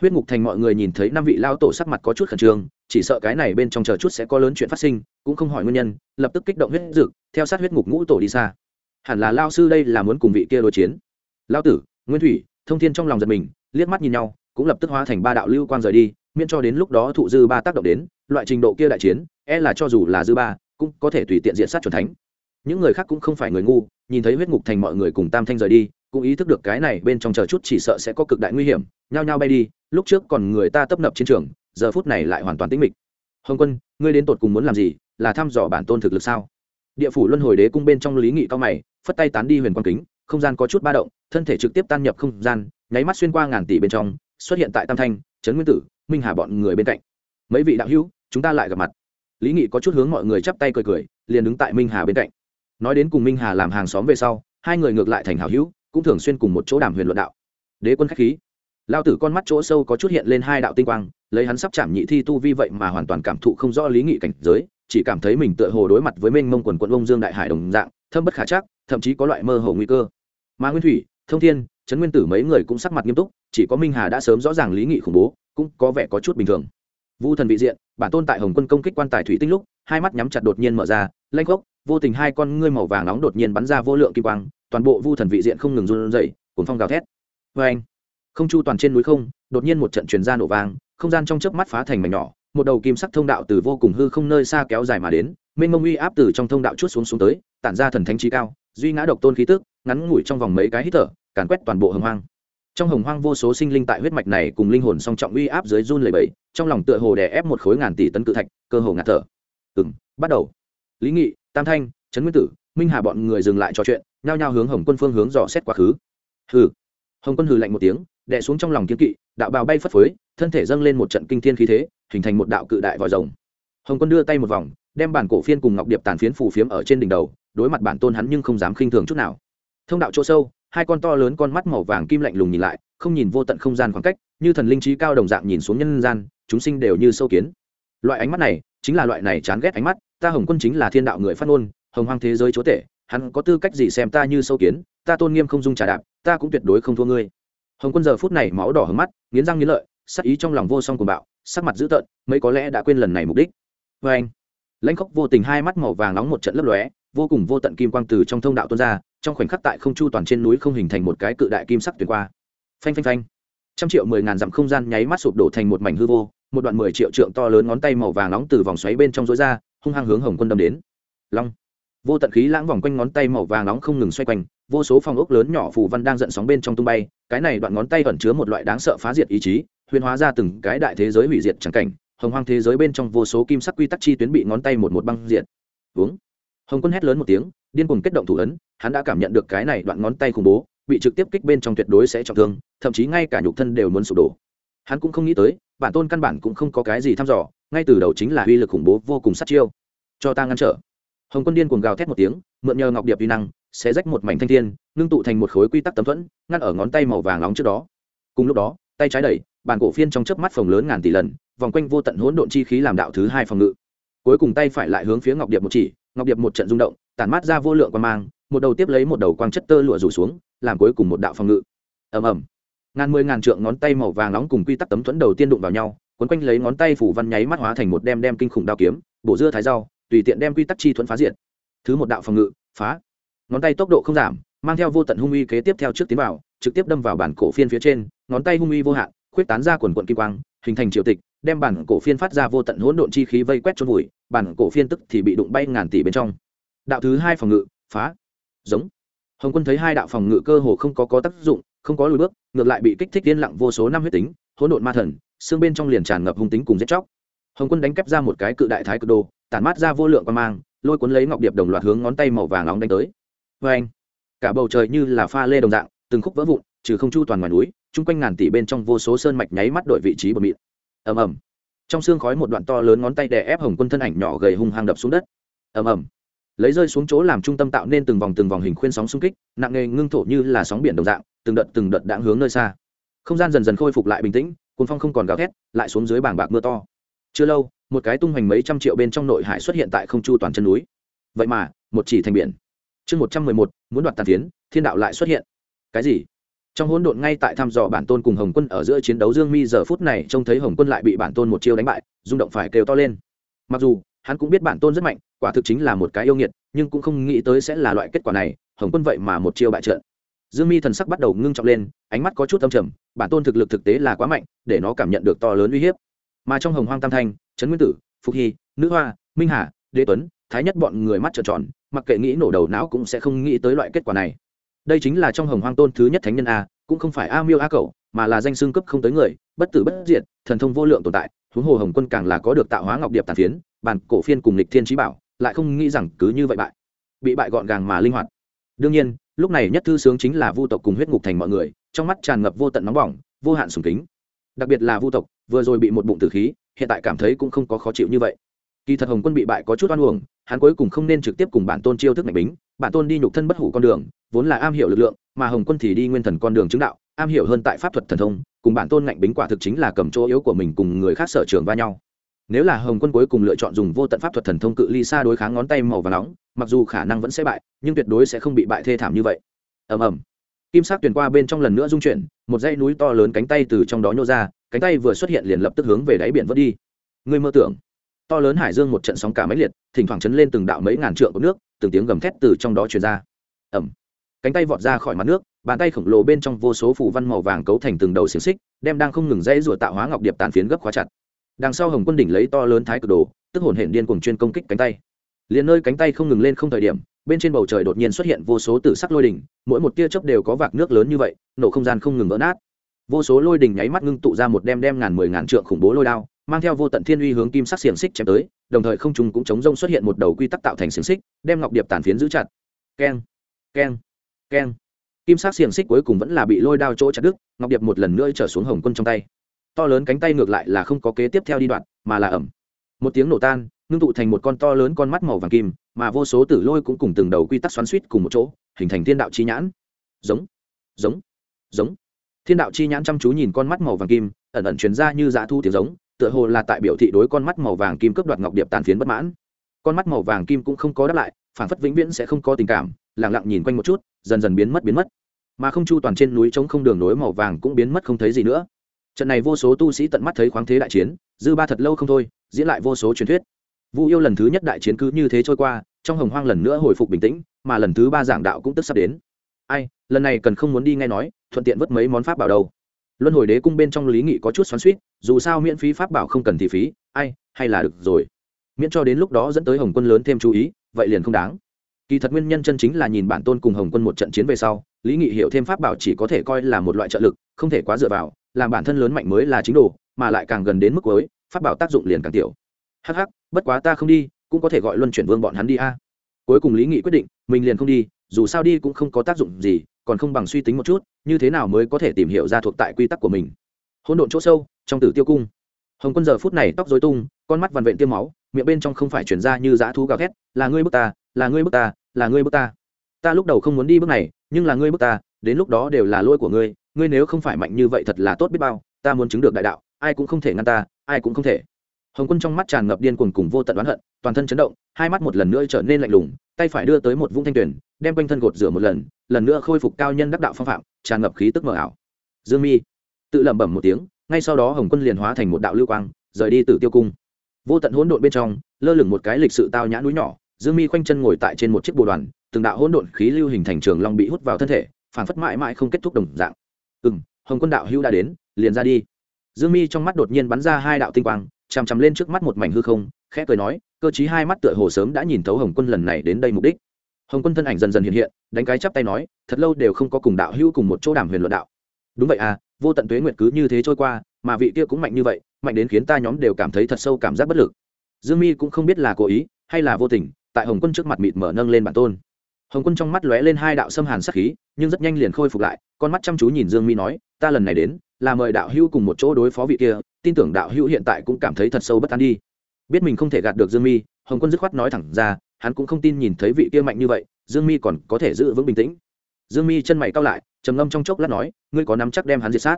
huyết ngục thành mọi người nhìn thấy năm vị lao tổ sắc mặt có chút khẩn trương, chỉ sợ cái này bên trong chờ chút sẽ có lớn chuyện phát sinh, cũng không hỏi nguyên nhân, lập tức kích động huyết dực, theo sát huyết ngục ngũ tổ đi xa. Hẳn là lao sư đây là muốn cùng vị kia đối chiến. Lao tử, nguyên thủy, thông thiên trong lòng giật mình, liếc mắt nhìn nhau, cũng lập tức hóa thành ba đạo lưu quang rời đi, miễn cho đến lúc đó thụ dư ba tác động đến, loại trình độ kia đại chiến e là cho dù là dư ba, cũng có thể tùy tiện diện sát chuẩn thánh. Những người khác cũng không phải người ngu, nhìn thấy huyết ngục thành mọi người cùng tam thanh rời đi cũng ý thức được cái này bên trong chờ chút chỉ sợ sẽ có cực đại nguy hiểm, nhao nhao bay đi, lúc trước còn người ta tấp nập chiến trường, giờ phút này lại hoàn toàn tĩnh mịch. Hồng quân, ngươi đến tột cùng muốn làm gì? Là thăm dò bản tôn thực lực sao? Địa phủ luân hồi đế cung bên trong lý nghị cao mày, phất tay tán đi huyền quang kính, không gian có chút ba động, thân thể trực tiếp tan nhập không gian, nháy mắt xuyên qua ngàn tỷ bên trong, xuất hiện tại tam thanh, trấn nguyên tử, minh hà bọn người bên cạnh. Mấy vị đạo hữu, chúng ta lại gặp mặt. Lý nghị có chút hướng mọi người chắp tay cười cười, liền đứng tại minh hà bên cạnh. Nói đến cùng minh hà làm hàng xóm về sau, hai người ngược lại thành hảo hữu cũng thường xuyên cùng một chỗ đàm huyền luận đạo. Đế quân khách khí. Lao tử con mắt chỗ sâu có chút hiện lên hai đạo tinh quang, lấy hắn sắp chạm nhị thi tu vi vậy mà hoàn toàn cảm thụ không rõ lý nghị cảnh giới, chỉ cảm thấy mình tựa hồ đối mặt với mênh mông quần quận ông dương đại hải đồng dạng, thâm bất khả chắc, thậm chí có loại mơ hồ nguy cơ. Mà nguyên thủy, thông thiên, trấn nguyên tử mấy người cũng sắc mặt nghiêm túc, chỉ có minh hà đã sớm rõ ràng lý nghị khủng bố, cũng có vẻ có chút bình thường. Vu thần vị diện, bản tôn tại hồng quân công kích quan tài thủy tinh lúc, hai mắt nhắm chặt đột nhiên mở ra lanh gốc vô tình hai con ngươi màu vàng nóng đột nhiên bắn ra vô lượng kim quang toàn bộ vu thần vị diện không ngừng run rẩy cuốn phong gào thét. Vê anh. Không chu toàn trên núi không, đột nhiên một trận truyền ra nổ vang, không gian trong chớp mắt phá thành mảnh nhỏ, một đầu kim sắc thông đạo từ vô cùng hư không nơi xa kéo dài mà đến, mênh mông uy áp từ trong thông đạo chút xuống xuống tới, tản ra thần thánh trí cao, duy ngã độc tôn khí tức, ngắn ngủi trong vòng mấy cái hít thở, càn quét toàn bộ hồng hoang. Trong hồng hoang vô số sinh linh tại huyết mạch này cùng linh hồn song trọng uy áp dưới run lầy bẫy trong lòng tựa hồ đè ép một khối ngàn tỷ tấn cự thạch, cơ hồ ngạt thở. Ừ bắt đầu. Lý nghị, tam thanh, trấn nguyên tử, minh hà bọn người dừng lại trò chuyện nhao nhao hướng hồng quân phương hướng dò xét quá khứ. Hừ. Hồng quân hừ lạnh một tiếng, đè xuống trong lòng kiếm kỵ, đạo bào bay phất phới, thân thể dâng lên một trận kinh thiên khí thế, hình thành một đạo cự đại vòi rồng. Hồng quân đưa tay một vòng, đem bản cổ phiên cùng ngọc điệp tàn phiến phù phiếm ở trên đỉnh đầu, đối mặt bản tôn hắn nhưng không dám khinh thường chút nào. Thông đạo chỗ sâu, hai con to lớn con mắt màu vàng kim lạnh lùng nhìn lại, không nhìn vô tận không gian khoảng cách, như thần linh trí cao đồng dạng nhìn xuống nhân gian, chúng sinh đều như sâu kiến. Loại ánh mắt này, chính là loại này chán ghét ánh mắt, ta hồng quân chính là thiên đạo người phát ngôn, hồng hoang thế giới chúa tể hắn có tư cách gì xem ta như sâu kiến, ta tôn nghiêm không dung trà đạp, ta cũng tuyệt đối không thua ngươi. Hồng quân giờ phút này máu đỏ hứng mắt, nghiến răng nghiến lợi, sắc ý trong lòng vô song của bạo, sắc mặt dữ tợn, mấy có lẽ đã quên lần này mục đích. Vê anh, lãnh khốc vô tình hai mắt màu vàng nóng một trận lấp lóe, vô cùng vô tận kim quang từ trong thông đạo tuôn ra, trong khoảnh khắc tại không chu toàn trên núi không hình thành một cái cự đại kim sắc tuyệt qua. Phanh phanh phanh. Trăm triệu mười ngàn dặm không gian nháy mắt sụp đổ thành một mảnh hư vô, một đoạn mười triệu trượng to lớn ngón tay màu vàng nóng từ vòng xoáy bên trong rối ra, hung hăng hướng hồng quân đâm đến. Long vô tận khí lãng vòng quanh ngón tay màu vàng nóng không ngừng xoay quanh, vô số phong ốc lớn nhỏ phù văn đang giận sóng bên trong tung bay, cái này đoạn ngón tay ẩn chứa một loại đáng sợ phá diệt ý chí, huyền hóa ra từng cái đại thế giới hủy diệt chẳng cảnh, hồng hoang thế giới bên trong vô số kim sắc quy tắc chi tuyến bị ngón tay một một băng diệt. Uống. Hồng quân hét lớn một tiếng, điên cuồng kết động thủ ấn, hắn đã cảm nhận được cái này đoạn ngón tay khủng bố, bị trực tiếp kích bên trong tuyệt đối sẽ trọng thương, thậm chí ngay cả nhục thân đều muốn sụp đổ. Hắn cũng không nghĩ tới, bản tôn căn bản cũng không có cái gì thăm dò, ngay từ đầu chính là uy lực khủng bố vô cùng sát chiêu. Cho ta ngăn trở hồng quân điên cuồng gào thét một tiếng, mượn nhờ ngọc điệp vi năng sẽ rách một mảnh thanh thiên, ngưng tụ thành một khối quy tắc tấm thuẫn, ngăn ở ngón tay màu vàng nóng trước đó. Cùng lúc đó, tay trái đẩy, bàn cổ phiên trong chớp mắt phồng lớn ngàn tỷ lần, vòng quanh vô tận hỗn độn chi khí làm đạo thứ hai phòng ngự. Cuối cùng tay phải lại hướng phía ngọc điệp một chỉ, ngọc điệp một trận rung động, tản mát ra vô lượng quan mang, một đầu tiếp lấy một đầu quang chất tơ lụa rủ xuống, làm cuối cùng một đạo phòng ngự. Ầm ầm. Ngàn mười ngàn trượng ngón tay màu vàng nóng cùng quy tắc tấm thuẫn đầu tiên đụng vào nhau, quấn quanh lấy ngón tay phủ văn nháy mắt hóa thành một đem đem kinh khủng đao kiếm, bổ dưa thái rau tùy tiện đem quy tắc chi thuẫn phá diệt. Thứ một đạo phòng ngự, phá. Ngón tay tốc độ không giảm, mang theo vô tận hung uy kế tiếp theo trước tiến vào, trực tiếp đâm vào bản cổ phiên phía trên, ngón tay hung uy vô hạn, khuyết tán ra quần quận kim quang, hình thành triều tịch, đem bản cổ phiên phát ra vô tận hỗn độn chi khí vây quét trôn vùi, bản cổ phiên tức thì bị đụng bay ngàn tỷ bên trong. Đạo thứ hai phòng ngự, phá. Giống. Hồng quân thấy hai đạo phòng ngự cơ hồ không có có tác dụng, không có lùi bước, ngược lại bị kích thích yên lặng vô số năm huyết tính, hỗn độn ma thần, xương bên trong liền tràn ngập hung tính cùng giết chóc. Hồng quân đánh kép ra một cái cự đại thái cực đồ tản mát ra vô lượng quan mang, lôi cuốn lấy ngọc điệp đồng loạt hướng ngón tay màu vàng nóng đánh tới. Vê anh, cả bầu trời như là pha lê đồng dạng, từng khúc vỡ vụn, trừ không chu toàn ngoài núi, chung quanh ngàn tỷ bên trong vô số sơn mạch nháy mắt đổi vị trí bờ mịn ầm ầm. Trong xương khói một đoạn to lớn ngón tay đè ép hồng quân thân ảnh nhỏ gầy hung hăng đập xuống đất. Ầm ầm. Lấy rơi xuống chỗ làm trung tâm tạo nên từng vòng từng vòng hình khuyên sóng xung kích, nặng nề ngưng thổ như là sóng biển đồng dạng, từng đợt từng đợt đãng hướng nơi xa. Không gian dần dần khôi phục lại bình tĩnh cuốn phong không còn gào thét, lại xuống dưới bảng bạc mưa to. Chưa lâu một cái tung hoành mấy trăm triệu bên trong nội hải xuất hiện tại không chu toàn chân núi. Vậy mà, một chỉ thành biển. Chương một trăm mười một, muốn đoạt tàn tiến thiên đạo lại xuất hiện. Cái gì? Trong hỗn độn ngay tại thăm dò bản tôn cùng hồng quân ở giữa chiến đấu dương mi giờ phút này, trông thấy hồng quân lại bị bản tôn một chiêu đánh bại, rung động phải kêu to lên. Mặc dù, hắn cũng biết bản tôn rất mạnh, quả thực chính là một cái yêu nghiệt, nhưng cũng không nghĩ tới sẽ là loại kết quả này, hồng quân vậy mà một chiêu bại trận. Dương mi thần sắc bắt đầu ngưng trọng lên, ánh mắt có chút âm trầm, bản tôn thực lực thực tế là quá mạnh, để nó cảm nhận được to lớn uy hiếp. Mà trong hồng hoang tam thanh trấn nguyên tử, phục hy, nữ hoa, minh hà, đế tuấn, thái nhất bọn người mắt trợn tròn, mặc kệ nghĩ nổ đầu não cũng sẽ không nghĩ tới loại kết quả này. Đây chính là trong hồng hoang tôn thứ nhất thánh nhân a, cũng không phải a miêu a cậu mà là danh xương cấp không tới người, bất tử bất diệt, thần thông vô lượng tồn tại, huống hồ hồng quân càng là có được tạo hóa ngọc điệp tàn phiến, bản cổ phiên cùng lịch thiên trí bảo, lại không nghĩ rằng cứ như vậy bại, bị bại gọn gàng mà linh hoạt. Đương nhiên, lúc này nhất thư sướng chính là vu tộc cùng huyết ngục thành mọi người, trong mắt tràn ngập vô tận nóng bỏng, vô hạn sùng kính. Đặc biệt là vu tộc, vừa rồi bị một bụng tử khí hiện tại cảm thấy cũng không có khó chịu như vậy. Kỳ thật hồng quân bị bại có chút oan uổng, hắn cuối cùng không nên trực tiếp cùng bản tôn chiêu thức mạnh bính, bản tôn đi nhục thân bất hủ con đường, vốn là am hiểu lực lượng, mà hồng quân thì đi nguyên thần con đường chứng đạo, am hiểu hơn tại pháp thuật thần thông, cùng bản tôn ngạnh bính quả thực chính là cầm chỗ yếu của mình cùng người khác sở trường va nhau. Nếu là hồng quân cuối cùng lựa chọn dùng vô tận pháp thuật thần thông cự ly xa đối kháng ngón tay màu và nóng, mặc dù khả năng vẫn sẽ bại, nhưng tuyệt đối sẽ không bị bại thê thảm như vậy. Ầm ầm. Kim sắc tuyển qua bên trong lần nữa dung chuyển, một dãy núi to lớn cánh tay từ trong đó nhô ra cánh tay vừa xuất hiện liền lập tức hướng về đáy biển vớt đi. Ngươi mơ tưởng. To lớn hải dương một trận sóng cả máy liệt, thỉnh thoảng chấn lên từng đạo mấy ngàn trượng của nước, từng tiếng gầm thét từ trong đó truyền ra. Ẩm cánh tay vọt ra khỏi mặt nước, bàn tay khổng lồ bên trong vô số phủ văn màu vàng cấu thành từng đầu xiềng xích, đem đang không ngừng dãy rủa tạo hóa ngọc điệp tàn phiến gấp khóa chặt. Đằng sau hồng quân đỉnh lấy to lớn thái cực đồ, tức hồn hển điên cuồng chuyên công kích cánh tay. Liền nơi cánh tay không ngừng lên không thời điểm, bên trên bầu trời đột nhiên xuất hiện vô số tử sắc lôi đỉnh, mỗi một tia chớp đều có vạc nước lớn như vậy, nổ không gian không ngừng vỡ nát vô số lôi đình nháy mắt ngưng tụ ra một đem đem ngàn mười ngàn trượng khủng bố lôi đao, mang theo vô tận thiên uy hướng kim sắc xiềng xích chém tới, đồng thời không trùng cũng chống rông xuất hiện một đầu quy tắc tạo thành xiềng xích, đem ngọc điệp tàn phiến giữ chặt. Keng keng keng. Kim sắc xiềng xích cuối cùng vẫn là bị lôi đao chỗ chặt đứt, ngọc điệp một lần nữa trở xuống hồng quân trong tay. To lớn cánh tay ngược lại là không có kế tiếp theo đi đoạn, mà là ẩm. Một tiếng nổ tan, ngưng tụ thành một con to lớn con mắt màu vàng kim, mà vô số tử lôi cũng cùng từng đầu quy tắc xoắn suýt cùng một chỗ, hình thành thiên đạo chi nhãn. Giống giống giống thiên đạo chi nhãn chăm chú nhìn con mắt màu vàng kim, ẩn ẩn chuyển ra như dã thu tiếng giống, tựa hồ là tại biểu thị đối con mắt màu vàng kim cướp đoạt ngọc điệp tàn phiến bất mãn. Con mắt màu vàng kim cũng không có đáp lại, phản phất vĩnh viễn sẽ không có tình cảm lẳng lặng nhìn quanh một chút, dần dần biến mất biến mất. Mà không chu toàn trên núi trống không đường nối màu vàng cũng biến mất không thấy gì nữa. Trận này vô số tu sĩ tận mắt thấy khoáng thế đại chiến, dư ba thật lâu không thôi, diễn lại vô số truyền thuyết. Vu yêu lần thứ nhất đại chiến cứ như thế trôi qua, trong hồng hoang lần nữa hồi phục bình tĩnh, mà lần thứ ba giảng đạo cũng tức sắp đến. Ai lần này cần không muốn đi nghe nói, thuận tiện vớt mấy món pháp bảo đâu. Luân hồi đế cung bên trong lý nghị có chút xoắn suýt dù sao miễn phí pháp bảo không cần thì phí, ai, hay là được rồi. Miễn cho đến lúc đó dẫn tới hồng quân lớn thêm chú ý, vậy liền không đáng. Kỳ thật nguyên nhân chân chính là nhìn bản tôn cùng hồng quân một trận chiến về sau, lý nghị hiểu thêm pháp bảo chỉ có thể coi là một loại trợ lực, không thể quá dựa vào, làm bản thân lớn mạnh mới là chính đồ, mà lại càng gần đến mức cuối, pháp bảo tác dụng liền càng tiểu. Hh bất quá ta không đi, cũng có thể gọi luân chuyển vương bọn hắn đi a. Cuối cùng lý nghị quyết định, mình liền không đi, dù sao đi cũng không có tác dụng gì còn không bằng suy tính một chút, như thế nào mới có thể tìm hiểu ra thuộc tại quy tắc của mình. Hỗn độn chỗ sâu, trong tử tiêu cung. Hồng quân giờ phút này tóc dối tung, con mắt vằn vện tiêm máu, miệng bên trong không phải chuyển ra như dã thú gào thét, là ngươi bước ta, là ngươi bước ta, là ngươi bước ta. Ta lúc đầu không muốn đi bước này, nhưng là ngươi bước ta, đến lúc đó đều là lỗi của ngươi ngươi nếu không phải mạnh như vậy thật là tốt biết bao, ta muốn chứng được đại đạo, ai cũng không thể ngăn ta, ai cũng không thể. Hồng quân trong mắt tràn ngập điên cuồng cùng vô tận oán hận, toàn thân chấn động, hai mắt một lần nữa trở nên lạnh lùng tay phải đưa tới một vũng thanh tuyển đem quanh thân gột rửa một lần lần nữa khôi phục cao nhân đắc đạo phong phạm, tràn ngập khí tức mờ ảo. Dương mi tự lẩm bẩm một tiếng, ngay sau đó hồng quân liền hóa thành một đạo lưu quang, rời đi từ tiêu cung. Vô tận hỗn độn bên trong, lơ lửng một cái lịch sự tao nhã núi nhỏ, dương mi khoanh chân ngồi tại trên một chiếc bồ đoàn, từng đạo hỗn độn khí lưu hình thành trường long bị hút vào thân thể phản phất mãi mãi không kết thúc đồng dạng. Ừ hồng quân đạo hữu đã đến, liền ra đi. Dương mi trong mắt đột nhiên bắn ra hai đạo tinh quang chằm chằm lên trước mắt một mảnh hư không, khẽ cười nói, cơ chí hai mắt tựa hồ sớm đã nhìn thấu hồng quân lần này đến đây mục đích. Hồng quân thân ảnh dần dần hiện hiện, đánh cái chắp tay nói, thật lâu đều không có cùng đạo hữu cùng một chỗ đàm huyền luận đạo. Đúng vậy à vô tận tuế nguyệt cứ như thế trôi qua, mà vị kia cũng mạnh như vậy, mạnh đến khiến ta nhóm đều cảm thấy thật sâu cảm giác bất lực. Dương mi cũng không biết là cố ý hay là vô tình, tại hồng quân trước mặt mịt mở nâng lên bản tôn. Hồng quân trong mắt lóe lên hai đạo xâm hàn sắc khí, nhưng rất nhanh liền khôi phục lại, con mắt chăm chú nhìn dương mi nói, ta lần này đến, là mời đạo hữu cùng một chỗ đối phó vị kia tin tưởng đạo hữu hiện tại cũng cảm thấy thật sâu bất an đi. Biết mình không thể gạt được dương mi, hồng quân dứt khoát nói thẳng ra, hắn cũng không tin nhìn thấy vị kia mạnh như vậy, dương mi còn có thể giữ vững bình tĩnh. Dương mi chân mày cao lại, trầm ngâm trong chốc lát nói, ngươi có nắm chắc đem hắn diệt sát?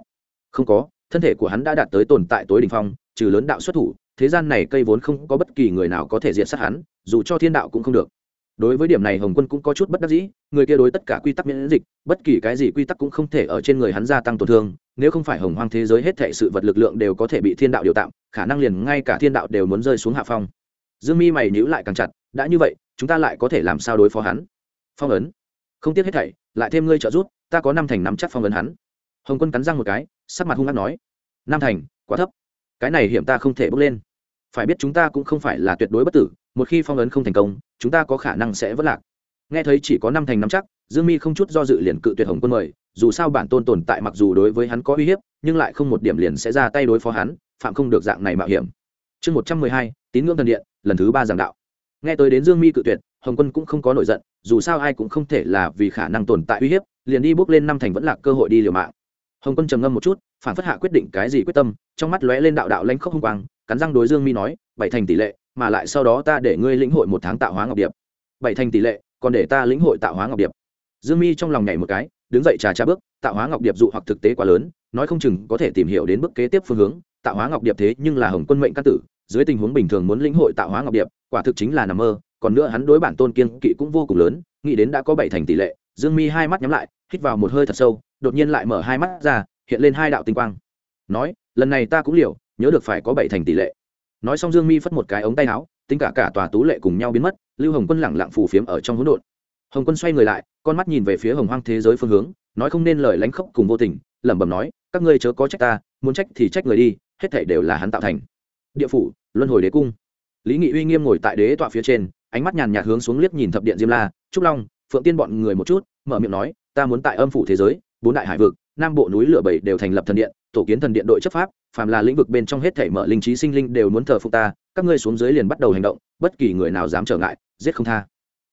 Không có, thân thể của hắn đã đạt tới tồn tại tối đ ỉ n h phong, trừ lớn đạo xuất thủ, thế gian này cây vốn không có bất kỳ người nào có thể diệt sát hắn, dù cho thiên đạo cũng không được đối với điểm này hồng quân cũng có chút bất đắc dĩ, người kia đối tất cả quy tắc miễn dịch, bất kỳ cái gì quy tắc cũng không thể ở trên người hắn gia tăng tổn thương, nếu không phải hồng hoang thế giới hết thệ sự vật lực lượng đều có thể bị thiên đạo điều tạm, khả năng liền ngay cả thiên đạo đều muốn rơi xuống hạ phong. Dương mi mày nhữ lại càng chặt, đã như vậy, chúng ta lại có thể làm sao đối phó hắn? Phong ấn. Không tiếc hết thảy, lại thêm ngươi trợ giúp, ta có năm thành nắm chắc phong ấn hắn. Hồng quân cắn răng một cái, sắc mặt hung hăng nói. Năm thành, quá thấp. Cái này hiểm ta không thể bước lên. Phải biết chúng ta cũng không phải là tuyệt đối bất tử một khi phong ấn không thành công, chúng ta có khả năng sẽ vất lạc. Nghe thấy chỉ có năm thành năm chắc, dương mi không chút do dự liền cự tuyệt hồng quân mời, dù sao bản tôn tồn tại mặc dù đối với hắn có uy hiếp, nhưng lại không một điểm liền sẽ ra tay đối phó hắn, phạm không được dạng này mạo hiểm. Chương một trăm mười hai, tín ngưỡng thần điện, lần thứ ba giảng đạo. Nghe tới đến dương mi cự tuyệt, hồng quân cũng không có nổi giận, dù sao ai cũng không thể là vì khả năng tồn tại uy hiếp, liền đi bước lên năm thành vẫn là cơ hội đi liều mạng. Hồng quân trầm ngâm một chút, phản phất hạ quyết định cái gì quyết tâm, trong mắt lóe lên đạo đạo lanh khốc hung quang, cắn răng đối dương mi nói, bảy thành tỷ lệ mà lại sau đó ta để ngươi lĩnh hội một tháng tạo hóa ngọc điệp. Bảy thành tỷ lệ, còn để ta lĩnh hội tạo hóa ngọc điệp. Dương mi trong lòng nhảy một cái, đứng dậy trà trà bước, tạo hóa ngọc điệp dụ hoặc thực tế quá lớn, nói không chừng có thể tìm hiểu đến bước kế tiếp phương hướng, tạo hóa ngọc điệp thế nhưng là hồng quân mệnh căn tử, dưới tình huống bình thường muốn lĩnh hội tạo hóa ngọc điệp, quả thực chính là nằm mơ, còn nữa hắn đối bản tôn kiên kỵ cũng vô cùng lớn, nghĩ đến đã có bảy thành tỷ lệ, dương mi hai mắt nhắm lại, hít vào một hơi thật sâu, đột nhiên lại mở hai mắt ra, hiện lên hai đạo tinh quang. Nói, lần này ta cũng liều, nhớ được phải có bảy thành tỷ lệ nói xong dương mi phất một cái ống tay áo, tính cả cả tòa tú lệ cùng nhau biến mất, lưu hồng quân lẳng lặng phù phiếm ở trong hỗn độn. Hồng quân xoay người lại, con mắt nhìn về phía hồng hoang thế giới phương hướng, nói không nên lời lánh khóc cùng vô tình, lẩm bẩm nói, các ngươi chớ có trách ta, muốn trách thì trách người đi, hết thảy đều là hắn tạo thành. Địa phủ, luân hồi đế cung. Lý nghị uy nghiêm ngồi tại đế tọa phía trên, ánh mắt nhàn nhạt hướng xuống liếc nhìn thập điện diêm la, trúc long, phượng tiên bọn người một chút, mở miệng nói, ta muốn tại âm phủ thế giới, bốn đại hải vực, nam bộ núi lửa bảy đều thành lập thần điện, tổ kiến thần điện đội chấp pháp phàm là lĩnh vực bên trong hết thể mở linh trí sinh linh đều muốn thờ phục ta, các ngươi xuống dưới liền bắt đầu hành động, bất kỳ người nào dám trở ngại, giết không tha.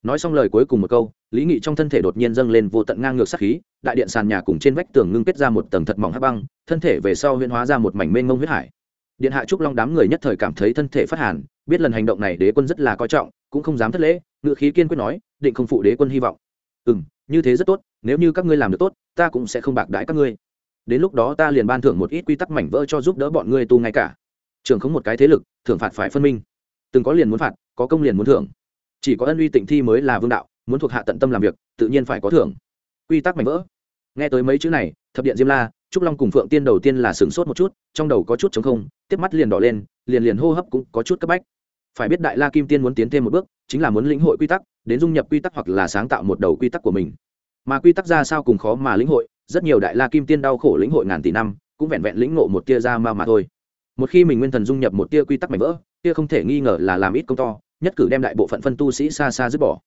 Nói xong lời cuối cùng một câu, lý nghị trong thân thể đột nhiên dâng lên vô tận ngang ngược sát khí, đại điện sàn nhà cùng trên vách tường ngưng kết ra một tầng thật mỏng hắc băng, thân thể về sau huyễn hóa ra một mảnh mênh mông huyết hải. Điện hạ trúc long đám người nhất thời cảm thấy thân thể phát hàn, biết lần hành động này đế quân rất là coi trọng, cũng không dám thất lễ ngự khí kiên quyết nói, định không phụ đế quân hy vọng. Ừ m như thế rất tốt, nếu như các ngươi làm được tốt, ta cũng sẽ không bạc đãi các ngươi đến lúc đó ta liền ban thưởng một ít quy tắc mảnh vỡ cho giúp đỡ bọn ngươi tu ngay cả. Trường không một cái thế lực, thưởng phạt phải phân minh. Từng có liền muốn phạt, có công liền muốn thưởng. Chỉ có ân uy tịnh thi mới là vương đạo, muốn thuộc hạ tận tâm làm việc, tự nhiên phải có thưởng. Quy tắc mảnh vỡ. Nghe tới mấy chữ này, thập điện diêm la, trúc long cùng phượng tiên đầu tiên là sửng sốt một chút, trong đầu có chút chống không, tiếp mắt liền đỏ lên, liền liền hô hấp cũng có chút cấp bách. Phải biết đại la kim tiên muốn tiến thêm một bước, chính là muốn lĩnh hội quy tắc, đến dung nhập quy tắc hoặc là sáng tạo một đầu quy tắc của mình. Mà quy tắc ra sao cùng khó mà lĩnh hội rất nhiều đại la kim tiên đau khổ lĩnh hội ngàn tỷ năm, cũng vẹn vẹn lĩnh ngộ một tia ra ma mà thôi. Một khi mình nguyên thần dung nhập một tia quy tắc mảnh vỡ tia không thể nghi ngờ là làm ít công to, nhất cử đem đại bộ phận phân tu sĩ xa xa dứt bỏ.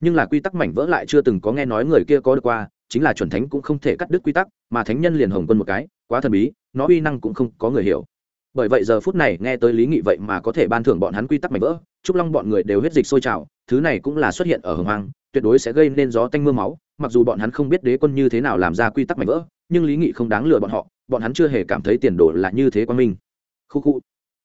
Nhưng là quy tắc mảnh vỡ lại chưa từng có nghe nói người kia có được qua, chính là chuẩn thánh cũng không thể cắt đứt quy tắc, mà thánh nhân liền hồng quân một cái, quá thần bí, nó uy năng cũng không có người hiểu. Bởi vậy giờ phút này nghe tới lý nghị vậy mà có thể ban thưởng bọn hắn quy tắc mảnh vỡ, chúc long bọn người đều huyết dịch sôi trào, thứ này cũng là xuất hiện ở hồng hoang, tuyệt đối sẽ gây nên gió tanh mưa máu mặc dù bọn hắn không biết đế quân như thế nào làm ra quy tắc mảnh vỡ, nhưng lý nghị không đáng lừa bọn họ, bọn hắn chưa hề cảm thấy tiền đồ là như thế quan minh. Khu khu.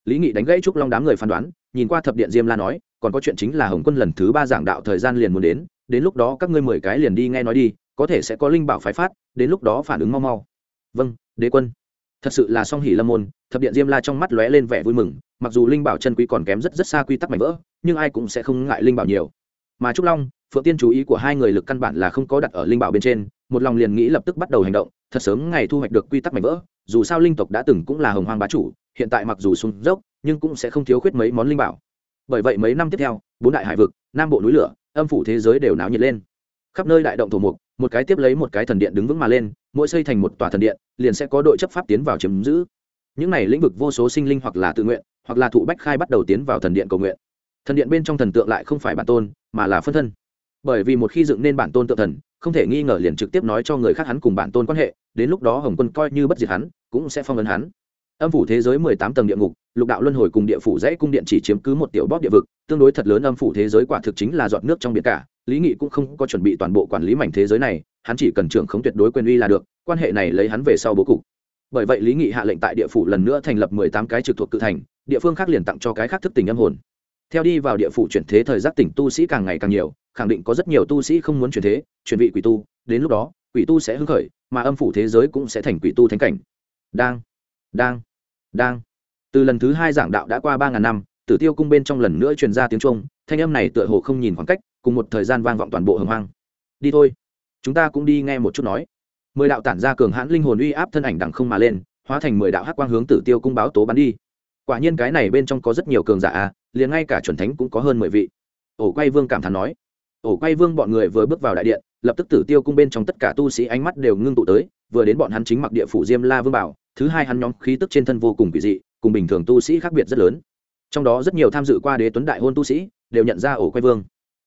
Lý nghị đánh gãy trúc long đám người phán đoán, nhìn qua thập điện diêm la nói, còn có chuyện chính là hồng quân lần thứ ba giảng đạo thời gian liền muốn đến đến lúc đó các ngươi mười cái liền đi nghe nói đi, có thể sẽ có linh bảo phái phát, đến lúc đó phản ứng mau mau. Vâng đế quân. Thật sự là song hỉ lâm môn, thập điện diêm la trong mắt lóe lên vẻ vui mừng, mặc dù linh bảo chân quý còn kém rất rất xa quy tắc mảnh vỡ, nhưng ai cũng sẽ không ngại linh bảo nhiều mà trúc long, phượng tiên chú ý của hai người lực căn bản là không có đặt ở linh bảo bên trên, một lòng liền nghĩ lập tức bắt đầu hành động, thật sớm ngày thu hoạch được quy tắc mạnh vỡ, dù sao linh tộc đã từng cũng là hồng hoang bá chủ, hiện tại mặc dù sung dốc, nhưng cũng sẽ không thiếu khuyết mấy món linh bảo. Bởi vậy mấy năm tiếp theo, bốn đại hải vực, nam bộ núi lửa, âm phủ thế giới đều náo nhiệt lên. Khắp nơi đại động thổ mục, một cái tiếp lấy một cái thần điện đứng vững mà lên, mỗi xây thành một tòa thần điện, liền sẽ có đội chấp pháp tiến vào chiếm giữ. Những này lĩnh vực vô số sinh linh hoặc là tự nguyện, hoặc là thụ bách khai bắt đầu tiến vào thần điện cầu nguyện thần điện bên trong thần tượng lại không phải bản tôn, mà là phân thân. Bởi vì một khi dựng nên bản tôn tự thần, không thể nghi ngờ liền trực tiếp nói cho người khác hắn cùng bản tôn quan hệ, đến lúc đó hồng quân coi như bất diệt hắn, cũng sẽ phong ấn hắn. Âm phủ thế giới mười tám tầng địa ngục, lục đạo luân hồi cùng địa phủ dãy cung điện chỉ chiếm cứ một tiểu bóp địa vực, tương đối thật lớn âm phủ thế giới quả thực chính là giọt nước trong biển cả, lý nghị cũng không có chuẩn bị toàn bộ quản lý mảnh thế giới này, hắn chỉ cần trưởng không tuyệt đối quyền uy là được, quan hệ này lấy hắn về sau bố cục. Bởi vậy lý nghị hạ lệnh tại địa phủ lần nữa thành lập mười tám cái trực thuộc cự thành, địa phương khác liền tặng cho cái khác thức tỉnh âm hồn theo đi vào địa phủ chuyển thế thời giác tỉnh tu sĩ càng ngày càng nhiều, khẳng định có rất nhiều tu sĩ không muốn chuyển thế, chuyển vị quỷ tu, đến lúc đó, quỷ tu sẽ hưng khởi, mà âm phủ thế giới cũng sẽ thành quỷ tu thánh cảnh. Đang đang đang. Từ lần thứ hai giảng đạo đã qua ba ngàn năm, tử tiêu cung bên trong lần nữa truyền ra tiếng trung thanh âm này tựa hồ không nhìn khoảng cách, cùng một thời gian vang vọng toàn bộ hồng hoang. Đi thôi, chúng ta cũng đi nghe một chút nói. Mười đạo tản ra cường hãn linh hồn uy áp thân ảnh đằng không mà lên, hóa thành mười đạo hắc quang hướng tử tiêu cung báo tố bắn đi. Quả nhiên cái này bên trong có rất nhiều cường giả à liền ngay cả chuẩn thánh cũng có hơn mười vị. Ổ quay vương cảm thán nói. Ổ quay vương bọn người vừa bước vào đại điện, lập tức tử tiêu cung bên trong tất cả tu sĩ ánh mắt đều ngưng tụ tới, vừa đến bọn hắn chính mặc địa phủ diêm la vương bảo, thứ hai hắn nhóm khí tức trên thân vô cùng kỳ dị, cùng bình thường tu sĩ khác biệt rất lớn. Trong đó rất nhiều tham dự qua đế tuấn đại hôn tu sĩ, đều nhận ra ổ quay vương.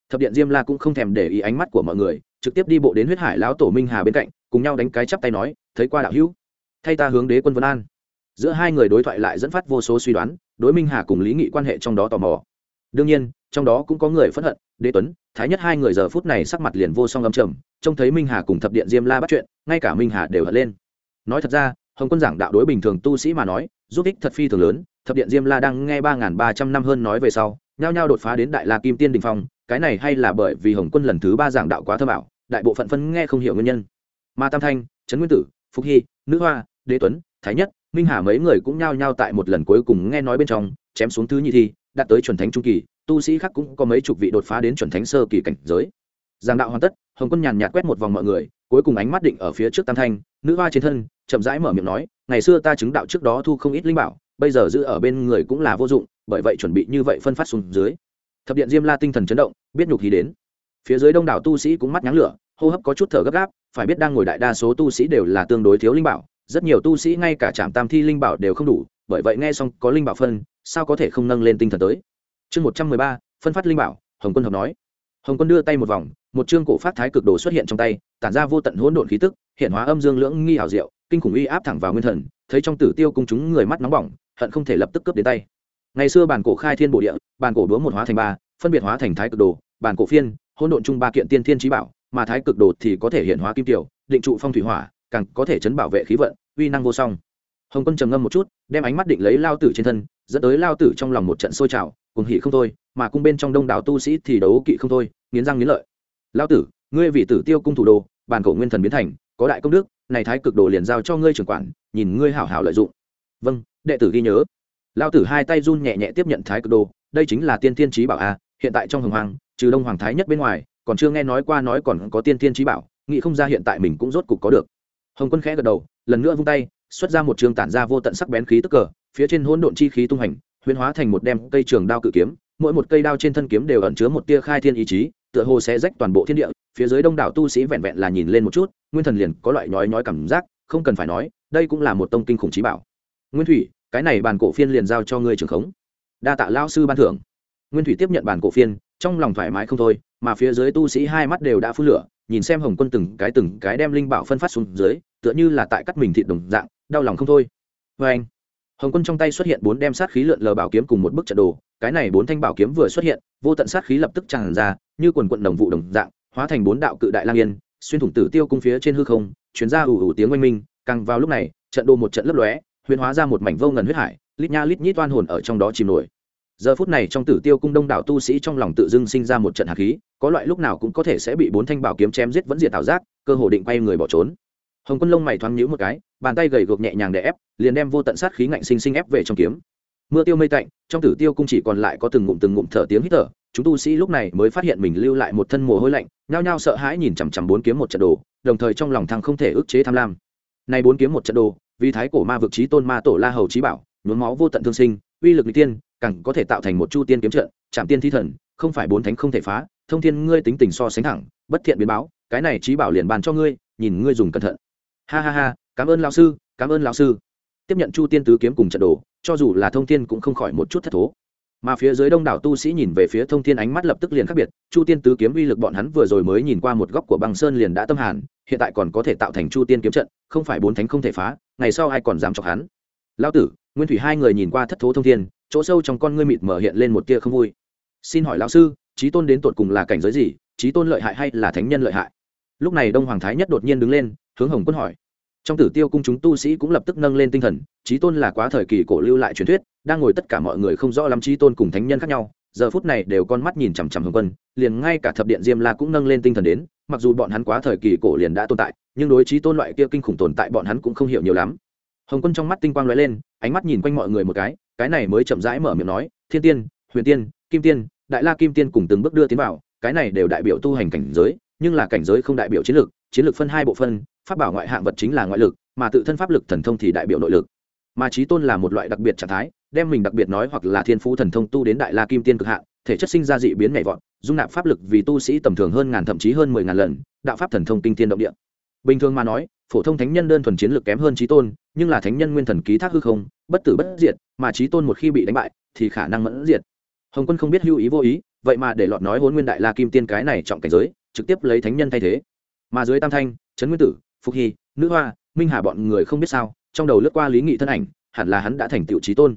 Thập điện diêm la cũng không thèm để ý ánh mắt của mọi người, trực tiếp đi bộ đến huyết hải lão tổ minh hà bên cạnh, cùng nhau đánh cái chắp tay nói, thấy qua đạo hữu, thay ta hướng đế quân vân an. Giữa hai người đối thoại lại dẫn phát vô số suy đoán đối minh hà cùng lý nghị quan hệ trong đó tò mò. đương nhiên, trong đó cũng có người phẫn hận, đế tuấn, thái nhất hai người giờ phút này sắc mặt liền vô song âm trầm, trông thấy minh hà cùng thập điện diêm la bắt chuyện, ngay cả minh hà đều hận lên. nói thật ra, hồng quân giảng đạo đối bình thường tu sĩ mà nói, giúp ích thật phi thường lớn, thập điện diêm la đang nghe ba ba trăm năm hơn nói về sau, nhao nhao đột phá đến đại la kim tiên đình phong, cái này hay là bởi vì hồng quân lần thứ ba giảng đạo quá thơ bảo đại bộ phận phân nghe không hiểu nguyên nhân. ma tam thanh, trấn nguyên tử phúc hy, nữ hoa, đế tuấn, thái nhất minh hà mấy người cũng nhao nhao tại một lần cuối cùng nghe nói bên trong, chém xuống thứ nhị thi, đạt tới chuẩn thánh trung kỳ, tu sĩ khác cũng có mấy chục vị đột phá đến chuẩn thánh sơ kỳ cảnh giới. Giảng đạo hoàn tất, hồng quân nhàn nhạt quét một vòng mọi người, cuối cùng ánh mắt định ở phía trước tam thanh, nữ hoa trên thân, chậm rãi mở miệng nói, ngày xưa ta chứng đạo trước đó thu không ít linh bảo, bây giờ giữ ở bên người cũng là vô dụng, bởi vậy chuẩn bị như vậy phân phát xuống dưới. Thập điện diêm la tinh thần chấn động, biết nhục hí đến. Phía dưới đông đảo tu sĩ cũng mắt nháng lửa, hô hấp có chút thở gấp gáp, phải biết đang ngồi đại đa số tu sĩ đều là tương đối thiếu linh bảo rất nhiều tu sĩ ngay cả trạm tam thi linh bảo đều không đủ, bởi vậy nghe xong có linh bảo phân, sao có thể không nâng lên tinh thần tới? Chương một trăm mười ba, phân phát linh bảo, hồng quân hợp nói. Hồng quân đưa tay một vòng, một chương cổ phát thái cực đồ xuất hiện trong tay, tản ra vô tận hỗn độn khí tức, hiện hóa âm dương lưỡng nghi hảo diệu, kinh khủng uy áp thẳng vào nguyên thần, thấy trong tử tiêu cung chúng người mắt nóng bỏng, hận không thể lập tức cướp đến tay. Ngày xưa bản cổ khai thiên bộ địa, bản cổ đúa một hóa thành ba, phân biệt hóa thành thái cực đồ, bản cổ phiên, hỗn độn chung ba kiện tiên thiên trí bảo, mà thái cực đồ thì có thể hiện hóa kim tiểu, định trụ phong thủy hỏa càng có thể chấn bảo vệ khí vận, uy năng vô song. Hồng quân trầm ngâm một chút, đem ánh mắt định lấy lao tử trên thân, dẫn tới lao tử trong lòng một trận sôi trào cùng hỉ không thôi, mà cung bên trong đông đảo tu sĩ thì đấu kỵ không thôi, nghiến răng nghiến lợi. Lao tử, ngươi vì tử tiêu cung thủ đồ, bản cổ nguyên thần biến thành, có đại công đức, này thái cực đồ liền giao cho ngươi trưởng quản, nhìn ngươi hảo hảo lợi dụng. Vâng đệ tử ghi nhớ. Lao tử hai tay run nhẹ nhẹ tiếp nhận thái cực đồ, đây chính là tiên thiên trí bảo a, hiện tại trong hồng hoàng, trừ đông hoàng thái nhất bên ngoài, còn chưa nghe nói qua nói còn có tiên thiên trí bảo, nghĩ không ra hiện tại mình cũng rốt cục có được hồng quân khẽ gật đầu, lần nữa vung tay, xuất ra một trường tản ra vô tận sắc bén khí tức cờ, phía trên hỗn độn chi khí tung hành, huyễn hóa thành một đem cây trường đao cự kiếm, mỗi một cây đao trên thân kiếm đều ẩn chứa một tia khai thiên ý chí, tựa hồ sẽ rách toàn bộ thiên địa, phía dưới đông đảo tu sĩ vẹn vẹn là nhìn lên một chút, nguyên thần liền có loại nhói nhói cảm giác, không cần phải nói, đây cũng là một tông kinh khủng trí bảo. Nguyên thủy, cái này bàn cổ phiên liền giao cho ngươi trường khống. Đa tạ lao sư ban thưởng. Nguyên thủy tiếp nhận bàn cổ phiên, trong lòng thoải mái không thôi, mà phía dưới tu sĩ hai mắt đều đã phun lửa nhìn xem hồng quân từng cái từng cái đem linh bảo phân phát xuống dưới, tựa như là tại cắt mình thịt đồng dạng, đau lòng không thôi. Vê anh, hồng quân trong tay xuất hiện bốn đem sát khí lượn lờ bảo kiếm cùng một bức trận đồ, cái này bốn thanh bảo kiếm vừa xuất hiện, vô tận sát khí lập tức tràn ra, như quần quận đồng vụ đồng dạng, hóa thành bốn đạo cự đại lang yên, xuyên thủng tử tiêu cung phía trên hư không chuyến ra ủ ủ tiếng oanh minh, càng vào lúc này, trận đồ một trận lấp lóe, huyền hóa ra một mảnh vô ngần huyết hải, lít nha lít nhít toan hồn ở trong đó chìm nổi giờ phút này trong tử tiêu cung đông đảo tu sĩ trong lòng tự dưng sinh ra một trận hạt khí, có loại lúc nào cũng có thể sẽ bị bốn thanh bảo kiếm chém giết vẫn diệt tạo giác, cơ hồ định quay người bỏ trốn. Hồng quân lông mày thoáng nhíu một cái, bàn tay gầy gộc nhẹ nhàng để ép, liền đem vô tận sát khí ngạnh sinh sinh ép về trong kiếm. Mưa tiêu mây tạnh, trong tử tiêu cung chỉ còn lại có từng ngụm từng ngụm thở tiếng hít thở, chúng tu sĩ lúc này mới phát hiện mình lưu lại một thân mồ hôi lạnh, nhao nhao sợ hãi nhìn chằm chằm bốn kiếm một trận đồ, đồng thời trong lòng thằng không thể ức chế tham lam. Nay bốn kiếm một trận đồ, vì thái cổ ma vực trí tôn ma tổ la hầu trí bảo, nhuốm máu vô tận thương sinh, uy lực n tiên càng có thể tạo thành một chu tiên kiếm trận chạm tiên thi thần, không phải bốn thánh không thể phá, thông thiên ngươi tính tình so sánh thẳng, bất thiện biến báo, cái này trí bảo liền bàn cho ngươi, nhìn ngươi dùng cẩn thận. Ha ha ha, cảm ơn lão sư, cảm ơn lão sư. Tiếp nhận chu tiên tứ kiếm cùng trận đồ, cho dù là thông thiên cũng không khỏi một chút thất thố. Mà phía dưới đông đảo tu sĩ nhìn về phía thông thiên ánh mắt lập tức liền khác biệt, chu tiên tứ kiếm uy lực bọn hắn vừa rồi mới nhìn qua một góc của băng sơn liền đã tâm hàn, hiện tại còn có thể tạo thành chu tiên kiếm trận, không phải bốn thánh không thể phá, ngày sau ai còn dám chọc hắn? Lao tử, nguyên thủy hai người nhìn qua thất thố thông thiên chỗ sâu trong con ngươi mịt mở hiện lên một tia không vui. Xin hỏi lão sư trí tôn đến tột cùng là cảnh giới gì? Trí tôn lợi hại hay là thánh nhân lợi hại? Lúc này đông hoàng thái nhất đột nhiên đứng lên, hướng hồng quân hỏi. Trong tử tiêu cung chúng tu sĩ cũng lập tức nâng lên tinh thần trí tôn là quá thời kỳ cổ lưu lại truyền thuyết, đang ngồi tất cả mọi người không rõ lắm trí tôn cùng thánh nhân khác nhau, giờ phút này đều con mắt nhìn chằm chằm hồng quân, liền ngay cả thập điện diêm la cũng nâng lên tinh thần đến, mặc dù bọn hắn quá thời kỳ cổ liền đã tồn tại, nhưng đối trí tôn loại kia kinh khủng tồn tại bọn hắn cũng không hiểu nhiều lắm. Hồng quân trong mắt tinh quang lóe lên ánh mắt nhìn quanh mọi người một cái cái này mới chậm rãi mở miệng nói, thiên tiên, huyền tiên, kim tiên, đại la kim tiên cùng từng bước đưa tiến vào, cái này đều đại biểu tu hành cảnh giới, nhưng là cảnh giới không đại biểu chiến lược chiến lược phân hai bộ phân, pháp bảo ngoại hạng vật chính là ngoại lực, mà tự thân pháp lực thần thông thì đại biểu nội lực. Mà trí tôn là một loại đặc biệt trạng thái, đem mình đặc biệt nói hoặc là thiên phú thần thông tu đến đại la kim tiên cực hạn, thể chất sinh ra dị biến nhảy vọt, dung nạp pháp lực vì tu sĩ tầm thường hơn ngàn thậm chí hơn mười ngàn lần, đạo pháp thần thông kinh tiên động địa. Bình thường mà nói phổ thông thánh nhân đơn thuần chiến lược kém hơn trí tôn, nhưng là thánh nhân nguyên thần ký thác hư không, bất tử bất diệt, mà trí tôn một khi bị đánh bại, thì khả năng mẫn diệt. Hồng quân không biết hưu ý vô ý, vậy mà để lọt nói hôn nguyên đại la kim tiên cái này trọng cảnh giới, trực tiếp lấy thánh nhân thay thế. Mà dưới tam thanh, trấn nguyên tử phúc hy, nữ hoa, minh hà bọn người không biết sao, trong đầu lướt qua lý nghị thân ảnh, hẳn là hắn đã thành tựu trí tôn.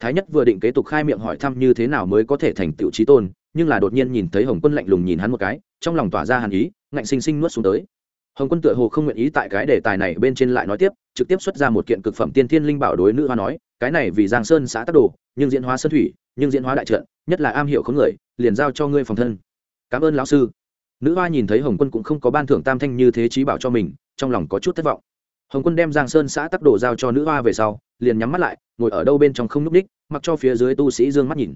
Thái nhất vừa định kế tục khai miệng hỏi thăm như thế nào mới có thể thành tựu trí tôn, nhưng là đột nhiên nhìn thấy hồng quân lạnh lùng nhìn hắn một cái, trong lòng tỏa ra hàn ý, ngạnh sinh sinh nuốt xuống tới hồng quân tựa hồ không nguyện ý tại cái đề tài này bên trên lại nói tiếp, trực tiếp xuất ra một kiện cực phẩm tiên thiên linh bảo đối nữ hoa nói, cái này vì giang sơn xã tắc đồ, nhưng diễn hóa sơn thủy, nhưng diễn hóa đại trận, nhất là am hiểu không người, liền giao cho ngươi phòng thân. Cảm ơn lão sư. Nữ hoa nhìn thấy hồng quân cũng không có ban thưởng tam thanh như thế trí bảo cho mình, trong lòng có chút thất vọng. Hồng quân đem giang sơn xã tắc đồ giao cho nữ hoa về sau, liền nhắm mắt lại, ngồi ở đâu bên trong không n ú c ních mặc cho phía dưới tu sĩ d ư ơ n g mắt nhìn.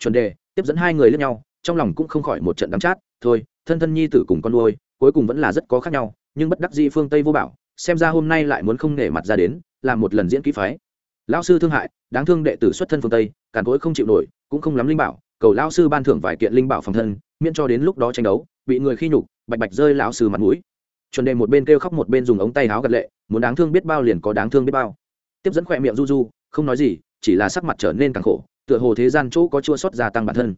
Chuẩn đề, tiếp dẫn hai người lên nhau, trong lòng cũng không khỏi một trận đắm chát, thôi, thân thân nhi tử cùng con nuôi cuối cùng vẫn là rất có khác nhau, nhưng bất đắc dĩ phương tây vô bảo, xem ra hôm nay lại muốn không nể mặt ra đến làm một lần diễn kỹ phái. Lão sư thương hại, đáng thương đệ tử xuất thân phương tây, càn cối không chịu nổi, cũng không lắm linh bảo, cầu lão sư ban thưởng vài kiện linh bảo phòng thân, miễn cho đến lúc đó tranh đấu, bị người khi nhục, bạch bạch rơi lão sư mặt mũi. Chuẩn đề một bên kêu khóc một bên dùng ống tay áo gật lệ, muốn đáng thương biết bao liền có đáng thương biết bao. Tiếp dẫn khỏe miệng du du, không nói gì, chỉ là sắc mặt trở nên càng khổ, tựa hồ thế gian chỗ có chua sót gia tăng bản thân.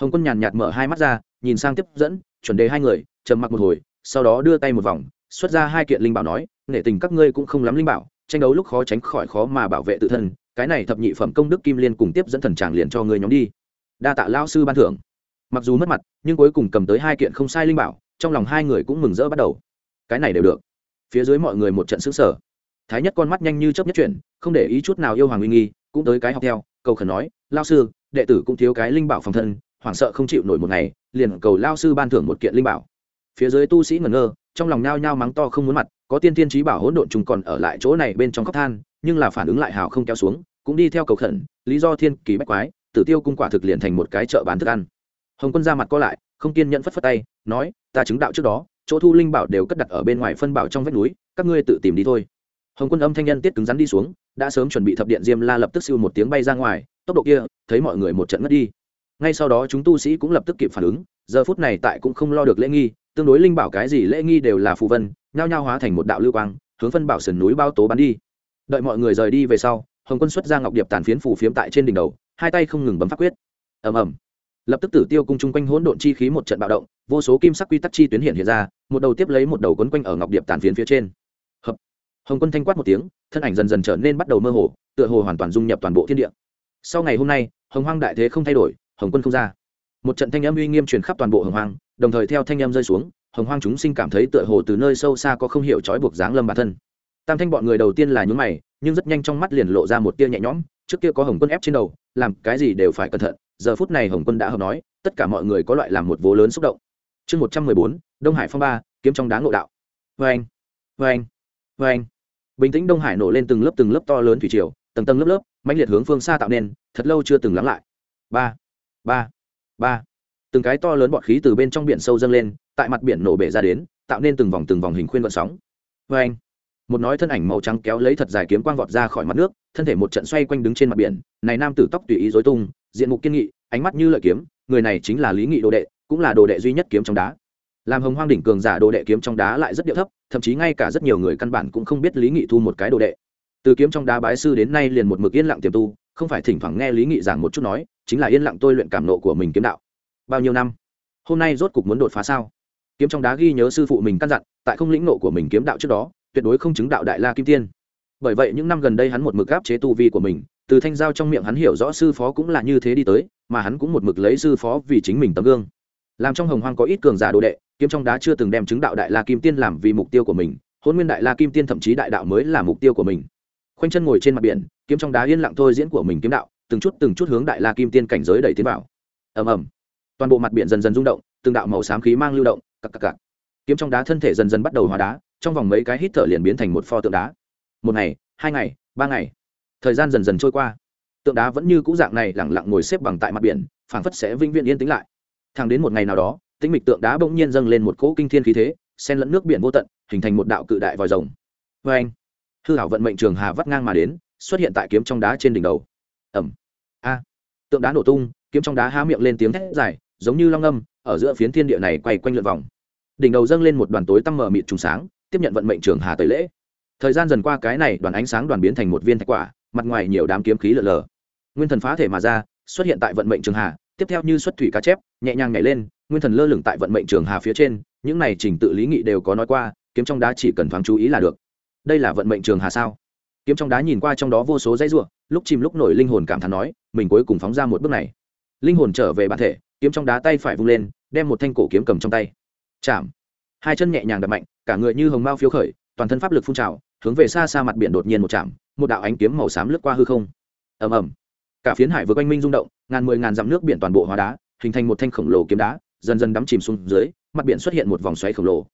Hồng quân nhàn nhạt mở hai mắt ra, nhìn sang tiếp dẫn, chuẩn đề hai người trầm mặc một hồi, sau đó đưa tay một vòng, xuất ra hai kiện linh bảo nói nể tình các ngươi cũng không lắm linh bảo, tranh đấu lúc khó tránh khỏi khó mà bảo vệ tự thân, cái này thập nhị phẩm công đức kim liên cùng tiếp dẫn thần tràng liền cho ngươi nhóm đi. Đa tạ lao sư ban thưởng. Mặc dù mất mặt, nhưng cuối cùng cầm tới hai kiện không sai linh bảo, trong lòng hai người cũng mừng rỡ bắt đầu. Cái này đều được. Phía dưới mọi người một trận xứng sở thái nhất con mắt nhanh như chấp nhất chuyển, không để ý chút nào yêu hoàng uy nghi, cũng tới cái học theo, cầu khẩn nói lao sư, đệ tử cũng thiếu cái linh bảo phòng thân, hoảng sợ không chịu nổi một ngày, liền cầu lao sư ban thưởng một kiện linh bảo phía dưới tu sĩ ngẩn ngơ, trong lòng nhao nhao mắng to không muốn mặt, có tiên tiên trí bảo hỗn độn trùng còn ở lại chỗ này bên trong khóc than, nhưng là phản ứng lại hào không kéo xuống, cũng đi theo cầu khẩn, lý do thiên kỳ bách quái, tử tiêu cung quả thực liền thành một cái chợ bán thức ăn. Hồng quân ra mặt co lại, không kiên nhẫn phất phất tay, nói, ta chứng đạo trước đó, chỗ thu linh bảo đều cất đặt ở bên ngoài phân bảo trong vách núi, các ngươi tự tìm đi thôi. Hồng quân âm thanh nhân tiết cứng rắn đi xuống, đã sớm chuẩn bị thập điện diêm la lập tức siêu một tiếng bay ra ngoài, tốc độ kia, thấy mọi người một trận ngất đi. Ngay sau đó chúng tu sĩ cũng lập tức kịp phản ứng, giờ phút này tại cũng không lo được lễ nghi tương đối linh bảo cái gì lễ nghi đều là phù vân, nhao nhao hóa thành một đạo lưu quang, hướng phân bảo sườn núi bao tố bắn đi. Đợi mọi người rời đi về sau, hồng quân xuất ra ngọc điệp tàn phiến phù phiếm tại trên đỉnh đầu, hai tay không ngừng bấm phát quyết. Ầm ầm. Lập tức tử tiêu cung chung quanh hỗn độn chi khí một trận bạo động, vô số kim sắc quy tắc chi tuyến hiện hiện ra, một đầu tiếp lấy một đầu quấn quanh ở ngọc điệp tàn phiến phía trên. Hợp. Hồng quân thanh quát một tiếng, thân ảnh dần dần trở nên bắt đầu mơ hồ, tựa hồ hoàn toàn dung nhập toàn bộ thiên địa. Sau ngày hôm nay, hồng hoang đại thế không thay đổi, hồng quân không ra. Một trận thanh âm uy nghiêm truyền khắp toàn bộ hồng hoang đồng thời theo thanh em rơi xuống, hồng hoang chúng sinh cảm thấy tựa hồ từ nơi sâu xa có không hiểu trói buộc dáng lâm bản thân. Tam thanh bọn người đầu tiên là nhún mày, nhưng rất nhanh trong mắt liền lộ ra một tia nhẹ nhõm, trước kia có hồng quân ép trên đầu, làm cái gì đều phải cẩn thận, giờ phút này hồng quân đã hợp nói, tất cả mọi người có loại làm một vố lớn xúc động. Chương một trăm mười bốn, đông hải phong ba, kiếm trong đá ngộ đạo. Vê anh vê anh vê anh. Bình tĩnh đông hải nổ lên từng lớp từng lớp to lớn thủy triều, tầng tầng lớp lớp mạnh liệt hướng phương xa tạo nên, thật lâu chưa từng lắng lại. Ba ba ba từng cái to lớn bọt khí từ bên trong biển sâu dâng lên, tại mặt biển nổ bể ra đến, tạo nên từng vòng từng vòng hình khuyên vận sóng. Vê anh, một nói thân ảnh màu trắng kéo lấy thật dài kiếm quang vọt ra khỏi mặt nước, thân thể một trận xoay quanh đứng trên mặt biển, này nam tử tóc tùy ý dối tung, diện mục kiên nghị, ánh mắt như lợi kiếm, người này chính là lý nghị đồ đệ, cũng là đồ đệ duy nhất kiếm trong đá. Làm hồng hoang đỉnh cường giả đồ đệ kiếm trong đá lại rất điệu thấp, thậm chí ngay cả rất nhiều người căn bản cũng không biết lý nghị thu một cái đồ đệ. Từ kiếm trong đá bái sư đến nay liền một mực yên lặng tiềm tu, không phải thỉnh thoảng nghe lý nghị giảng một chút nói, chính là yên lặng tôi luyện cảm nộ của mình kiếm đạo bao nhiêu năm? Hôm nay rốt cục muốn đột phá sao? Kiếm trong đá ghi nhớ sư phụ mình căn dặn, tại không lĩnh nộ của mình kiếm đạo trước đó, tuyệt đối không chứng đạo đại la kim tiên. Bởi vậy những năm gần đây hắn một mực áp chế tu vi của mình, từ thanh giao trong miệng hắn hiểu rõ sư phó cũng là như thế đi tới, mà hắn cũng một mực lấy sư phó vì chính mình tấm gương. Làm trong hồng hoang có ít cường giả đồ đệ, kiếm trong đá chưa từng đem chứng đạo đại la kim tiên làm vì mục tiêu của mình, hôn nguyên đại la kim tiên thậm chí đại đạo mới là mục tiêu của mình. Khoanh chân ngồi trên mặt biển, kiếm trong đá yên lặng thôi diễn của mình kiếm đạo, từng chút từng chút hướng đại la kim tiên cảnh giới đẩy tiến vào. Ầm ầm toàn bộ mặt biển dần dần rung động, từng đạo màu xám khí mang lưu động cặp cặp cặp kiếm trong đá thân thể dần dần bắt đầu hóa đá, trong vòng mấy cái hít thở liền biến thành một pho tượng đá. Một ngày, hai ngày, ba ngày. Thời gian dần dần trôi qua. Tượng đá vẫn như cũ dạng này lẳng lặng ngồi xếp bằng tại mặt biển, phảng phất sẽ vĩnh viễn yên tĩnh lại. Thẳng đến một ngày nào đó, tĩnh mịch tượng đá bỗng nhiên dâng lên một cỗ kinh thiên khí thế, xen lẫn nước biển vô tận, hình thành một đạo cự đại vòi rồng. Vê anh. Hư hảo vận mệnh trường hà vắt ngang mà đến, xuất hiện tại kiếm trong đá trên đỉnh đầu. Ẩm. A. Tượng đá nổ tung, kiếm trong đá há miệng lên tiếng thét dài giống như long âm, ở giữa phiến thiên địa này quay quanh lượn vòng. Đỉnh đầu dâng lên một đoàn tối tăm mờ mịt trùng sáng, tiếp nhận vận mệnh trường hà tẩy lễ. Thời gian dần qua cái này đoàn ánh sáng đoàn biến thành một viên thạch quả, mặt ngoài nhiều đám kiếm khí lở lở nguyên thần phá thể mà ra, xuất hiện tại vận mệnh trường hà, tiếp theo như xuất thủy cá chép, nhẹ nhàng nhảy lên, nguyên thần lơ lửng tại vận mệnh trường hà phía trên, những này trình tự lý nghị đều có nói qua, kiếm trong đá chỉ cần thoáng chú ý là được. Đây là vận mệnh trường hà sao? Kiếm trong đá nhìn qua trong đó vô số dãy ruộng, lúc chìm lúc nổi linh hồn cảm thán nói, mình cuối cùng phóng ra một bước này. Linh hồn trở về bản thể kiếm trong đá tay phải vung lên, đem một thanh cổ kiếm cầm trong tay. Chạm. Hai chân nhẹ nhàng đập mạnh, cả người như hồng mao phiếu khởi, toàn thân pháp lực phun trào, hướng về xa xa mặt biển đột nhiên một chạm, một đạo ánh kiếm màu xám lướt qua hư không. Ầm ầm. Cả phiến hải vừa quanh minh rung động, ngàn mười ngàn dặm nước biển toàn bộ hóa đá, hình thành một thanh khổng lồ kiếm đá, dần dần đắm chìm xuống dưới, mặt biển xuất hiện một vòng xoáy khổng lồ.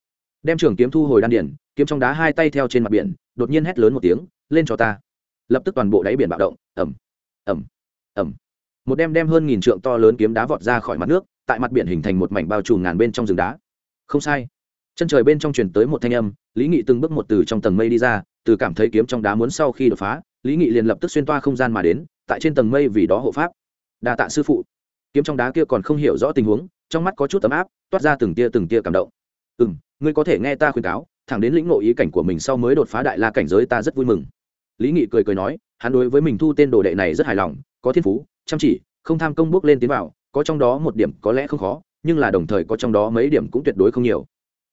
Đem trường kiếm thu hồi đan điển kiếm trong đá hai tay theo trên mặt biển, đột nhiên hét lớn một tiếng, lên cho ta. Lập tức toàn bộ đáy biển bạo động. Ẩm ẩm ẩm một đem đem hơn nghìn trượng to lớn kiếm đá vọt ra khỏi mặt nước, tại mặt biển hình thành một mảnh bao trùm ngàn bên trong rừng đá. Không sai. Chân trời bên trong truyền tới một thanh âm, lý nghị từng bước một từ trong tầng mây đi ra, từ cảm thấy kiếm trong đá muốn sau khi đột phá, lý nghị liền lập tức xuyên toa không gian mà đến, tại trên tầng mây vì đó hộ pháp. Đa tạ sư phụ. Kiếm trong đá kia còn không hiểu rõ tình huống, trong mắt có chút tấm áp, toát ra từng tia từng tia cảm động. Ừ m ngươi có thể nghe ta khuyên cáo, thẳng đến lĩnh ngộ ý cảnh của mình sau mới đột phá đại la cảnh giới ta rất vui mừng. Lý nghị cười cười nói, hắn đối với mình thu tên đồ đệ này rất hài lòng, có thiên phú chăm chỉ, không tham công bước lên tiến vào, có trong đó một điểm có lẽ không khó, nhưng là đồng thời có trong đó mấy điểm cũng tuyệt đối không nhiều.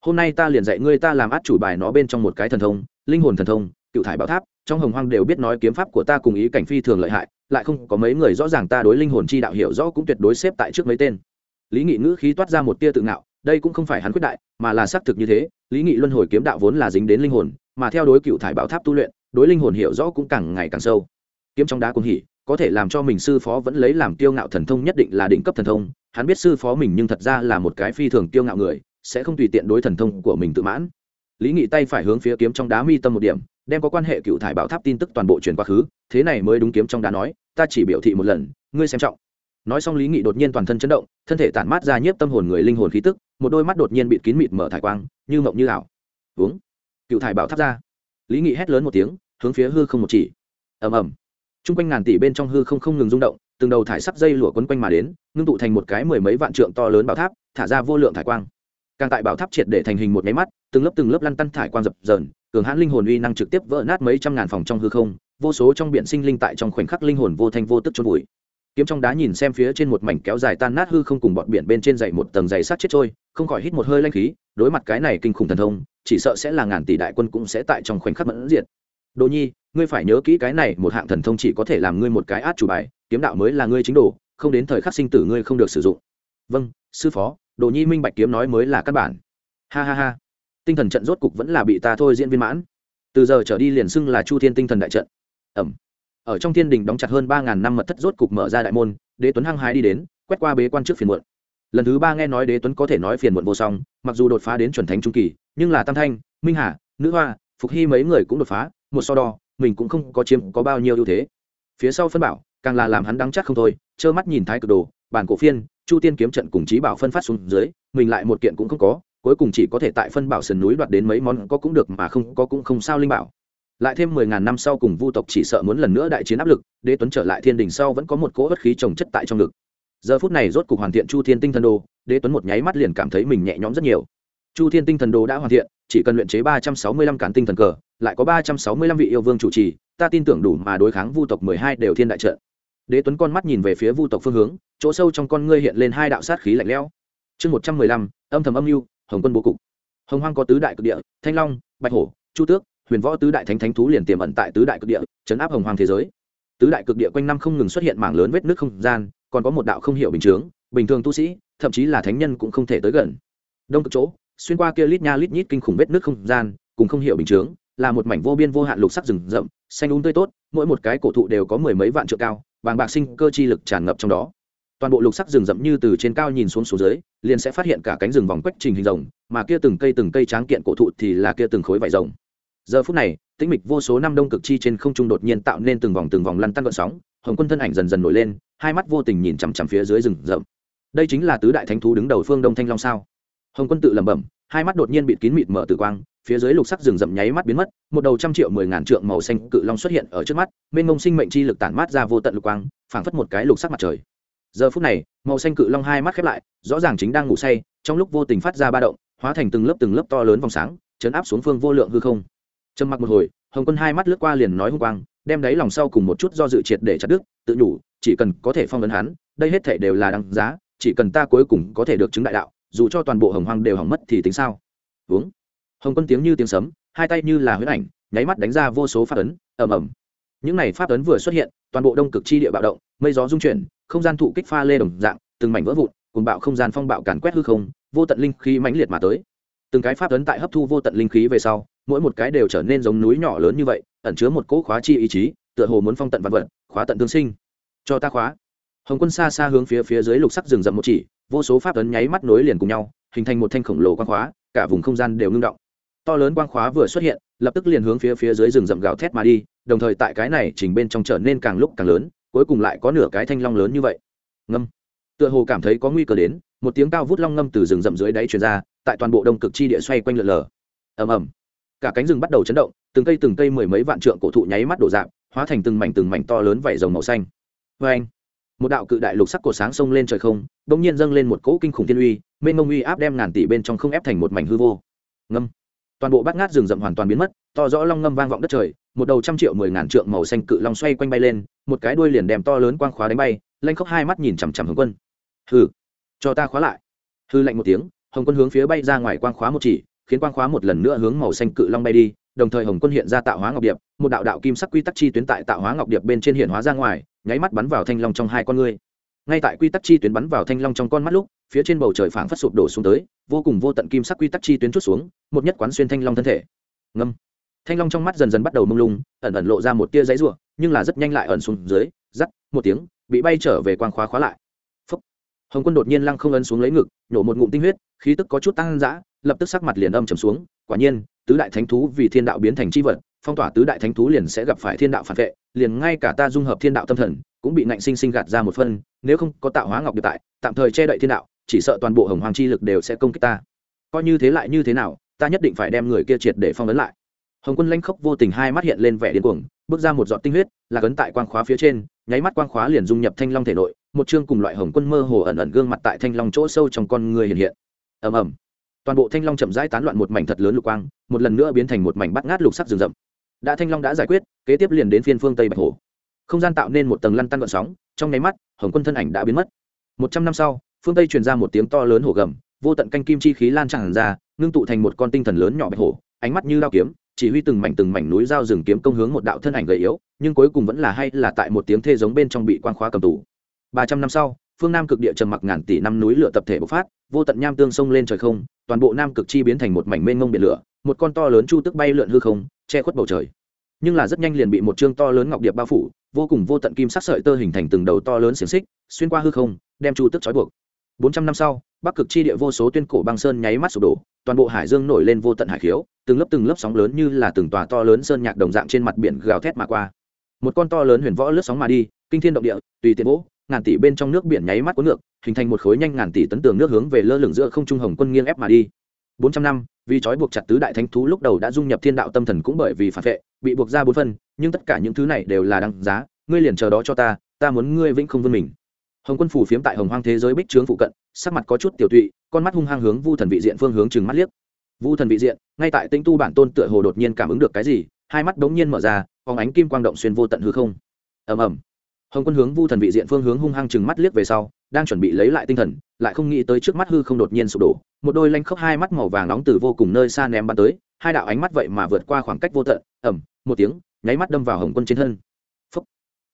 Hôm nay ta liền dạy ngươi ta làm át chủ bài nó bên trong một cái thần thông, linh hồn thần thông, cựu thải bảo tháp, trong hồng hoang đều biết nói kiếm pháp của ta cùng ý cảnh phi thường lợi hại, lại không có mấy người rõ ràng ta đối linh hồn chi đạo hiểu rõ cũng tuyệt đối xếp tại trước mấy tên. Lý nghị ngữ khí toát ra một tia tự ngạo, đây cũng không phải hắn quyết đại, mà là xác thực như thế, lý nghị luân hồi kiếm đạo vốn là dính đến linh hồn, mà theo đối cựu thải bảo tháp tu luyện, đối linh hồn hiểu rõ cũng càng ngày càng sâu. Kiếm trong đá cũng hỉ có thể làm cho mình sư phó vẫn lấy làm tiêu ngạo thần thông nhất định là đỉnh cấp thần thông, hắn biết sư phó mình nhưng thật ra là một cái phi thường tiêu ngạo người, sẽ không tùy tiện đối thần thông của mình tự mãn. Lý nghị tay phải hướng phía kiếm trong đá mi tâm một điểm, đem có quan hệ cựu thải bảo tháp tin tức toàn bộ truyền quá khứ, thế này mới đúng kiếm trong đá nói, ta chỉ biểu thị một lần, ngươi xem trọng. Nói xong lý nghị đột nhiên toàn thân chấn động, thân thể tản mát ra nhiếp tâm hồn người linh hồn khí tức, một đôi mắt đột nhiên bị kín mịt mở thải quang, như mộng như ảo. Uống cựu thải bảo tháp ra. Lý nghị hét lớn một tiếng, hướng phía hư không một chỉ. Ầm ầm t r u n g quanh ngàn tỷ bên trong hư không không ngừng rung động, từng đầu thải sắc dây lụa quấn quanh mà đến, ngưng tụ thành một cái mười mấy vạn trượng to lớn bảo tháp, thả ra vô lượng thải quang. Càng tại bảo tháp triệt để thành hình một nháy mắt, từng lớp từng lớp lăn tăn thải quang dập dờn, cường hãn linh hồn uy năng trực tiếp vỡ nát mấy trăm ngàn phòng trong hư không, vô số trong biển sinh linh tại trong khoảnh khắc linh hồn vô thanh vô tức trôn vùi. Kiếm trong đá nhìn xem phía trên một mảnh kéo dài tan nát hư không cùng bọn biển bên trên dày một tầng dày sát chết trôi, không khỏi hít một hơi lanh khí, đối mặt cái này kinh khủng thần thông, chỉ sợ sẽ là ngàn tỷ đại quân cũng sẽ tại trong khoảnh khắc mẫn diệt đồ nhi, ngươi phải nhớ kỹ cái này, một hạng thần thông chỉ có thể làm ngươi một cái át chủ bài, kiếm đạo mới là ngươi chính đồ, không đến thời khắc sinh tử ngươi không được sử dụng. Vâng sư phó đồ nhi minh bạch kiếm nói mới là căn bản. Ha ha ha. Tinh thần trận rốt cục vẫn là bị ta thôi diễn viên mãn. Từ giờ trở đi liền xưng là chu thiên tinh thần đại trận. Ẩm. Ở trong thiên đình đóng chặt hơn ba ngàn năm mật thất rốt cục mở ra đại môn, đế tuấn hăng hái đi đến, quét qua bế quan trước phiền muộn. Lần thứ ba nghe nói đế tuấn có thể nói phiền muộn vô song, mặc dù đột phá đến chuẩn thánh trung kỳ, nhưng là tam thanh, minh hà, nữ hoa, phục hy mấy người cũng đột phá một so đo, mình cũng không có chiếm có bao nhiêu ưu thế. Phía sau phân bảo, càng là làm hắn đắng chắc không thôi, trơ mắt nhìn thái cực đồ, bản cổ phiên, chu tiên kiếm trận cùng trí bảo phân phát xuống dưới, mình lại một kiện cũng không có, cuối cùng chỉ có thể tại phân bảo sườn núi đoạt đến mấy món có cũng được mà không có cũng không sao linh bảo. Lại thêm mười ngàn năm sau cùng vu tộc chỉ sợ muốn lần nữa đại chiến áp lực, đế tuấn trở lại thiên đình sau vẫn có một cỗ bất khí trồng chất tại trong ngực. Giờ phút này rốt cục hoàn thiện chu thiên tinh thần đồ, đế tuấn một nháy mắt liền cảm thấy mình nhẹ nhõm rất nhiều. Chu thiên tinh thần đồ đã hoàn thiện, chỉ cần luyện chế ba trăm sáu mươi lăm cán tinh thần cờ lại có ba trăm sáu mươi lăm vị yêu vương chủ trì, ta tin tưởng đủ mà đối kháng vu tộc mười hai đều thiên đại trận. Đế tuấn con mắt nhìn về phía vu tộc phương hướng, chỗ sâu trong con ngươi hiện lên hai đạo sát khí lạnh lẽo. Chương một trăm mười lăm, âm thầm âm mưu, hồng quân bố cục. Hồng hoang có tứ đại cực địa, thanh long, bạch hổ, chu tước, huyền võ tứ đại thánh thánh thú liền tiềm ẩn tại tứ đại cực địa, chấn áp hồng hoang thế giới. Tứ đại cực địa quanh năm không ngừng xuất hiện mảng lớn vết nước không gian, còn có một đạo không hiểu bình chướng, bình thường tu sĩ, thậm chí là thánh nhân cũng không thể tới gần. Đông cực chỗ, xuyên qua kia lít nha lít nhít kinh khủng vết nước không gian, cùng không hiểu bình chướng là một mảnh vô biên vô hạn lục sắc rừng rậm, xanh úng um tươi tốt, mỗi một cái cổ thụ đều có mười mấy vạn trượng cao, bàng bạc sinh cơ chi lực tràn ngập trong đó. Toàn bộ lục sắc rừng rậm như từ trên cao nhìn xuống xuống dưới, liền sẽ phát hiện cả cánh rừng vòng quách trình hình rồng, mà kia từng cây từng cây tráng kiện cổ thụ thì là kia từng khối vải rồng. Giờ phút này, tĩnh mịch vô số năm đông cực chi trên không trung đột nhiên tạo nên từng vòng từng vòng lăn tăn gợn sóng, hồng quân thân ảnh dần dần nổi lên, hai mắt vô tình nhìn chằm chằm phía dưới rừng rậm. Đây chính là tứ đại thánh thú đứng đầu phương đông thanh long sao? Hồng quân tự lẩm bẩm, hai mắt đột nhiên bị kín mịt mở tử quang phía dưới lục sắc rừng rậm nháy mắt biến mất, một đầu trăm triệu mười ngàn trượng màu xanh cự long xuất hiện ở trước mắt, mênh mông sinh mệnh chi lực tản mát ra vô tận lục quang, phảng phất một cái lục sắc mặt trời. Giờ phút này, màu xanh cự long hai mắt khép lại, rõ ràng chính đang ngủ say, trong lúc vô tình phát ra ba động, hóa thành từng lớp từng lớp to lớn vòng sáng, chấn áp xuống phương vô lượng hư không. Trầm mặc một hồi, hồng quân hai mắt lướt qua liền nói hung quang, đem đáy lòng sau cùng một chút do dự triệt để chặt đứt, tự nhủ, chỉ cần có thể phong vấn hắn, đây hết thể đều là đăng giá, chỉ cần ta cuối cùng có thể được chứng đại đạo, dù cho toàn bộ hồng hoang đều hỏng mất thì tính sao? Uống hồng quân tiếng như tiếng sấm, hai tay như là huyết ảnh, nháy mắt đánh ra vô số pháp ấn, ầm ầm. Những này pháp ấn vừa xuất hiện, toàn bộ đông cực chi địa bạo động, mây gió dung chuyển, không gian thụ kích pha lê đồng dạng, từng mảnh vỡ vụn, cùng bạo không gian phong bạo càn quét hư không, vô tận linh khí mãnh liệt mà tới. Từng cái pháp ấn tại hấp thu vô tận linh khí về sau, mỗi một cái đều trở nên giống núi nhỏ lớn như vậy, ẩn chứa một cỗ khóa chi ý chí, tựa hồ muốn phong tận vạn vật, khóa tận tương sinh. Cho ta khóa. Hồng quân xa xa hướng phía phía dưới lục sắc rừng rậm một chỉ, vô số pháp ấn nháy mắt nối liền cùng nhau, hình thành một thanh khổng lồ quang khóa, cả vùng không gian đều ngưng động to lớn quang khóa vừa xuất hiện, lập tức liền hướng phía phía dưới rừng rậm gào thét mà đi, đồng thời tại cái này chỉnh bên trong trở nên càng lúc càng lớn, cuối cùng lại có nửa cái thanh long lớn như vậy. Ngâm. Tựa hồ cảm thấy có nguy cơ đến, một tiếng cao vút long ngâm từ rừng rậm dưới đáy truyền ra, tại toàn bộ đông cực chi địa xoay quanh lượn lờ. Ầm ầm. Cả cánh rừng bắt đầu chấn động, từng cây từng cây mười mấy vạn trượng cổ thụ nháy mắt đổ dạng, hóa thành từng mảnh từng mảnh to lớn vảy rồng màu xanh. Vê anh, một đạo cự đại lục sắc cổ sáng sông lên trời không bỗng nhiên dâng lên một cỗ kinh khủng thiên uy, mênh mông uy áp đem ngàn tỷ bên trong không ép thành một mảnh hư vô. Ngâm toàn bộ bát ngát rừng rậm hoàn toàn biến mất, to rõ long ngâm vang vọng đất trời, một đầu trăm triệu mười ngàn trượng màu xanh cự long xoay quanh bay lên, một cái đuôi liền đem to lớn quang khóa đánh bay lanh khóc hai mắt nhìn chằm chằm hướng quân. Hừ, cho ta khóa lại. Hư lạnh một tiếng, hồng quân hướng phía bay ra ngoài quang khóa một chỉ, khiến quang khóa một lần nữa hướng màu xanh cự long bay đi, đồng thời hồng quân hiện ra tạo hóa ngọc điệp, một đạo đạo kim sắc quy tắc chi tuyến tại tạo hóa ngọc điệp bên trên hiện hóa ra ngoài, nháy mắt bắn vào thanh long trong hai con ngươi. Ngay tại quy tắc chi tuyến bắn vào thanh long trong con mắt lúc phía trên bầu trời phảng phất sụp đổ xuống tới, vô cùng vô tận kim sắc quy tắc chi tuyến chút xuống, một nhất quán xuyên thanh long thân thể. Ngâm. Thanh long trong mắt dần dần bắt đầu mông lung, ẩn ẩn lộ ra một tia giấy ruộng nhưng là rất nhanh lại ẩn xuống dưới rắt một tiếng, bị bay trở về quang khóa khóa lại. Phúc. hồng quân đột nhiên lăng không ấn xuống lấy ngực nhổ một ngụm tinh huyết, khí tức có chút tăng dã, lập tức sắc mặt liền âm trầm xuống, quả nhiên, tứ đại thánh thú vì thiên đạo biến thành c h i vật, phong tỏa tứ đại thánh thú liền sẽ gặp phải thiên đạo phản vệ, liền ngay cả ta dung hợp thiên đạo tâm thần cũng bị nạnh sinh sinh gạt ra một phân, nếu không có tạo hóa ngọc điệp tại, tạm thời che đậy thiên đạo, chỉ sợ toàn bộ hồng hoàng chi lực đều sẽ công kích ta. Coi như thế lại như thế nào, ta nhất định phải đem người kia triệt để phong ấn lại. Hồng quân lanh khốc vô tình hai mắt hiện lên vẻ điên cuồng, bước ra một giọt tinh huyết, là cấn tại quang khóa phía trên, nháy mắt quang khóa liền dung nhập thanh long thể nội, một chương cùng loại hồng quân mơ hồ ẩn ẩn gương mặt tại thanh long chỗ sâu trong con người hiện hiện. Ầm ầm. Toàn bộ thanh long chậm rãi tán loạn một mảnh thật lớn lục quang, một lần nữa biến thành một mảnh bắt ngát lục sắc rừng rậm. Đã thanh long đã giải quyết, kế tiếp liền đến phiên phương tây bạch hồ không gian tạo nên một tầng lăn tăn gợn sóng trong nháy mắt hồng quân thân ảnh đã biến mất một trăm năm sau phương tây truyền ra một tiếng to lớn hổ gầm vô tận canh kim chi khí lan tràn ra ngưng tụ thành một con tinh thần lớn nhỏ bạch hổ ánh mắt như lao kiếm chỉ huy từng mảnh từng mảnh núi dao rừng kiếm công hướng một đạo thân ảnh gầy yếu nhưng cuối cùng vẫn là hay là tại một tiếng thê giống bên trong bị quan khóa cầm tù ba trăm năm sau phương nam cực địa trầm mặc ngàn tỷ năm núi lửa tập thể bộc phát vô tận nham tương sông lên trời không toàn bộ nam cực chi biến thành một mảnh mênh mông biển lửa một con to lớn chu tức bay lượn hư không che khuất bầu trời nhưng là rất nhanh liền bị một chương to lớn ngọc điệp bao phủ vô cùng vô tận kim sắc sợi tơ hình thành từng đầu to lớn xiềng xích, xuyên qua hư không, đem chu tức trói buộc. Bốn trăm năm sau, bắc cực chi địa vô số tuyên cổ băng sơn nháy mắt sụp đổ, toàn bộ hải dương nổi lên vô tận hải khiếu, từng lớp từng lớp sóng lớn như là từng tòa to lớn sơn nhạc đồng dạng trên mặt biển gào thét mà qua. Một con to lớn huyền võ lướt sóng mà đi, kinh thiên động địa, tùy tiện vỗ, ngàn tỷ bên trong nước biển nháy mắt cuốn ngược, hình thành một khối nhanh ngàn tỷ tấn tường nước hướng về lơ lửng giữa không trung hồng quân nghiêng ép mà đi bốn trăm năm, vì trói buộc chặt tứ đại thánh thú lúc đầu đã dung nhập thiên đạo tâm thần cũng bởi vì phản vệ, bị buộc ra bốn phân, nhưng tất cả những thứ này đều là đăng giá, ngươi liền chờ đó cho ta ta muốn ngươi vĩnh không vươn mình. Hồng quân phủ phiếm tại hồng hoang thế giới bích trướng phụ cận, sắc mặt có chút tiểu tụy, con mắt hung hăng hướng vu thần vị diện phương hướng chừng mắt liếc. Vu thần vị diện, ngay tại tinh tu bản tôn tựa hồ đột nhiên cảm ứng được cái gì, hai mắt đống nhiên mở ra, phóng ánh kim quang động xuyên vô tận hư không. Ầm ầm. Hồng quân hướng vu thần vị diện phương hướng hung hăng chừng mắt liếc về sau, đang chuẩn bị lấy lại tinh thần lại không nghĩ tới trước mắt hư không đột nhiên sụp đổ, một đôi lanh khóc hai mắt màu vàng nóng từ vô cùng nơi xa ném bắn tới, hai đạo ánh mắt vậy mà vượt qua khoảng cách vô tận ẩm một tiếng, nháy mắt đâm vào hồng quân trên thân. Phúc.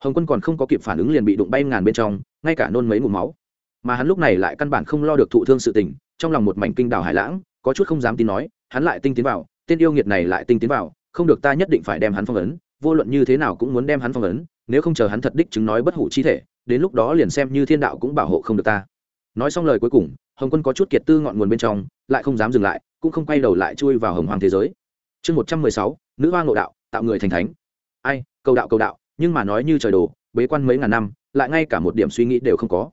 hồng quân còn không có kịp phản ứng liền bị đụng bay ngàn bên trong, ngay cả nôn mấy ngụm máu. Mà hắn lúc này lại căn bản không lo được thụ thương sự tình, trong lòng một mảnh kinh đảo hải lãng, có chút không dám tin nói, hắn lại tinh tiến vào, tên yêu nghiệt này lại tinh tiến vào, không được ta nhất định phải đem hắn phong ấn, vô luận như thế nào cũng muốn đem hắn phong ấn, nếu không chờ hắn thật đích chứng nói bất hủ chi thể, đến lúc đó liền xem như thiên đạo cũng bảo hộ không được ta nói xong lời cuối cùng, hồng quân có chút kiệt tư ngọn nguồn bên trong, lại không dám dừng lại, cũng không quay đầu lại chui vào hồng hoàng thế giới. Chương một trăm mười sáu, nữ hoa ngộ đạo, tạo người thành thánh. Ai, cầu đạo cầu đạo, nhưng mà nói như trời đồ bế quan mấy ngàn năm, lại ngay cả một điểm suy nghĩ đều không có.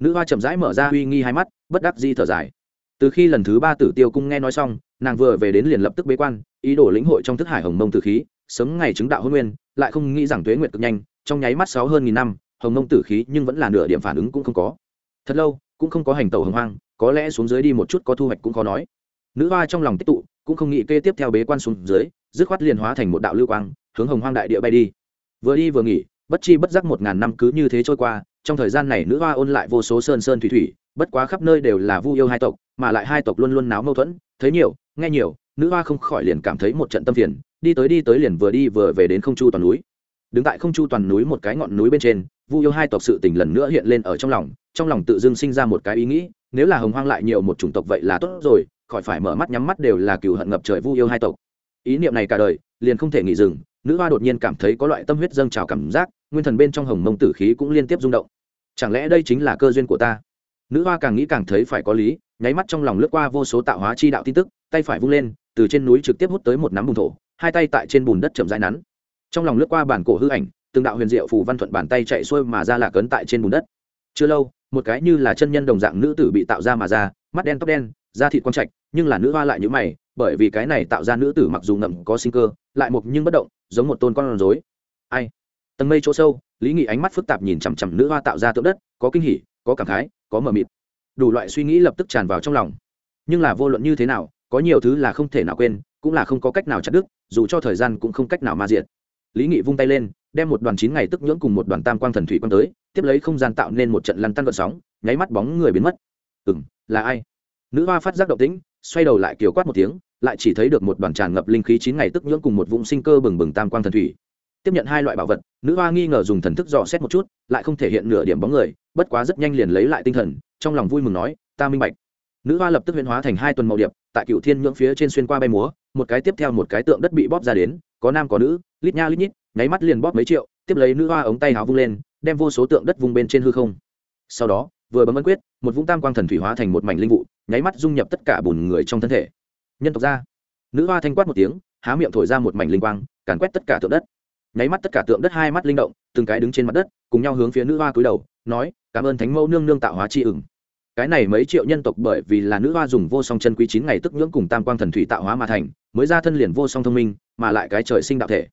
Nữ hoa chậm rãi mở ra uy nghi hai mắt, bất đắc di thở dài. Từ khi lần thứ ba tử tiêu cung nghe nói xong, nàng vừa về đến liền lập tức bế quan, ý đồ lĩnh hội trong thức hải hồng mông tử khí, sớm ngày chứng đạo hôn nguyên, lại không nghĩ rằng tuế nguyệt cực nhanh, trong nháy mắt sáu hơn nghìn năm, hồng mông tử khí nhưng vẫn là nửa điểm phản ứng cũng không có. Thật lâu cũng không có hành tẩu hồng hoang, có lẽ xuống dưới đi một chút có thu hoạch cũng khó nói. Nữ hoa trong lòng tích tụ, cũng không nghĩ kê tiếp theo bế quan xuống dưới, dứt khoát liền hóa thành một đạo lưu quang, hướng hồng hoang đại địa bay đi. Vừa đi vừa nghỉ, bất chi bất giác một ngàn năm cứ như thế trôi qua, trong thời gian này nữ hoa ôn lại vô số sơn sơn thủy thủy, bất quá khắp nơi đều là vu yêu hai tộc, mà lại hai tộc luôn luôn náo mâu thuẫn, thấy nhiều, nghe nhiều, nữ hoa không khỏi liền cảm thấy một trận tâm phiền, đi tới đi tới liền vừa đi vừa về đến không chu toàn núi. Đứng tại không chu toàn núi một cái ngọn núi bên trên vu yêu hai tộc sự tình lần nữa hiện lên ở trong lòng trong lòng tự dưng sinh ra một cái ý nghĩ, nếu là hồng hoang lại nhiều một chủng tộc vậy là tốt rồi, khỏi phải mở mắt nhắm mắt đều là cựu hận ngập trời vu yêu hai tộc. Ý niệm này cả đời, liền không thể nghỉ dừng, nữ hoa đột nhiên cảm thấy có loại tâm huyết dâng trào cảm giác, nguyên thần bên trong hồng mông tử khí cũng liên tiếp rung động. Chẳng lẽ đây chính là cơ duyên của ta? Nữ hoa càng nghĩ càng thấy phải có lý, nháy mắt trong lòng lướt qua vô số tạo hóa chi đạo tin tức, tay phải vung lên, từ trên núi trực tiếp hút tới một nắm bùn thổ, hai tay tại trên bùn đất chậm rãi nắn. Trong lòng lướt qua bản cổ hư ảnh từng đạo huyền diệu phù văn thuận bàn tay chạy xuôi mà ra là cấn tại trên bùn đất. Chưa lâu, một cái như là chân nhân đồng dạng nữ tử bị tạo ra mà ra, mắt đen tóc đen, da thịt quang trạch, nhưng là nữ hoa lại như mày, bởi vì cái này tạo ra nữ tử mặc dù ngậm có sinh cơ, lại mục nhưng bất động, giống một tôn con rối. Ai? Tầng mây chỗ sâu, lý nghị ánh mắt phức tạp nhìn chằm chằm nữ hoa tạo ra tượng đất, có kinh hỉ, có cảm khái, có mờ mịt. Đủ loại suy nghĩ lập tức tràn vào trong lòng. Nhưng là vô luận như thế nào, có nhiều thứ là không thể nào quên, cũng là không có cách nào chặt đứt, dù cho thời gian cũng không cách nào ma diện lý nghị vung tay lên đem một đoàn chín ngày tức nhưỡng cùng một đoàn tam quang thần thủy quang tới, tiếp lấy không gian tạo nên một trận lăn tăn gợn sóng, nháy mắt bóng người biến mất. Ừ m là ai? Nữ hoa phát giác động tĩnh, xoay đầu lại kiều quát một tiếng, lại chỉ thấy được một đoàn tràn ngập linh khí chín ngày tức nhưỡng cùng một vũng sinh cơ bừng bừng tam quang thần thủy. Tiếp nhận hai loại bảo vật, nữ hoa nghi ngờ dùng thần thức dò xét một chút, lại không thể hiện nửa điểm bóng người, bất quá rất nhanh liền lấy lại tinh thần, trong lòng vui mừng nói, ta minh bạch. Nữ hoa lập tức huyễn hóa thành hai tuần màu điệp, tại cựu thiên nhưỡng phía trên xuyên qua bay múa, một cái tiếp theo một cái tượng đất bị bóp ra đến, có nam có nữ lít nha lít nhít, nháy mắt liền bóp mấy triệu, tiếp lấy nữ hoa ống tay háo vung lên, đem vô số tượng đất vung bên trên hư không. Sau đó, vừa bấm ấn quyết, một vũng tam quang thần thủy hóa thành một mảnh linh vụ, nháy mắt dung nhập tất cả bùn người trong thân thể. Nhân tộc ra. Nữ hoa thanh quát một tiếng, há miệng thổi ra một mảnh linh quang, càn quét tất cả tượng đất. Nháy mắt tất cả tượng đất hai mắt linh động, từng cái đứng trên mặt đất, cùng nhau hướng phía nữ hoa cúi đầu, nói, cảm ơn thánh mẫu nương nương tạo hóa chi ửng cái này mấy triệu nhân tộc bởi vì là nữ hoa dùng vô song chân quý chín ngày tức nhưỡng cùng tam quang thần thủy tạo hóa mà thành, mới ra thân liền vô song thông minh, mà lại cái trời sinh đạo thể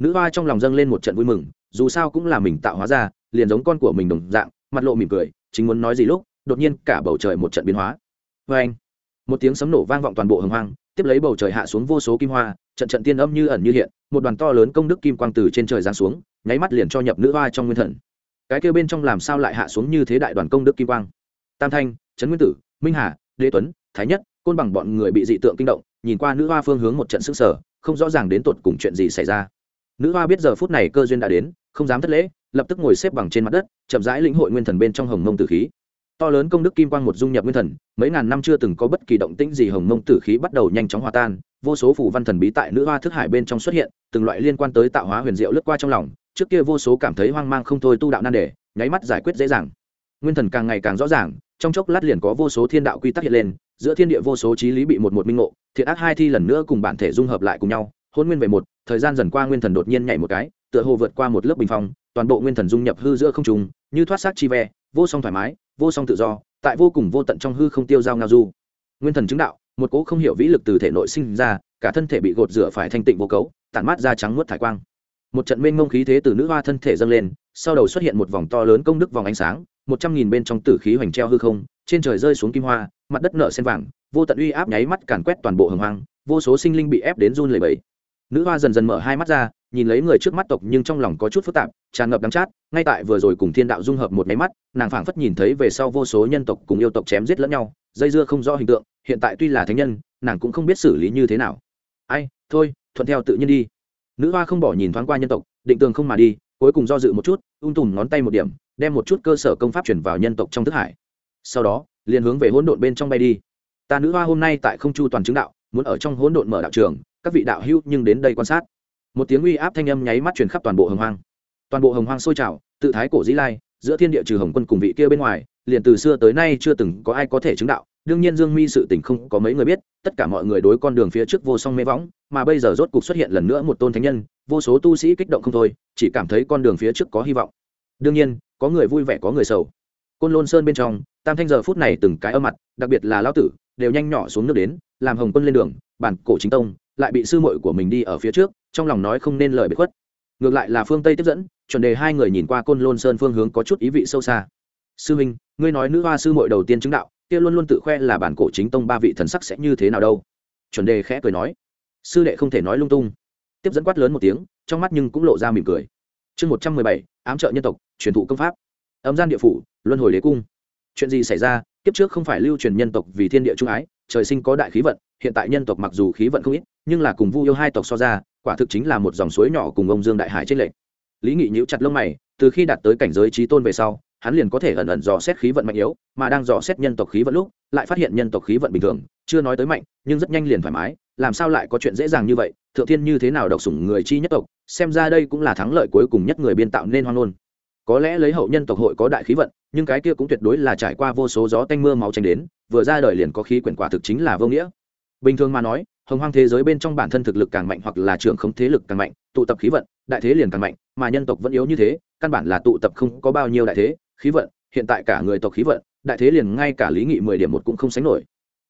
nữ hoa trong lòng dâng lên một trận vui mừng, dù sao cũng là mình tạo hóa ra, liền giống con của mình đồng dạng, mặt lộ mỉm cười, chính muốn nói gì lúc, đột nhiên cả bầu trời một trận biến hóa. Vê anh, một tiếng sấm nổ vang vọng toàn bộ hồng hoang, tiếp lấy bầu trời hạ xuống vô số kim hoa, trận trận tiên âm như ẩn như hiện, một đoàn to lớn công đức kim quang từ trên trời giáng xuống, nháy mắt liền cho nhập nữ hoa trong nguyên thần. Cái kêu bên trong làm sao lại hạ xuống như thế đại đoàn công đức kim quang? Tam thanh, trấn nguyên tử, minh hà, đế tuấn, thái nhất, côn bằng bọn người bị dị tượng kinh động, nhìn qua nữ hoa phương hướng một trận sức sở không rõ ràng đến tột cùng chuyện gì xảy ra nữ hoa biết giờ phút này cơ duyên đã đến, không dám thất lễ, lập tức ngồi xếp bằng trên mặt đất, chậm rãi lĩnh hội nguyên thần bên trong hồng mông tử khí. To lớn công đức kim quang một dung nhập nguyên thần, mấy ngàn năm chưa từng có bất kỳ động tĩnh gì hồng mông tử khí bắt đầu nhanh chóng hòa tan, vô số phù văn thần bí tại nữ hoa thức hải bên trong xuất hiện, từng loại liên quan tới tạo hóa huyền diệu lướt qua trong lòng, trước kia vô số cảm thấy hoang mang không thôi tu đạo nan đề, nháy mắt giải quyết dễ dàng. Nguyên thần càng ngày càng rõ ràng, trong chốc lát liền có vô số thiên đạo quy tắc hiện lên, giữa thiên địa vô số trí lý bị một một minh ngộ, thiện ác hai thi lần nữa cùng bản thể dung hợp lại cùng nhau hôn nguyên về một, thời gian dần qua nguyên thần đột nhiên nhảy một cái, tựa hồ vượt qua một lớp bình phong, toàn bộ nguyên thần dung nhập hư giữa không trùng như thoát xác chi ve, vô song thoải mái, vô song tự do, tại vô cùng vô tận trong hư không tiêu dao ngao du. Nguyên thần chứng đạo, một cỗ không hiểu vĩ lực từ thể nội sinh ra, cả thân thể bị gột rửa phải thanh tịnh vô cấu, tản mát ra trắng nuốt thải quang. Một trận mênh mông khí thế từ nữ hoa thân thể dâng lên, sau đầu xuất hiện một vòng to lớn công đức vòng ánh sáng, một trăm nghìn bên trong tử khí hoành treo hư không, trên trời rơi xuống kim hoa, mặt đất nở sen vàng, vô tận uy áp nháy mắt càn quét toàn bộ hồng hoang, vô số sinh linh bị ép đến run lẩy bẩy nữ hoa dần dần mở hai mắt ra, nhìn lấy người trước mắt tộc nhưng trong lòng có chút phức tạp, tràn ngập đắng chát, ngay tại vừa rồi cùng thiên đạo dung hợp một máy mắt, nàng phảng phất nhìn thấy về sau vô số nhân tộc cùng yêu tộc chém giết lẫn nhau, dây dưa không rõ hình tượng, hiện tại tuy là thánh nhân, nàng cũng không biết xử lý như thế nào. Ai, thôi, thuận theo tự nhiên đi. Nữ hoa không bỏ nhìn thoáng qua nhân tộc, định tường không mà đi, cuối cùng do dự một chút, ung tùm ngón tay một điểm, đem một chút cơ sở công pháp chuyển vào nhân tộc trong thức hải. Sau đó, liền hướng về hỗn độn bên trong bay đi. Ta nữ hoa hôm nay tại không chu toàn chứng đạo, muốn ở trong hỗn độn mở đạo trường các vị đạo hữu nhưng đến đây quan sát. Một tiếng uy áp thanh âm nháy mắt truyền khắp toàn bộ hồng hoang. Toàn bộ hồng hoang sôi trào, tự thái cổ dĩ lai, giữa thiên địa trừ hồng quân cùng vị kia bên ngoài, liền từ xưa tới nay chưa từng có ai có thể chứng đạo. Đương nhiên dương mi sự tình không có mấy người biết, tất cả mọi người đối con đường phía trước vô song mê võng, mà bây giờ rốt cục xuất hiện lần nữa một tôn thánh nhân, vô số tu sĩ kích động không thôi, chỉ cảm thấy con đường phía trước có hy vọng. Đương nhiên, có người vui vẻ, có người sầu. Côn lôn sơn bên trong, tam thanh giờ phút này từng cái âm mặt, đặc biệt là lão tử, đều nhanh nhỏ xuống nước đến, làm hồng quân lên đường, bản cổ chính tông lại bị sư muội của mình đi ở phía trước, trong lòng nói không nên lời bị khuất. Ngược lại là phương tây tiếp dẫn, chuẩn đề hai người nhìn qua côn lôn sơn phương hướng có chút ý vị sâu xa. Sư minh, ngươi nói nữ hoa sư muội đầu tiên chứng đạo, kia luôn luôn tự khoe là bản cổ chính tông ba vị thần sắc sẽ như thế nào đâu? Chuẩn đề khẽ cười nói. Sư đệ không thể nói lung tung. Tiếp dẫn quát lớn một tiếng, trong mắt nhưng cũng lộ ra mỉm cười. Chương một trăm mười bảy, ám trợ nhân tộc, truyền thụ công pháp. Âm gian địa phủ, luân hồi đế cung. Chuyện gì xảy ra? Kiếp trước không phải lưu truyền nhân tộc vì thiên địa trung ái, trời sinh có đại khí vận, hiện tại nhân tộc mặc dù khí vận không ít nhưng là cùng vu yêu hai tộc so ra, quả thực chính là một dòng suối nhỏ cùng ông dương đại hải trên lệnh lý nghị nhíu chặt lông mày, từ khi đạt tới cảnh giới trí tôn về sau, hắn liền có thể ẩn ẩn dò xét khí vận mạnh yếu, mà đang dò xét nhân tộc khí vận lúc, lại phát hiện nhân tộc khí vận bình thường, chưa nói tới mạnh, nhưng rất nhanh liền thoải mái, làm sao lại có chuyện dễ dàng như vậy, thượng thiên như thế nào độc sủng người chi nhất tộc, xem ra đây cũng là thắng lợi cuối cùng nhất người biên tạo nên hoang ngôn. Có lẽ lấy hậu nhân tộc hội có đại khí vận, nhưng cái kia cũng tuyệt đối là trải qua vô số gió tanh mưa máu tranh đến, vừa ra đời liền có khí quyển quả thực chính là vô nghĩa. Bình thường mà nói hồng hoang thế giới bên trong bản thân thực lực càng mạnh hoặc là trường không thế lực càng mạnh, tụ tập khí vận, đại thế liền càng mạnh, mà nhân tộc vẫn yếu như thế, căn bản là tụ tập không có bao nhiêu đại thế, khí vận, hiện tại cả người tộc khí vận, đại thế liền ngay cả lý nghị mười điểm một cũng không sánh nổi.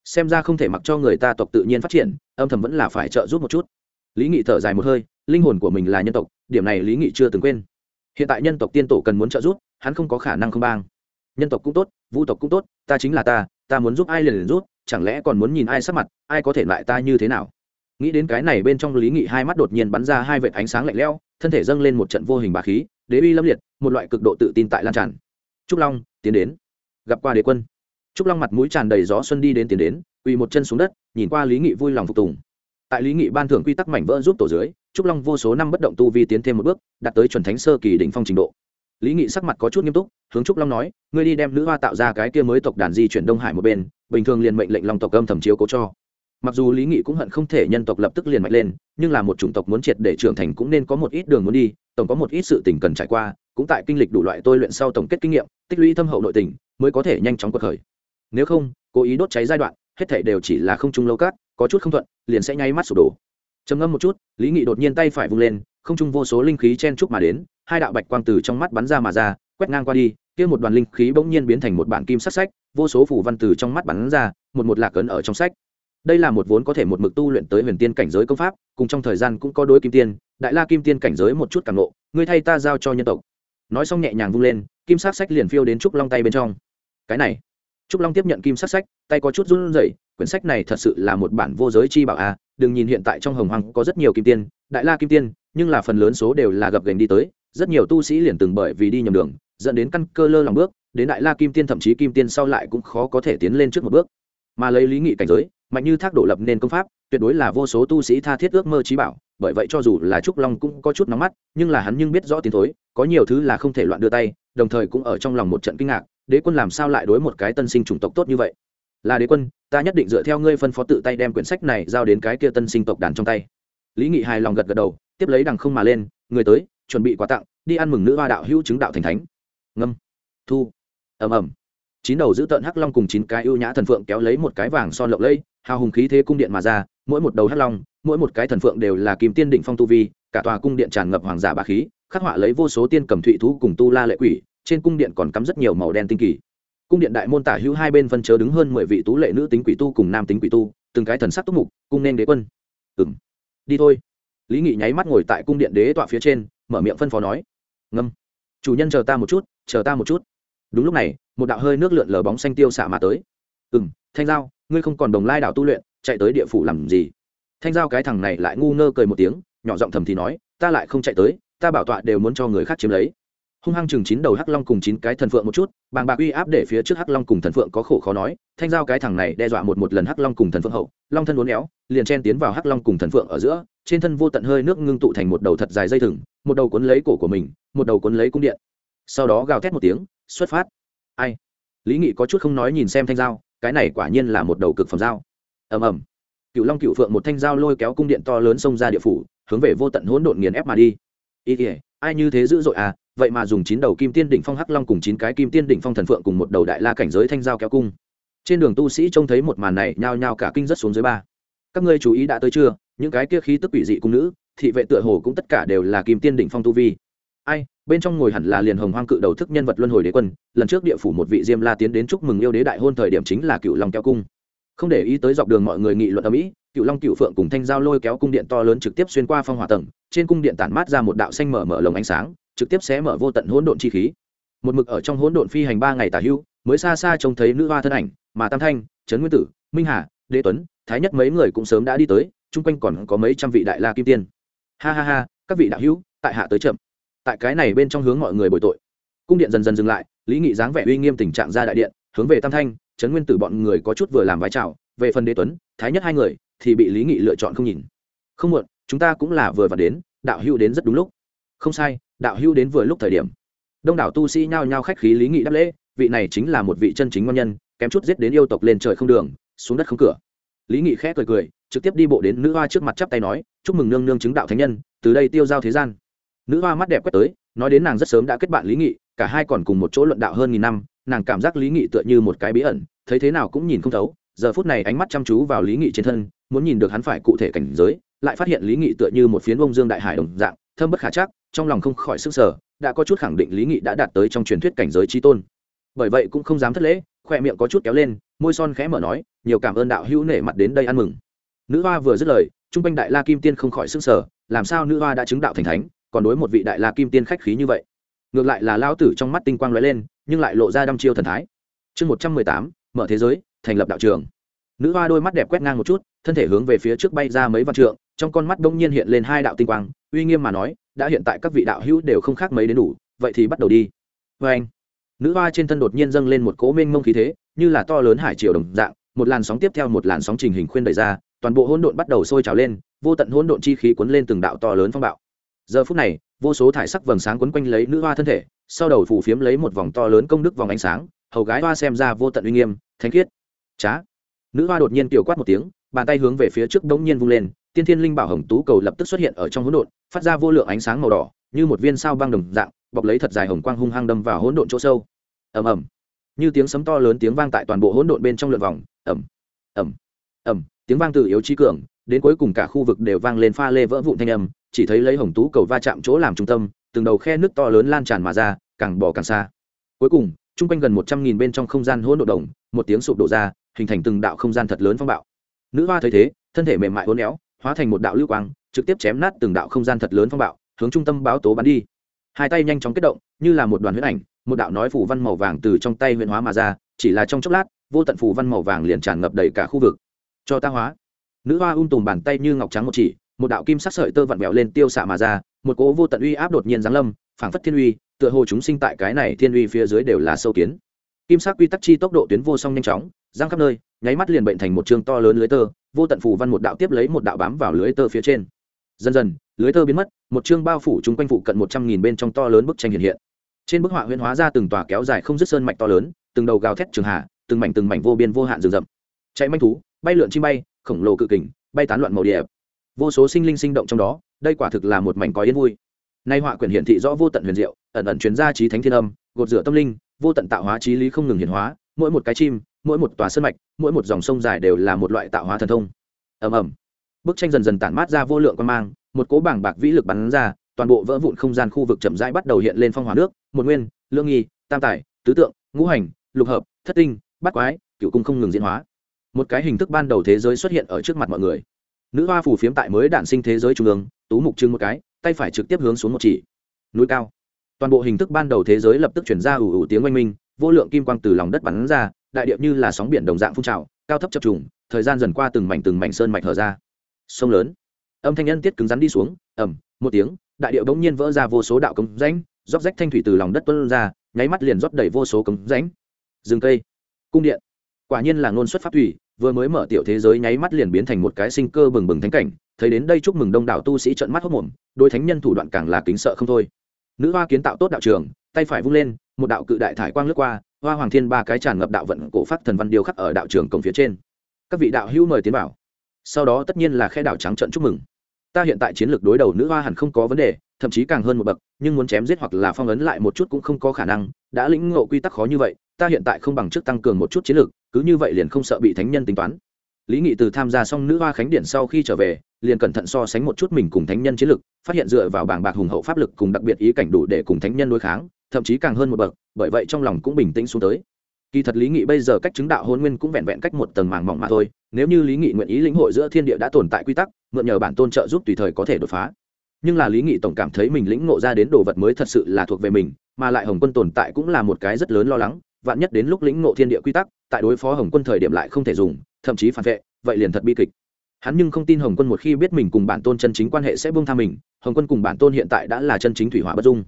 Xem ra không thể mặc cho người ta tộc tự nhiên phát triển, âm thầm vẫn là phải trợ giúp một chút. Lý nghị thở dài một hơi, linh hồn của mình là nhân tộc, điểm này lý nghị chưa từng quên. Hiện tại nhân tộc tiên tổ cần muốn trợ giúp, hắn không có khả năng không bang. Nhân tộc cũng tốt, vu tộc cũng tốt, ta chính là ta ta muốn giúp ai liền liền giúp chẳng lẽ còn muốn nhìn ai sắc mặt, ai có thể lại ta như thế nào? Nghĩ đến cái này bên trong lý nghị hai mắt đột nhiên bắn ra hai vệt ánh sáng lạnh lẽo, thân thể dâng lên một trận vô hình bà khí, đế uy lâm liệt, một loại cực độ tự tin tại lan tràn. Trúc long, tiến đến. Gặp qua đế quân. Trúc long mặt mũi tràn đầy gió xuân đi đến tiến đến uy một chân xuống đất, nhìn qua lý nghị vui lòng phục tùng. Tại lý nghị ban thưởng quy tắc mảnh vỡ giúp tổ dưới, trúc long vô số năm bất động tu vi tiến thêm một bước, đạt tới chuẩn thánh sơ kỳ đỉnh phong trình độ lý nghị sắc mặt có chút nghiêm túc, hướng trúc long nói, ngươi đi đem nữ hoa tạo ra cái kia mới tộc đàn di chuyển đông hải một bên, bình thường liền mệnh lệnh long tộc âm thầm chiếu cố cho. Mặc dù lý nghị cũng hận không thể nhân tộc lập tức liền mạnh lên, nhưng là một chủng tộc muốn triệt để trưởng thành cũng nên có một ít đường muốn đi, tổng có một ít sự tình cần trải qua, cũng tại kinh lịch đủ loại tôi luyện sau tổng kết kinh nghiệm, tích lũy thâm hậu nội tình, mới có thể nhanh chóng cuộc khởi. Nếu không, cố ý đốt cháy giai đoạn, hết thể đều chỉ là không trung lâu cát, có chút không thuận, liền sẽ nháy mắt sụp đổ. Trầm ngâm một chút, lý nghị đột nhiên tay phải vung lên không trung vô số linh khí chen chúc mà đến, hai đạo bạch quang từ trong mắt bắn ra mà ra, quét ngang qua đi, kia một đoàn linh khí bỗng nhiên biến thành một bản kim sắc sách, vô số phủ văn từ trong mắt bắn ra, một một lạc ấn ở trong sách. Đây là một vốn có thể một mực tu luyện tới huyền tiên cảnh giới công pháp, cùng trong thời gian cũng có đối kim tiên, đại la kim tiên cảnh giới một chút càng nộ ngươi thay ta giao cho nhân tộc. Nói xong nhẹ nhàng vung lên, kim sắc sách liền phiêu đến trúc long tay bên trong. Cái này, trúc long tiếp nhận kim sắc sách, tay có chút run rẩy, quyển sách này thật sự là một bản vô giới chi bảo a, đừng nhìn hiện tại trong hồng hoàng có rất nhiều kim tiên, đại la kim tiên nhưng là phần lớn số đều là gập gành đi tới, rất nhiều tu sĩ liền từng bởi vì đi nhầm đường, dẫn đến căn cơ lơ lòng bước, đến đại la kim tiên thậm chí kim tiên sau lại cũng khó có thể tiến lên trước một bước. Mà lấy lý nghị cảnh giới, mạnh như thác đổ lập nên công pháp, tuyệt đối là vô số tu sĩ tha thiết ước mơ trí bảo, bởi vậy cho dù là trúc long cũng có chút nóng mắt, nhưng là hắn nhưng biết rõ tiến thối, có nhiều thứ là không thể loạn đưa tay, đồng thời cũng ở trong lòng một trận kinh ngạc, đế quân làm sao lại đối một cái tân sinh chủng tộc tốt như vậy? Là đế quân, ta nhất định dựa theo ngươi phân phó tự tay đem quyển sách này giao đến cái kia tân sinh tộc đàn trong tay. Lý nghị hài lòng gật gật đầu tiếp lấy đằng không mà lên, người tới, chuẩn bị quà tặng, đi ăn mừng nữ hoa đạo hữu chứng đạo thành thánh. Ngâm. Thu. Ầm ầm. Chín đầu giữ tợn hắc long cùng chín cái ưu nhã thần phượng kéo lấy một cái vàng son lộng lẫy, hào hùng khí thế cung điện mà ra, mỗi một đầu hắc long, mỗi một cái thần phượng đều là kim tiên đỉnh phong tu vi, cả tòa cung điện tràn ngập hoàng giả bá khí, khắc họa lấy vô số tiên cầm thụy thú cùng tu la lệ quỷ, trên cung điện còn cắm rất nhiều màu đen tinh kỳ. Cung điện đại môn tả hữu hai bên phân chớ đứng hơn mười vị tú lệ nữ tính quỷ tu cùng nam tính quỷ tu, từng cái thần sắc túc mục, cung nên đế quân. Ừng đi thôi lý nghị nháy mắt ngồi tại cung điện đế tọa phía trên, mở miệng phân phó nói. Ngâm. Chủ nhân chờ ta một chút, chờ ta một chút. Đúng lúc này, một đạo hơi nước lượn lờ bóng xanh tiêu xạ mà tới. Ừ m thanh giao, ngươi không còn đồng lai đảo tu luyện, chạy tới địa phủ làm gì? Thanh giao cái thằng này lại ngu ngơ cười một tiếng, nhỏ giọng thầm thì nói, ta lại không chạy tới, ta bảo tọa đều muốn cho người khác chiếm lấy. Hung hăng chừng chín đầu hắc long cùng chín cái thần phượng một chút, bàng bạc uy áp để phía trước hắc long cùng thần phượng có khổ khó nói. Thanh giao cái thằng này đe dọa một một lần hắc long cùng thần phượng hậu, long thân uốn éo, liền chen tiến vào hắc long cùng thần phượng ở giữa trên thân vô tận hơi nước ngưng tụ thành một đầu thật dài dây thừng một đầu cuốn lấy cổ của mình một đầu cuốn lấy cung điện. Sau đó gào thét một tiếng xuất phát. Ai? Lý nghị có chút không nói nhìn xem thanh dao, cái này quả nhiên là một đầu cực phẩm dao. Ầm ầm. Cựu long cựu phượng một thanh dao lôi kéo cung điện to lớn xông ra địa phủ hướng về vô tận hỗn độn nghiền ép mà đi. Ý ỉa ai như thế dữ dội à? Vậy mà dùng chín đầu kim tiên đỉnh phong hắc long cùng chín cái kim tiên đỉnh phong thần phượng cùng một đầu đại la cảnh giới thanh dao kéo cung. Trên đường tu sĩ trông thấy một màn này nhao nhao cả kinh rất xuống dưới ba. Các ngươi chú ý đã tới chưa? Những cái kia khí tức quỷ dị cung nữ, thị vệ tựa hồ cũng tất cả đều là kim tiên đỉnh phong tu vi. Ai, bên trong ngồi hẳn là liền hồng hoang cự đầu thức nhân vật luân hồi đế quân, lần trước địa phủ một vị diêm la tiến đến chúc mừng yêu đế đại hôn thời điểm chính là cựu long kéo cung. Không để ý tới dọc đường mọi người nghị luận ở mỹ cựu long cựu phượng cùng thanh giao lôi kéo cung điện to lớn trực tiếp xuyên qua phong hỏa tầng, trên cung điện tản mát ra một đạo xanh mở mở lồng ánh sáng, trực tiếp xé mở vô tận hỗn độn chi khí. Một mực ở trong hỗn độn phi hành ba ngày tả hưu, mới xa xa trông thấy nữ hoa thân ảnh, mà tam thanh, trấn nguyên tử, minh hà, đế tuấn, thái nhất mấy người cũng sớm đã đi tới chung quanh còn có mấy trăm vị đại la kim tiên. Ha ha ha, các vị đạo hữu, tại hạ tới chậm. Tại cái này bên trong hướng mọi người bồi tội. Cung điện dần dần dừng lại, lý nghị dáng vẻ uy nghiêm tình trạng ra đại điện, hướng về tam thanh, trấn nguyên tử bọn người có chút vừa làm vai trào về phần đế tuấn, thái nhất hai người, thì bị lý nghị lựa chọn không nhìn. Không muộn, chúng ta cũng là vừa và đến, đạo hữu đến rất đúng lúc. Không sai, đạo hữu đến vừa lúc thời điểm. Đông đảo tu sĩ nhao nhao khách khí lý nghị đáp lễ, vị này chính là một vị chân chính ngon nhân, kém chút giết đến yêu tộc lên trời không đường, xuống đất không cửa lý nghị khẽ cười cười, trực tiếp đi bộ đến nữ hoa trước mặt chắp tay nói, chúc mừng nương nương chứng đạo thánh nhân, từ đây tiêu giao thế gian. Nữ hoa mắt đẹp quét tới, nói đến nàng rất sớm đã kết bạn lý nghị, cả hai còn cùng một chỗ luận đạo hơn nghìn năm, nàng cảm giác lý nghị tựa như một cái bí ẩn, thấy thế nào cũng nhìn không thấu, giờ phút này ánh mắt chăm chú vào lý nghị trên thân, muốn nhìn được hắn phải cụ thể cảnh giới, lại phát hiện lý nghị tựa như một phiến bông dương đại hải đồng dạng, thâm bất khả chắc, trong lòng không khỏi sức sở đã có chút khẳng định lý nghị đã đạt tới trong truyền thuyết cảnh giới trí tôn bởi vậy cũng không dám thất lễ khoe miệng có chút kéo lên, môi son khẽ mở nói, nhiều cảm ơn đạo hữu nể mặt đến đây ăn mừng. Nữ hoa vừa dứt lời, trung quanh đại la kim tiên không khỏi sức sở làm sao nữ hoa đã chứng đạo thành thánh, còn đối một vị đại la kim tiên khách khí như vậy? Ngược lại là lao tử trong mắt tinh quang lóe lên, nhưng lại lộ ra đăm chiêu thần thái. Chương một trăm mười tám, mở thế giới, thành lập đạo trường. Nữ hoa đôi mắt đẹp quét ngang một chút, thân thể hướng về phía trước bay ra mấy vạn trượng, trong con mắt đông nhiên hiện lên hai đạo tinh quang, uy nghiêm mà nói, đã hiện tại các vị đạo hữu đều không khác mấy đến đủ, vậy thì bắt đầu đi. Vê anh nữ hoa trên thân đột nhiên dâng lên một cỗ mênh mông khí thế, như là to lớn hải triều đồng dạng, một làn sóng tiếp theo một làn sóng trình hình khuyên đẩy ra, toàn bộ hỗn độn bắt đầu sôi trào lên, vô tận hỗn độn chi khí cuốn lên từng đạo to lớn phong bạo. Giờ phút này, vô số thải sắc vầng sáng quấn quanh lấy nữ hoa thân thể, sau đầu phủ phiếm lấy một vòng to lớn công đức vòng ánh sáng, hầu gái hoa xem ra vô tận uy nghiêm, thánh khiết. Trá nữ hoa đột nhiên tiểu quát một tiếng, bàn tay hướng về phía trước đống nhiên vung lên, tiên thiên linh bảo hồng tú cầu lập tức xuất hiện ở trong hỗn độn, phát ra vô lượng ánh sáng màu đỏ, như một viên sao băng đồng dạng bọc lấy thật dài hồng quang hung hăng đâm vào hỗn độn chỗ sâu. Ầm ầm. Như tiếng sấm to lớn tiếng vang tại toàn bộ hỗn độn bên trong lượn vòng. Ầm. Ầm. Ầm. Tiếng vang từ yếu trí cường, đến cuối cùng cả khu vực đều vang lên pha lê vỡ vụn thanh âm, chỉ thấy lấy hồng tú cầu va chạm chỗ làm trung tâm, từng đầu khe nước to lớn lan tràn mà ra, càng bỏ càng xa. Cuối cùng, chung quanh gần một trăm nghìn bên trong không gian hỗn độ đồng, một tiếng sụp đổ ra, hình thành từng đạo không gian thật lớn phong bạo. Nữ hoa thấy thế, thân thể mềm mại uốn éo, hóa thành một đạo lưu quang, trực tiếp chém nát từng đạo không gian thật lớn phong bạo, hướng trung tâm báo tố bắn đi hai tay nhanh chóng kết động, như là một đoàn huyết ảnh, một đạo nói phủ văn màu vàng từ trong tay huyện hóa mà ra, chỉ là trong chốc lát, vô tận phủ văn màu vàng liền tràn ngập đầy cả khu vực. Cho ta hóa. Nữ hoa ung tùm bàn tay như ngọc trắng một chỉ, một đạo kim sắc sợi tơ vặn vẹo lên tiêu xạ mà ra, một cỗ vô tận uy áp đột nhiên giáng lâm, phảng phất thiên uy, tựa hồ chúng sinh tại cái này thiên uy phía dưới đều là sâu kiến. Kim sắc quy tắc chi tốc độ tuyến vô song nhanh chóng, giang khắp nơi, nháy mắt liền bệnh thành một chương to lớn lưới tơ, vô tận phủ văn một đạo tiếp lấy một đạo bám vào lưới tơ phía trên dần dần, lưới tơ biến mất, một chương bao phủ chung quanh phụ cận một trăm nghìn bên trong to lớn bức tranh hiện hiện. Trên bức họa huyễn hóa ra từng tòa kéo dài không dứt sơn mạch to lớn, từng đầu gào thét trường hạ, từng mảnh từng mảnh vô biên vô hạn rừng rậm. Chạy manh thú, bay lượn chim bay, khổng lồ cự kình, bay tán loạn màu địa vô số sinh linh sinh động trong đó, đây quả thực là một mảnh có yên vui. Nay họa quyển hiển thị rõ vô tận huyền diệu, ẩn ẩn truyền ra trí thánh thiên âm, gột rửa tâm linh, vô tận tạo hóa trí lý không ngừng hiển hóa, mỗi một cái chim, mỗi một tòa sơn mạch, mỗi một dòng sông dài đều là một loại tạo hóa thần thông. Ầm ầm bức tranh dần dần tản mát ra vô lượng quan mang, một cố bảng bạc vĩ lực bắn ra, toàn bộ vỡ vụn không gian khu vực chậm rãi bắt đầu hiện lên phong hỏa nước, một nguyên lương nghi, tam tài, tứ tượng, ngũ hành, lục hợp, thất tinh, bát quái, cựu cung không ngừng diễn hóa. Một cái hình thức ban đầu thế giới xuất hiện ở trước mặt mọi người. Nữ hoa phủ phiếm tại mới đản sinh thế giới trung ương, tú mục trưng một cái, tay phải trực tiếp hướng xuống một chỉ. Núi cao. Toàn bộ hình thức ban đầu thế giới lập tức chuyển ra ủ ủ tiếng oanh minh, vô lượng kim quang từ lòng đất bắn ra, đại điệp như là sóng biển đồng dạng phun trào, cao thấp chập trùng, thời gian dần qua từng mảnh từng mảnh sơn mạch hở ra sông lớn. Âm thanh nhân tiết cứng rắn đi xuống ẩm một tiếng, đại điệu bỗng nhiên vỡ ra vô số đạo cống rãnh, róc rách thanh thủy từ lòng đất tuân ra, nháy mắt liền rót đầy vô số cống rãnh. Rừng cây, cung điện. Quả nhiên là ngôn xuất pháp thủy, vừa mới mở tiểu thế giới nháy mắt liền biến thành một cái sinh cơ bừng bừng thánh cảnh, thấy đến đây chúc mừng đông đảo tu sĩ trận mắt hốc mồm đôi thánh nhân thủ đoạn càng là kính sợ không thôi. Nữ hoa kiến tạo tốt đạo trường, tay phải vung lên, một đạo cự đại thải quang lướt qua, hoa hoàng thiên ba cái tràn ngập đạo vận cổ phát thần văn điều khắc ở đạo trường cổng phía trên. Các vị đạo hữu mời tiến bảo sau đó tất nhiên là khe đảo trắng trận chúc mừng. Ta hiện tại chiến lược đối đầu nữ hoa hẳn không có vấn đề, thậm chí càng hơn một bậc, nhưng muốn chém giết hoặc là phong ấn lại một chút cũng không có khả năng, đã lĩnh ngộ quy tắc khó như vậy, ta hiện tại không bằng trước tăng cường một chút chiến lược, cứ như vậy liền không sợ bị thánh nhân tính toán. Lý nghị từ tham gia xong nữ hoa khánh điển sau khi trở về, liền cẩn thận so sánh một chút mình cùng thánh nhân chiến lực phát hiện dựa vào bảng bạc hùng hậu pháp lực cùng đặc biệt ý cảnh đủ để cùng thánh nhân đối kháng, thậm chí càng hơn một bậc, bởi vậy trong lòng cũng bình tĩnh xuống tới kỳ thật lý nghị bây giờ cách chứng đạo hôn nguyên cũng vẹn vẹn cách một tầng màng mỏng mà thôi. Nếu như lý nghị nguyện ý lĩnh hội giữa thiên địa đã tồn tại quy tắc, mượn nhờ bản tôn trợ giúp tùy thời có thể đột phá. Nhưng là lý nghị tổng cảm thấy mình lĩnh ngộ ra đến đồ vật mới thật sự là thuộc về mình, mà lại hồng quân tồn tại cũng là một cái rất lớn lo lắng. Vạn nhất đến lúc lĩnh ngộ thiên địa quy tắc, tại đối phó hồng quân thời điểm lại không thể dùng, thậm chí phản vệ, vậy liền thật bi kịch. Hắn nhưng không tin hồng quân một khi biết mình cùng bản tôn chân chính quan hệ sẽ buông tha mình, hồng quân cùng bản tôn hiện tại đã là chân chính thủy hỏa bất dung.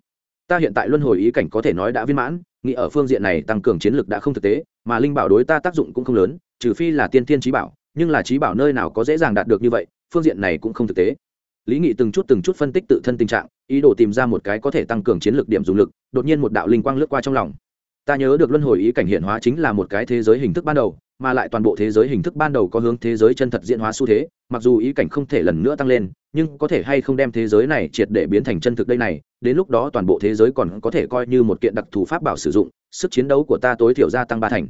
Ta hiện tại luân hồi ý cảnh có thể nói đã viên mãn nghĩ ở phương diện này tăng cường chiến lược đã không thực tế, mà linh bảo đối ta tác dụng cũng không lớn, trừ phi là tiên tiên trí bảo, nhưng là trí bảo nơi nào có dễ dàng đạt được như vậy, phương diện này cũng không thực tế. Lý nghị từng chút từng chút phân tích tự thân tình trạng, ý đồ tìm ra một cái có thể tăng cường chiến lược điểm dùng lực, đột nhiên một đạo linh quang lướt qua trong lòng. Ta nhớ được luân hồi ý cảnh hiện hóa chính là một cái thế giới hình thức ban đầu mà lại toàn bộ thế giới hình thức ban đầu có hướng thế giới chân thật diễn hóa xu thế, mặc dù ý cảnh không thể lần nữa tăng lên, nhưng có thể hay không đem thế giới này triệt để biến thành chân thực đây này, đến lúc đó toàn bộ thế giới còn có thể coi như một kiện đặc thù pháp bảo sử dụng, sức chiến đấu của ta tối thiểu gia tăng ba thành.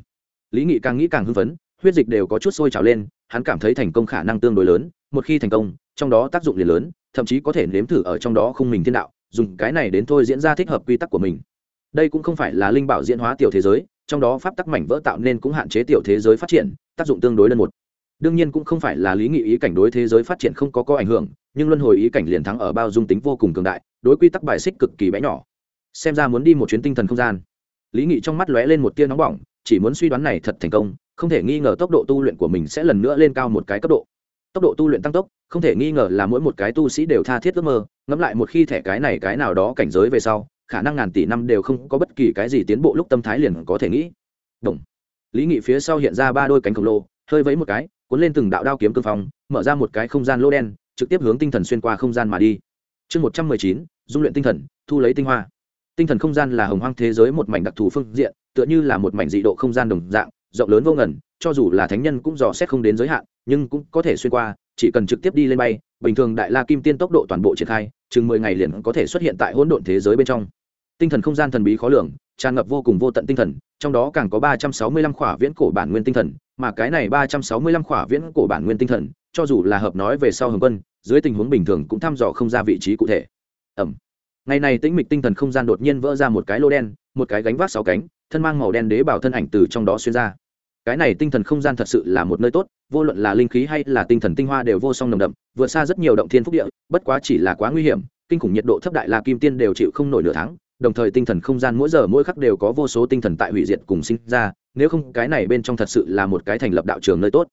Lý nghị càng nghĩ càng hưng phấn, huyết dịch đều có chút sôi trào lên, hắn cảm thấy thành công khả năng tương đối lớn, một khi thành công, trong đó tác dụng liền lớn, thậm chí có thể nếm thử ở trong đó không mình thiên đạo, dùng cái này đến thôi diễn ra thích hợp quy tắc của mình. Đây cũng không phải là linh bảo diễn hóa tiểu thế giới trong đó pháp tắc mảnh vỡ tạo nên cũng hạn chế tiểu thế giới phát triển, tác dụng tương đối đơn một. Đương nhiên cũng không phải là lý nghị ý cảnh đối thế giới phát triển không có có ảnh hưởng, nhưng luân hồi ý cảnh liền thắng ở bao dung tính vô cùng cường đại, đối quy tắc bài xích cực kỳ bé nhỏ. Xem ra muốn đi một chuyến tinh thần không gian. Lý nghị trong mắt lóe lên một tia nóng bỏng, chỉ muốn suy đoán này thật thành công, không thể nghi ngờ tốc độ tu luyện của mình sẽ lần nữa lên cao một cái cấp độ. Tốc độ tu luyện tăng tốc, không thể nghi ngờ là mỗi một cái tu sĩ đều tha thiết ước mơ, ngẫm lại một khi thẻ cái này cái nào đó cảnh giới về sau khả năng ngàn tỷ năm đều không có bất kỳ cái gì tiến bộ lúc tâm thái liền có thể nghĩ. Đồng. lý nghị phía sau hiện ra ba đôi cánh khổng lồ, hơi vẫy một cái, cuốn lên từng đạo đao kiếm cương phong, mở ra một cái không gian lô đen, trực tiếp hướng tinh thần xuyên qua không gian mà đi. Chương một trăm mười chín, dung luyện tinh thần, thu lấy tinh hoa. Tinh thần không gian là hồng hoang thế giới một mảnh đặc thù phương diện, tựa như là một mảnh dị độ không gian đồng dạng, rộng lớn vô ngần, cho dù là thánh nhân cũng dò xét không đến giới hạn, nhưng cũng có thể xuyên qua, chỉ cần trực tiếp đi lên bay, bình thường đại la kim tiên tốc độ toàn bộ triển khai, chừng mười ngày liền có thể xuất hiện tại hỗn độn thế giới bên trong tinh thần không gian thần bí khó lường, tràn ngập vô cùng vô tận tinh thần, trong đó càng có ba trăm sáu mươi lăm khỏa viễn cổ bản nguyên tinh thần, mà cái này ba trăm sáu mươi lăm khỏa viễn cổ bản nguyên tinh thần, cho dù là hợp nói về sau hồng quân, dưới tình huống bình thường cũng thăm dò không ra vị trí cụ thể. Ẩm. Ngày này tĩnh mịch tinh thần không gian đột nhiên vỡ ra một cái lô đen, một cái gánh vác sáu cánh, thân mang màu đen đế bảo thân ảnh từ trong đó xuyên ra. Cái này tinh thần không gian thật sự là một nơi tốt, vô luận là linh khí hay là tinh thần tinh hoa đều vô song nồng đậm, vượt xa rất nhiều động thiên phúc địa, bất quá chỉ là quá nguy hiểm, kinh khủng nhiệt độ thấp đại la kim tiên đều chịu không nổi nửa tháng đồng thời tinh thần không gian mỗi giờ mỗi khắc đều có vô số tinh thần tại hủy diệt cùng sinh ra, nếu không cái này bên trong thật sự là một cái thành lập đạo trường nơi tốt.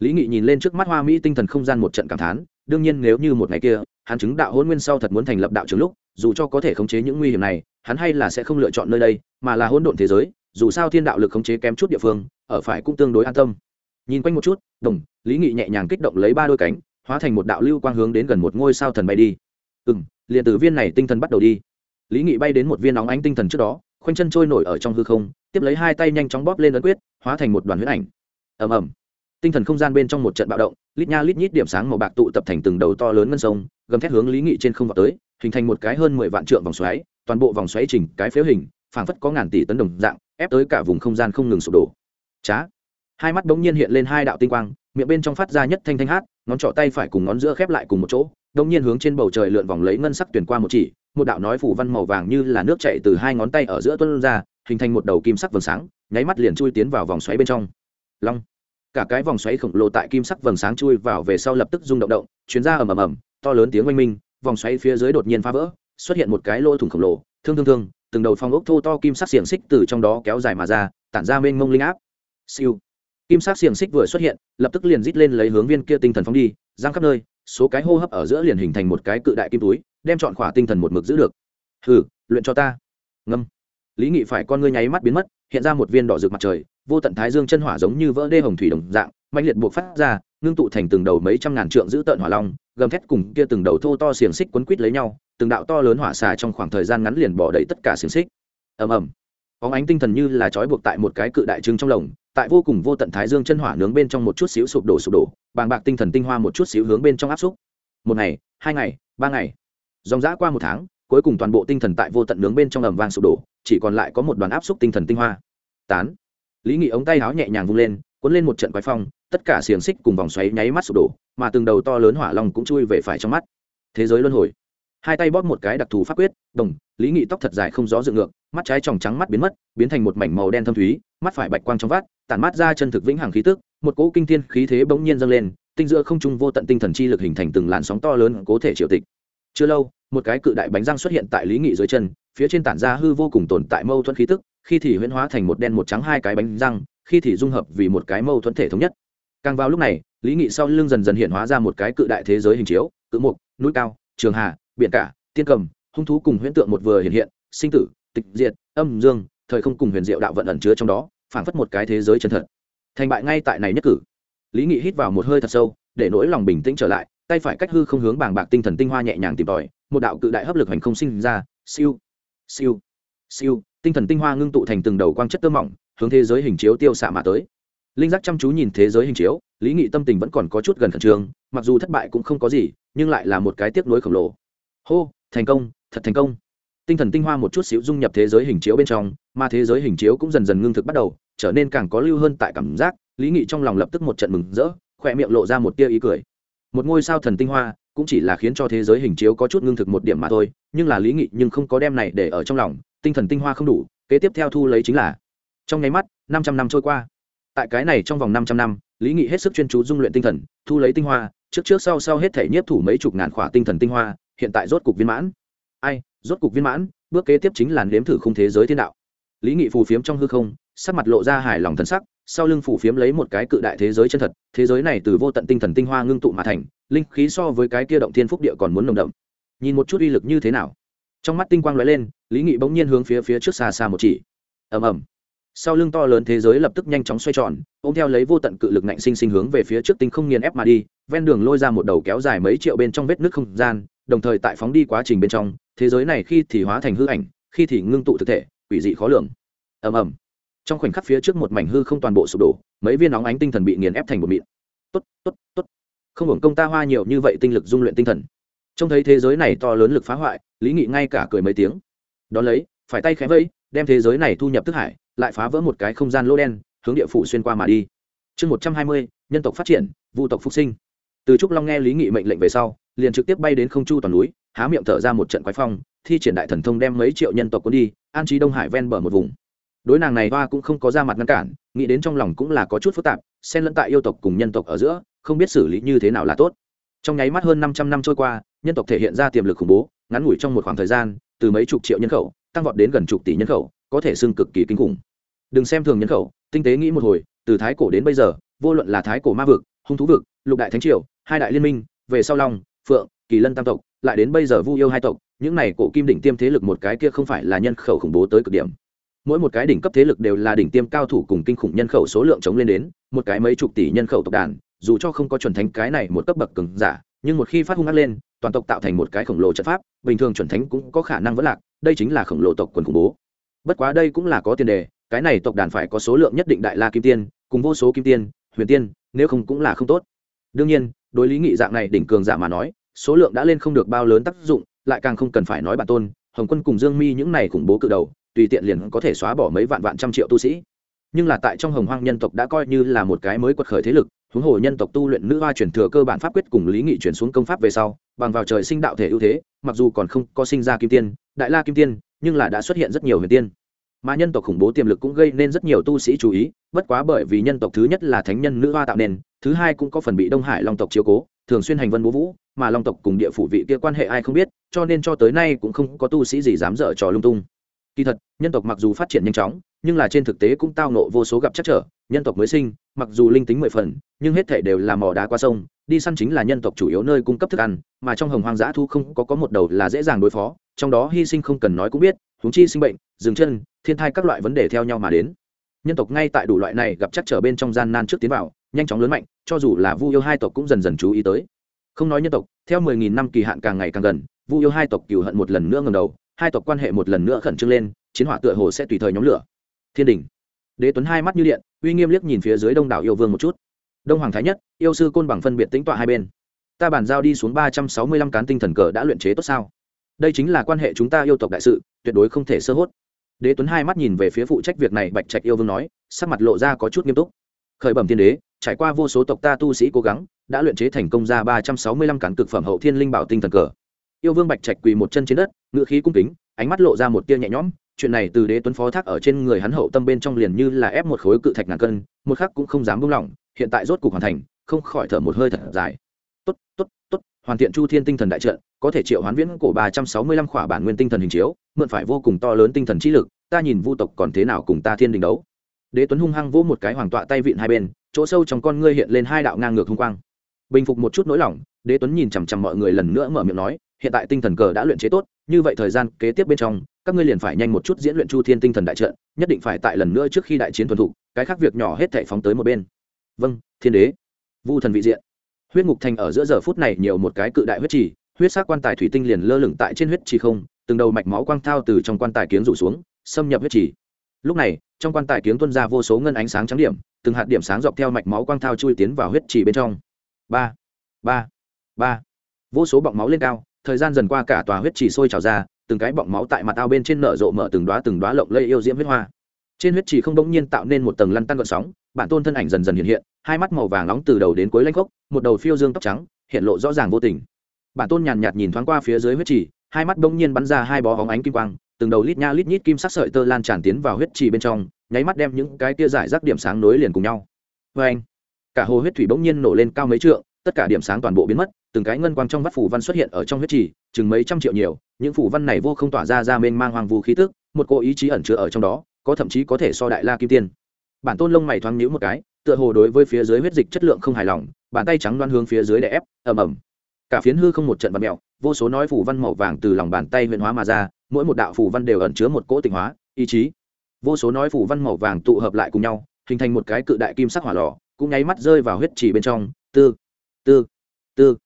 Lý nghị nhìn lên trước mắt hoa mỹ tinh thần không gian một trận cảm thán, đương nhiên nếu như một ngày kia, hắn chứng đạo hôn nguyên sau thật muốn thành lập đạo trường lúc, dù cho có thể khống chế những nguy hiểm này, hắn hay là sẽ không lựa chọn nơi đây, mà là hỗn độn thế giới, dù sao thiên đạo lực khống chế kém chút địa phương, ở phải cũng tương đối an tâm. Nhìn quanh một chút, đồng, lý nghị nhẹ nhàng kích động lấy ba đôi cánh, hóa thành một đạo lưu quang hướng đến gần một ngôi sao thần bay đi. Ừ liền từ viên này tinh thần bắt đầu đi lý nghị bay đến một viên nóng ánh tinh thần trước đó, khoanh chân trôi nổi ở trong hư không, tiếp lấy hai tay nhanh chóng bóp lên ấn quyết, hóa thành một đoàn huyết ảnh. Ầm ầm. Tinh thần không gian bên trong một trận bạo động, lít nha lít nhít điểm sáng màu bạc tụ tập thành từng đầu to lớn ngân sông, gầm thét hướng lý nghị trên không vào tới, hình thành một cái hơn mười vạn trượng vòng xoáy, toàn bộ vòng xoáy chỉnh cái phếu hình, phảng phất có ngàn tỷ tấn đồng dạng, ép tới cả vùng không gian không ngừng sụp đổ. Chá. Hai mắt bỗng nhiên hiện lên hai đạo tinh quang, miệng bên trong phát ra nhất thanh thanh hát, ngón trỏ tay phải cùng ngón giữa khép lại cùng một chỗ đông nhiên hướng trên bầu trời lượn vòng lấy ngân sắc tuyển qua một chỉ một đạo nói phủ văn màu vàng như là nước chảy từ hai ngón tay ở giữa tuân ra, hình thành một đầu kim sắc vầng sáng, nháy mắt liền chui tiến vào vòng xoáy bên trong. Long. Cả cái vòng xoáy khổng lồ tại kim sắc vầng sáng chui vào về sau lập tức rung động động, chuyến ra ầm ầm ầm, to lớn tiếng oanh minh, vòng xoáy phía dưới đột nhiên phá vỡ, xuất hiện một cái lỗ thủng khổng lồ, thương thương thương, từng đầu phong ốc thô to kim sắc xiềng xích từ trong đó kéo dài mà ra, tản ra mênh mông linh áp. Siêu. Kim sắc xiềng xích vừa xuất hiện, lập tức liền rít lên lấy hướng viên kia tinh thần phóng đi, giang khắp nơi số cái hô hấp ở giữa liền hình thành một cái cự đại kim túi, đem chọn khỏa tinh thần một mực giữ được. Hừ, luyện cho ta. Ngâm. Lý nghị phải con ngươi nháy mắt biến mất, hiện ra một viên đỏ rực mặt trời, vô tận thái dương chân hỏa giống như vỡ đê hồng thủy đồng dạng mạnh liệt buộc phát ra, ngưng tụ thành từng đầu mấy trăm ngàn trượng giữ tợn hỏa long, gầm thét cùng kia từng đầu thô to xiềng xích quấn quít lấy nhau, từng đạo to lớn hỏa xà trong khoảng thời gian ngắn liền bỏ đầy tất cả xiềng xích. Ầm ầm. Óng ánh tinh thần như là trói buộc tại một cái cự đại trưng trong lồng tại vô cùng vô tận thái dương chân hỏa nướng bên trong một chút xíu sụp đổ sụp đổ, bàng bạc tinh thần tinh hoa một chút xíu hướng bên trong áp xúc. Một ngày, hai ngày, ba ngày. Dòng dã qua một tháng, cuối cùng toàn bộ tinh thần tại vô tận nướng bên trong ầm vang sụp đổ, chỉ còn lại có một đoàn áp xúc tinh thần tinh hoa. Tán. Lý nghị ống tay áo nhẹ nhàng vung lên, cuốn lên một trận quái phong, tất cả xiềng xích cùng vòng xoáy nháy mắt sụp đổ, mà từng đầu to lớn hỏa long cũng chui về phải trong mắt. Thế giới luân hồi hai tay bóp một cái đặc thù pháp quyết, đồng, lý nghị tóc thật dài không gió dựng ngược, mắt trái tròng trắng mắt biến mất, biến thành một mảnh màu đen thâm thúy, mắt phải bạch quang trong vát tản mát ra chân thực vĩnh hằng khí tức, một cỗ kinh thiên khí thế bỗng nhiên dâng lên, tinh giữa không trung vô tận tinh thần chi lực hình thành từng làn sóng to lớn cố thể triệu tịch. Chưa lâu, một cái cự đại bánh răng xuất hiện tại lý nghị dưới chân, phía trên tản ra hư vô cùng tồn tại mâu thuẫn khí tức, khi thì huyễn hóa thành một đen một trắng hai cái bánh răng, khi thì dung hợp vì một cái mâu thuẫn thể thống nhất. Càng vào lúc này, lý nghị sau lưng dần dần hiện hóa ra một cái cự đại thế giới hình chiếu, cự mục, núi cao, trường hà biển cả, tiên cầm, hung thú cùng huyễn tượng một vừa hiện hiện, sinh tử, tịch diệt, âm dương, thời không cùng huyền diệu đạo vận ẩn chứa trong đó, phảng phất một cái thế giới chân thật. Thành bại ngay tại này nhất cử. Lý nghị hít vào một hơi thật sâu, để nỗi lòng bình tĩnh trở lại, tay phải cách hư không hướng bàng bạc tinh thần tinh hoa nhẹ nhàng tìm tòi, một đạo cự đại hấp lực hành không sinh ra, siêu siêu siêu, tinh thần tinh hoa ngưng tụ thành từng đầu quang chất tơ mỏng, hướng thế giới hình chiếu tiêu xạ mà tới. Linh giác chăm chú nhìn thế giới hình chiếu, lý nghị tâm tình vẫn còn có chút gần khẩn trương, mặc dù thất bại cũng không có gì, nhưng lại là một cái tiếp nối khổng lồ hô, thành công, thật thành công. Tinh thần tinh hoa một chút xíu dung nhập thế giới hình chiếu bên trong, mà thế giới hình chiếu cũng dần dần ngưng thực bắt đầu, trở nên càng có lưu hơn tại cảm giác, lý nghị trong lòng lập tức một trận mừng rỡ, khỏe miệng lộ ra một tia ý cười. Một ngôi sao thần tinh hoa, cũng chỉ là khiến cho thế giới hình chiếu có chút ngưng thực một điểm mà thôi, nhưng là lý nghị nhưng không có đem này để ở trong lòng, tinh thần tinh hoa không đủ, kế tiếp theo thu lấy chính là, trong nháy mắt, năm trăm năm trôi qua. Tại cái này trong vòng năm trăm năm, lý nghị hết sức chuyên chú dung luyện tinh thần, thu lấy tinh hoa, trước trước sau sau hết thể nhiếp thủ mấy chục ngàn khỏa tinh thần tinh hoa hiện tại rốt cục viên mãn. Ai, rốt cục viên mãn, bước kế tiếp chính là nếm thử khung thế giới thiên đạo. Lý nghị phù phiếm trong hư không, sắc mặt lộ ra hài lòng thần sắc, sau lưng phù phiếm lấy một cái cự đại thế giới chân thật, thế giới này từ vô tận tinh thần tinh hoa ngưng tụ mà thành, linh khí so với cái kia động thiên phúc địa còn muốn nồng đậm. Nhìn một chút uy lực như thế nào. Trong mắt tinh quang lóe lên, lý nghị bỗng nhiên hướng phía phía trước xa xa một chỉ. Ầm ầm. Sau lưng to lớn thế giới lập tức nhanh chóng xoay tròn, ôm theo lấy vô tận cự lực nạnh sinh sinh hướng về phía trước tinh không nghiền ép mà đi, ven đường lôi ra một đầu kéo dài mấy triệu bên trong vết nước không gian đồng thời tại phóng đi quá trình bên trong, thế giới này khi thì hóa thành hư ảnh, khi thì ngưng tụ thực thể, quỷ dị khó lường. Ầm ầm. Trong khoảnh khắc phía trước một mảnh hư không toàn bộ sụp đổ, mấy viên nóng ánh tinh thần bị nghiền ép thành một mịn. Tốt tốt tốt. Không hưởng công ta hoa nhiều như vậy tinh lực dung luyện tinh thần. Trông thấy thế giới này to lớn lực phá hoại, lý nghị ngay cả cười mấy tiếng. Đón lấy, phải tay khẽ vẫy, đem thế giới này thu nhập thức hải, lại phá vỡ một cái không gian lỗ đen, hướng địa phủ xuyên qua mà đi. Chương một trăm hai mươi, nhân tộc phát triển vụ tộc phục sinh. Từ trúc long nghe lý nghị mệnh lệnh về sau liền trực tiếp bay đến không chu toàn núi, há miệng thở ra một trận quái phong, thi triển đại thần thông đem mấy triệu nhân tộc cuốn đi, an trí đông hải ven bờ một vùng. Đối nàng này hoa cũng không có ra mặt ngăn cản, nghĩ đến trong lòng cũng là có chút phức tạp, xen lẫn tại yêu tộc cùng nhân tộc ở giữa, không biết xử lý như thế nào là tốt. Trong nháy mắt hơn năm trăm năm trôi qua, nhân tộc thể hiện ra tiềm lực khủng bố, ngắn ngủi trong một khoảng thời gian, từ mấy chục triệu nhân khẩu, tăng vọt đến gần chục tỷ nhân khẩu, có thể xưng cực kỳ kinh khủng. Đừng xem thường nhân khẩu, tinh tế nghĩ một hồi, từ thái cổ đến bây giờ, vô luận là thái cổ ma vực, hung thú vực, lục đại thánh triều, hai đại liên minh, về sau long phượng, kỳ lân tam tộc, lại đến bây giờ vu yêu hai tộc, những này cổ kim đỉnh tiêm thế lực một cái kia không phải là nhân khẩu khủng bố tới cực điểm. Mỗi một cái đỉnh cấp thế lực đều là đỉnh tiêm cao thủ cùng kinh khủng nhân khẩu số lượng chống lên đến, một cái mấy chục tỷ nhân khẩu tộc đàn, dù cho không có chuẩn thánh cái này một cấp bậc cường giả, nhưng một khi phát hung ác lên, toàn tộc tạo thành một cái khổng lồ trận pháp, bình thường chuẩn thánh cũng có khả năng vẫn lạc, đây chính là khổng lồ tộc quần khủng bố. Bất quá đây cũng là có tiền đề, cái này tộc đàn phải có số lượng nhất định đại la kim tiên, cùng vô số kim tiên, huyền tiên, nếu không cũng là không tốt. Đương nhiên đối lý nghị dạng này đỉnh cường giả mà nói, số lượng đã lên không được bao lớn tác dụng, lại càng không cần phải nói bản tôn, hồng quân cùng dương mi những này khủng bố cự đầu, tùy tiện liền có thể xóa bỏ mấy vạn vạn trăm triệu tu sĩ. Nhưng là tại trong hồng hoang nhân tộc đã coi như là một cái mới quật khởi thế lực, huống hồ nhân tộc tu luyện nữ hoa chuyển thừa cơ bản pháp quyết cùng lý nghị chuyển xuống công pháp về sau, bằng vào trời sinh đạo thể ưu thế, mặc dù còn không có sinh ra kim tiên, đại la kim tiên, nhưng là đã xuất hiện rất nhiều huyền tiên mà nhân tộc khủng bố tiềm lực cũng gây nên rất nhiều tu sĩ chú ý, bất quá bởi vì nhân tộc thứ nhất là thánh nhân nữ hoa tạo nên thứ hai cũng có phần bị đông hải long tộc chiếu cố, thường xuyên hành vân bố vũ, mà long tộc cùng địa phủ vị kia quan hệ ai không biết, cho nên cho tới nay cũng không có tu sĩ gì dám dở trò lung tung. Kỳ thật, nhân tộc mặc dù phát triển nhanh chóng, nhưng là trên thực tế cũng tao nộ vô số gặp chắc trở, nhân tộc mới sinh, mặc dù linh tính mười phần, nhưng hết thể đều là mò đá qua sông, đi săn chính là nhân tộc chủ yếu nơi cung cấp thức ăn, mà trong hồng hoang dã thu không có có một đầu là dễ dàng đối phó, trong đó hy sinh không cần nói cũng biết húng chi sinh bệnh dừng chân, thiên thai các loại vấn đề theo nhau mà đến. Nhân tộc ngay tại đủ loại này gặp chắc trở bên trong gian nan trước tiến vào, nhanh chóng lớn mạnh, cho dù là vu yêu hai tộc cũng dần dần chú ý tới. Không nói nhân tộc, theo mười nghìn năm kỳ hạn càng ngày càng gần, vu yêu hai tộc cừu hận một lần nữa ngầm đầu, hai tộc quan hệ một lần nữa khẩn trương lên, chiến hỏa tựa hồ sẽ tùy thời nhóm lửa. Thiên đình. Đế tuấn hai mắt như điện, uy nghiêm liếc nhìn phía dưới đông đảo yêu vương một chút. Đông hoàng thái nhất, yêu sư côn bằng phân biệt tính tọa hai bên. Ta bàn giao đi xuống ba trăm sáu mươi lăm cán tinh thần cờ đã luyện chế tốt sao? Đây chính là quan hệ chúng ta yêu tộc đại sự, tuyệt đối không thể sơ hốt đế tuấn hai mắt nhìn về phía phụ trách việc này, bạch trạch yêu vương nói, sắc mặt lộ ra có chút nghiêm túc. Khởi bẩm thiên đế, trải qua vô số tộc ta tu sĩ cố gắng, đã luyện chế thành công ra ba trăm sáu mươi lăm cán cực phẩm hậu thiên linh bảo tinh thần cờ. Yêu vương bạch trạch quỳ một chân trên đất ngự khí cung kính, ánh mắt lộ ra một tia nhẹ nhõm. Chuyện này từ đế tuấn phó thác ở trên người hắn hậu tâm bên trong liền như là ép một khối cự thạch ngàn cân, một khắc cũng không dám buông lỏng, hiện tại rốt cục hoàn thành, không khỏi thở một hơi thật dài. Tốt tốt tốt hoàn thiện chu thiên tinh thần đại trận, có thể triệu hoán viễn cổ ba trăm sáu mươi lăm khỏa bản nguyên tinh thần hình chiếu, mượn phải vô cùng to lớn tinh thần trí lực, ta nhìn vu tộc còn thế nào cùng ta thiên đình đấu. Đế tuấn hung hăng vỗ một cái hoàng tọa tay vịn hai bên, chỗ sâu trong con ngươi hiện lên hai đạo ngang ngược hung quang. Bình phục một chút nỗi lòng, đế tuấn nhìn chằm chằm mọi người lần nữa mở miệng nói, hiện tại tinh thần cờ đã luyện chế tốt, như vậy thời gian kế tiếp bên trong, các ngươi liền phải nhanh một chút diễn luyện chu thiên tinh thần đại trận, nhất định phải tại lần nữa trước khi đại chiến thuần thủ. cái khác việc nhỏ hết thể phóng tới một bên. Vâng thiên đế. Vu thần vị diện huyết ngục thành ở giữa giờ phút này nhiều một cái cự đại huyết trì, huyết sắc quan tài thủy tinh liền lơ lửng tại trên huyết trì không, từng đầu mạch máu quang thao từ trong quan tài kiếng rủ xuống, xâm nhập huyết trì. Lúc này, trong quan tài kiếng tuân ra vô số ngân ánh sáng trắng điểm, từng hạt điểm sáng dọc theo mạch máu quang thao chui tiến vào huyết trì bên trong. Ba ba ba. Vô số bọng máu lên cao, thời gian dần qua cả tòa huyết trì sôi trào ra, từng cái bọng máu tại mặt ao bên trên nở rộ mở từng đoá từng đoá lộng lây yêu diễm huyết hoa trên huyết trì không bỗng nhiên tạo nên một tầng lăn tăn gợn sóng, bản tôn thân ảnh dần dần hiện hiện, hai mắt màu vàng nóng từ đầu đến cuối lanh gốc một đầu phiêu dương tóc trắng, hiện lộ rõ ràng vô tình. Bản tôn nhàn nhạt nhìn thoáng qua phía dưới huyết trì, hai mắt bỗng nhiên bắn ra hai bó hóng ánh kim quang, từng đầu lít nha lít nhít kim sắc sợi tơ lan tràn tiến vào huyết trì bên trong, nháy mắt đem những cái tia giải rác điểm sáng nối liền cùng nhau. Vê anh, cả hồ huyết thủy bỗng nhiên nổ lên cao mấy trượng, tất cả điểm sáng toàn bộ biến mất, từng cái ngân quang trong vắt phủ văn xuất hiện ở trong huyết trì, chừng mấy trăm triệu nhiều, những phủ văn này vô không tỏa ra ra mênh mang hoàng vũ khí tức, một cô ý chí ẩn chứa ở trong đó có thậm chí có thể so đại la kim tiên. Bản tôn lông mày thoáng nhíu một cái, tựa hồ đối với phía dưới huyết dịch chất lượng không hài lòng, bàn tay trắng đoan hướng phía dưới đè ép, ầm ầm. Cả phiến hư không một trận vật mèo, vô số nói phủ văn màu vàng từ lòng bàn tay huyền hóa mà ra, mỗi một đạo phủ văn đều ẩn chứa một cỗ tịnh hóa, ý chí. Vô số nói phủ văn màu vàng tụ hợp lại cùng nhau, hình thành một cái cự đại kim sắc hỏa lò, cũng nháy mắt rơi vào huyết chỉ bên trong. Tư tư tư.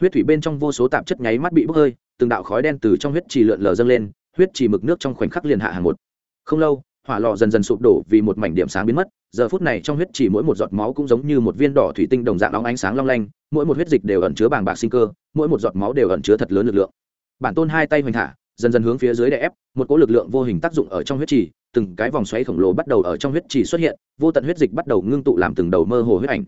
Huyết thủy bên trong vô số tạp chất nháy mắt bị bốc hơi, từng đạo khói đen từ trong huyết trì lượn lờ dâng lên, huyết trì mực nước trong khoảnh khắc liền hạ hàng một. Không lâu hỏa lò dần dần sụp đổ vì một mảnh điểm sáng biến mất. Giờ phút này trong huyết chỉ mỗi một giọt máu cũng giống như một viên đỏ thủy tinh đồng dạng óng ánh sáng long lanh, mỗi một huyết dịch đều ẩn chứa bàng bạc sinh cơ, mỗi một giọt máu đều ẩn chứa thật lớn lực lượng. Bản tôn hai tay hoành thả, dần dần hướng phía dưới đè ép, một cỗ lực lượng vô hình tác dụng ở trong huyết trì từng cái vòng xoáy khổng lồ bắt đầu ở trong huyết trì xuất hiện, vô tận huyết dịch bắt đầu ngưng tụ làm từng đầu mơ hồ huyết ảnh.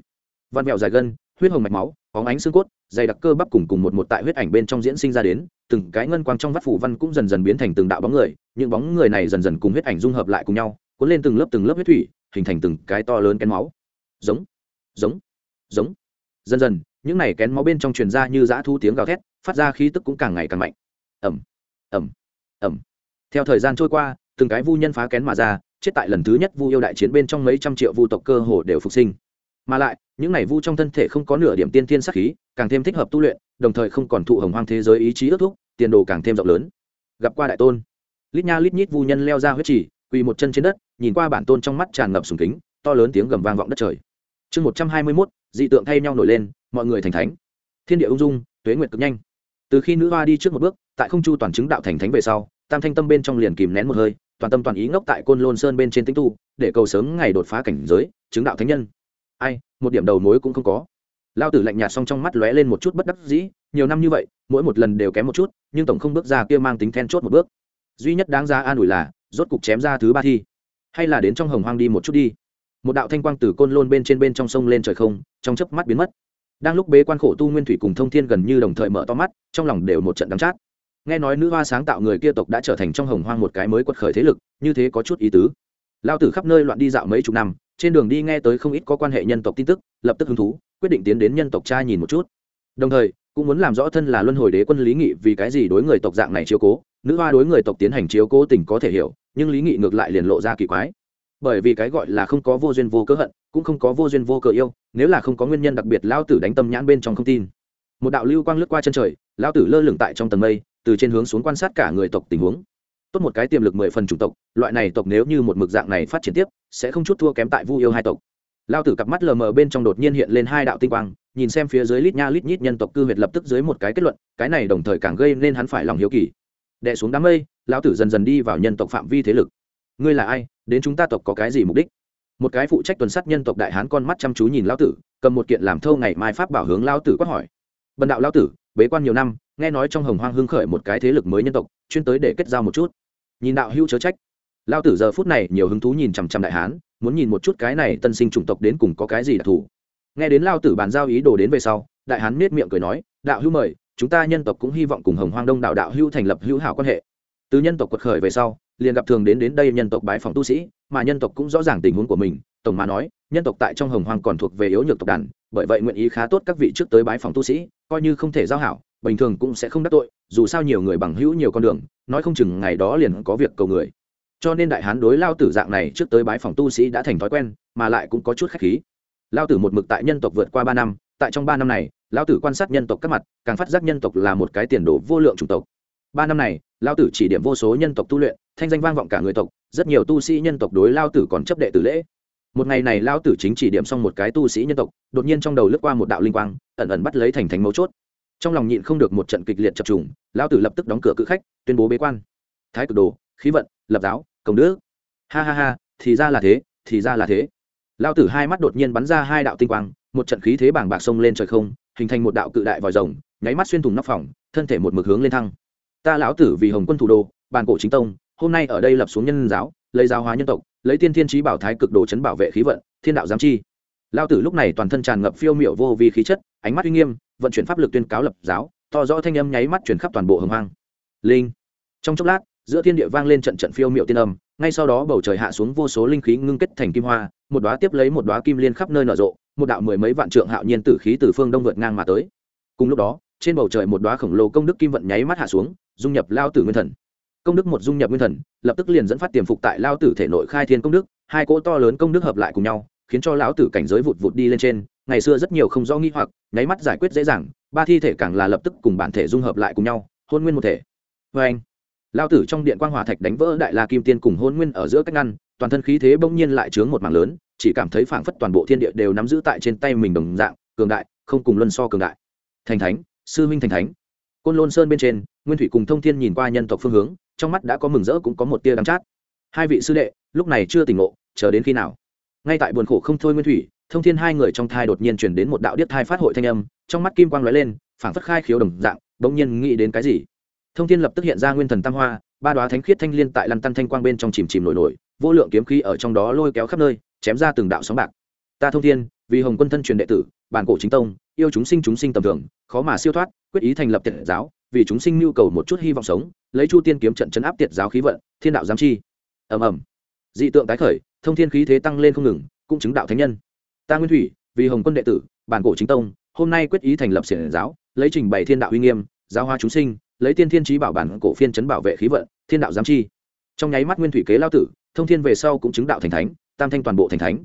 Văn mèo dài gân, huyết hồng mạch máu óng ánh xương cốt, dày đặc cơ bắp cùng cùng một một tại huyết ảnh bên trong diễn sinh ra đến, từng cái ngân quang trong vắt phủ văn cũng dần dần biến thành từng đạo bóng người, những bóng người này dần dần cùng huyết ảnh dung hợp lại cùng nhau, cuốn lên từng lớp từng lớp huyết thủy, hình thành từng cái to lớn kén máu. Giống giống giống. Dần dần, những này kén máu bên trong truyền ra như dã thu tiếng gào thét, phát ra khí tức cũng càng ngày càng mạnh. Ẩm ẩm ẩm theo thời gian trôi qua, từng cái vu nhân phá kén mà ra, chết tại lần thứ nhất vu yêu đại chiến bên trong mấy trăm triệu vu tộc cơ hồ đều phục sinh mà lại, những này vu trong thân thể không có nửa điểm tiên tiên sắc khí, càng thêm thích hợp tu luyện, đồng thời không còn thụ hồng hoang thế giới ý chí ước thúc, tiền đồ càng thêm rộng lớn. Gặp qua đại tôn. Lít nha lít nhít vu nhân leo ra huyết trì quỳ một chân trên đất, nhìn qua bản tôn trong mắt tràn ngập sùng kính, to lớn tiếng gầm vang vọng đất trời. Chương một trăm hai mươi mốt, dị tượng thay nhau nổi lên, mọi người thành thánh. Thiên địa ung dung, tuế nguyệt cực nhanh. Từ khi nữ hoa đi trước một bước, tại không chu toàn chứng đạo thành thánh về sau, tam thanh tâm bên trong liền kìm nén một hơi, toàn tâm toàn ý ngốc tại côn lôn sơn bên trên tinh tu, để cầu sớm ngày đột phá cảnh giới, chứng đạo thánh nhân ai, một điểm đầu mối cũng không có. Lao tử lạnh nhạt xong trong mắt lóe lên một chút bất đắc dĩ, nhiều năm như vậy, mỗi một lần đều kém một chút, nhưng tổng không bước ra kia mang tính then chốt một bước. Duy nhất đáng ra an ủi là, rốt cục chém ra thứ ba thi. Hay là đến trong hồng hoang đi một chút đi. Một đạo thanh quang từ côn lôn bên trên bên trong sông lên trời không, trong chớp mắt biến mất. Đang lúc bế quan khổ tu nguyên thủy cùng thông thiên gần như đồng thời mở to mắt, trong lòng đều một trận đắng chát. Nghe nói nữ hoa sáng tạo người kia tộc đã trở thành trong hồng hoang một cái mới quật khởi thế lực, như thế có chút ý tứ. Lao tử khắp nơi loạn đi dạo mấy chục năm trên đường đi nghe tới không ít có quan hệ nhân tộc tin tức, lập tức hứng thú, quyết định tiến đến nhân tộc cha nhìn một chút. Đồng thời, cũng muốn làm rõ thân là luân hồi đế quân lý nghị vì cái gì đối người tộc dạng này chiếu cố, nữ hoa đối người tộc tiến hành chiếu cố tình có thể hiểu, nhưng lý nghị ngược lại liền lộ ra kỳ quái. Bởi vì cái gọi là không có vô duyên vô cớ hận, cũng không có vô duyên vô cớ yêu, nếu là không có nguyên nhân đặc biệt lao tử đánh tâm nhãn bên trong không tin. Một đạo lưu quang lướt qua chân trời, lao tử lơ lửng tại trong tầng mây, từ trên hướng xuống quan sát cả người tộc tình huống tốt một cái tiềm lực mười phần chủng tộc, loại này tộc nếu như một mực dạng này phát triển tiếp, sẽ không chút thua kém tại vu yêu hai tộc. Lao tử cặp mắt lờ mờ bên trong đột nhiên hiện lên hai đạo tinh quang, nhìn xem phía dưới lít nha lít nhít nhân tộc cư huyệt lập tức dưới một cái kết luận, cái này đồng thời càng gây nên hắn phải lòng hiếu kỳ. Đẻ xuống đám mây, lão tử dần dần đi vào nhân tộc phạm vi thế lực. Ngươi là ai? Đến chúng ta tộc có cái gì mục đích? Một cái phụ trách tuần sát nhân tộc đại hán con mắt chăm chú nhìn lão tử, cầm một kiện làm thâu ngày mai pháp bảo hướng lão tử quát hỏi. Bần đạo lão tử, bế quan nhiều năm, nghe nói trong hồng hoang hưng khởi một cái thế lực mới nhân tộc, chuyên tới để kết giao một chút nhìn đạo hữu chớ trách. Lao tử giờ phút này nhiều hứng thú nhìn chằm chằm đại hán, muốn nhìn một chút cái này tân sinh chủng tộc đến cùng có cái gì đặc thù. Nghe đến lao tử bàn giao ý đồ đến về sau, đại hán miết miệng cười nói, đạo hữu mời, chúng ta nhân tộc cũng hy vọng cùng hồng hoang đông đạo đạo hữu thành lập hữu hảo quan hệ. Từ nhân tộc quật khởi về sau, liền gặp thường đến đến đây nhân tộc bái phòng tu sĩ, mà nhân tộc cũng rõ ràng tình huống của mình, tổng mà nói, nhân tộc tại trong hồng hoang còn thuộc về yếu nhược tộc đàn, bởi vậy nguyện ý khá tốt các vị trước tới bái phòng tu sĩ, coi như không thể giao hảo, bình thường cũng sẽ không đắc tội dù sao nhiều người bằng hữu nhiều con đường, nói không chừng ngày đó liền có việc cầu người. Cho nên đại hán đối lao tử dạng này trước tới bái phòng tu sĩ đã thành thói quen, mà lại cũng có chút khách khí. Lao tử một mực tại nhân tộc vượt qua ba năm, tại trong ba năm này, lao tử quan sát nhân tộc các mặt, càng phát giác nhân tộc là một cái tiền đồ vô lượng chủng tộc. Ba năm này, lao tử chỉ điểm vô số nhân tộc tu luyện, thanh danh vang vọng cả người tộc, rất nhiều tu sĩ nhân tộc đối lao tử còn chấp đệ tử lễ. Một ngày này lao tử chính chỉ điểm xong một cái tu sĩ nhân tộc, đột nhiên trong đầu lướt qua một đạo linh quang, ẩn ẩn bắt lấy thành thánh mấu chốt trong lòng nhịn không được một trận kịch liệt chập trùng lao tử lập tức đóng cửa cự khách, tuyên bố bế quan. Thái cực đồ, khí vận, lập giáo, công đức. Ha ha ha, thì ra là thế, thì ra là thế. Lao tử hai mắt đột nhiên bắn ra hai đạo tinh quang, một trận khí thế bảng bạc sông lên trời không, hình thành một đạo cự đại vòi rồng, nháy mắt xuyên thủng nóc phòng, thân thể một mực hướng lên thăng. Ta lão tử vì hồng quân thủ đô, bàn cổ chính tông, hôm nay ở đây lập xuống nhân giáo, lấy giáo hóa nhân tộc, lấy tiên thiên trí bảo thái cực đồ chấn bảo vệ khí vận, thiên đạo giám chi. Lao tử lúc này toàn thân tràn ngập phiêu miệu vô vi khí chất, ánh mắt uy nghiêm vận chuyển pháp lực tuyên cáo lập giáo, to rõ thanh âm nháy mắt chuyển khắp toàn bộ hồng hoang. Linh. Trong chốc lát, giữa thiên địa vang lên trận trận phiêu miệu tiên âm, ngay sau đó bầu trời hạ xuống vô số linh khí ngưng kết thành kim hoa, một đóa tiếp lấy một đóa kim liên khắp nơi nở rộ, một đạo mười mấy vạn trượng hạo nhiên tử khí từ phương đông vượt ngang mà tới. Cùng lúc đó, trên bầu trời một đóa khổng lồ công đức kim vận nháy mắt hạ xuống, dung nhập lao tử nguyên thần. Công đức một dung nhập nguyên thần, lập tức liền dẫn phát tiềm phục tại lao tử thể nội khai thiên công đức, hai cỗ to lớn công đức hợp lại cùng nhau, khiến cho lão tử cảnh giới vụt vụt đi lên trên ngày xưa rất nhiều không rõ nghi hoặc, nháy mắt giải quyết dễ dàng, ba thi thể càng là lập tức cùng bản thể dung hợp lại cùng nhau, hôn nguyên một thể. Vê anh lao tử trong điện quang hỏa thạch đánh vỡ đại la kim tiên cùng hôn nguyên ở giữa cách ngăn, toàn thân khí thế bỗng nhiên lại chướng một mảng lớn, chỉ cảm thấy phảng phất toàn bộ thiên địa đều nắm giữ tại trên tay mình đồng dạng, cường đại, không cùng luân so cường đại. Thành thánh, sư minh thành thánh. Côn lôn sơn bên trên, nguyên thủy cùng thông thiên nhìn qua nhân tộc phương hướng, trong mắt đã có mừng rỡ cũng có một tia đắng chát. Hai vị sư đệ, lúc này chưa tỉnh ngộ, chờ đến khi nào? Ngay tại buồn khổ không thôi nguyên thủy thông thiên hai người trong thai đột nhiên chuyển đến một đạo điếc thai phát hội thanh âm, trong mắt kim quang lóe lên, phảng phất khai khiếu đồng dạng, bỗng nhiên nghĩ đến cái gì? Thông thiên lập tức hiện ra nguyên thần tam hoa, ba đoá thánh khiết thanh liên tại lăn tăn thanh quang bên trong chìm chìm nổi nổi, vô lượng kiếm khí ở trong đó lôi kéo khắp nơi, chém ra từng đạo sóng bạc. Ta thông thiên, vì hồng quân thân truyền đệ tử, bản cổ chính tông, yêu chúng sinh chúng sinh tầm thường, khó mà siêu thoát, quyết ý thành lập tiệt giáo, vì chúng sinh nhu cầu một chút hy vọng sống, lấy chu tiên kiếm trận chấn áp tiệt giáo khí vận, thiên đạo giám chi. Ầm ầm. Dị tượng tái khởi, thông thiên khí thế tăng lên không ngừng, cũng chứng đạo thánh nhân ta nguyên thủy, vì hồng quân đệ tử, bản cổ chính tông, hôm nay quyết ý thành lập xiển giáo, lấy trình bày thiên đạo uy nghiêm, giáo hoa chúng sinh, lấy tiên thiên trí bảo bản cổ phiên chấn bảo vệ khí vận, thiên đạo giám chi. Trong nháy mắt nguyên thủy kế lao tử, thông thiên về sau cũng chứng đạo thành thánh, tam thanh toàn bộ thành thánh.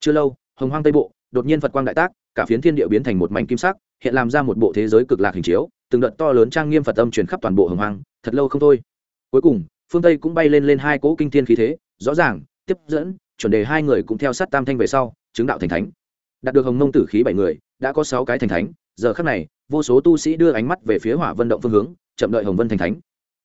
Chưa lâu, hồng hoang tây bộ, đột nhiên phật quang đại tác, cả phiến thiên địa biến thành một mảnh kim sắc, hiện làm ra một bộ thế giới cực lạc hình chiếu, từng đợt to lớn trang nghiêm phật âm truyền khắp toàn bộ hồng hoang, thật lâu không thôi. Cuối cùng, phương tây cũng bay lên lên hai cỗ kinh thiên khí thế, rõ ràng, tiếp dẫn, chuẩn đề hai người cũng theo sát tam thanh về sau chứng đạo thành thánh. Đạt được hồng mông tử khí bảy người, đã có sáu cái thành thánh. Giờ khắc này, vô số tu sĩ đưa ánh mắt về phía hỏa vân động phương hướng, chậm đợi hồng vân thành thánh.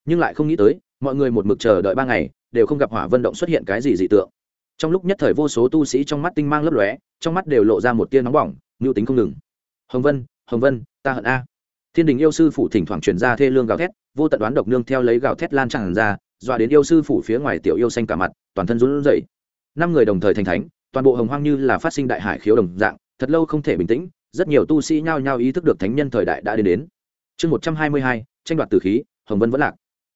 Nhưng lại không nghĩ tới, mọi người một mực chờ đợi ba ngày, đều không gặp hỏa vân động xuất hiện cái gì dị tượng. Trong lúc nhất thời vô số tu sĩ trong mắt tinh mang lấp lóe, trong mắt đều lộ ra một tia nóng bỏng, mưu tính không ngừng. Hồng vân hồng vân, ta hận a. Thiên đình yêu sư phủ thỉnh thoảng truyền ra thê lương gào thét, vô tận đoán độc nương theo lấy gào thét lan tràn ra, dọa đến yêu sư phủ phía ngoài tiểu yêu xanh cả mặt, toàn thân run rẩy. Năm người đồng thời thành thánh toàn bộ hồng hoang như là phát sinh đại hải khiếu đồng dạng, thật lâu không thể bình tĩnh, rất nhiều tu sĩ nhao nhao ý thức được thánh nhân thời đại đã đến đến. Chương một trăm hai mươi hai, tranh đoạt tử khí, hồng vân vẫn lạc.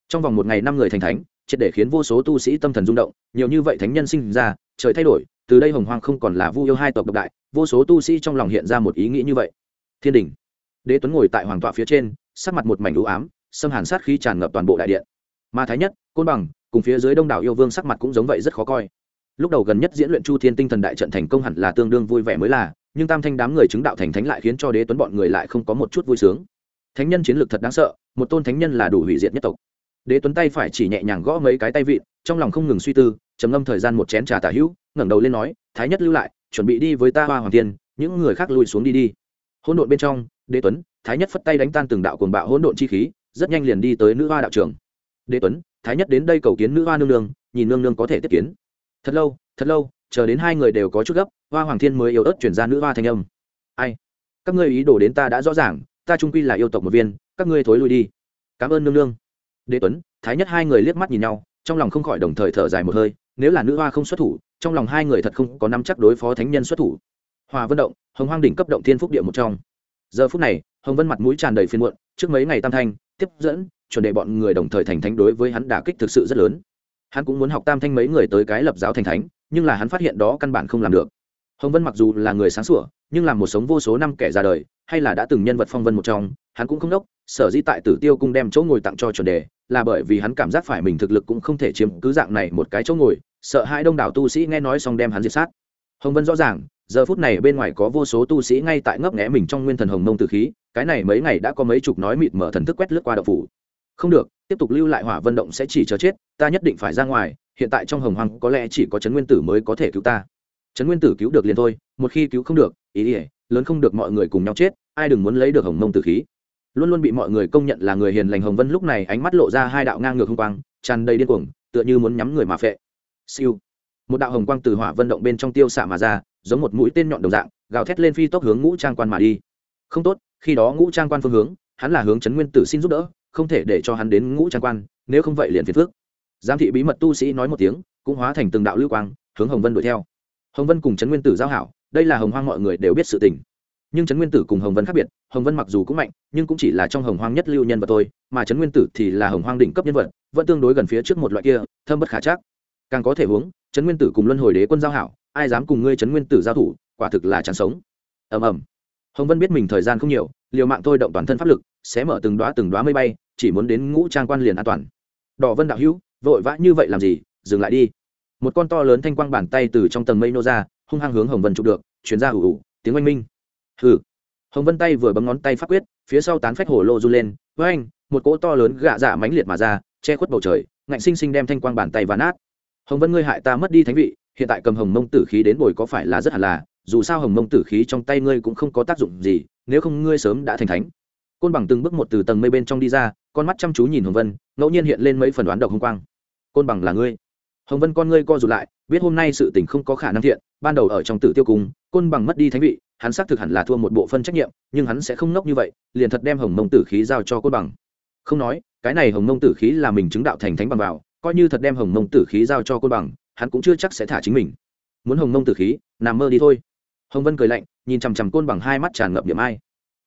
Trong vòng một ngày năm người thành thánh, triệt để khiến vô số tu sĩ tâm thần rung động, nhiều như vậy thánh nhân sinh ra, trời thay đổi, từ đây hồng hoang không còn là vu yêu hai tộc độc đại, vô số tu sĩ trong lòng hiện ra một ý nghĩ như vậy. Thiên đình. Đế tuấn ngồi tại hoàng tọa phía trên, sắc mặt một mảnh ưu ám, xâm hàn sát khí tràn ngập toàn bộ đại điện. Mà thái nhất, côn bằng, cùng phía dưới đông đảo yêu vương sắc mặt cũng giống vậy rất khó coi lúc đầu gần nhất diễn luyện chu thiên tinh thần đại trận thành công hẳn là tương đương vui vẻ mới là, nhưng tam thanh đám người chứng đạo thành thánh lại khiến cho đế tuấn bọn người lại không có một chút vui sướng. Thánh nhân chiến lược thật đáng sợ, một tôn thánh nhân là đủ hủy diệt nhất tộc. Đế tuấn tay phải chỉ nhẹ nhàng gõ mấy cái tay vịn, trong lòng không ngừng suy tư, trầm ngâm thời gian một chén trà tả hữu, ngẩng đầu lên nói, thái nhất lưu lại, chuẩn bị đi với ta hoa hoàng tiên, những người khác lùi xuống đi đi. Hỗn độn bên trong, đế tuấn, thái nhất phất tay đánh tan từng đạo cuồng bạo hỗn độn chi khí, rất nhanh liền đi tới nữ hoa đạo trường. Đế tuấn, thái nhất đến đây cầu kiến nữ hoa nương nương, nhìn nương nương có thể tiếp kiến thật lâu thật lâu, chờ đến hai người đều có chút gấp, hoa hoàng thiên mới yếu ớt chuyển ra nữ hoa thanh âm. Ai? Các ngươi ý đồ đến ta đã rõ ràng, ta trung quy là yêu tộc một viên, các ngươi thối lui đi. Cảm ơn nương nương. Đế tuấn, thái nhất hai người liếc mắt nhìn nhau, trong lòng không khỏi đồng thời thở dài một hơi, nếu là nữ hoa không xuất thủ, trong lòng hai người thật không có nắm chắc đối phó thánh nhân xuất thủ. Hòa vân động, hồng hoang đỉnh cấp động thiên phúc địa một trong. Giờ phút này, hồng vân mặt mũi tràn đầy phiên muộn, trước mấy ngày tam thanh, tiếp dẫn, chuẩn đệ bọn người đồng thời thành thánh đối với hắn đả kích thực sự rất lớn hắn cũng muốn học tam thanh mấy người tới cái lập giáo thành thánh, nhưng là hắn phát hiện đó căn bản không làm được. Hồng vân mặc dù là người sáng sủa, nhưng làm một sống vô số năm kẻ ra đời, hay là đã từng nhân vật phong vân một trong, hắn cũng không đốc, sở dĩ tại tử tiêu cung đem chỗ ngồi tặng cho chuẩn đề, là bởi vì hắn cảm giác phải mình thực lực cũng không thể chiếm cứ dạng này một cái chỗ ngồi, sợ hai đông đảo tu sĩ nghe nói xong đem hắn diệt sát. Hồng vân rõ ràng, giờ phút này bên ngoài có vô số tu sĩ ngay tại ngấp nghẽ mình trong nguyên thần hồng mông tử khí, cái này mấy ngày đã có mấy chục nói mịt mở thần thức quét lướt qua đậu phủ. Không được tiếp tục lưu lại hỏa vận động sẽ chỉ chờ chết, ta nhất định phải ra ngoài, hiện tại trong hồng hoàng có lẽ chỉ có trấn nguyên tử mới có thể cứu ta. Trấn nguyên tử cứu được liền thôi, một khi cứu không được, ý ỉa lớn không được mọi người cùng nhau chết, ai đừng muốn lấy được hồng mông tử khí. Luôn luôn bị mọi người công nhận là người hiền lành hồng vân lúc này ánh mắt lộ ra hai đạo ngang ngược hung quang, tràn đầy điên cuồng, tựa như muốn nhắm người mà phệ. Siêu. Một đạo hồng quang từ hỏa vân động bên trong tiêu xạ mà ra, giống một mũi tên nhọn đồng dạng, gào thét lên phi tốc hướng ngũ trang quan mà đi. Không tốt, khi đó ngũ trang quan phương hướng, hắn là hướng trấn nguyên tử xin giúp đỡ không thể để cho hắn đến ngũ trang quan, nếu không vậy liền phiền phước giám thị bí mật tu sĩ nói một tiếng, cũng hóa thành từng đạo lưu quang, hướng hồng vân đuổi theo. Hồng vân cùng trấn nguyên tử giao hảo, đây là hồng hoang mọi người đều biết sự tình. Nhưng trấn nguyên tử cùng hồng vân khác biệt, hồng vân mặc dù cũng mạnh, nhưng cũng chỉ là trong hồng hoang nhất lưu nhân vật thôi, mà trấn nguyên tử thì là hồng hoang đỉnh cấp nhân vật, vẫn tương đối gần phía trước một loại kia, thâm bất khả chắc. Càng có thể hướng trấn nguyên tử cùng luân hồi đế quân giao hảo, ai dám cùng ngươi trấn nguyên tử giao thủ, quả thực là chẳng sống. Ầm ầm. Hồng vân biết mình thời gian không nhiều, liều mạng thôi động toàn thân pháp lực sẽ mở từng đoá từng đoá mây bay, chỉ muốn đến ngũ trang quan liền an toàn. Đỏ vân đạo hữu, vội vã như vậy làm gì? Dừng lại đi. Một con to lớn thanh quang bàn tay từ trong tầng mây nô ra, hung hăng hướng hồng vân chụp được Chuyển ra ủ ủ, tiếng oanh minh. Hừ. Hồng vân tay vừa bấm ngón tay phát quyết, phía sau tán phách hổ lô run lên với anh một cỗ to lớn gạ dạ mãnh liệt mà ra, che khuất bầu trời, ngạnh sinh sinh đem thanh quang bàn tay và nát. Hồng vân ngươi hại ta mất đi thánh vị, hiện tại cầm hồng mông tử khí đến bồi có phải là rất hẳn là, dù sao hồng mông tử khí trong tay ngươi cũng không có tác dụng gì, nếu không ngươi sớm đã thành thánh côn bằng từng bước một từ tầng mây bên trong đi ra, con mắt chăm chú nhìn hồng vân, ngẫu nhiên hiện lên mấy phần đoán độc hồng quang. Côn bằng là ngươi. Hồng vân con ngươi co rụt lại, biết hôm nay sự tình không có khả năng thiện, ban đầu ở trong tử tiêu cung, côn bằng mất đi thánh vị, hắn xác thực hẳn là thua một bộ phân trách nhiệm, nhưng hắn sẽ không nốc như vậy, liền thật đem hồng mông tử khí giao cho côn bằng. Không nói, cái này hồng mông tử khí là mình chứng đạo thành thánh bằng vào, coi như thật đem hồng mông tử khí giao cho côn bằng, hắn cũng chưa chắc sẽ thả chính mình. Muốn hồng mông tử khí, nằm mơ đi thôi. Hồng vân cười lạnh, nhìn chằm chằm côn bằng hai mắt tràn ngập điểm ai.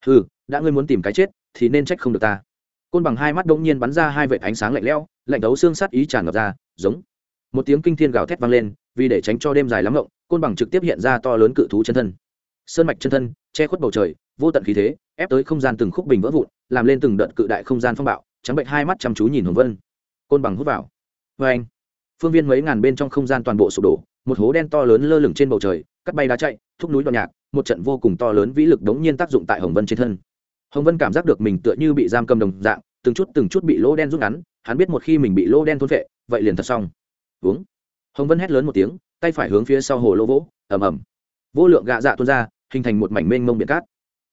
Ừ đã ngươi muốn tìm cái chết, thì nên trách không được ta. Côn bằng hai mắt đ ỗ n g nhiên bắn ra hai vệt ánh sáng lạnh lẽo, lạnh đấu xương sắt ý tràn ngập ra, giống. Một tiếng kinh thiên gào thét vang lên, vì để tránh cho đêm dài lắm ngộng, côn bằng trực tiếp hiện ra to lớn cự thú chân thân. Sơn mạch chân thân, che khuất bầu trời, vô tận khí thế, ép tới không gian từng khúc bình vỡ vụn, làm lên từng đợt cự đại không gian phong bạo, trắng bệnh hai mắt chăm chú nhìn hồng vân. Côn bằng hút vào. Vê anh, phương viên mấy ngàn bên trong không gian toàn bộ sụp đổ, một hố đen to lớn lơ lửng trên bầu trời, cắt bay đá chạy, thúc núi đoạn nhạc, một trận vô cùng to lớn vĩ lực đống nhiên tác dụng tại hồng vân trên thân hồng vân cảm giác được mình tựa như bị giam cầm đồng dạng, từng chút từng chút bị lỗ đen rút ngắn, hắn biết một khi mình bị lỗ đen thôn vệ vậy liền thật xong. Uống. Hồng vân hét lớn một tiếng, tay phải hướng phía sau hồ lô vỗ, ầm ầm. Vô lượng gạ dạ tuôn ra, hình thành một mảnh mênh mông biển cát.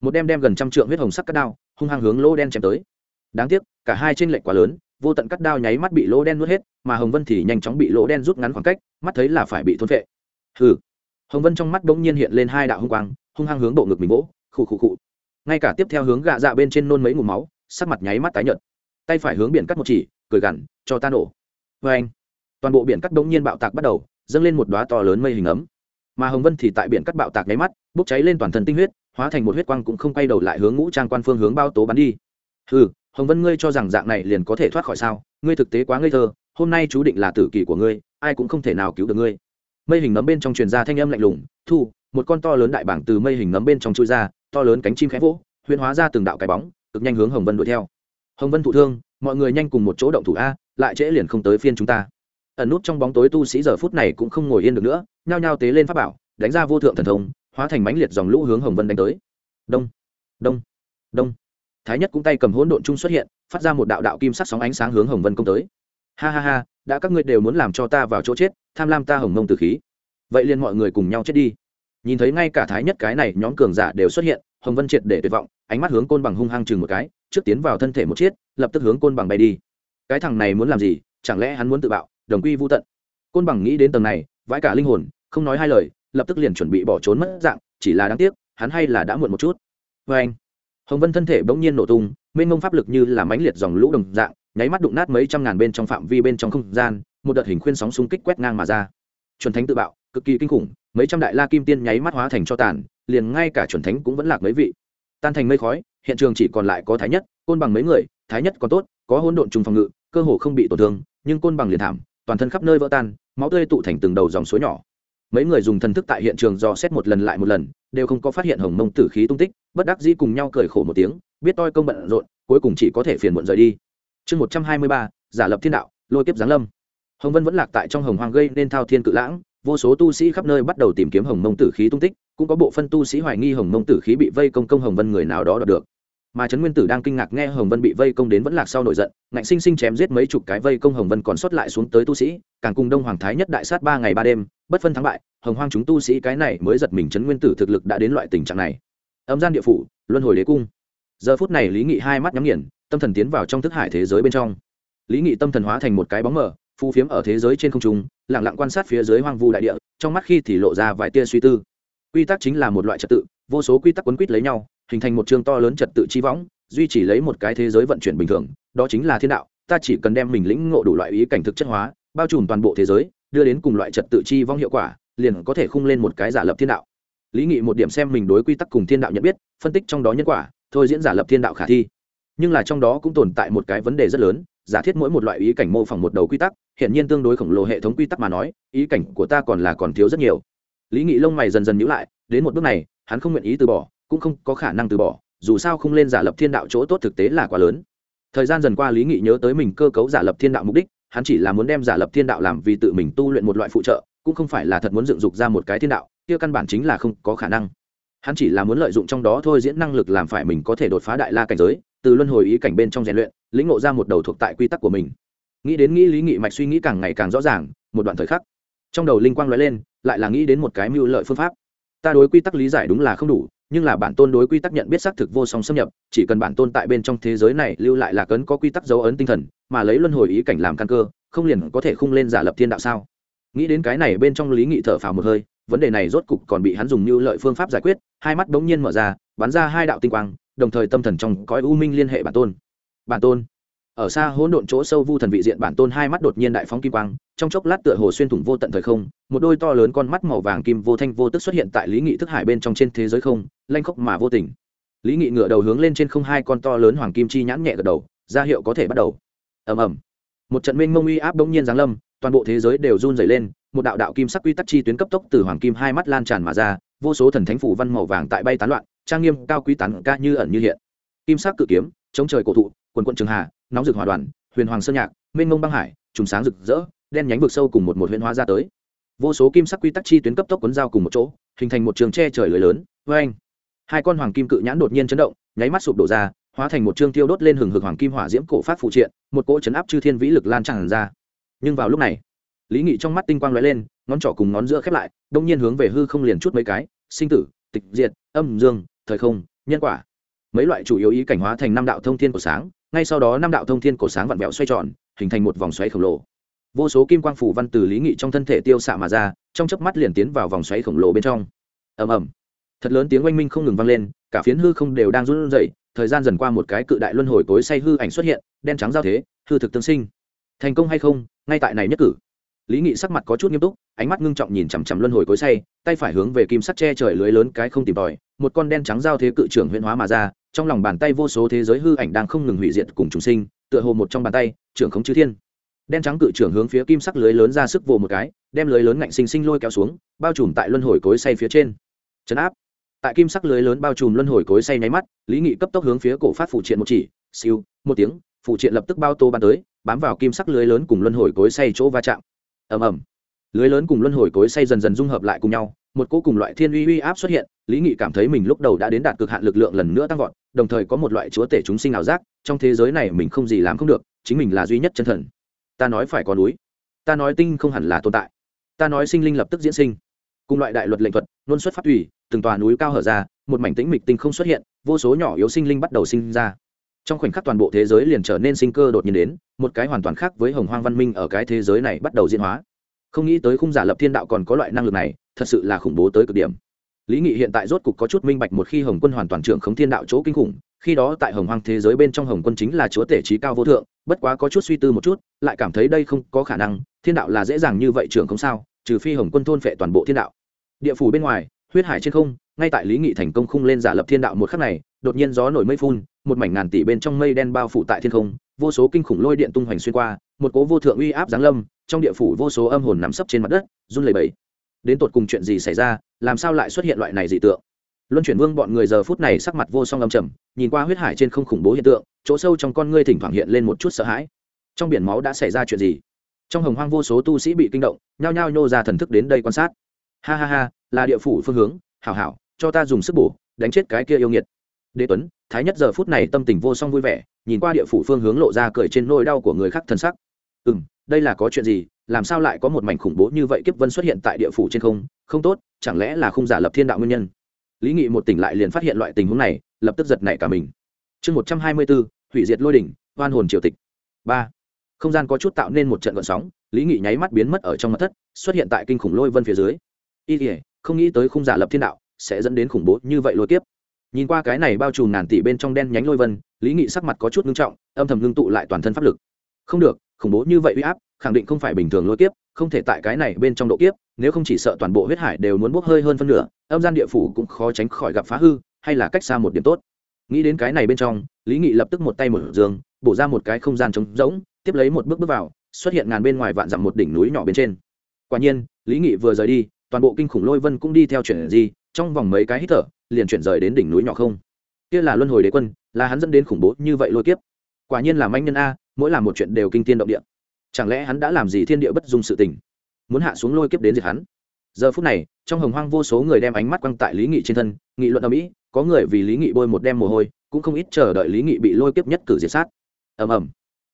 Một đem đem gần trăm trượng huyết hồng sắc cắt đao, hung hăng hướng lỗ đen chém tới. Đáng tiếc, cả hai trên lệnh quá lớn, vô tận cắt đao nháy mắt bị lỗ đen nuốt hết, mà hồng vân thì nhanh chóng bị lỗ đen rút ngắn khoảng cách, mắt thấy là phải bị thôn vệ hừ. Hồng vân trong mắt bỗng nhiên hiện lên hai đạo hung quang, hung hăng hướng bộ ngực mình vỗ, khụ khụ khụ ngay cả tiếp theo hướng gạ dạ bên trên nôn mấy ngụm máu, sắc mặt nháy mắt tái nhợt. Tay phải hướng biển cắt một chỉ, cười gằn, cho ta nổ. Vê anh. Toàn bộ biển cắt bỗng nhiên bạo tạc bắt đầu, dâng lên một đoá to lớn mây hình ấm. Mà hồng vân thì tại biển cắt bạo tạc nháy mắt, bốc cháy lên toàn thân tinh huyết, hóa thành một huyết quang cũng không quay đầu lại hướng ngũ trang quan phương hướng bao tố bắn đi. Ừ hồng vân ngươi cho rằng dạng này liền có thể thoát khỏi sao? Ngươi thực tế quá ngây thơ, hôm nay chú định là tử kỳ của ngươi, ai cũng không thể nào cứu được ngươi. Mây hình nấm bên trong truyền ra thanh âm lạnh lùng, thu, một con to lớn đại bảng từ mây hình nấm bên trong chui ra to lớn cánh chim khẽ vỗ, huyễn hóa ra từng đạo cái bóng, cực nhanh hướng hồng vân đuổi theo. Hồng vân thụ thương, mọi người nhanh cùng một chỗ động thủ a, lại trễ liền không tới phiên chúng ta. Ẩn nút trong bóng tối tu sĩ giờ phút này cũng không ngồi yên được nữa, nhao nhao tế lên pháp bảo, đánh ra vô thượng thần thông, hóa thành mãnh liệt dòng lũ hướng hồng vân đánh tới. Đông đông đông. Thái nhất cũng tay cầm hỗn độn chung xuất hiện, phát ra một đạo đạo kim sắc sóng ánh sáng hướng hồng vân công tới. Ha ha ha, đã các ngươi đều muốn làm cho ta vào chỗ chết, tham lam ta hồng mông từ khí. Vậy liền mọi người cùng nhau chết đi nhìn thấy ngay cả thái nhất cái này nhóm cường giả đều xuất hiện, hồng vân triệt để tuyệt vọng, ánh mắt hướng côn bằng hung hăng chừng một cái, trước tiến vào thân thể một chiết lập tức hướng côn bằng bay đi. Cái thằng này muốn làm gì, chẳng lẽ hắn muốn tự bạo, đồng quy vô tận. Côn bằng nghĩ đến tầng này, vãi cả linh hồn, không nói hai lời, lập tức liền chuẩn bị bỏ trốn mất dạng, chỉ là đáng tiếc, hắn hay là đã muộn một chút. Vê anh hồng vân thân thể bỗng nhiên nổ tung, mênh mông pháp lực như là mãnh liệt dòng lũ đồng dạng, nháy mắt đụng nát mấy trăm ngàn bên trong phạm vi bên trong không gian, một đợt hình khuyên sóng xung kích quét ngang mà ra chuẩn thánh tự bạo, cực kỳ kinh khủng, mấy trăm đại la kim tiên nháy mắt hóa thành cho tàn, liền ngay cả chuẩn thánh cũng vẫn lạc mấy vị. Tan thành mây khói, hiện trường chỉ còn lại có thái nhất, côn bằng mấy người, thái nhất còn tốt, có hỗn độn trùng phòng ngự, cơ hồ không bị tổn thương, nhưng côn bằng liền thảm, toàn thân khắp nơi vỡ tan, máu tươi tụ thành từng đầu dòng suối nhỏ. Mấy người dùng thần thức tại hiện trường dò xét một lần lại một lần, đều không có phát hiện hồng mông tử khí tung tích, bất đắc dĩ cùng nhau cười khổ một tiếng, biết toi công bận rộn, cuối cùng chỉ có thể phiền muộn rời đi. Chương một trăm hai mươi ba, giả lập thiên đạo, lôi kiếp giáng lâm hồng vân vẫn lạc tại trong hồng hoang gây nên thao thiên cự lãng, vô số tu sĩ khắp nơi bắt đầu tìm kiếm hồng mông tử khí tung tích, cũng có bộ phân tu sĩ hoài nghi hồng mông tử khí bị vây công công hồng vân người nào đó đọc được. Mà trấn nguyên tử đang kinh ngạc nghe hồng vân bị vây công đến vẫn lạc sau nổi giận, ngạnh sinh sinh chém giết mấy chục cái vây công hồng vân còn sót lại xuống tới tu sĩ, càng cùng đông hoàng thái nhất đại sát ba ngày ba đêm, bất phân thắng bại, hồng hoang chúng tu sĩ cái này mới giật mình trấn nguyên tử thực lực đã đến loại tình trạng này. Âm gian địa phủ, luân hồi đế cung. Giờ phút này lý nghị hai mắt nhắm nghiền, tâm thần tiến vào trong thức hải thế giới bên trong. Lý nghị tâm thần hóa thành một cái bóng mờ phu phiếm ở thế giới trên không trung lẳng lặng quan sát phía dưới hoang vu đại địa, trong mắt khi thì lộ ra vài tia suy tư. Quy tắc chính là một loại trật tự, vô số quy tắc quấn quýt lấy nhau, hình thành một chương to lớn trật tự chi võng, duy trì lấy một cái thế giới vận chuyển bình thường, đó chính là thiên đạo, ta chỉ cần đem mình lĩnh ngộ đủ loại ý cảnh thực chất hóa, bao trùm toàn bộ thế giới, đưa đến cùng loại trật tự chi vong hiệu quả, liền có thể khung lên một cái giả lập thiên đạo. Lý nghị một điểm xem mình đối quy tắc cùng thiên đạo nhận biết, phân tích trong đó nhân quả, thôi diễn giả lập thiên đạo khả thi. Nhưng là trong đó cũng tồn tại một cái vấn đề rất lớn giả thiết mỗi một loại ý cảnh mô phỏng một đầu quy tắc hiện nhiên tương đối khổng lồ hệ thống quy tắc mà nói, ý cảnh của ta còn là còn thiếu rất nhiều. Lý nghị lông mày dần dần nhữ lại, đến một bước này, hắn không nguyện ý từ bỏ, cũng không có khả năng từ bỏ, dù sao không lên giả lập thiên đạo chỗ tốt thực tế là quá lớn. Thời gian dần qua lý nghị nhớ tới mình cơ cấu giả lập thiên đạo mục đích, hắn chỉ là muốn đem giả lập thiên đạo làm vì tự mình tu luyện một loại phụ trợ, cũng không phải là thật muốn dựng dục ra một cái thiên đạo, kia căn bản chính là không có khả năng. Hắn chỉ là muốn lợi dụng trong đó thôi diễn năng lực làm phải mình có thể đột phá đại la cảnh giới từ luân hồi ý cảnh bên trong rèn luyện, lĩnh ngộ ra một đầu thuộc tại quy tắc của mình. Nghĩ đến nghĩ lý nghị mạch suy nghĩ càng ngày càng rõ ràng, một đoạn thời khắc, trong đầu linh quang nói lên, lại là nghĩ đến một cái mưu lợi phương pháp. Ta đối quy tắc lý giải đúng là không đủ, nhưng là bản tôn đối quy tắc nhận biết xác thực vô song xâm nhập, chỉ cần bản tôn tại bên trong thế giới này lưu lại là cấn có quy tắc dấu ấn tinh thần, mà lấy luân hồi ý cảnh làm căn cơ, không liền có thể khung lên giả lập thiên đạo sao? Nghĩ đến cái này bên trong lý nghị thở phào một hơi, vấn đề này rốt cục còn bị hắn dùng như lợi phương pháp giải quyết, hai mắt bỗng nhiên mở ra, bắn ra hai đạo tinh quang đồng thời tâm thần trong cõi u minh liên hệ bản tôn. Bản tôn. Ở xa hỗn độn chỗ sâu vu thần vị diện bản tôn hai mắt đột nhiên đại phóng kim quang, trong chốc lát tựa hồ xuyên thủng vô tận thời không, một đôi to lớn con mắt màu vàng kim vô thanh vô tức xuất hiện tại lý nghị thức hải bên trong trên thế giới không, lanh khóc mà vô tình. Lý nghị ngựa đầu hướng lên trên không hai con to lớn hoàng kim chi nhãn nhẹ gật đầu, ra hiệu có thể bắt đầu. Ầm ầm. Một trận mênh mông uy áp đống nhiên giáng lâm, toàn bộ thế giới đều run rẩy lên, một đạo đạo kim sắc quy tắc chi tuyến cấp tốc từ hoàng kim hai mắt lan tràn mà ra, vô số thần thánh phủ văn màu vàng tại bay tán loạn trang nghiêm cao quý tán ca như ẩn như hiện. Kim sắc cự kiếm, chống trời cổ thụ, quần quận trường hà, nóng rực hòa đoàn, huyền hoàng sơn nhạc, mênh mông băng hải, trùng sáng rực rỡ, đen nhánh vực sâu cùng một một huyền hóa ra tới. Vô số kim sắc quy tắc chi tuyến cấp tốc quấn dao cùng một chỗ, hình thành một trường tre trời lưới lớn vê anh hai con hoàng kim cự nhãn đột nhiên chấn động, nháy mắt sụp đổ ra, hóa thành một chương tiêu đốt lên hừng hực hoàng kim hỏa diễm cổ phát phụ triện, một cỗ chấn áp chư thiên vĩ lực lan tràn ra. Nhưng vào lúc này, lý nghị trong mắt tinh quang lóe lên, ngón trỏ cùng ngón giữa khép lại, đông nhiên hướng về hư không liền chút mấy cái, sinh tử, tịch diệt, âm dương thời không, nhân quả. Mấy loại chủ yếu ý cảnh hóa thành năm đạo thông thiên của sáng, ngay sau đó năm đạo thông thiên cổ sáng vặn vẹo xoay tròn, hình thành một vòng xoáy khổng lồ. Vô số kim quang phủ văn từ lý nghị trong thân thể tiêu xạ mà ra, trong chớp mắt liền tiến vào vòng xoáy khổng lồ bên trong. Ầm ầm. Thật lớn tiếng oanh minh không ngừng vang lên, cả phiến hư không đều đang run rẩy, thời gian dần qua một cái cự đại luân hồi tối say hư ảnh xuất hiện, đen trắng giao thế, hư thực tương sinh. Thành công hay không, ngay tại này nhất cử lý nghị sắc mặt có chút nghiêm túc, ánh mắt ngưng trọng nhìn chằm chằm luân hồi cối say, tay phải hướng về kim sắt che trời lưới lớn cái không tìm tòi, một con đen trắng giao thế cự trưởng huyễn hóa mà ra, trong lòng bàn tay vô số thế giới hư ảnh đang không ngừng hủy diệt cùng chúng sinh, tựa hồ một trong bàn tay, trưởng khống chư thiên. Đen trắng cự trưởng hướng phía kim sắc lưới lớn ra sức vồ một cái, đem lưới lớn ngạnh sinh sinh lôi kéo xuống, bao trùm tại luân hồi cối say phía trên. Chấn áp. Tại kim sắc lưới lớn bao trùm luân hồi cối say nháy mắt, lý nghị cấp tốc hướng phía cổ phát phụ triện một chỉ, siêu, một tiếng, phụ triện lập tức bao tô ban tới, bám vào kim sắc lưới lớn cùng luân hồi cối say chỗ va chạm ầm ầm. Lưới lớn cùng luân hồi cối say dần dần dung hợp lại cùng nhau, một cỗ cùng loại thiên uy uy áp xuất hiện, lý nghị cảm thấy mình lúc đầu đã đến đạt cực hạn lực lượng lần nữa tăng vọt, đồng thời có một loại chúa tể chúng sinh ảo giác, trong thế giới này mình không gì làm không được, chính mình là duy nhất chân thần. Ta nói phải có núi. Ta nói tinh không hẳn là tồn tại. Ta nói sinh linh lập tức diễn sinh. Cùng loại đại luật lệnh thuật luôn xuất phát ủy từng tòa núi cao hở ra, một mảnh tĩnh mịch tinh không xuất hiện, vô số nhỏ yếu sinh linh bắt đầu sinh ra trong khoảnh khắc toàn bộ thế giới liền trở nên sinh cơ đột nhiên đến, một cái hoàn toàn khác với hồng hoang văn minh ở cái thế giới này bắt đầu diễn hóa. Không nghĩ tới khung giả lập thiên đạo còn có loại năng lực này, thật sự là khủng bố tới cực điểm. Lý nghị hiện tại rốt cục có chút minh bạch một khi hồng quân hoàn toàn trưởng khống thiên đạo chỗ kinh khủng, khi đó tại hồng hoang thế giới bên trong hồng quân chính là chúa tể trí cao vô thượng, bất quá có chút suy tư một chút, lại cảm thấy đây không có khả năng, thiên đạo là dễ dàng như vậy trưởng không sao, trừ phi hồng quân thôn phệ toàn bộ thiên đạo. Địa phủ bên ngoài, huyết hải trên không, ngay tại lý nghị thành công khung lên giả lập thiên đạo một khắc này đột nhiên gió nổi mây phun, một mảnh ngàn tỷ bên trong mây đen bao phủ tại thiên không, vô số kinh khủng lôi điện tung hoành xuyên qua, một cố vô thượng uy áp giáng lâm, trong địa phủ vô số âm hồn nằm sấp trên mặt đất, run lẩy bẩy. Đến tột cùng chuyện gì xảy ra, làm sao lại xuất hiện loại này dị tượng? Luân chuyển vương bọn người giờ phút này sắc mặt vô song âm trầm, nhìn qua huyết hải trên không khủng bố hiện tượng, chỗ sâu trong con ngươi thỉnh thoảng hiện lên một chút sợ hãi. Trong biển máu đã xảy ra chuyện gì? Trong hồng hoang vô số tu sĩ bị kinh động, nhao nhao nhô ra thần thức đến đây quan sát. Ha ha ha, là địa phủ phương hướng, hảo hảo, cho ta dùng sức bổ, đánh chết cái kia yêu nghiệt đế tuấn, thái nhất giờ phút này tâm tình vô song vui vẻ, nhìn qua địa phủ phương hướng lộ ra cười trên nôi đau của người khác thân sắc. Ừ m đây là có chuyện gì? Làm sao lại có một mảnh khủng bố như vậy kiếp vân xuất hiện tại địa phủ trên không? Không tốt, chẳng lẽ là không giả lập thiên đạo nguyên nhân? Lý nghị một tỉnh lại liền phát hiện loại tình huống này, lập tức giật nảy cả mình. Chương một trăm hai mươi bốn, hủy diệt lôi đỉnh hoan hồn triều tịch. Ba. Không gian có chút tạo nên một trận gợn sóng, lý nghị nháy mắt biến mất ở trong mặt thất, xuất hiện tại kinh khủng lôi vân phía dưới. Y ỉa không nghĩ tới khung giả lập thiên đạo sẽ dẫn đến khủng bố như vậy lôi kiếp nhìn qua cái này bao trùm ngàn tỷ bên trong đen nhánh lôi vân, lý nghị sắc mặt có chút ngưng trọng, âm thầm ngưng tụ lại toàn thân pháp lực. Không được, khủng bố như vậy uy áp, khẳng định không phải bình thường lôi kiếp, không thể tại cái này bên trong độ kiếp, nếu không chỉ sợ toàn bộ huyết hải đều muốn bốc hơi hơn phân nửa, âm gian địa phủ cũng khó tránh khỏi gặp phá hư, hay là cách xa một điểm tốt. Nghĩ đến cái này bên trong, lý nghị lập tức một tay một giường, bổ ra một cái không gian trống rỗng, tiếp lấy một bước bước vào, xuất hiện ngàn bên ngoài vạn dặm một đỉnh núi nhỏ bên trên. Quả nhiên, lý nghị vừa rời đi, toàn bộ kinh khủng lôi vân cũng đi theo chuyển gì trong vòng mấy cái hít thở, liền chuyển rời đến đỉnh núi nhỏ không. Kia là luân hồi đế quân, là hắn dẫn đến khủng bố như vậy lôi kiếp. Quả nhiên là manh nhân a, mỗi làm một chuyện đều kinh tiên động địa. Chẳng lẽ hắn đã làm gì thiên địa bất dung sự tình? Muốn hạ xuống lôi kiếp đến diệt hắn. Giờ phút này, trong hồng hoang vô số người đem ánh mắt quăng tại lý nghị trên thân, nghị luận ở mỹ có người vì lý nghị bôi một đem mồ hôi, cũng không ít chờ đợi lý nghị bị lôi kiếp nhất cử diệt sát. Ầm ầm.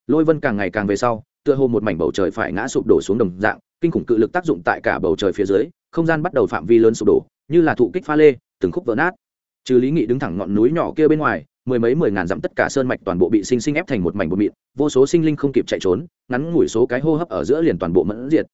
Lôi vân càng ngày càng về sau, tựa hồ một mảnh bầu trời phải ngã sụp đổ xuống đồng dạng, kinh khủng cự lực tác dụng tại cả bầu trời phía dưới, không gian bắt đầu phạm vi lớn sụp đổ như là thụ kích pha lê từng khúc vỡ nát. Trừ lý nghị đứng thẳng ngọn núi nhỏ kia bên ngoài mười mấy mười ngàn dặm tất cả sơn mạch toàn bộ bị sinh sinh ép thành một mảnh bột mịn vô số sinh linh không kịp chạy trốn ngắn ngủi số cái hô hấp ở giữa liền toàn bộ mẫn diệt.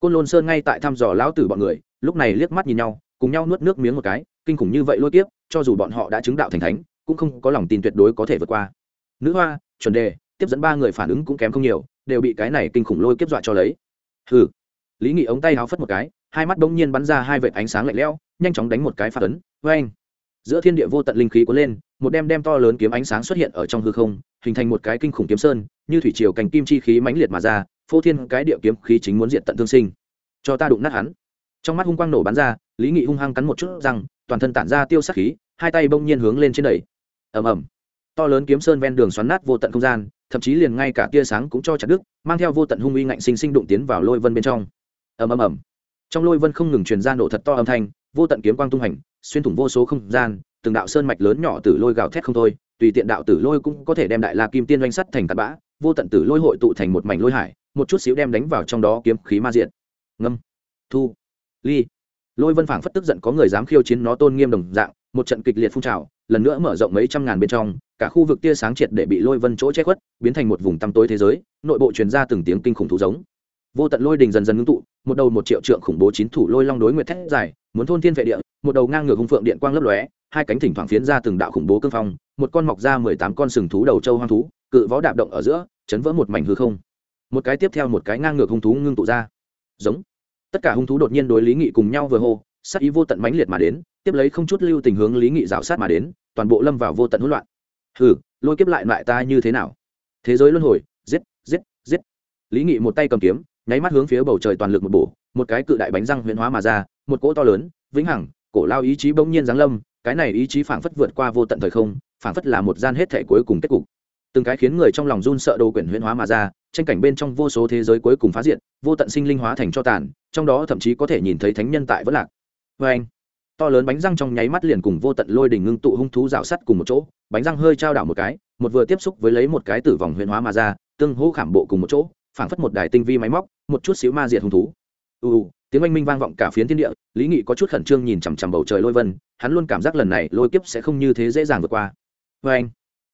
Côn lôn sơn ngay tại thăm dò lão tử bọn người lúc này liếc mắt nhìn nhau cùng nhau nuốt nước miếng một cái kinh khủng như vậy lôi tiếp, cho dù bọn họ đã chứng đạo thành thánh cũng không có lòng tin tuyệt đối có thể vượt qua. Nữ hoa chuẩn đề tiếp dẫn ba người phản ứng cũng kém không nhiều đều bị cái này kinh khủng lôi kiếp dọa cho lấy. Hừ. Lý nghị ống tay háo phất một cái hai mắt bỗng nhiên bắn ra hai vệt ánh sáng lạnh lẽo, nhanh chóng đánh một cái phát ấn. Vê anh giữa thiên địa vô tận linh khí cuốn lên, một đem đem to lớn kiếm ánh sáng xuất hiện ở trong hư không, hình thành một cái kinh khủng kiếm sơn, như thủy triều cành kim chi khí mãnh liệt mà ra, phô thiên cái địa kiếm khí chính muốn diện tận thương sinh. Cho ta đụng nát hắn. Trong mắt hung quang nổ bắn ra, lý nghị hung hăng cắn một chút răng, toàn thân tản ra tiêu sắc khí, hai tay bỗng nhiên hướng lên trên đẩy. Ầm ầm. To lớn kiếm sơn ven đường xoắn nát vô tận không gian, thậm chí liền ngay cả tia sáng cũng cho chặt đứt, mang theo vô tận hung uy ngạnh sinh sinh đụng tiến vào lôi vân bên trong. Ầm ầm ầm trong lôi vân không ngừng truyền ra nổ thật to âm thanh, vô tận kiếm quang tung hành, xuyên thủng vô số không gian, từng đạo sơn mạch lớn nhỏ tử lôi gào thét không thôi, tùy tiện đạo tử lôi cũng có thể đem đại la kim tiên doanh sắt thành tạt bã, vô tận tử lôi hội tụ thành một mảnh lôi hải, một chút xíu đem đánh vào trong đó kiếm khí ma diện ngâm, thu, ly. Lôi vân phảng phất tức giận có người dám khiêu chiến nó tôn nghiêm đồng dạng, một trận kịch liệt phun trào, lần nữa mở rộng mấy trăm ngàn bên trong, cả khu vực tia sáng triệt để bị lôi vân chỗ che khuất, biến thành một vùng tăm tối thế giới, nội bộ truyền ra từng tiếng kinh khủng thú giống vô tận lôi đình dần dần ngưng tụ, một đầu một triệu trượng khủng bố chín thủ lôi long đối nguyệt thét dài, muốn thôn thiên vệ địa, một đầu ngang ngược hung phượng điện quang lấp lóe, hai cánh thỉnh thoảng phiến ra từng đạo khủng bố cương phong, một con mọc ra mười tám con sừng thú đầu châu hoang thú, cự võ đạp động ở giữa, chấn vỡ một mảnh hư không. Một cái tiếp theo một cái ngang ngược hung thú ngưng tụ ra. Giống. Tất cả hung thú đột nhiên đối lý nghị cùng nhau vừa hô, sát ý vô tận mãnh liệt mà đến, tiếp lấy không chút lưu tình hướng lý nghị rào sát mà đến, toàn bộ lâm vào vô tận hỗn loạn. Hừ, lôi kiếp lại lại ta như thế nào? Thế giới luân hồi, giết giết giết. Lý nghị một tay cầm kiếm nháy mắt hướng phía bầu trời toàn lực một bổ, một cái cự đại bánh răng huyễn hóa mà ra, một cỗ to lớn, vĩnh hằng, cổ lao ý chí bỗng nhiên giáng lâm, cái này ý chí phảng phất vượt qua vô tận thời không, phảng phất là một gian hết thể cuối cùng kết cục. Từng cái khiến người trong lòng run sợ đồ quyển huyễn hóa mà ra, tranh cảnh bên trong vô số thế giới cuối cùng phá diện vô tận sinh linh hóa thành cho tàn, trong đó thậm chí có thể nhìn thấy thánh nhân tại vẫn lạc. Vê anh. To lớn bánh răng trong nháy mắt liền cùng vô tận lôi đình ngưng tụ hung thú rào sắt cùng một chỗ, bánh răng hơi trao đảo một cái, một vừa tiếp xúc với lấy một cái tử vòng huyễn hóa mà ra, tương hô khảm bộ cùng một chỗ phảng phất một đài tinh vi máy móc, một chút xíu ma diệt hung thú. U tiếng oanh minh vang vọng cả phiến thiên địa, lý nghị có chút khẩn trương nhìn chằm chằm bầu trời lôi vân, hắn luôn cảm giác lần này lôi kiếp sẽ không như thế dễ dàng vượt qua. Vê anh,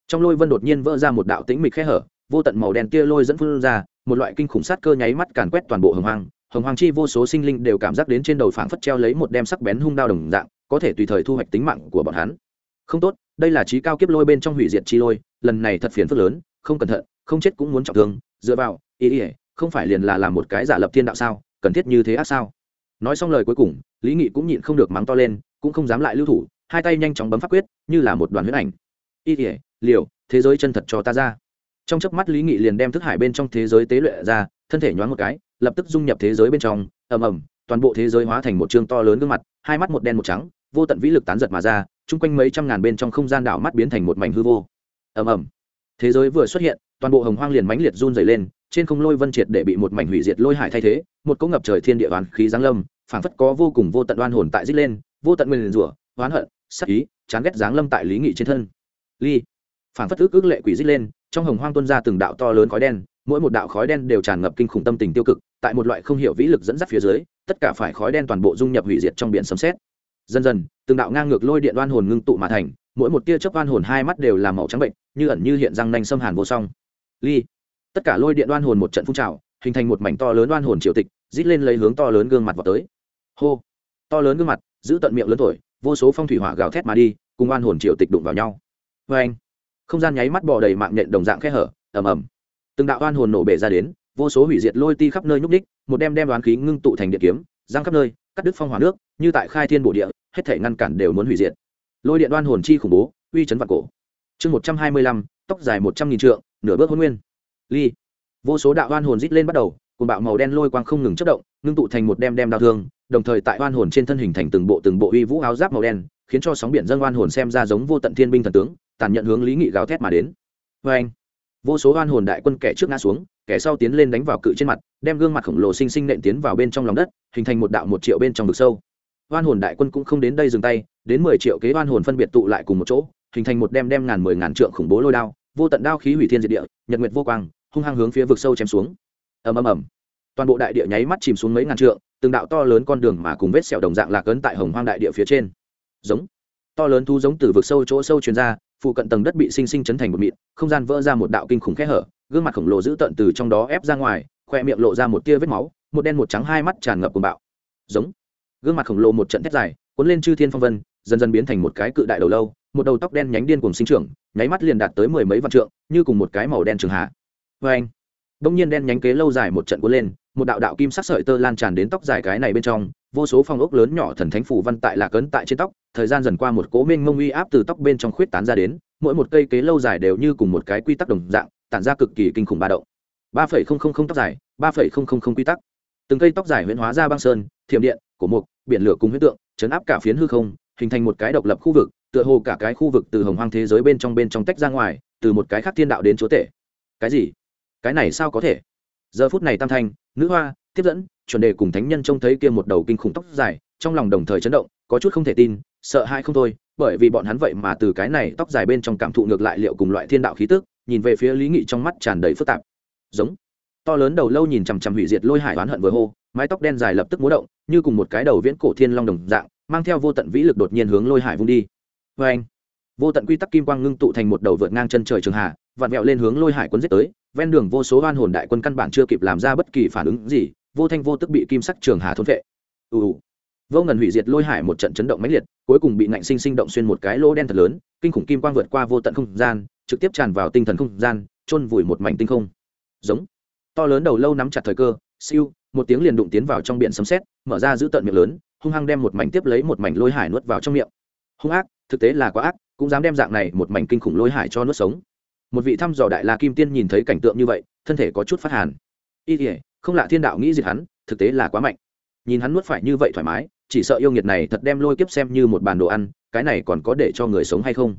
trong lôi vân đột nhiên vỡ ra một đạo tĩnh mịch khe hở, vô tận màu đen kia lôi dẫn phun ra, một loại kinh khủng sát cơ nháy mắt càn quét toàn bộ hồng hoang. Hồng hoang chi vô số sinh linh đều cảm giác đến trên đầu phảng phất treo lấy một đem sắc bén hung đao đồng dạng, có thể tùy thời thu hoạch tính mạng của bọn hắn. Không tốt, đây là trí cao kiếp lôi bên trong hủy diệt chi lôi, lần này thật phiền phức lớn, không cẩn thận không chết cũng muốn trọng thương, dựa vào, ý ỉa không phải liền là làm một cái giả lập thiên đạo sao, cần thiết như thế ác sao? Nói xong lời cuối cùng, lý nghị cũng nhịn không được mắng to lên, cũng không dám lại lưu thủ, hai tay nhanh chóng bấm pháp quyết, như là một đoàn huyết ảnh. Ý thể liều, thế giới chân thật cho ta ra. Trong chớp mắt lý nghị liền đem thức hải bên trong thế giới tế luyện ra, thân thể nhoáng một cái, lập tức dung nhập thế giới bên trong, ầm ầm, toàn bộ thế giới hóa thành một chương to lớn gương mặt, hai mắt một đen một trắng, vô tận vĩ lực tán giật mà ra, chung quanh mấy trăm ngàn bên trong không gian đảo mắt biến thành một mảnh hư vô. Ầm ầm, thế giới vừa xuất hiện toàn bộ hồng hoang liền mãnh liệt run dày lên, trên không lôi vân triệt để bị một mảnh hủy diệt lôi hải thay thế, một cỗ ngập trời thiên địa oán khí giáng lâm, phảng phất có vô cùng vô tận oan hồn tại dít lên, vô tận nguyên rủa, oán hận sắc ý, chán ghét giáng lâm tại lý nghị trên thân. Ly, phảng phất ước ước lệ quỷ dít lên, trong hồng hoang tuân ra từng đạo to lớn khói đen, mỗi một đạo khói đen đều tràn ngập kinh khủng tâm tình tiêu cực, tại một loại không hiểu vĩ lực dẫn dắt phía dưới, tất cả phải khói đen toàn bộ dung nhập hủy diệt trong biển sấm xét dần dần, từng đạo ngang ngược lôi điện oan hồn ngưng tụ mà thành, mỗi một tia chớp oan hồn hai mắt đều là màu trắng bệnh, như ẩn như hiện răng nanh xâm hàn vô song ly. Tất cả lôi điện đoan hồn một trận phun trào, hình thành một mảnh to lớn đoan hồn triều tịch, rít lên lấy hướng to lớn gương mặt vào tới. Hô. To lớn gương mặt, giữ tận miệng lớn tuổi, vô số phong thủy hỏa gào thét mà đi, cùng đoan hồn triều tịch đụng vào nhau. Vê anh không gian nháy mắt bò đầy mạng nhện đồng dạng khe hở, ầm ầm. Từng đạo đoan hồn nổ bể ra đến, vô số hủy diệt lôi ti khắp nơi nhúc ních một đem đem đoán khí ngưng tụ thành điện kiếm giang khắp nơi, cắt đứt phong hỏa nước, như tại khai thiên bổ địa, hết thể ngăn cản đều muốn hủy diệt. Lôi điện đoan hồn chi khủng bố, uy chấn vạn cổ. Chương một trăm hai mươi lăm, tóc dài một trăm nghìn trượng nửa bước hôn nguyên. Ly. Vô số đạo đoan hồn rít lên bắt đầu cùng bạo màu đen lôi quang không ngừng chất động, ngưng tụ thành một đem đem đau thương, đồng thời tại oan hồn trên thân hình thành từng bộ từng bộ uy vũ áo giáp màu đen, khiến cho sóng biển dân oan hồn xem ra giống vô tận thiên binh thần tướng, tàn nhận hướng lý nghị gào thét mà đến. Vê anh, vô số oan hồn đại quân kẻ trước ngã xuống, kẻ sau tiến lên đánh vào cự trên mặt, đem gương mặt khổng lồ xinh xinh nện tiến vào bên trong lòng đất, hình thành một đạo một triệu bên trong vực sâu. Oan hồn đại quân cũng không đến đây dừng tay, đến mười triệu kế oan hồn phân biệt tụ lại cùng một chỗ, hình thành một đem đem ngàn mười ngàn trượng khủng bố lôi đao vô tận đao khí hủy thiên diệt địa, nhật nguyệt vô quang, hung hăng hướng phía vực sâu chém xuống. Ầm ầm ầm. Toàn bộ đại địa nháy mắt chìm xuống mấy ngàn trượng, từng đạo to lớn con đường mà cùng vết sẹo đồng dạng lạc ấn tại hồng hoang đại địa phía trên. Giống. To lớn thu giống từ vực sâu chỗ sâu truyền ra, phụ cận tầng đất bị sinh sinh chấn thành một mịn, không gian vỡ ra một đạo kinh khủng khe hở, gương mặt khổng lồ dữ tợn từ trong đó ép ra ngoài, khoe miệng lộ ra một tia vết máu, một đen một trắng hai mắt tràn ngập cùng bạo. Giống. Gương mặt khổng lồ một trận thét dài, cuốn lên chư thiên phong vân, dần dần biến thành một cái cự đại đầu lâu, một đầu tóc đen nhánh điên cùng sinh trưởng nháy mắt liền đạt tới mười mấy vạn trượng, như cùng một cái màu đen trường hạ. Vê anh, đông nhiên đen nhánh kế lâu dài một trận cuốn lên, một đạo đạo kim sắc sợi tơ lan tràn đến tóc dài cái này bên trong, vô số phong ốc lớn nhỏ thần thánh phủ văn tại lạc ấn tại trên tóc, thời gian dần qua một cố minh mông uy áp từ tóc bên trong khuyết tán ra đến, mỗi một cây kế lâu dài đều như cùng một cái quy tắc đồng dạng, tản ra cực kỳ kinh khủng ba động. Ba phẩy không không không tóc dài, ba phẩy không không không quy tắc. Từng cây tóc dài huyễn hóa ra băng sơn, thiểm điện, cổ mục, biển lửa cùng huyết tượng, chấn áp cả phiến hư không, hình thành một cái độc lập khu vực tựa hồ cả cái khu vực từ hồng hoang thế giới bên trong bên trong tách ra ngoài, từ một cái khác thiên đạo đến chúa tể. Cái gì? Cái này sao có thể? Giờ phút này tam thanh, nữ hoa, tiếp dẫn, chuẩn đề cùng thánh nhân trông thấy kia một đầu kinh khủng tóc dài, trong lòng đồng thời chấn động, có chút không thể tin, sợ hãi không thôi, bởi vì bọn hắn vậy mà từ cái này tóc dài bên trong cảm thụ ngược lại liệu cùng loại thiên đạo khí tức, nhìn về phía lý nghị trong mắt tràn đầy phức tạp. Giống. To lớn đầu lâu nhìn chằm chằm hủy diệt lôi hải oán hận vừa hô, mái tóc đen dài lập tức múa động, như cùng một cái đầu viễn cổ thiên long đồng dạng, mang theo vô tận vĩ lực đột nhiên hướng lôi hải vung đi vê anh. Vô tận quy tắc kim quang ngưng tụ thành một đầu vượt ngang chân trời trường hà vặn vẹo lên hướng lôi hải quân giết tới, ven đường vô số oan hồn đại quân căn bản chưa kịp làm ra bất kỳ phản ứng gì, vô thanh vô tức bị kim sắc trường hà thôn vệ. Ù ù. Vô ngần hủy diệt lôi hải một trận chấn động mãnh liệt, cuối cùng bị ngạnh sinh sinh động xuyên một cái lỗ đen thật lớn, kinh khủng kim quang vượt qua vô tận không gian, trực tiếp tràn vào tinh thần không gian, chôn vùi một mảnh tinh không. Giống. To lớn đầu lâu nắm chặt thời cơ, siêu, một tiếng liền đụng tiến vào trong biển sấm sét, mở ra giữ tận miệng lớn, hung hăng đem một mảnh tiếp lấy một mảnh lôi hải nuốt vào trong miệng hung ác, thực tế là quá ác, cũng dám đem dạng này một mảnh kinh khủng lôi hải cho nuốt sống. Một vị thăm dò đại la kim tiên nhìn thấy cảnh tượng như vậy, thân thể có chút phát hàn. Y thể không lạ thiên đạo nghĩ diệt hắn, thực tế là quá mạnh. Nhìn hắn nuốt phải như vậy thoải mái, chỉ sợ yêu nghiệt này thật đem lôi kiếp xem như một bàn đồ ăn, cái này còn có để cho người sống hay không?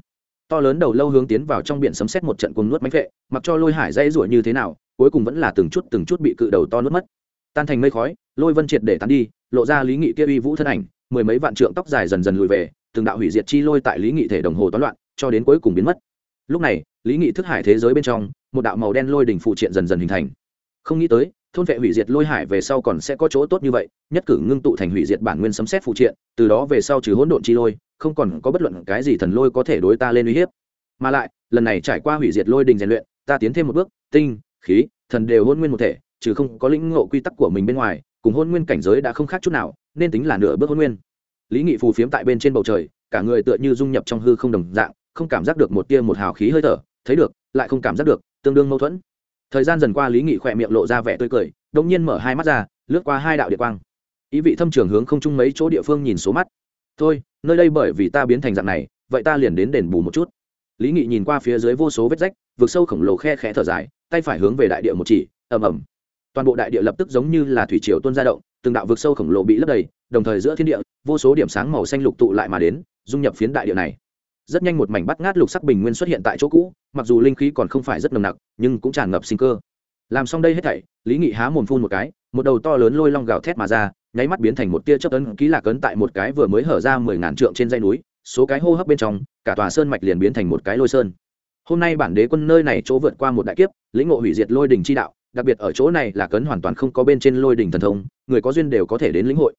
To lớn đầu lâu hướng tiến vào trong biển sấm xét một trận cuồng nuốt mánh vệ, mặc cho lôi hải dây ruổi như thế nào, cuối cùng vẫn là từng chút từng chút bị cự đầu to nuốt mất. Tan thành mây khói, lôi vân triệt để tán đi, lộ ra lý nghị kia uy vũ thân ảnh, mười mấy vạn trượng tóc dài dần dần lùi về từng đạo hủy diệt chi lôi tại lý nghị thể đồng hồ toán loạn, cho đến cuối cùng biến mất. Lúc này, lý nghị thức hải thế giới bên trong, một đạo màu đen lôi đỉnh phụ triện dần dần hình thành. Không nghĩ tới, thôn vệ hủy diệt lôi hải về sau còn sẽ có chỗ tốt như vậy, nhất cử ngưng tụ thành hủy diệt bản nguyên sấm xét phụ triện, từ đó về sau trừ hỗn độn chi lôi, không còn có bất luận cái gì thần lôi có thể đối ta lên uy hiếp. Mà lại, lần này trải qua hủy diệt lôi đình rèn luyện, ta tiến thêm một bước, tinh, khí, thần đều hôn nguyên một thể, trừ không có lĩnh ngộ quy tắc của mình bên ngoài, cùng hôn nguyên cảnh giới đã không khác chút nào, nên tính là nửa bước hôn nguyên lý nghị phù phiếm tại bên trên bầu trời, cả người tựa như dung nhập trong hư không đồng dạng, không cảm giác được một tia một hào khí hơi thở, thấy được, lại không cảm giác được, tương đương mâu thuẫn. Thời gian dần qua lý nghị khỏe miệng lộ ra vẻ tươi cười đông nhiên mở hai mắt ra, lướt qua hai đạo địa quang. Ý vị thâm trường hướng không chung mấy chỗ địa phương nhìn số mắt. Thôi, nơi đây bởi vì ta biến thành dạng này, vậy ta liền đến đền bù một chút. Lý nghị nhìn qua phía dưới vô số vết rách vượt sâu khổng lồ khe khẽ thở dài, tay phải hướng về đại địa một chỉ, ầm ầm toàn bộ đại địa lập tức giống như là thủy triều tuôn ra động, từng đạo vực sâu khổng lồ bị lấp đầy, đồng thời giữa thiên địa, vô số điểm sáng màu xanh lục tụ lại mà đến, dung nhập phiến đại địa này. Rất nhanh một mảnh bắt ngát lục sắc bình nguyên xuất hiện tại chỗ cũ, mặc dù linh khí còn không phải rất nồng nặc, nhưng cũng tràn ngập sinh cơ. Làm xong đây hết thảy, lý nghị há mồm phun một cái, một đầu to lớn lôi long gào thét mà ra, nháy mắt biến thành một tia chớp ấn ký lạc ấn tại một cái vừa mới hở ra mười ngàn trượng trên dây núi, số cái hô hấp bên trong, cả tòa sơn mạch liền biến thành một cái lôi sơn. Hôm nay bản đế quân nơi này chỗ vượt qua một đại kiếp, lĩnh ngộ hủy diệt lôi đình chi đạo đặc biệt ở chỗ này là cấn hoàn toàn không có bên trên lôi đỉnh thần thông, người có duyên đều có thể đến lĩnh hội.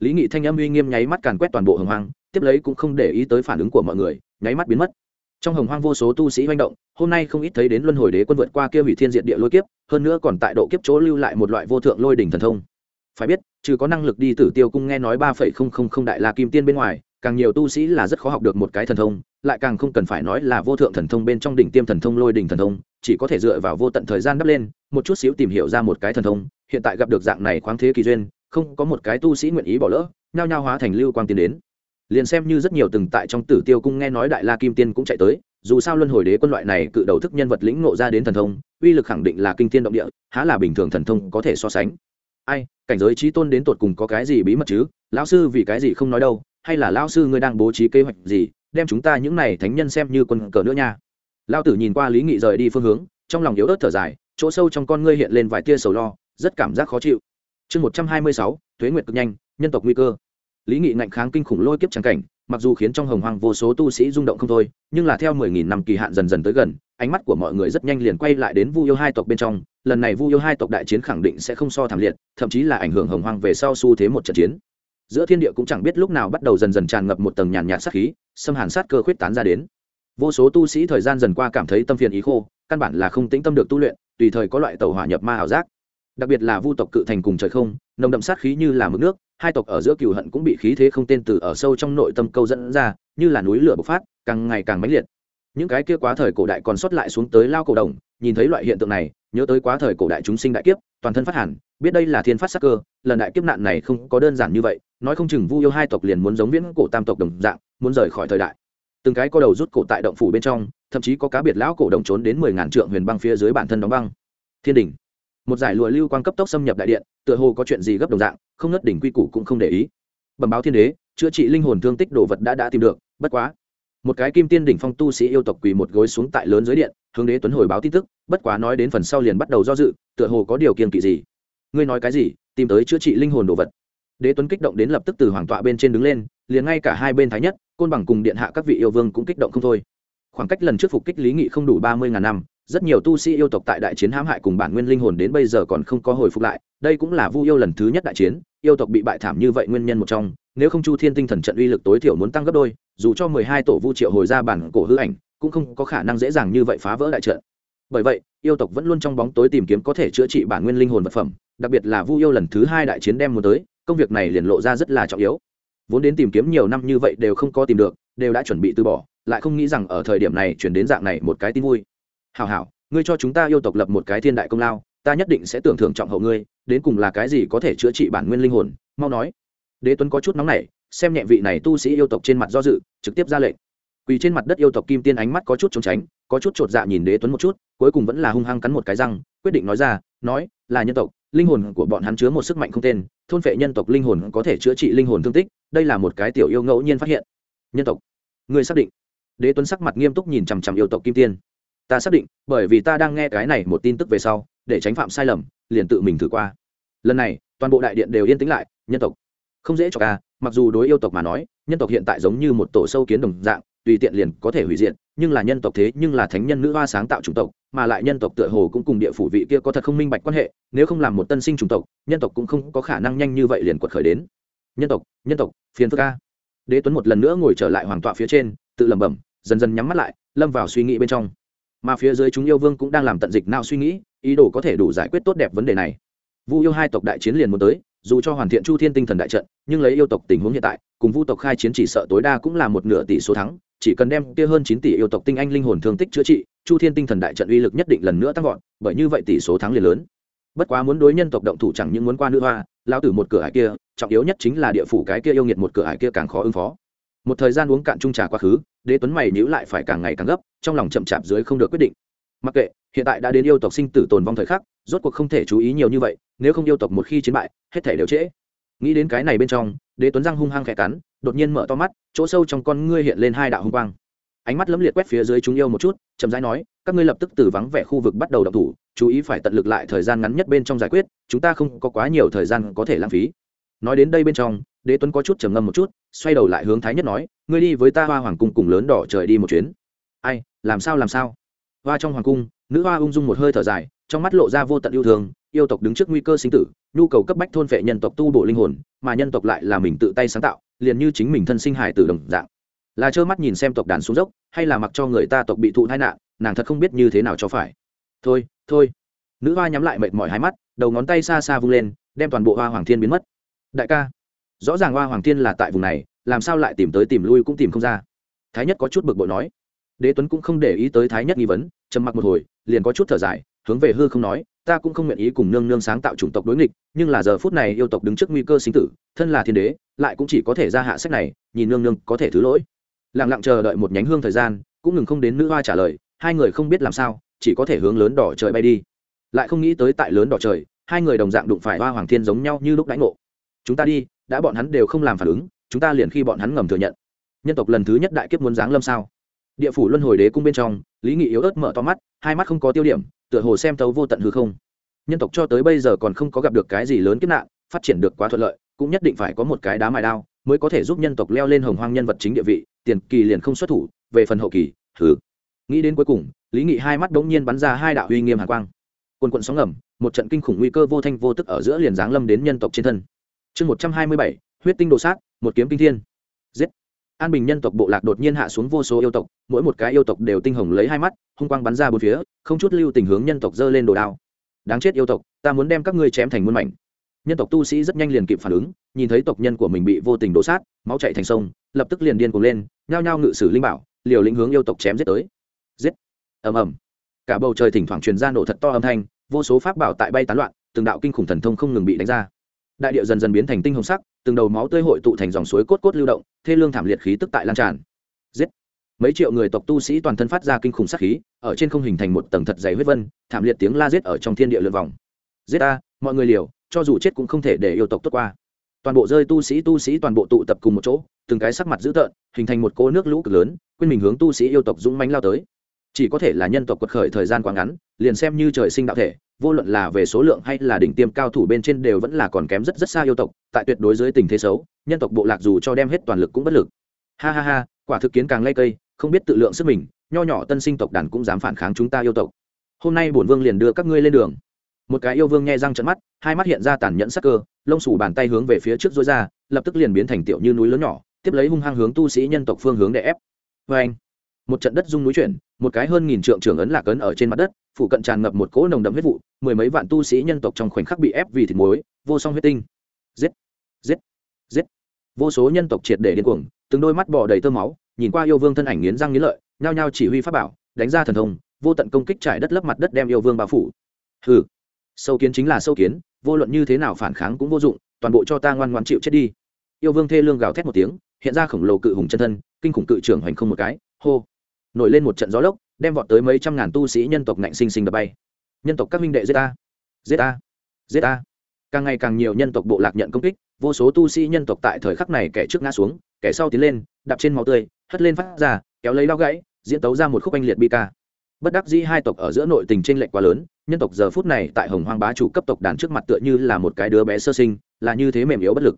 Lý nghị thanh âm uy nghiêm nháy mắt càn quét toàn bộ hồng hoang, tiếp lấy cũng không để ý tới phản ứng của mọi người, nháy mắt biến mất. Trong hồng hoang vô số tu sĩ manh động, hôm nay không ít thấy đến luân hồi đế quân vượt qua kia hủy thiên diệt địa lôi kiếp, hơn nữa còn tại độ kiếp chỗ lưu lại một loại vô thượng lôi đỉnh thần thông. Phải biết, trừ có năng lực đi tử tiêu cung nghe nói ba phẩy không không không đại la kim tiên bên ngoài, càng nhiều tu sĩ là rất khó học được một cái thần thông, lại càng không cần phải nói là vô thượng thần thông bên trong đỉnh tiêm thần thông lôi đỉnh thần thông chỉ có thể dựa vào vô tận thời gian đắp lên, một chút xíu tìm hiểu ra một cái thần thông, hiện tại gặp được dạng này khoáng thế kỳ duyên, không có một cái tu sĩ nguyện ý bỏ lỡ, nhao nhao hóa thành lưu quang tiến đến. Liền xem như rất nhiều từng tại trong tử tiêu cung nghe nói đại la kim tiên cũng chạy tới, dù sao luân hồi đế quân loại này cự đầu thức nhân vật lĩnh ngộ ra đến thần thông, uy lực khẳng định là kinh thiên động địa, há là bình thường thần thông có thể so sánh. Ai, cảnh giới trí tôn đến tột cùng có cái gì bí mật chứ? Lão sư vì cái gì không nói đâu? Hay là lão sư ngươi đang bố trí kế hoạch gì, đem chúng ta những này thánh nhân xem như quân cờ nữa nha? Lao tử nhìn qua lý nghị rời đi phương hướng, trong lòng yếu ớt thở dài, chỗ sâu trong con ngươi hiện lên vài tia sầu lo, rất cảm giác khó chịu. Chương một trăm hai mươi sáu thuế nguyệt cực nhanh, nhân tộc nguy cơ. Lý nghị ngạnh kháng kinh khủng lôi kiếp trắng cảnh, mặc dù khiến trong hồng hoang vô số tu sĩ rung động không thôi, nhưng là theo mười nghìn năm kỳ hạn dần dần tới gần, ánh mắt của mọi người rất nhanh liền quay lại đến vu yêu hai tộc bên trong, lần này vu yêu hai tộc đại chiến khẳng định sẽ không so thảm liệt, thậm chí là ảnh hưởng hồng hoang về sau xu thế một trận chiến. Giữa thiên địa cũng chẳng biết lúc nào bắt đầu dần dần tràn ngập một tầng nhàn nhạt sát khí, xâm hàn sát cơ khuyết tán ra đến vô số tu sĩ thời gian dần qua cảm thấy tâm phiền ý khô, căn bản là không tĩnh tâm được tu luyện, tùy thời có loại tàu hỏa nhập ma ảo giác. Đặc biệt là vu tộc cự thành cùng trời không, nồng đậm sát khí như là mực nước, hai tộc ở giữa cừu hận cũng bị khí thế không tên từ ở sâu trong nội tâm câu dẫn ra, như là núi lửa bộc phát, càng ngày càng mãnh liệt. Những cái kia quá thời cổ đại còn sót lại xuống tới lao cổ đồng, nhìn thấy loại hiện tượng này, nhớ tới quá thời cổ đại chúng sinh đại kiếp, toàn thân phát hẳn, biết đây là thiên phát sắc cơ, lần đại kiếp nạn này không có đơn giản như vậy, nói không chừng vu yêu hai tộc liền muốn giống viễn cổ tam tộc đồng dạng, muốn rời khỏi thời đại từng cái có đầu rút cổ tại động phủ bên trong, thậm chí có cá biệt lão cổ đồng trốn đến mười ngàn trượng huyền băng phía dưới bản thân đóng băng. Thiên đình một giải lụa lưu quan cấp tốc xâm nhập đại điện, tựa hồ có chuyện gì gấp đồng dạng, không ngất đỉnh quy củ cũng không để ý. Bẩm báo thiên đế, chữa trị linh hồn thương tích đồ vật đã đã tìm được, bất quá. Một cái kim tiên đỉnh phong tu sĩ yêu tộc quỳ một gối xuống tại lớn dưới điện, hướng đế tuấn hồi báo tin tức, bất quá nói đến phần sau liền bắt đầu do dự, tựa hồ có điều kiên kỵ gì. Ngươi nói cái gì? Tìm tới chữa trị linh hồn đồ vật. Đế tuấn kích động đến lập tức từ hoàng tọa bên trên đứng lên, liền ngay cả hai bên thái nhất côn bằng cùng điện hạ các vị yêu vương cũng kích động không thôi. Khoảng cách lần trước phục kích lý nghị không đủ ba mươi ngàn năm, rất nhiều tu sĩ yêu tộc tại đại chiến hãm hại cùng bản nguyên linh hồn đến bây giờ còn không có hồi phục lại, đây cũng là vu yêu lần thứ nhất đại chiến, yêu tộc bị bại thảm như vậy nguyên nhân một trong, nếu không chu thiên tinh thần trận uy lực tối thiểu muốn tăng gấp đôi, dù cho mười hai tổ vu triệu hồi ra bản cổ hư ảnh, cũng không có khả năng dễ dàng như vậy phá vỡ đại trận. Bởi vậy, yêu tộc vẫn luôn trong bóng tối tìm kiếm có thể chữa trị bản nguyên linh hồn vật phẩm, đặc biệt là vu yêu lần thứ hai đại chiến đem muốn tới, công việc này liền lộ ra rất là trọng yếu vốn đến tìm kiếm nhiều năm như vậy đều không có tìm được, đều đã chuẩn bị từ bỏ, lại không nghĩ rằng ở thời điểm này chuyển đến dạng này một cái tin vui. Hảo hảo, ngươi cho chúng ta yêu tộc lập một cái thiên đại công lao, ta nhất định sẽ tưởng thưởng trọng hậu ngươi, đến cùng là cái gì có thể chữa trị bản nguyên linh hồn, mau nói. Đế tuấn có chút nóng nảy, xem nhẹ vị này tu sĩ yêu tộc trên mặt do dự, trực tiếp ra lệnh. Quỳ trên mặt đất yêu tộc kim tiên ánh mắt có chút trốn tránh, có chút chột dạ nhìn đế tuấn một chút, cuối cùng vẫn là hung hăng cắn một cái răng, quyết định nói ra, nói, là nhân tộc, linh hồn của bọn hắn chứa một sức mạnh không tên, thôn phệ nhân tộc linh hồn có thể chữa trị linh hồn thương tích đây là một cái tiểu yêu ngẫu nhiên phát hiện. Nhân tộc. Người xác định. Đế tuấn sắc mặt nghiêm túc nhìn chằm chằm yêu tộc kim tiên. Ta xác định, bởi vì ta đang nghe cái này một tin tức về sau, để tránh phạm sai lầm, liền tự mình thử qua. Lần này, toàn bộ đại điện đều yên tĩnh lại, nhân tộc. Không dễ cho ca mặc dù đối yêu tộc mà nói, nhân tộc hiện tại giống như một tổ sâu kiến đồng dạng, tùy tiện liền có thể hủy diệt, nhưng là nhân tộc thế nhưng là thánh nhân nữ hoa sáng tạo chủng tộc, mà lại nhân tộc tựa hồ cũng cùng địa phủ vị kia có thật không minh bạch quan hệ, nếu không làm một tân sinh chủng tộc, nhân tộc cũng không có khả năng nhanh như vậy liền quật khởi đến nhân tộc nhân tộc, phiền phức ca đế tuấn một lần nữa ngồi trở lại hoàng tọa phía trên, tự lẩm bẩm, dần dần nhắm mắt lại, lâm vào suy nghĩ bên trong. Mà phía dưới chúng yêu vương cũng đang làm tận dịch nào suy nghĩ, ý đồ có thể đủ giải quyết tốt đẹp vấn đề này. Vu yêu hai tộc đại chiến liền muốn tới, dù cho hoàn thiện chu thiên tinh thần đại trận, nhưng lấy yêu tộc tình huống hiện tại, cùng vu tộc khai chiến chỉ sợ tối đa cũng là một nửa tỷ số thắng, chỉ cần đem kia hơn chín tỷ yêu tộc tinh anh linh hồn thương tích chữa trị, chu thiên tinh thần đại trận uy lực nhất định lần nữa tăng vọt, bởi như vậy tỷ số thắng liền lớn bất quá muốn đối nhân tộc động thủ chẳng những muốn qua nữ hoa lao tử một cửa hải kia, trọng yếu nhất chính là địa phủ cái kia yêu nghiệt một cửa hải kia càng khó ứng phó. Một thời gian uống cạn chung trà quá khứ, đế tuấn mày nhữ lại phải càng ngày càng gấp, trong lòng chậm chạp dưới không được quyết định. Mặc kệ, hiện tại đã đến yêu tộc sinh tử tồn vong thời khắc, rốt cuộc không thể chú ý nhiều như vậy, nếu không yêu tộc một khi chiến bại, hết thể đều trễ. Nghĩ đến cái này bên trong, đế tuấn răng hung hăng khẽ cắn, đột nhiên mở to mắt, chỗ sâu trong con ngươi hiện lên hai đạo hung quang ánh mắt lấm liệt quét phía dưới chúng yêu một chút, chậm rãi nói, các ngươi lập tức từ vắng vẻ khu vực bắt đầu đọc thủ, chú ý phải tận lực lại thời gian ngắn nhất bên trong giải quyết, chúng ta không có quá nhiều thời gian có thể lãng phí. Nói đến đây bên trong, đế tuấn có chút trầm ngâm một chút, xoay đầu lại hướng thái nhất nói, ngươi đi với ta hoa hoàng cung cùng lớn đỏ trời đi một chuyến. Ai, làm sao làm sao? Hoa trong hoàng cung, nữ hoa ung dung một hơi thở dài, trong mắt lộ ra vô tận yêu thương, yêu tộc đứng trước nguy cơ sinh tử, nhu cầu cấp bách thôn phệ nhân tộc tu bổ linh hồn, mà nhân tộc lại là mình tự tay sáng tạo, liền như chính mình thân sinh hải tử đồng dạng là trơ mắt nhìn xem tộc đàn xuống dốc, hay là mặc cho người ta tộc bị thụ tai nạn, nàng thật không biết như thế nào cho phải. Thôi thôi. Nữ hoa nhắm lại mệt mỏi hai mắt, đầu ngón tay xa xa vung lên, đem toàn bộ hoa hoàng thiên biến mất. Đại ca, rõ ràng hoa hoàng thiên là tại vùng này, làm sao lại tìm tới tìm lui cũng tìm không ra. Thái nhất có chút bực bội nói. Đế tuấn cũng không để ý tới thái nhất nghi vấn, trầm mặc một hồi, liền có chút thở dài, hướng về hư không nói, ta cũng không nguyện ý cùng nương nương sáng tạo chủng tộc đối nghịch, nhưng là giờ phút này yêu tộc đứng trước nguy cơ sinh tử, thân là thiên đế, lại cũng chỉ có thể ra hạ sách này, nhìn nương nương có thể thứ lỗi lặng lặng chờ đợi một nhánh hương thời gian, cũng ngừng không đến nữ hoa trả lời, hai người không biết làm sao, chỉ có thể hướng lớn đỏ trời bay đi. Lại không nghĩ tới tại lớn đỏ trời, hai người đồng dạng đụng phải hoa hoàng thiên giống nhau như lúc đánh ngộ. Chúng ta đi, đã bọn hắn đều không làm phản ứng, chúng ta liền khi bọn hắn ngầm thừa nhận. Nhân tộc lần thứ nhất đại kiếp muốn giáng lâm sao? Địa phủ luân hồi đế cung bên trong, lý nghị yếu ớt mở to mắt, hai mắt không có tiêu điểm, tựa hồ xem tấu vô tận hư không. Nhân tộc cho tới bây giờ còn không có gặp được cái gì lớn kiếp nạn, phát triển được quá thuận lợi, cũng nhất định phải có một cái đá mài đao, mới có thể giúp nhân tộc leo lên hồng hoang nhân vật chính địa vị tiền kỳ liền không xuất thủ, về phần hậu kỳ thử nghĩ đến cuối cùng, lý nghị hai mắt đ ố n g nhiên bắn ra hai đạo uy nghiêm hàn quang. Quần quận sóng ngầm, một trận kinh khủng nguy cơ vô thanh vô tức ở giữa liền giáng lâm đến nhân tộc trên thân. Chương một trăm hai mươi bảy, huyết tinh đồ sát, một kiếm kinh thiên. Giết. An bình nhân tộc bộ lạc đột nhiên hạ xuống vô số yêu tộc, mỗi một cái yêu tộc đều tinh hồng lấy hai mắt, hung quang bắn ra bốn phía, không chút lưu tình hướng nhân tộc dơ lên đồ đao. Đáng chết yêu tộc, ta muốn đem các ngươi chém thành muôn mảnh. Nhân tộc tu sĩ rất nhanh liền kịp phản ứng nhìn thấy tộc nhân của mình bị vô tình đổ sát, máu chạy thành sông, lập tức liền điên cuồng lên, nhao nhao ngự sử linh bảo, liều lĩnh hướng yêu tộc chém giết tới. Giết! Ầm ầm. Cả bầu trời thỉnh thoảng truyền ra nổ thật to âm thanh, vô số pháp bảo tại bay tán loạn, từng đạo kinh khủng thần thông không ngừng bị đánh ra. Đại địa dần dần biến thành tinh hồng sắc, từng đầu máu tươi hội tụ thành dòng suối cốt cốt lưu động, thê lương thảm liệt khí tức tại lan tràn. Giết! Mấy triệu người tộc tu sĩ toàn thân phát ra kinh khủng sát khí, ở trên không hình thành một tầng thật dày huyết vân, thảm liệt tiếng la giết ở trong thiên địa lượn vòng. Giết a mọi người liều, cho dù chết cũng không thể để yêu tộc tốt qua toàn bộ rơi tu sĩ tu sĩ toàn bộ tụ tập cùng một chỗ, từng cái sắc mặt dữ tợn, hình thành một cô nước lũ cực lớn, quên mình hướng tu sĩ yêu tộc dũng mánh lao tới. Chỉ có thể là nhân tộc quật khởi thời gian quá ngắn, liền xem như trời sinh đạo thể, vô luận là về số lượng hay là đỉnh tiêm cao thủ bên trên đều vẫn là còn kém rất rất xa yêu tộc, tại tuyệt đối dưới tình thế xấu, nhân tộc bộ lạc dù cho đem hết toàn lực cũng bất lực. Ha ha ha, quả thực kiến càng lây cây, không biết tự lượng sức mình, nho nhỏ tân sinh tộc đàn cũng dám phản kháng chúng ta yêu tộc. Hôm nay bổn vương liền đưa các ngươi lên đường một cái yêu vương nghe răng trận mắt, hai mắt hiện ra tàn nhẫn sắc cơ, lông xù bàn tay hướng về phía trước dối ra, lập tức liền biến thành tiểu như núi lớn nhỏ, tiếp lấy hung hăng hướng tu sĩ nhân tộc phương hướng để ép. Vê anh, một trận đất rung núi chuyển, một cái hơn nghìn trượng trưởng ấn lạc ấn ở trên mặt đất phụ cận tràn ngập một cỗ nồng đậm huyết vụ, mười mấy vạn tu sĩ nhân tộc trong khoảnh khắc bị ép vì thịt muối, vô song huyết tinh. Giết giết giết. Vô số nhân tộc triệt để điên cuồng, từng đôi mắt bỏ đầy tơ máu, nhìn qua yêu vương thân ảnh nghiến răng nghiến lợi, nhao nhao chỉ huy pháp bảo, đánh ra thần thông, vô tận công kích trải đất lấp mặt đất đem yêu vương bao phủ. Hừ sâu kiến chính là sâu kiến, vô luận như thế nào phản kháng cũng vô dụng, toàn bộ cho ta ngoan ngoan chịu chết đi. Yêu vương thê lương gào thét một tiếng, hiện ra khổng lồ cự hùng chân thân, kinh khủng cự trưởng hoành không một cái, hô. Nổi lên một trận gió lốc, đem vọt tới mấy trăm ngàn tu sĩ nhân tộc ngạnh sinh sinh đập bay. Nhân tộc các minh đệ giết ta giết ta giết ta. Càng ngày càng nhiều nhân tộc bộ lạc nhận công kích, vô số tu sĩ nhân tộc tại thời khắc này kẻ trước ngã xuống, kẻ sau tiến lên, đạp trên máu tươi, hất lên phát ra, kéo lấy lao gãy, diễn tấu ra một khúc anh liệt bi ca bất đắc dĩ hai tộc ở giữa nội tình trên lệch quá lớn, nhân tộc giờ phút này tại hồng hoang bá chủ cấp tộc đàn trước mặt tựa như là một cái đứa bé sơ sinh, là như thế mềm yếu bất lực.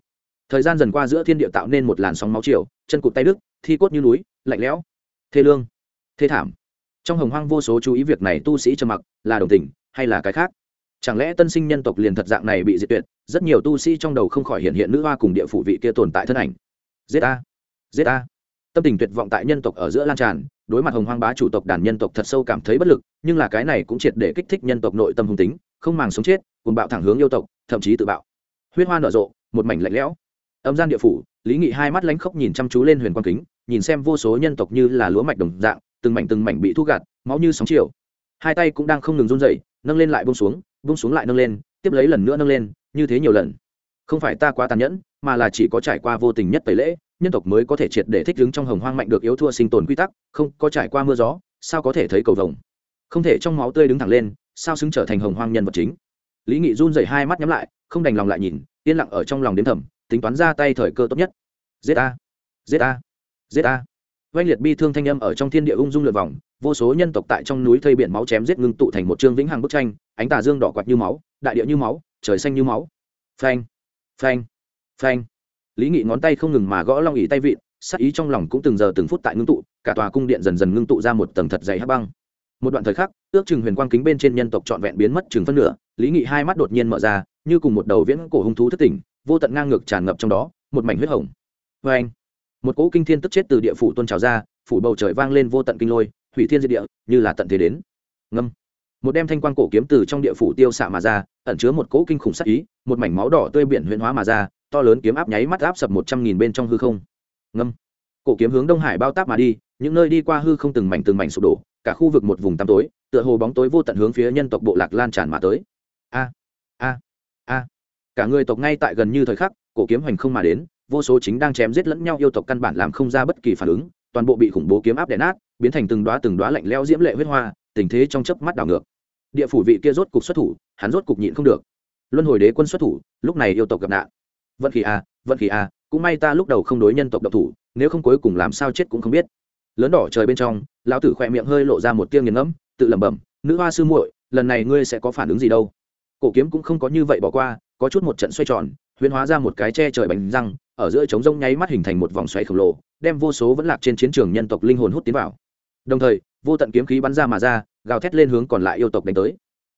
Thời gian dần qua giữa thiên địa tạo nên một làn sóng máu chiều, chân cụt tay đức thi cốt như núi, lạnh lẽo, thê lương, thê thảm. Trong hồng hoang vô số chú ý việc này tu sĩ trầm mặc, là đồng tình hay là cái khác? Chẳng lẽ tân sinh nhân tộc liền thật dạng này bị diệt tuyệt, rất nhiều tu sĩ trong đầu không khỏi hiện hiện nữ hoa cùng địa phủ vị kia tồn tại thân ảnh. Giết a giết a tâm tình tuyệt vọng tại nhân tộc ở giữa lan tràn đối mặt hồng hoang bá chủ tộc đàn nhân tộc thật sâu cảm thấy bất lực, nhưng là cái này cũng triệt để kích thích nhân tộc nội tâm hung tính, không màng sống chết cùng bạo thẳng hướng yêu tộc, thậm chí tự bạo. Huyết hoa nở rộ, một mảnh lạnh lẽo. Âm gian địa phủ, lý nghị hai mắt lánh khóc nhìn chăm chú lên huyền quang kính, nhìn xem vô số nhân tộc như là lúa mạch đồng dạng, từng mảnh từng mảnh bị thu gạt, máu như sóng chiều. Hai tay cũng đang không ngừng run dậy nâng lên lại bông xuống bông xuống lại nâng lên, tiếp lấy lần nữa nâng lên, như thế nhiều lần. Không phải ta quá tàn nhẫn mà là chỉ có trải qua vô tình nhất tẩy lễ, nhân tộc mới có thể triệt để thích ứng trong hồng hoang mạnh được yếu thua sinh tồn quy tắc, không có trải qua mưa gió, sao có thể thấy cầu vồng? Không thể trong máu tươi đứng thẳng lên, sao xứng trở thành hồng hoang nhân vật chính? Lý nghị run dậy hai mắt nhắm lại, không đành lòng lại nhìn, yên lặng ở trong lòng đếm thầm, tính toán ra tay thời cơ tốt nhất. Giết a giết a giết a oanh liệt bi thương thanh âm ở trong thiên địa ung dung lượt vòng, vô số nhân tộc tại trong núi thây biển máu chém giết ngưng tụ thành một chương vĩnh hằng bức tranh, ánh tà dương đỏ quạt như máu, đại địa như máu, trời xanh như máu. Phanh! Phanh! Phanh. Lý nghị ngón tay không ngừng mà gõ long ỉ tay vịn sắc ý trong lòng cũng từng giờ từng phút tại ngưng tụ, cả tòa cung điện dần dần ngưng tụ ra một tầng thật dày hắc băng. Một đoạn thời khắc, ước chừng huyền quang kính bên trên nhân tộc trọn vẹn biến mất chừng phân nửa, lý nghị hai mắt đột nhiên mở ra, như cùng một đầu viễn cổ hung thú thất tỉnh, vô tận ngang ngược tràn ngập trong đó, một mảnh huyết hồng. Vê anh một cỗ kinh thiên tức chết từ địa phủ tôn trào ra, phủ bầu trời vang lên vô tận kinh lôi, hủy thiên diệt địa, như là tận thế đến. Ngâm. Một đem thanh quang cổ kiếm từ trong địa phủ tiêu xạ mà ra, ẩn chứa một cỗ kinh khủng sắc ý, một mảnh máu đỏ tươi biển huyền hóa mà ra to lớn kiếm áp nháy mắt áp sập một trăm nghìn bên trong hư không. Ngâm. Cổ kiếm hướng đông hải bao táp mà đi, những nơi đi qua hư không từng mảnh từng mảnh sụp đổ, cả khu vực một vùng tăm tối, tựa hồ bóng tối vô tận hướng phía nhân tộc bộ lạc lan tràn mà tới. A a a. Cả người tộc ngay tại gần như thời khắc, cổ kiếm hoành không mà đến, vô số chính đang chém giết lẫn nhau yêu tộc căn bản làm không ra bất kỳ phản ứng, toàn bộ bị khủng bố kiếm áp đè nát, biến thành từng đóa từng đóa lạnh lẽo diễm lệ huyết hoa, tình thế trong chớp mắt đảo ngược. Địa phủ vị kia rốt cục xuất thủ, hắn rốt cục nhịn không được. Luân hồi đế quân xuất thủ, lúc này yêu tộc gặp nạn vận khí à, vận khí à, cũng may ta lúc đầu không đối nhân tộc độc thủ nếu không cuối cùng làm sao chết cũng không biết. Lớn đỏ trời bên trong lão tử khỏe miệng hơi lộ ra một tiếng nghiền ngẫm tự lẩm bẩm nữ hoa sư muội lần này ngươi sẽ có phản ứng gì đâu? Cổ kiếm cũng không có như vậy bỏ qua có chút một trận xoay tròn huyễn hóa ra một cái che trời bánh răng ở giữa trống rông nháy mắt hình thành một vòng xoáy khổng lồ đem vô số vẫn lạc trên chiến trường nhân tộc linh hồn hút tiến vào. Đồng thời vô tận kiếm khí bắn ra mà ra gào thét lên hướng còn lại yêu tộc đánh tới.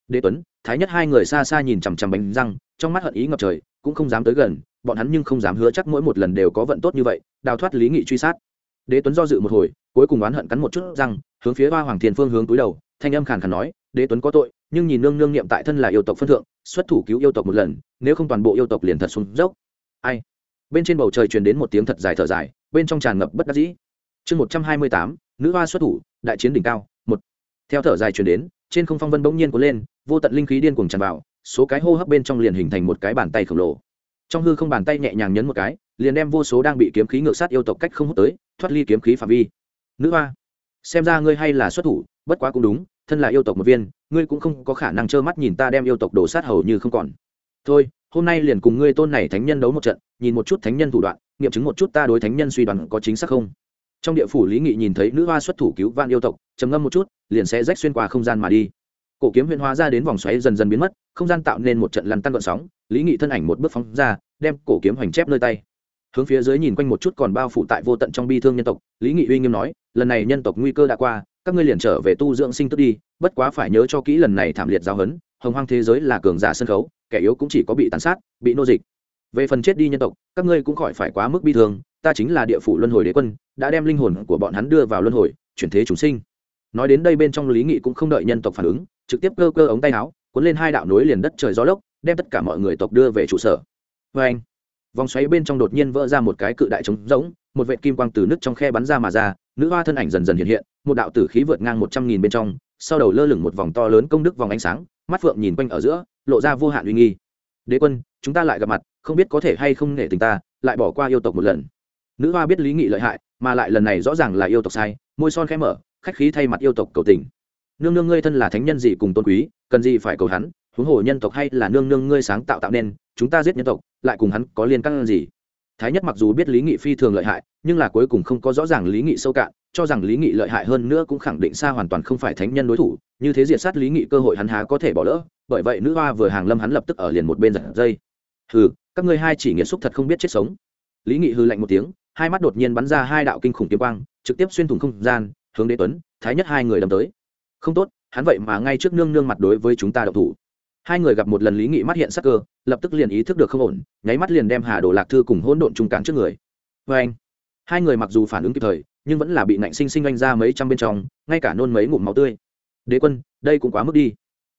Đế tuấn thái nhất hai người xa xa nhìn chằm chằm bánh răng trong mắt hận ý ngập trời cũng không dám tới gần bọn hắn nhưng không dám hứa chắc mỗi một lần đều có vận tốt như vậy, đào thoát lý nghị truy sát. Đế tuấn do dự một hồi, cuối cùng oán hận cắn một chút răng, hướng phía hoa hoàng thiền phương hướng túi đầu, thanh âm khàn khàn nói, đế tuấn có tội, nhưng nhìn nương nương niệm tại thân là yêu tộc phân thượng, xuất thủ cứu yêu tộc một lần, nếu không toàn bộ yêu tộc liền thật xuống dốc. Ai? Bên trên bầu trời truyền đến một tiếng thật dài thở dài, bên trong tràn ngập bất đắc dĩ. Chương một trăm hai mươi tám, nữ hoa xuất thủ, đại chiến đỉnh cao, một. Theo thở dài truyền đến, trên không phong vân bỗng nhiên cuốn lên, vô tận linh khí điên cuồng tràn vào, số cái hô hấp bên trong liền hình thành một cái bàn tay khổng lồ trong hư không bàn tay nhẹ nhàng nhấn một cái, liền đem vô số đang bị kiếm khí ngược sát yêu tộc cách không hút tới, thoát ly kiếm khí phạm vi. Nữ hoa, xem ra ngươi hay là xuất thủ, bất quá cũng đúng, thân là yêu tộc một viên, ngươi cũng không có khả năng trơ mắt nhìn ta đem yêu tộc đổ sát hầu như không còn. Thôi, hôm nay liền cùng ngươi tôn này thánh nhân đấu một trận, nhìn một chút thánh nhân thủ đoạn, nghiệm chứng một chút ta đối thánh nhân suy đoán có chính xác không. Trong địa phủ lý nghị nhìn thấy nữ hoa xuất thủ cứu van yêu tộc, trầm ngâm một chút, liền sẽ rách xuyên qua không gian mà đi cổ kiếm huyền hóa ra đến vòng xoáy dần dần biến mất, không gian tạo nên một trận lăn tăn gọn sóng, lý nghị thân ảnh một bước phóng ra, đem cổ kiếm hoành chép nơi tay. Hướng phía dưới nhìn quanh một chút còn bao phủ tại vô tận trong bi thương nhân tộc, lý nghị uy nghiêm nói, lần này nhân tộc nguy cơ đã qua, các ngươi liền trở về tu dưỡng sinh tức đi, bất quá phải nhớ cho kỹ lần này thảm liệt giáo hấn hồng hoang thế giới là cường giả sân khấu, kẻ yếu cũng chỉ có bị tàn sát, bị nô dịch. Về phần chết đi nhân tộc, các ngươi cũng khỏi phải quá mức bi thương, ta chính là địa phủ luân hồi đế quân, đã đem linh hồn của bọn hắn đưa vào luân hồi, chuyển thế chúng sinh nói đến đây bên trong lý nghị cũng không đợi nhân tộc phản ứng, trực tiếp cơ cơ ống tay áo, cuốn lên hai đạo nối liền đất trời gió lốc, đem tất cả mọi người tộc đưa về trụ sở. Vê anh, vòng xoáy bên trong đột nhiên vỡ ra một cái cự đại trống rỗng, một vệ kim quang từ nước trong khe bắn ra mà ra, nữ hoa thân ảnh dần dần hiện hiện, một đạo tử khí vượt ngang một trăm nghìn bên trong, sau đầu lơ lửng một vòng to lớn công đức vòng ánh sáng, mắt phượng nhìn quanh ở giữa, lộ ra vô hạn uy nghi. Đế quân, chúng ta lại gặp mặt, không biết có thể hay không nể tình ta, lại bỏ qua yêu tộc một lần. Nữ hoa biết lý nghị lợi hại, mà lại lần này rõ ràng là yêu tộc sai, môi son khẽ mở khách khí thay mặt yêu tộc cầu tình. Nương nương ngươi thân là thánh nhân gì cùng tôn quý, cần gì phải cầu hắn, huống hồ nhân tộc hay là nương nương ngươi sáng tạo tạo nên, chúng ta giết nhân tộc, lại cùng hắn có liên căn gì? Thái nhất mặc dù biết lý nghị phi thường lợi hại, nhưng là cuối cùng không có rõ ràng lý nghị sâu cạn, cho rằng lý nghị lợi hại hơn nữa cũng khẳng định xa hoàn toàn không phải thánh nhân đối thủ, như thế diệt sát lý nghị cơ hội hắn há có thể bỏ lỡ, bởi vậy nữ hoa vừa hàng lâm hắn lập tức ở liền một bên giật dây. Hừ, các ngươi hai chỉ nghiệt xúc thật không biết chết sống. Lý nghị hư lạnh một tiếng, hai mắt đột nhiên bắn ra hai đạo kinh khủng kiếm quang, trực tiếp xuyên thủng không gian hướng đế tuấn, thái nhất hai người đâm tới. Không tốt, hắn vậy mà ngay trước nương nương mặt đối với chúng ta đậu thủ. Hai người gặp một lần lý nghị mắt hiện sắc cơ, lập tức liền ý thức được không ổn, nháy mắt liền đem hà đồ lạc thư cùng hỗn độn trung cản trước người. Vê anh hai người mặc dù phản ứng kịp thời, nhưng vẫn là bị nạnh sinh sinh anh ra mấy trăm bên trong, ngay cả nôn mấy ngụm máu tươi. Đế quân, đây cũng quá mức đi.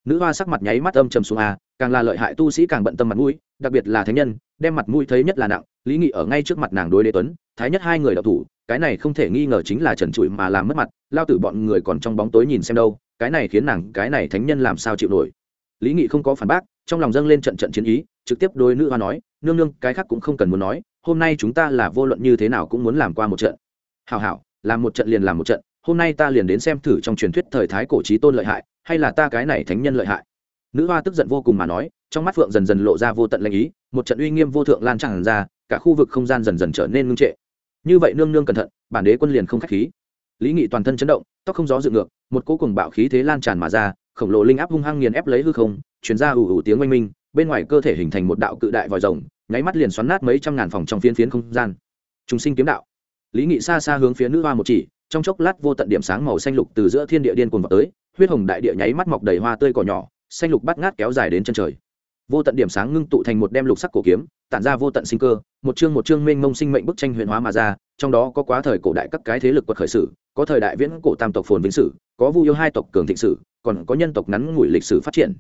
Nữ hoa sắc mặt nháy mắt âm trầm xuống à càng là lợi hại tu sĩ càng bận tâm mặt mũi, đặc biệt là thánh nhân, đem mặt mũi thấy nhất là nặng, lý nghị ở ngay trước mặt nàng đối đế tuấn thái nhất hai người đậu thủ, cái này không thể nghi ngờ chính là trần trụi mà làm mất mặt, lao tử bọn người còn trong bóng tối nhìn xem đâu, cái này khiến nàng, cái này thánh nhân làm sao chịu nổi. Lý nghị không có phản bác, trong lòng dâng lên trận trận chiến ý, trực tiếp đôi nữ hoa nói, nương nương, cái khác cũng không cần muốn nói, hôm nay chúng ta là vô luận như thế nào cũng muốn làm qua một trận. Hảo hảo, làm một trận liền làm một trận, hôm nay ta liền đến xem thử trong truyền thuyết thời thái cổ trí tôn lợi hại, hay là ta cái này thánh nhân lợi hại. Nữ hoa tức giận vô cùng mà nói, trong mắt phượng dần dần lộ ra vô tận lệnh ý, một trận uy nghiêm vô thượng lan tràn ra, cả khu vực không gian dần dần trở nên ngưng trệ như vậy nương nương cẩn thận, bản đế quân liền không k h á c h khí. Lý nghị toàn thân chấn động, tóc không gió dựng ngược, một cỗ cùng bạo khí thế lan tràn mà ra, khổng lồ linh áp hung hăng nghiền ép lấy hư không chuyển ra ủ ủ tiếng oanh minh, bên ngoài cơ thể hình thành một đạo cự đại vòi rồng, nháy mắt liền xoắn nát mấy trăm ngàn phòng trong phiến phiến không gian. Chúng sinh kiếm đạo. Lý nghị xa xa hướng phía nữ hoa một chỉ, trong chốc lát vô tận điểm sáng màu xanh lục từ giữa thiên địa điên cuồng vào tới, huyết hồng đại địa nháy mắt mọc đầy hoa tươi cỏ nhỏ, xanh lục bắt ngát kéo dài đến chân trời. Vô tận điểm sáng ngưng tụ thành một đem lục sắc cổ kiếm tản ra vô tận sinh cơ, một chương một chương mênh mông sinh mệnh bức tranh huyền hóa mà ra, trong đó có quá thời cổ đại các cái thế lực quật khởi sử có thời đại viễn cổ tam tộc phồn vĩnh sử có vu yêu hai tộc cường thịnh sử còn có nhân tộc ngắn ngủi lịch sử phát triển.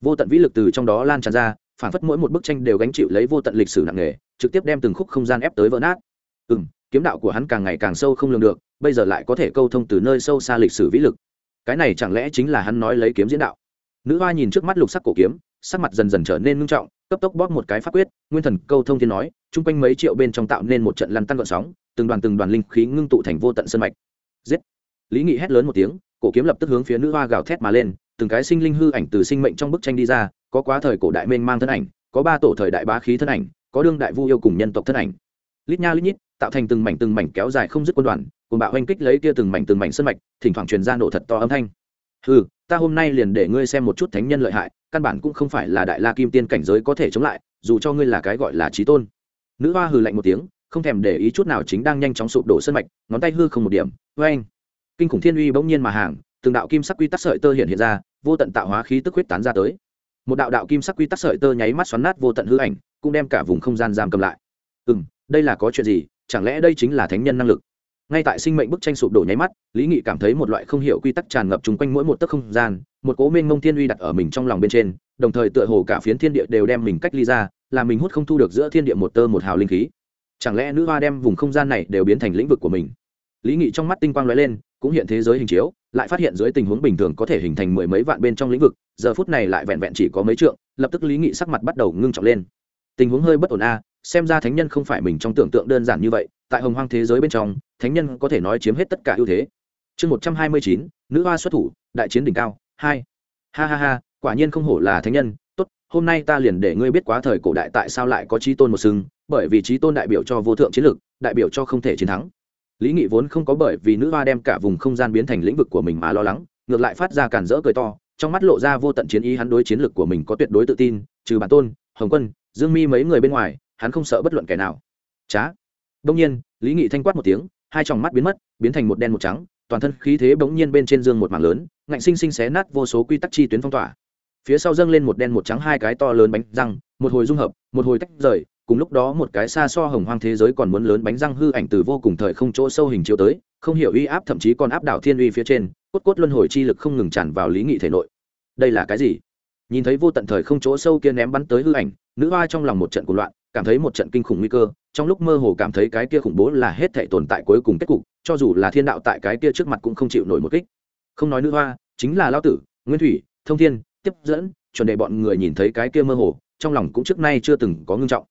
Vô tận vĩ lực từ trong đó lan tràn ra, phản phất mỗi một bức tranh đều gánh chịu lấy vô tận lịch sử nặng nề, trực tiếp đem từng khúc không gian ép tới vỡ nát. Ừ m kiếm đạo của hắn càng ngày càng sâu không lường được, bây giờ lại có thể câu thông từ nơi sâu xa lịch sử vĩ lực. Cái này chẳng lẽ chính là hắn nói lấy kiếm diễn đạo? Nữ hoa nhìn trước mắt lục sắc cổ kiếm, sắc mặt dần dần trở nên ngưng trọng cấp tốc bóp một cái pháp quyết, nguyên thần câu thông thiên nói, chung quanh mấy triệu bên trong tạo nên một trận lăn tăn gợn sóng, từng đoàn từng đoàn linh khí ngưng tụ thành vô tận sân mạch. Giết! Lý nghị hét lớn một tiếng, cổ kiếm lập tức hướng phía nữ hoa gào thét mà lên, từng cái sinh linh hư ảnh từ sinh mệnh trong bức tranh đi ra, có quá thời cổ đại mênh mang thân ảnh, có ba tổ thời đại bá khí thân ảnh, có đương đại vu yêu cùng nhân tộc thân ảnh. Lít nha lít nhít, tạo thành từng mảnh từng mảnh kéo dài không dứt quân đoàn, cùng bạo oanh kích lấy kia từng mảnh từng mảnh sân mạch, thỉnh thoảng truyền ra nổ thật to âm thanh ừ ta hôm nay liền để ngươi xem một chút thánh nhân lợi hại, căn bản cũng không phải là đại la kim tiên cảnh giới có thể chống lại, dù cho ngươi là cái gọi là trí tôn. Nữ hoa hừ lạnh một tiếng, không thèm để ý chút nào chính đang nhanh chóng sụp đổ sân mạch, ngón tay hư không một điểm vê anh kinh khủng thiên uy bỗng nhiên mà hàng, từng đạo kim sắc quy tắc sợi tơ hiện hiện ra, vô tận tạo hóa khí tức huyết tán ra tới. Một đạo đạo kim sắc quy tắc sợi tơ nháy mắt xoắn nát vô tận hư ảnh, cũng đem cả vùng không gian giam cầm lại. Ừ đây là có chuyện gì? Chẳng lẽ đây chính là thánh nhân năng lực? Ngay tại sinh mệnh bức tranh sụp đổ nháy mắt, lý nghị cảm thấy một loại không h i ể u quy tắc tràn ngập chung quanh mỗi một tấc không gian, một cố mênh mông thiên uy đặt ở mình trong lòng bên trên, đồng thời tựa hồ cả phiến thiên địa đều đem mình cách ly ra là mình hút không thu được giữa thiên địa một tơ một hào linh khí. Chẳng lẽ nữ hoa đem vùng không gian này đều biến thành lĩnh vực của mình? Lý nghị trong mắt tinh quang lóe lên, cũng hiện thế giới hình chiếu, lại phát hiện dưới tình huống bình thường có thể hình thành mười mấy vạn bên trong lĩnh vực, giờ phút này lại vẹn vẹn chỉ có mấy trượng, lập tức lý nghị sắc mặt bắt đầu ngưng trọng lên. Tình huống hơi bất ổn a, xem ra thánh nhân không phải mình trong tưởng tượng đơn giản như vậy tại hồng hoang thế giới bên trong, thánh nhân có thể nói chiếm hết tất cả ưu thế. Chương một trăm hai mươi chín, nữ hoa xuất thủ, đại chiến đỉnh cao, hai. Ha ha ha, quả nhiên không hổ là thánh nhân. Tốt, hôm nay ta liền để ngươi biết quá thời cổ đại tại sao lại có trí tôn một sừng, bởi vì trí tôn đại biểu cho vô thượng chiến lược đại biểu cho không thể chiến thắng. Lý nghị vốn không có bởi vì nữ hoa đem cả vùng không gian biến thành lĩnh vực của mình mà lo lắng, ngược lại phát ra cản rỡ cười to, trong mắt lộ ra vô tận chiến ý hắn đối chiến lược của mình có tuyệt đối tự tin, trừ bản tôn, hồng quân, dương mi mấy người bên ngoài, hắn không sợ bất luận kẻ nào. Trá đông nhiên, lý nghị thanh quát một tiếng, hai tròng mắt biến mất, biến thành một đen một trắng, toàn thân khí thế bỗng nhiên bên trên dương một mảng lớn, ngạnh sinh sinh xé nát vô số quy tắc chi tuyến phong tỏa. Phía sau dâng lên một đen một trắng hai cái to lớn bánh răng, một hồi dung hợp, một hồi tách rời, cùng lúc đó một cái xa so hồng hoang thế giới còn muốn lớn bánh răng hư ảnh từ vô cùng thời không chỗ sâu hình chiếu tới, không hiểu uy áp thậm chí còn áp đảo thiên uy phía trên, cốt cốt luân hồi chi lực không ngừng tràn vào lý nghị thể nội. Đây là cái gì? Nhìn thấy vô tận thời không chỗ sâu kia ném bắn tới hư ảnh, nữ hoa trong lòng một trận cuồng loạn cảm thấy một trận kinh khủng nguy cơ, trong lúc mơ hồ cảm thấy cái kia khủng bố là hết thể tồn tại cuối cùng kết cục, cho dù là thiên đạo tại cái kia trước mặt cũng không chịu nổi một kích. Không nói nữ hoa, chính là lao tử, nguyên thủy, thông thiên, tiếp dẫn, chuẩn đề bọn người nhìn thấy cái kia mơ hồ, trong lòng cũng trước nay chưa từng có ngưng trọng.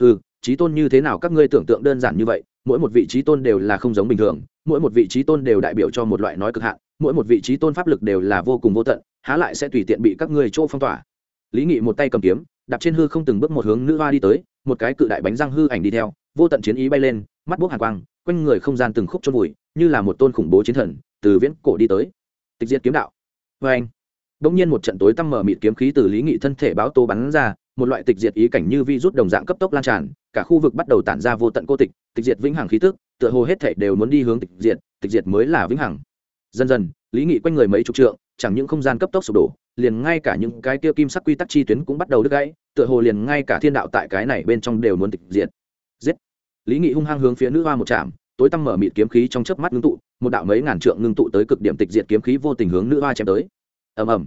Ừ trí tôn như thế nào các ngươi tưởng tượng đơn giản như vậy, mỗi một vị trí tôn đều là không giống bình thường, mỗi một vị trí tôn đều đại biểu cho một loại nói cực hạn, mỗi một vị trí tôn pháp lực đều là vô cùng vô tận, há lại sẽ tùy tiện bị các ngươi chỗ phong tỏa. Lý nghị một tay cầm kiếm, đạp trên hư không từng bước một hướng nữ hoa đi tới một cái cự đại bánh răng hư ảnh đi theo, vô tận chiến ý bay lên, mắt bốc hàn quang, quanh người không gian từng khúc chôn vùi, như là một tôn khủng bố chiến thần, từ viễn cổ đi tới. Tịch diệt kiếm đạo. Vê anh. Bỗng nhiên một trận tối tăm mở mịt kiếm khí từ lý nghị thân thể báo tô bắn ra, một loại tịch diệt ý cảnh như vi rút đồng dạng cấp tốc lan tràn, cả khu vực bắt đầu tản ra vô tận cô tịch tịch diệt vĩnh hằng khí tức, tựa hồ hết thể đều muốn đi hướng tịch diệt tịch diệt mới là vĩnh hằng. Dần dần, lý nghị quanh người mấy chục trượng, chẳng những không gian cấp tốc sụp đổ liền ngay cả những cái kia kim sắc quy tắc chi tuyến cũng bắt đầu đứt gãy, tựa hồ liền ngay cả thiên đạo tại cái này bên trong đều muốn tịch diệt. Giết! Lý nghị hung hăng hướng phía nữ hoa một chạm, tối tăm mở mịt kiếm khí trong chớp mắt ngưng tụ, một đạo mấy ngàn trượng ngưng tụ tới cực điểm tịch diệt kiếm khí vô tình hướng nữ hoa chém tới. Ầm ầm.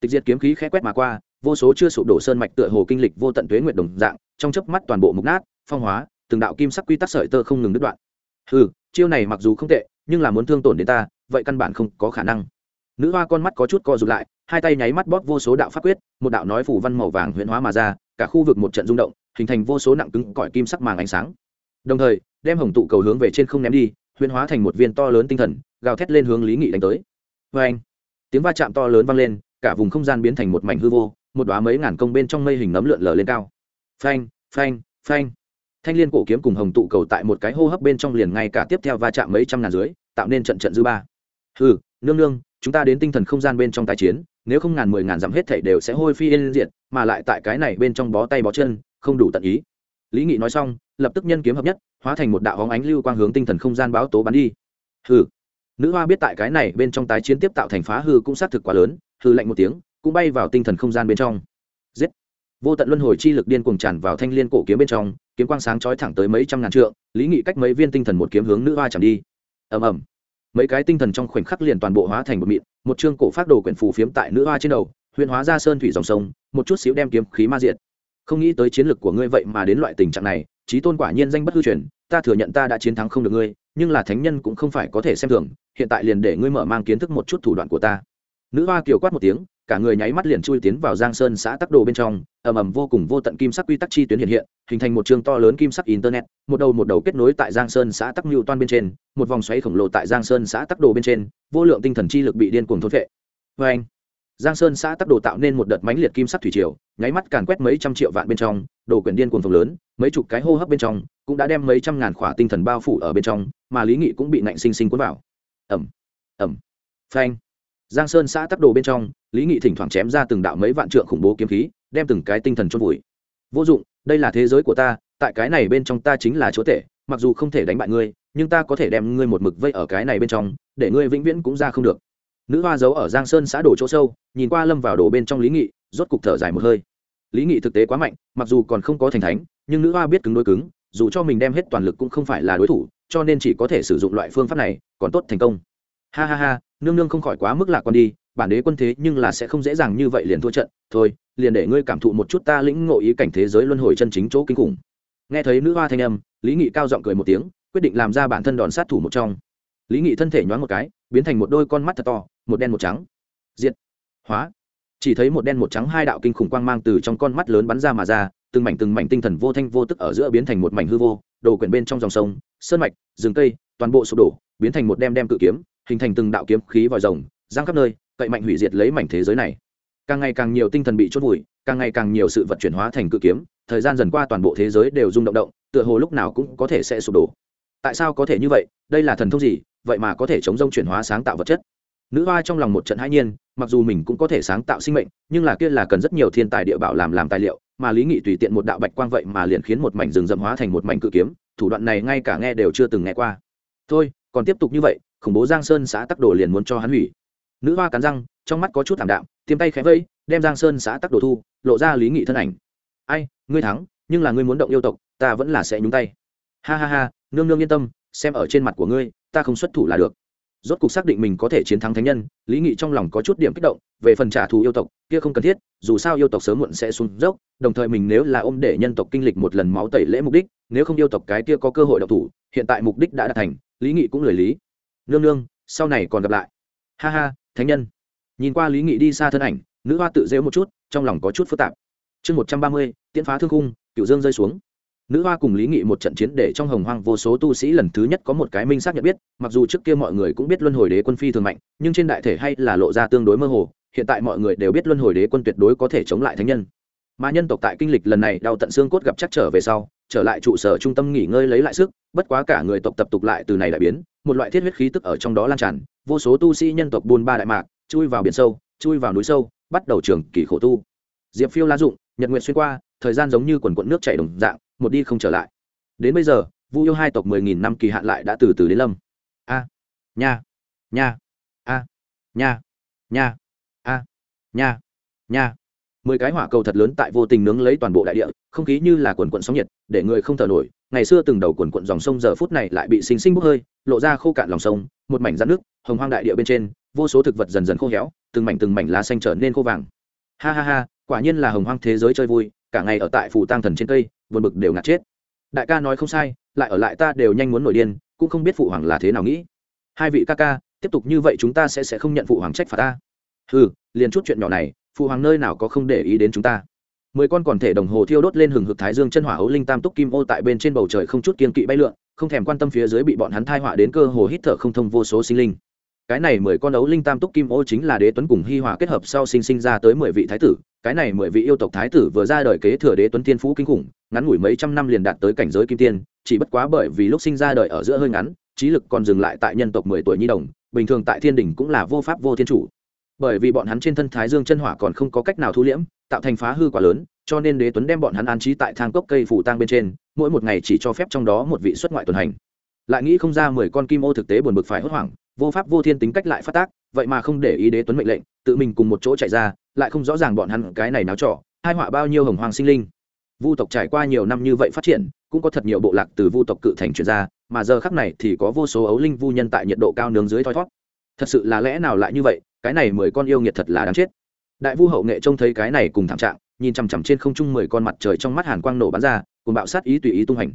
Tịch diệt kiếm khí khẽ quét mà qua, vô số chưa sụp đổ sơn mạch tựa hồ kinh lịch vô tận tuế nguyệt đồng dạng, trong chớp mắt toàn bộ mục nát, phong hóa, từng đạo kim sắc quy tắc sợi tơ không ngừng đứt đoạn. Ừ chiêu này mặc dù không tệ, nhưng là muốn thương tổn đến ta, vậy căn bản không có khả năng. Nữ hoa con mắt có chút co rụt lại hai tay nháy mắt bóp vô số đạo pháp quyết, một đạo nói phủ văn màu vàng huyễn hóa mà ra, cả khu vực một trận rung động, hình thành vô số nặng cứng cỏi kim sắc màng ánh sáng. Đồng thời, đem hồng tụ cầu hướng về trên không ném đi, huyễn hóa thành một viên to lớn tinh thần, gào thét lên hướng lý nghị đánh tới. Vê anh tiếng va chạm to lớn vang lên, cả vùng không gian biến thành một mảnh hư vô, một đoá mấy ngàn công bên trong mây hình nấm lượn lờ lên cao. Phanh phanh phanh! Thanh liên cổ kiếm cùng hồng tụ cầu tại một cái hô hấp bên trong liền ngay cả tiếp theo va chạm mấy trăm ngàn dưới, tạo nên trận trận dư ba. Hừ, nương nương, chúng ta đến tinh thần không gian bên trong tái chiến nếu không ngàn mười ngàn dặm hết thảy đều sẽ hôi phi yên diệt, mà lại tại cái này bên trong bó tay bó chân, không đủ tận ý. Lý nghị nói xong, lập tức nhân kiếm hợp nhất, hóa thành một đạo hóng ánh lưu quang hướng tinh thần không gian báo tố bắn đi. Hừ. Nữ hoa biết tại cái này bên trong tái chiến tiếp tạo thành phá hư cũng sát thực quá lớn hư lạnh một tiếng, cũng bay vào tinh thần không gian bên trong. Giết. Vô tận luân hồi chi lực điên cuồng tràn vào thanh liên cổ kiếm bên trong, kiếm quang sáng chói thẳng tới mấy trăm ngàn trượng, lý nghị cách mấy viên tinh thần một kiếm hướng nữ hoa chẳng đi. Ầm ầm. Mấy cái tinh thần trong khoảnh khắc liền toàn bộ hóa thành một mịn một chương cổ phát đồ quyển phù phiếm tại nữ hoa trên đầu, huyền hóa ra sơn thủy dòng sông, một chút xíu đem kiếm khí ma diệt. Không nghĩ tới chiến lược của ngươi vậy mà đến loại tình trạng này trí tôn quả nhiên danh bất hư truyền, ta thừa nhận ta đã chiến thắng không được ngươi, nhưng là thánh nhân cũng không phải có thể xem thường, hiện tại liền để ngươi mở mang kiến thức một chút thủ đoạn của ta. Nữ hoa kiều quát một tiếng cả người nháy mắt liền chui tiến vào giang sơn xã tắc đồ bên trong, ầm ầm vô cùng vô tận kim sắc quy tắc chi tuyến hiện hiện, hình thành một chương to lớn kim sắc internet, một đầu một đầu kết nối tại giang sơn xã tắc mưu toan bên trên, một vòng xoáy khổng lồ tại giang sơn xã tắc đồ bên trên, vô lượng tinh thần chi lực bị điên cuồng thốt vệ vê anh, giang sơn xã tắc đồ tạo nên một đợt mãnh liệt kim sắc thủy triều, nháy mắt càn quét mấy trăm triệu vạn bên trong, đồ quyển điên cuồng phồng lớn, mấy chục cái hô hấp bên trong, cũng đã đem mấy trăm ngàn khỏa tinh thần bao phủ ở bên trong, mà lý nghị cũng bị nạnh sinh sinh cuốn vào. Ẩm ẩm phanh giang sơn xã tắc đồ bên trong, lý nghị thỉnh thoảng chém ra từng đạo mấy vạn trượng khủng bố kiếm khí, đem từng cái tinh thần chôn vùi. Vô dụng, đây là thế giới của ta, tại cái này bên trong ta chính là chúa tể, mặc dù không thể đánh bại ngươi, nhưng ta có thể đem ngươi một mực vây ở cái này bên trong, để ngươi vĩnh viễn cũng ra không được. Nữ hoa giấu ở giang sơn xã đổ chỗ sâu, nhìn qua lâm vào đồ bên trong lý nghị, rốt cục thở dài một hơi. Lý nghị thực tế quá mạnh, mặc dù còn không có thành thánh, nhưng nữ hoa biết cứng đối cứng, dù cho mình đem hết toàn lực cũng không phải là đối thủ, cho nên chỉ có thể sử dụng loại phương pháp này, còn tốt thành công. Ha ha ha nương nương không khỏi quá mức lạc quan đi, bản đế quân thế nhưng là sẽ không dễ dàng như vậy liền thua trận. Thôi, liền để ngươi cảm thụ một chút ta lĩnh ngộ ý cảnh thế giới luân hồi chân chính chỗ kinh khủng. Nghe thấy nữ hoa thanh âm, lý nghị cao giọng cười một tiếng, quyết định làm ra bản thân đòn sát thủ một trong. Lý nghị thân thể nhoáng một cái, biến thành một đôi con mắt thật to, một đen một trắng. Diện hóa. Chỉ thấy một đen một trắng hai đạo kinh khủng quang mang từ trong con mắt lớn bắn ra mà ra, từng mảnh từng mảnh tinh thần vô thanh vô tức ở giữa biến thành một mảnh hư vô, đồ quyển bên trong dòng sông, sơn mạch, rừng cây, toàn bộ sụp đổ, biến thành một đem đem cự kiếm hình thành từng đạo kiếm khí vòi rồng, giang khắp nơi, cậy mạnh hủy diệt lấy mảnh thế giới này. Càng ngày càng nhiều tinh thần bị chốt vùi, càng ngày càng nhiều sự vật chuyển hóa thành cự kiếm, thời gian dần qua toàn bộ thế giới đều rung động động, tựa hồ lúc nào cũng có thể sẽ sụp đổ. Tại sao có thể như vậy? Đây là thần thông gì? Vậy mà có thể chống rông chuyển hóa sáng tạo vật chất. Nữ hoa trong lòng một trận hãi nhiên, mặc dù mình cũng có thể sáng tạo sinh mệnh, nhưng là kia là cần rất nhiều thiên tài địa bảo làm làm tài liệu, mà lý nghị tùy tiện một đạo bạch quang vậy mà liền khiến một mảnh rừng rậm hóa thành một mảnh cự kiếm, thủ đoạn này ngay cả nghe đều chưa từng nghe qua. Thôi còn tiếp tục như vậy khủng bố giang sơn xã tắc đồ liền muốn cho hắn hủy. Nữ hoa cắn răng trong mắt có chút thảm đạm tiêm tay khẽ vây, đem giang sơn xã tắc đồ thu lộ ra lý nghị thân ảnh. Ai ngươi thắng nhưng là ngươi muốn động yêu tộc ta vẫn là sẽ nhúng tay. Ha ha ha nương nương yên tâm xem ở trên mặt của ngươi ta không xuất thủ là được rốt cục xác định mình có thể chiến thắng thánh nhân, lý nghị trong lòng có chút điểm kích động, về phần trả thù yêu tộc, kia không cần thiết, dù sao yêu tộc sớm muộn sẽ xuống dốc, đồng thời mình nếu là ôm để nhân tộc kinh lịch một lần máu tẩy lễ mục đích, nếu không yêu tộc cái kia có cơ hội độc thủ, hiện tại mục đích đã đạt thành, lý nghị cũng lười lý. Nương nương, sau này còn gặp lại. Ha ha, thánh nhân. Nhìn qua lý nghị đi xa thân ảnh, nữ hoa tự rêu một chút, trong lòng có chút phức tạp. Chương một trăm ba mươi, tiễn phá thương khung cựu dương rơi xuống nữ hoa cùng lý nghị một trận chiến để trong hồng hoang vô số tu sĩ lần thứ nhất có một cái minh xác nhận biết, mặc dù trước kia mọi người cũng biết luân hồi đế quân phi thường mạnh, nhưng trên đại thể hay là lộ ra tương đối mơ hồ, hiện tại mọi người đều biết luân hồi đế quân tuyệt đối có thể chống lại thánh nhân. Mà nhân tộc tại kinh lịch lần này đau tận xương cốt gặp chắc trở về sau, trở lại trụ sở trung tâm nghỉ ngơi lấy lại sức, bất quá cả người tộc tập tục lại từ này đại biến, một loại thiết huyết khí tức ở trong đó lan tràn, vô số tu sĩ nhân tộc buôn ba đại mạc, chui vào biển sâu, chui vào núi sâu, bắt đầu trường kỳ khổ tu. Diệp phiêu la dụng, nhật nguyện xuyên qua, thời gian giống như quần quận nước chảy đồng dạng một đi không trở lại. Đến bây giờ, vu yêu hai tộc mười nghìn năm kỳ hạn lại đã từ từ đến lâm. A, nha nha, a, nha nha, a, nha nha. Mười cái hỏa cầu thật lớn tại vô tình nướng lấy toàn bộ đại địa, không khí như là quần quận sóng nhiệt, để người không thở nổi. Ngày xưa từng đầu quần quận dòng sông giờ phút này lại bị xinh xinh bốc hơi, lộ ra khô cạn lòng sông, một mảnh rắn nước, hồng hoang đại địa bên trên, vô số thực vật dần dần khô héo, từng mảnh từng mảnh lá xanh trở nên khô vàng. Ha ha ha, quả nhiên là hồng hoang thế giới chơi vui, cả ngày ở tại phủ tăng thần trên cây buồn bực đều ngạt chết. Đại ca nói không sai, lại ở lại ta đều nhanh muốn nổi điên, cũng không biết phụ hoàng là thế nào nghĩ. Hai vị ca ca, tiếp tục như vậy chúng ta sẽ sẽ không nhận phụ hoàng trách phạt ta. Ừ liền chút chuyện nhỏ này, phụ hoàng nơi nào có không để ý đến chúng ta. Mười con còn thể đồng hồ thiêu đốt lên hừng hực thái dương chân hỏa ấu linh tam túc kim ô tại bên trên bầu trời không chút kiên kỵ bay lượn, không thèm quan tâm phía dưới bị bọn hắn thai họa đến cơ hồ hít thở không thông vô số sinh linh. Cái này mười con ấu linh tam túc kim ô chính là đế tuấn cùng hi hòa kết hợp sau sinh sinh ra tới mười vị thái tử cái này mười vị yêu tộc thái tử vừa ra đời kế thừa đế tuấn Thiên phú kinh khủng, ngắn ngủi mấy trăm năm liền đạt tới cảnh giới kim tiên, chỉ bất quá bởi vì lúc sinh ra đời ở giữa hơi ngắn, trí lực còn dừng lại tại nhân tộc mười tuổi nhi đồng, bình thường tại thiên đình cũng là vô pháp vô thiên chủ. Bởi vì bọn hắn trên thân thái dương chân hỏa còn không có cách nào thu liễm, tạo thành phá hư quá lớn, cho nên đế tuấn đem bọn hắn an trí tại thang cốc cây phủ tang bên trên, mỗi một ngày chỉ cho phép trong đó một vị xuất ngoại tuần hành. Lại nghĩ không ra mười con kim ô thực tế buồn bực phải hốt hoảng, vô pháp vô thiên tính cách lại phát tác, vậy mà không để ý đế tuấn mệnh lệnh tự mình cùng một chỗ chạy ra, lại không rõ ràng bọn hắn cái này náo trọ hai họa bao nhiêu hồng hoàng sinh linh. Vu tộc trải qua nhiều năm như vậy phát triển, cũng có thật nhiều bộ lạc từ vu tộc cự thành chuyển ra, mà giờ khắc này thì có vô số ấu linh vu nhân tại nhiệt độ cao nướng dưới thoi thót thật sự là lẽ nào lại như vậy, cái này mười con yêu nghiệt thật là đáng chết. Đại vu hậu nghệ trông thấy cái này cùng thảm trạng, nhìn chằm chằm trên không trung mười con mặt trời trong mắt hàn quang nổ bắn ra cùng bạo sát ý tùy ý tung hành.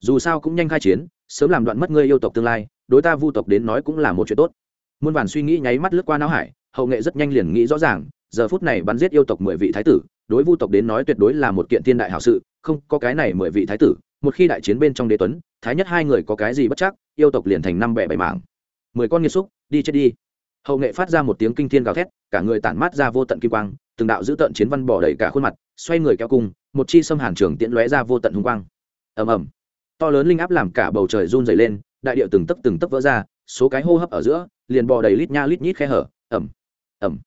Dù sao cũng nhanh khai chiến, sớm làm đoạn mất ngươi yêu tộc tương lai, đối ta vu tộc đến nói cũng là một chuyện tốt. Muôn vàn suy nghĩ nháy mắt lướt qua não hải hậu nghệ rất nhanh liền nghĩ rõ ràng, giờ phút này bắn giết yêu tộc mười vị thái tử, đối vu tộc đến nói tuyệt đối là một kiện thiên đại hảo sự, không có cái này mười vị thái tử, một khi đại chiến bên trong đế tuấn, thái nhất hai người có cái gì bất chắc, yêu tộc liền thành năm bẻ bảy mảng. Mười con nghiệt xúc, đi chết đi. Hậu nghệ phát ra một tiếng kinh thiên gào thét, cả người tản mát ra vô tận kim quang, từng đạo giữ tận chiến văn bỏ đầy cả khuôn mặt, xoay người kéo cung, một chi xâm hàn trường tiễn lóe ra vô tận hùng quang. Ầm ầm. To lớn linh áp làm cả bầu trời run dày lên, đại điệu từng tấc từng tấc vỡ ra, số cái hô hấp ở giữa, liền bò đầy lít nha lít nhít khe hở ẩm ẩm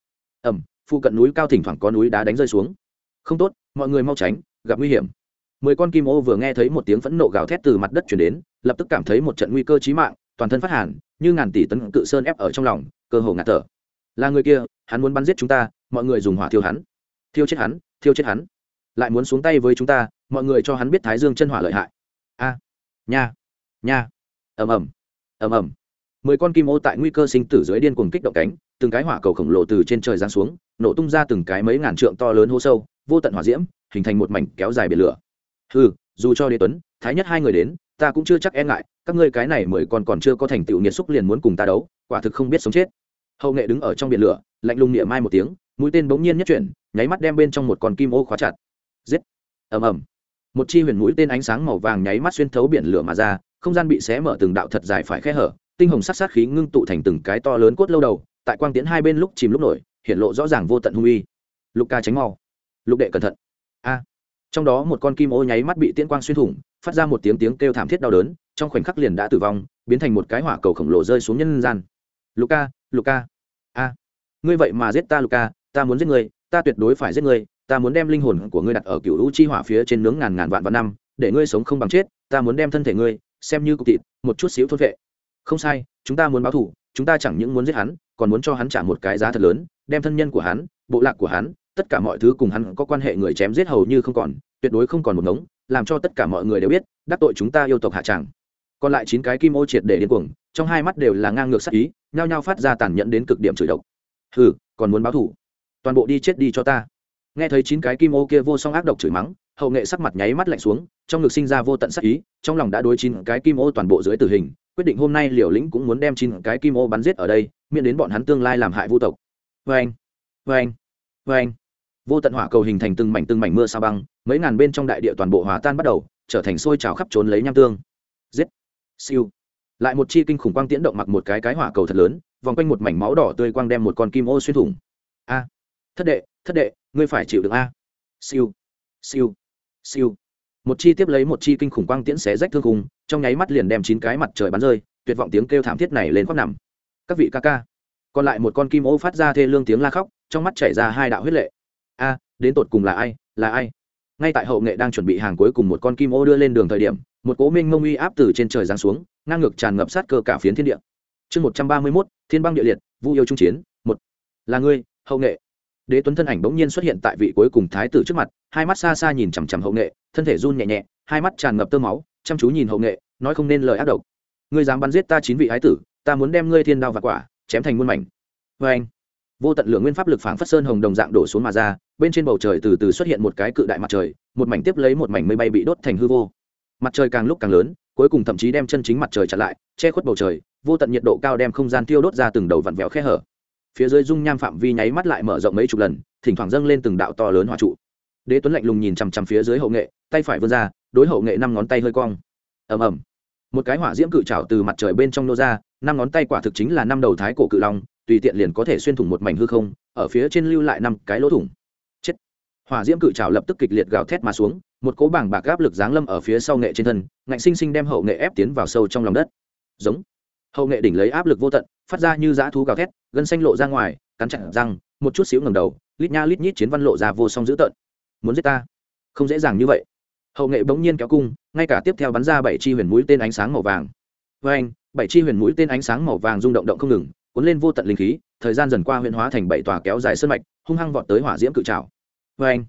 ẩm, phụ cận núi cao thỉnh thoảng có núi đá đánh rơi xuống. Không tốt, mọi người mau tránh, gặp nguy hiểm. Mười con kim ô vừa nghe thấy một tiếng phẫn nộ gào thét từ mặt đất chuyển đến, lập tức cảm thấy một trận nguy cơ chí mạng, toàn thân phát hàn, như ngàn tỷ tấn cự sơn ép ở trong lòng, cơ hồ ngạt thở. Là người kia, hắn muốn bắn giết chúng ta, mọi người dùng hỏa thiêu hắn. Thiêu chết hắn, thiêu chết hắn. Lại muốn xuống tay với chúng ta, mọi người cho hắn biết thái dương chân hỏa lợi hại. A, nha nha. Ầm ầm ầm ầm mười con kim ô tại nguy cơ sinh tử dưới điên cuồng kích động cánh, từng cái hỏa cầu khổng lồ từ trên trời giáng xuống, nổ tung ra từng cái mấy ngàn trượng to lớn hô sâu, vô tận hỏa diễm, hình thành một mảnh kéo dài biển lửa. Ừ dù cho đế tuấn, thái nhất hai người đến, ta cũng chưa chắc e ngại, các ngươi cái này mười con còn chưa có thành tựu nghiệt xúc liền muốn cùng ta đấu, quả thực không biết sống chết. Hậu nghệ đứng ở trong biển lửa, lạnh lùng niệm mai một tiếng, mũi tên bỗng nhiên nhất chuyển, nháy mắt đem bên trong một con kim ô khóa chặt. Giết! Ầm ầm. Một chi huyền mũi tên ánh sáng màu vàng nháy mắt xuyên thấu biển lửa mà ra, không gian bị xé mở từng đạo thật dài phải khe hở tinh hồng sắc sát khí ngưng tụ thành từng cái to lớn cốt lâu đầu, tại quang tiến hai bên lúc chìm lúc nổi, hiện lộ rõ ràng vô tận hung uy. Lục ca tránh mau. Lục đệ cẩn thận. A. Trong đó một con kim ô nháy mắt bị tiễn quang xuyên thủng, phát ra một tiếng tiếng kêu thảm thiết đau đớn, trong khoảnh khắc liền đã tử vong, biến thành một cái hỏa cầu khổng lồ rơi xuống nhân gian. Luka luka a. Ngươi vậy mà giết ta luka ta muốn giết ngươi, ta tuyệt đối phải giết ngươi, ta muốn đem linh hồn của ngươi đặt ở cựu lũ chi hỏa phía trên nướng ngàn ngàn vạn vạn năm, để ngươi sống không bằng chết, ta muốn đem thân thể ngươi, xem như cục thịt, một chút xíu thôn vệ không sai, chúng ta muốn báo thủ chúng ta chẳng những muốn giết hắn, còn muốn cho hắn trả một cái giá thật lớn, đem thân nhân của hắn, bộ lạc của hắn, tất cả mọi thứ cùng hắn có quan hệ người chém giết hầu như không còn, tuyệt đối không còn một ngống, làm cho tất cả mọi người đều biết, đắc tội chúng ta yêu tộc hạ tràng còn lại chín cái kim ô triệt để điên cuồng, trong hai mắt đều là ngang ngược sắc ý, nhao nhao phát ra tàn nhẫn đến cực điểm chửi độc. Hừ, còn muốn báo thủ toàn bộ đi chết đi cho ta. Nghe thấy chín cái kim ô kia vô song ác độc chửi mắng, hậu nghệ sắc mặt nháy mắt lạnh xuống, trong ngực sinh ra vô tận sắc ý, trong lòng đã đối chín cái kim ô toàn bộ dưới tử hình quyết định hôm nay liều lĩnh cũng muốn đem chín cái kim ô bắn giết ở đây, miễn đến bọn hắn tương lai làm hại vu tộc. Vê anh vê anh vê anh. Vô tận hỏa cầu hình thành từng mảnh từng mảnh mưa sao băng, mấy ngàn bên trong đại địa toàn bộ hòa tan bắt đầu, trở thành sôi trào khắp trốn lấy nham tương. Giết. Siêu. Lại một chi kinh khủng quang tiễn động mặc một cái cái hỏa cầu thật lớn, vòng quanh một mảnh máu đỏ tươi quang đem một con kim ô xuyên thủng. A. Thất đệ thất đệ, ngươi phải chịu được a. Siêu. Siêu. Siêu một chi tiếp lấy một chi kinh khủng quang tiễn xé rách thương khung, trong nháy mắt liền đem chín cái mặt trời bắn rơi, tuyệt vọng tiếng kêu thảm thiết này lên khóc nằm. Các vị ca ca, còn lại một con kim ô phát ra thê lương tiếng la khóc, trong mắt chảy ra hai đạo huyết lệ. A, đến tột cùng là ai là ai? Ngay tại hậu nghệ đang chuẩn bị hàng cuối cùng một con kim ô đưa lên đường thời điểm, một cố minh mông uy áp từ trên trời giáng xuống, ngang ngược tràn ngập sát cơ cả phiến thiên địa. Chương một trăm ba mươi mốt, thiên băng địa liệt, vu yêu trung chiến, một. Là ngươi, hậu nghệ đế tuấn thân ảnh bỗng nhiên xuất hiện tại vị cuối cùng thái tử trước mặt, hai mắt xa xa nhìn chằm chằm hậu nghệ, thân thể run nhẹ nhẹ, hai mắt tràn ngập tơ máu, chăm chú nhìn hậu nghệ, nói không nên lời ác độc. Ngươi dám bắn giết ta chín vị ái tử, ta muốn đem ngươi thiên đao và quả, chém thành muôn mảnh. Vê anh, vô tận lượng nguyên pháp lực phảng phất sơn hồng đồng dạng đổ xuống mà ra, bên trên bầu trời từ từ xuất hiện một cái cự đại mặt trời, một mảnh tiếp lấy một mảnh mây bay bị đốt thành hư vô. Mặt trời càng lúc càng lớn, cuối cùng thậm chí đem chân chính mặt trời chặn lại, che khuất bầu trời, vô tận nhiệt độ cao đem không gian tiêu đốt ra từng đầu vặn vẹo khe hở phía dưới dung nham phạm vi nháy mắt lại mở rộng mấy chục lần, thỉnh thoảng dâng lên từng đạo to lớn hỏa trụ. Đế tuấn lạnh lùng nhìn chằm chằm phía dưới hậu nghệ, tay phải vươn ra, đối hậu nghệ năm ngón tay hơi cong. Ầm ầm. Một cái hỏa diễm cự trào từ mặt trời bên trong nô ra, năm ngón tay quả thực chính là năm đầu thái cổ cự long, tùy tiện liền có thể xuyên thủng một mảnh hư không, ở phía trên lưu lại năm cái lỗ thủng. Chết. Hỏa diễm cự trào lập tức kịch liệt gào thét mà xuống, một cố bảng bạc áp lực giáng lâm ở phía sau nghệ trên thân, ngạnh sinh sinh đem hậu nghệ ép tiến vào sâu trong lòng đất. Giống hậu nghệ đỉnh lấy áp lực vô tận, phát ra như dã thú gào thét, gân xanh lộ ra ngoài, cắn chặn răng, một chút xíu ngầm đầu, lít nha lít nhít chiến văn lộ ra vô song dữ tợn. Muốn giết ta? Không dễ dàng như vậy. Hậu nghệ bỗng nhiên kéo cung, ngay cả tiếp theo bắn ra bảy chi huyền mũi tên ánh sáng màu vàng. Với anh bảy chi huyền mũi tên ánh sáng màu vàng rung động động không ngừng, cuốn lên vô tận linh khí, thời gian dần qua huyền hóa thành bảy tòa kéo dài sơn mạch, hung hăng vọt tới hỏa diễm cự trào với anh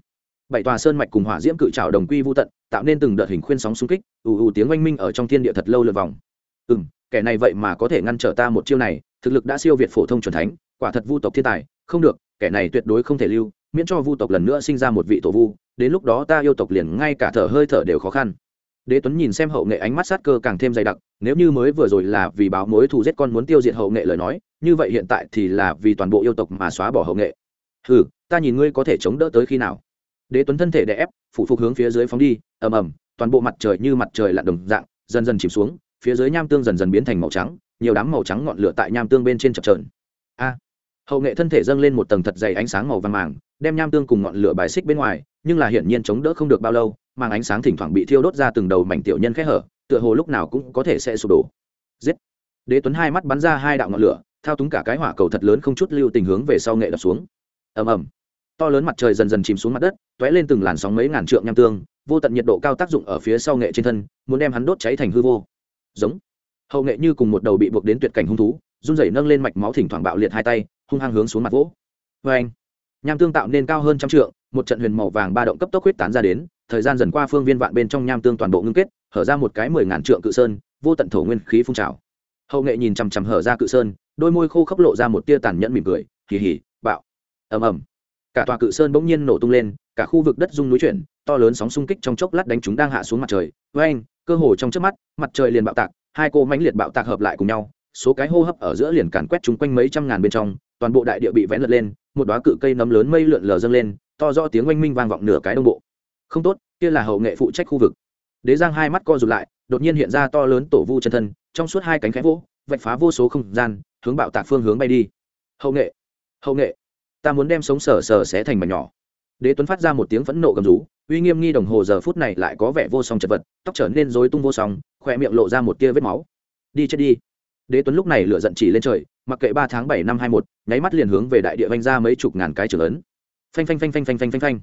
bảy tòa sơn mạch cùng hỏa diễm cự trào đồng quy vô tận, tạo nên từng đợt hình khuyên sóng xung kích, ù ù tiếng oanh minh ở trong thiên địa thật lâu lượt vòng. Ừ kẻ này vậy mà có thể ngăn trở ta một chiêu này, thực lực đã siêu việt phổ thông c thánh, quả thật vu tộc thiên tài, không được, kẻ này tuyệt đối không thể lưu, miễn cho vu tộc lần nữa sinh ra một vị tổ vu, đến lúc đó ta yêu tộc liền ngay cả thở hơi thở đều khó khăn. Đế tuấn nhìn xem hậu nghệ ánh mắt sát cơ càng thêm dày đặc, nếu như mới vừa rồi là vì báo mối thù giết con muốn tiêu diệt hậu nghệ lời nói, như vậy hiện tại thì là vì toàn bộ yêu tộc mà xóa bỏ hậu nghệ. Hừ, ta nhìn ngươi có thể chống đỡ tới khi nào? Đế tuấn thân thể đè ép, phủ phục hướng phía dưới phóng đi, ầm ầm, toàn bộ mặt trời như mặt trời lặn đồng dạng, dần dần chìm xuống phía dưới nham tương dần dần biến thành màu trắng, nhiều đám màu trắng ngọn lửa tại nham tương bên trên chập trờn a! Hậu nghệ thân thể dâng lên một tầng thật dày ánh sáng màu vàng màng, đem nham tương cùng ngọn lửa bài xích bên ngoài, nhưng là hiển nhiên chống đỡ không được bao lâu, màng ánh sáng thỉnh thoảng bị thiêu đốt ra từng đầu mảnh tiểu nhân khẽ hở, tựa hồ lúc nào cũng có thể sẽ sụp đổ. Giết! Đế tuấn hai mắt bắn ra hai đạo ngọn lửa, thao túng cả cái hỏa cầu thật lớn không chút lưu tình hướng về sau nghệ đập xuống. Ầm ầm! To lớn mặt trời dần dần chìm xuống mặt đất t ó é lên từng làn sóng mấy ngàn trượng nham tương, vô tận nhiệt độ cao tác dụng ở phía sau nghệ trên thân, muốn đem hắn đốt cháy thành hư vô giống. Hậu nghệ như cùng một đầu bị buộc đến tuyệt cảnh hung thú, run rẩy nâng lên mạch máu thỉnh thoảng bạo liệt hai tay, hung hăng hướng xuống mặt vỗ. Vê anh nham tương tạo nên cao hơn trăm trượng, một trận huyền màu vàng ba động cấp tốc huyết tán ra đến, thời gian dần qua phương viên vạn bên trong nham tương toàn bộ ngưng kết, hở ra một cái mười ngàn trượng cự sơn, vô tận thổ nguyên khí phun trào. Hậu nghệ nhìn chằm chằm hở ra cự sơn, đôi môi khô khốc lộ ra một tia tàn nhẫn mỉm cười, hì hì, bạo. Ầm ầm. Cả tòa cự sơn bỗng nhiên nổ tung lên, cả khu vực đất rung núi chuyển, to lớn sóng xung kích trong chốc lát đánh chúng đang hạ xuống mặt trời. Với anh cơ hồ trong trước mắt, mặt trời liền bạo tạc, hai cô mãnh liệt bạo tạc hợp lại cùng nhau, số cái hô hấp ở giữa liền càn quét chúng quanh mấy trăm ngàn bên trong, toàn bộ đại địa bị vén lật lên, một đoá cự cây nấm lớn mây lượn lờ dâng lên, to do tiếng oanh minh vang vọng nửa cái đông bộ. Không tốt, kia là hậu nghệ phụ trách khu vực. Đế giang hai mắt co rụt lại, đột nhiên hiện ra to lớn tổ vu chân thân, trong suốt hai cánh khẽ vỗ, vạch phá vô số không gian, hướng bạo tạc phương hướng bay đi. Hậu nghệ hậu nghệ, ta muốn đem sống sờ sờ xé thành mảnh nhỏ. Đế tuấn phát ra một tiếng phẫn nộ gầm rú uy nghiêm nghi đồng hồ giờ phút này lại có vẻ vô song chật vật, tóc trở nên rối tung vô song khoe miệng lộ ra một tia vết máu. Đi chết đi. Đế tuấn lúc này lửa giận chỉ lên trời, mặc kệ ba tháng bảy năm hai một, nháy mắt liền hướng về đại địa vanh ra mấy chục ngàn cái trở lớn. Phanh phanh phanh phanh phanh phanh phanh phanh.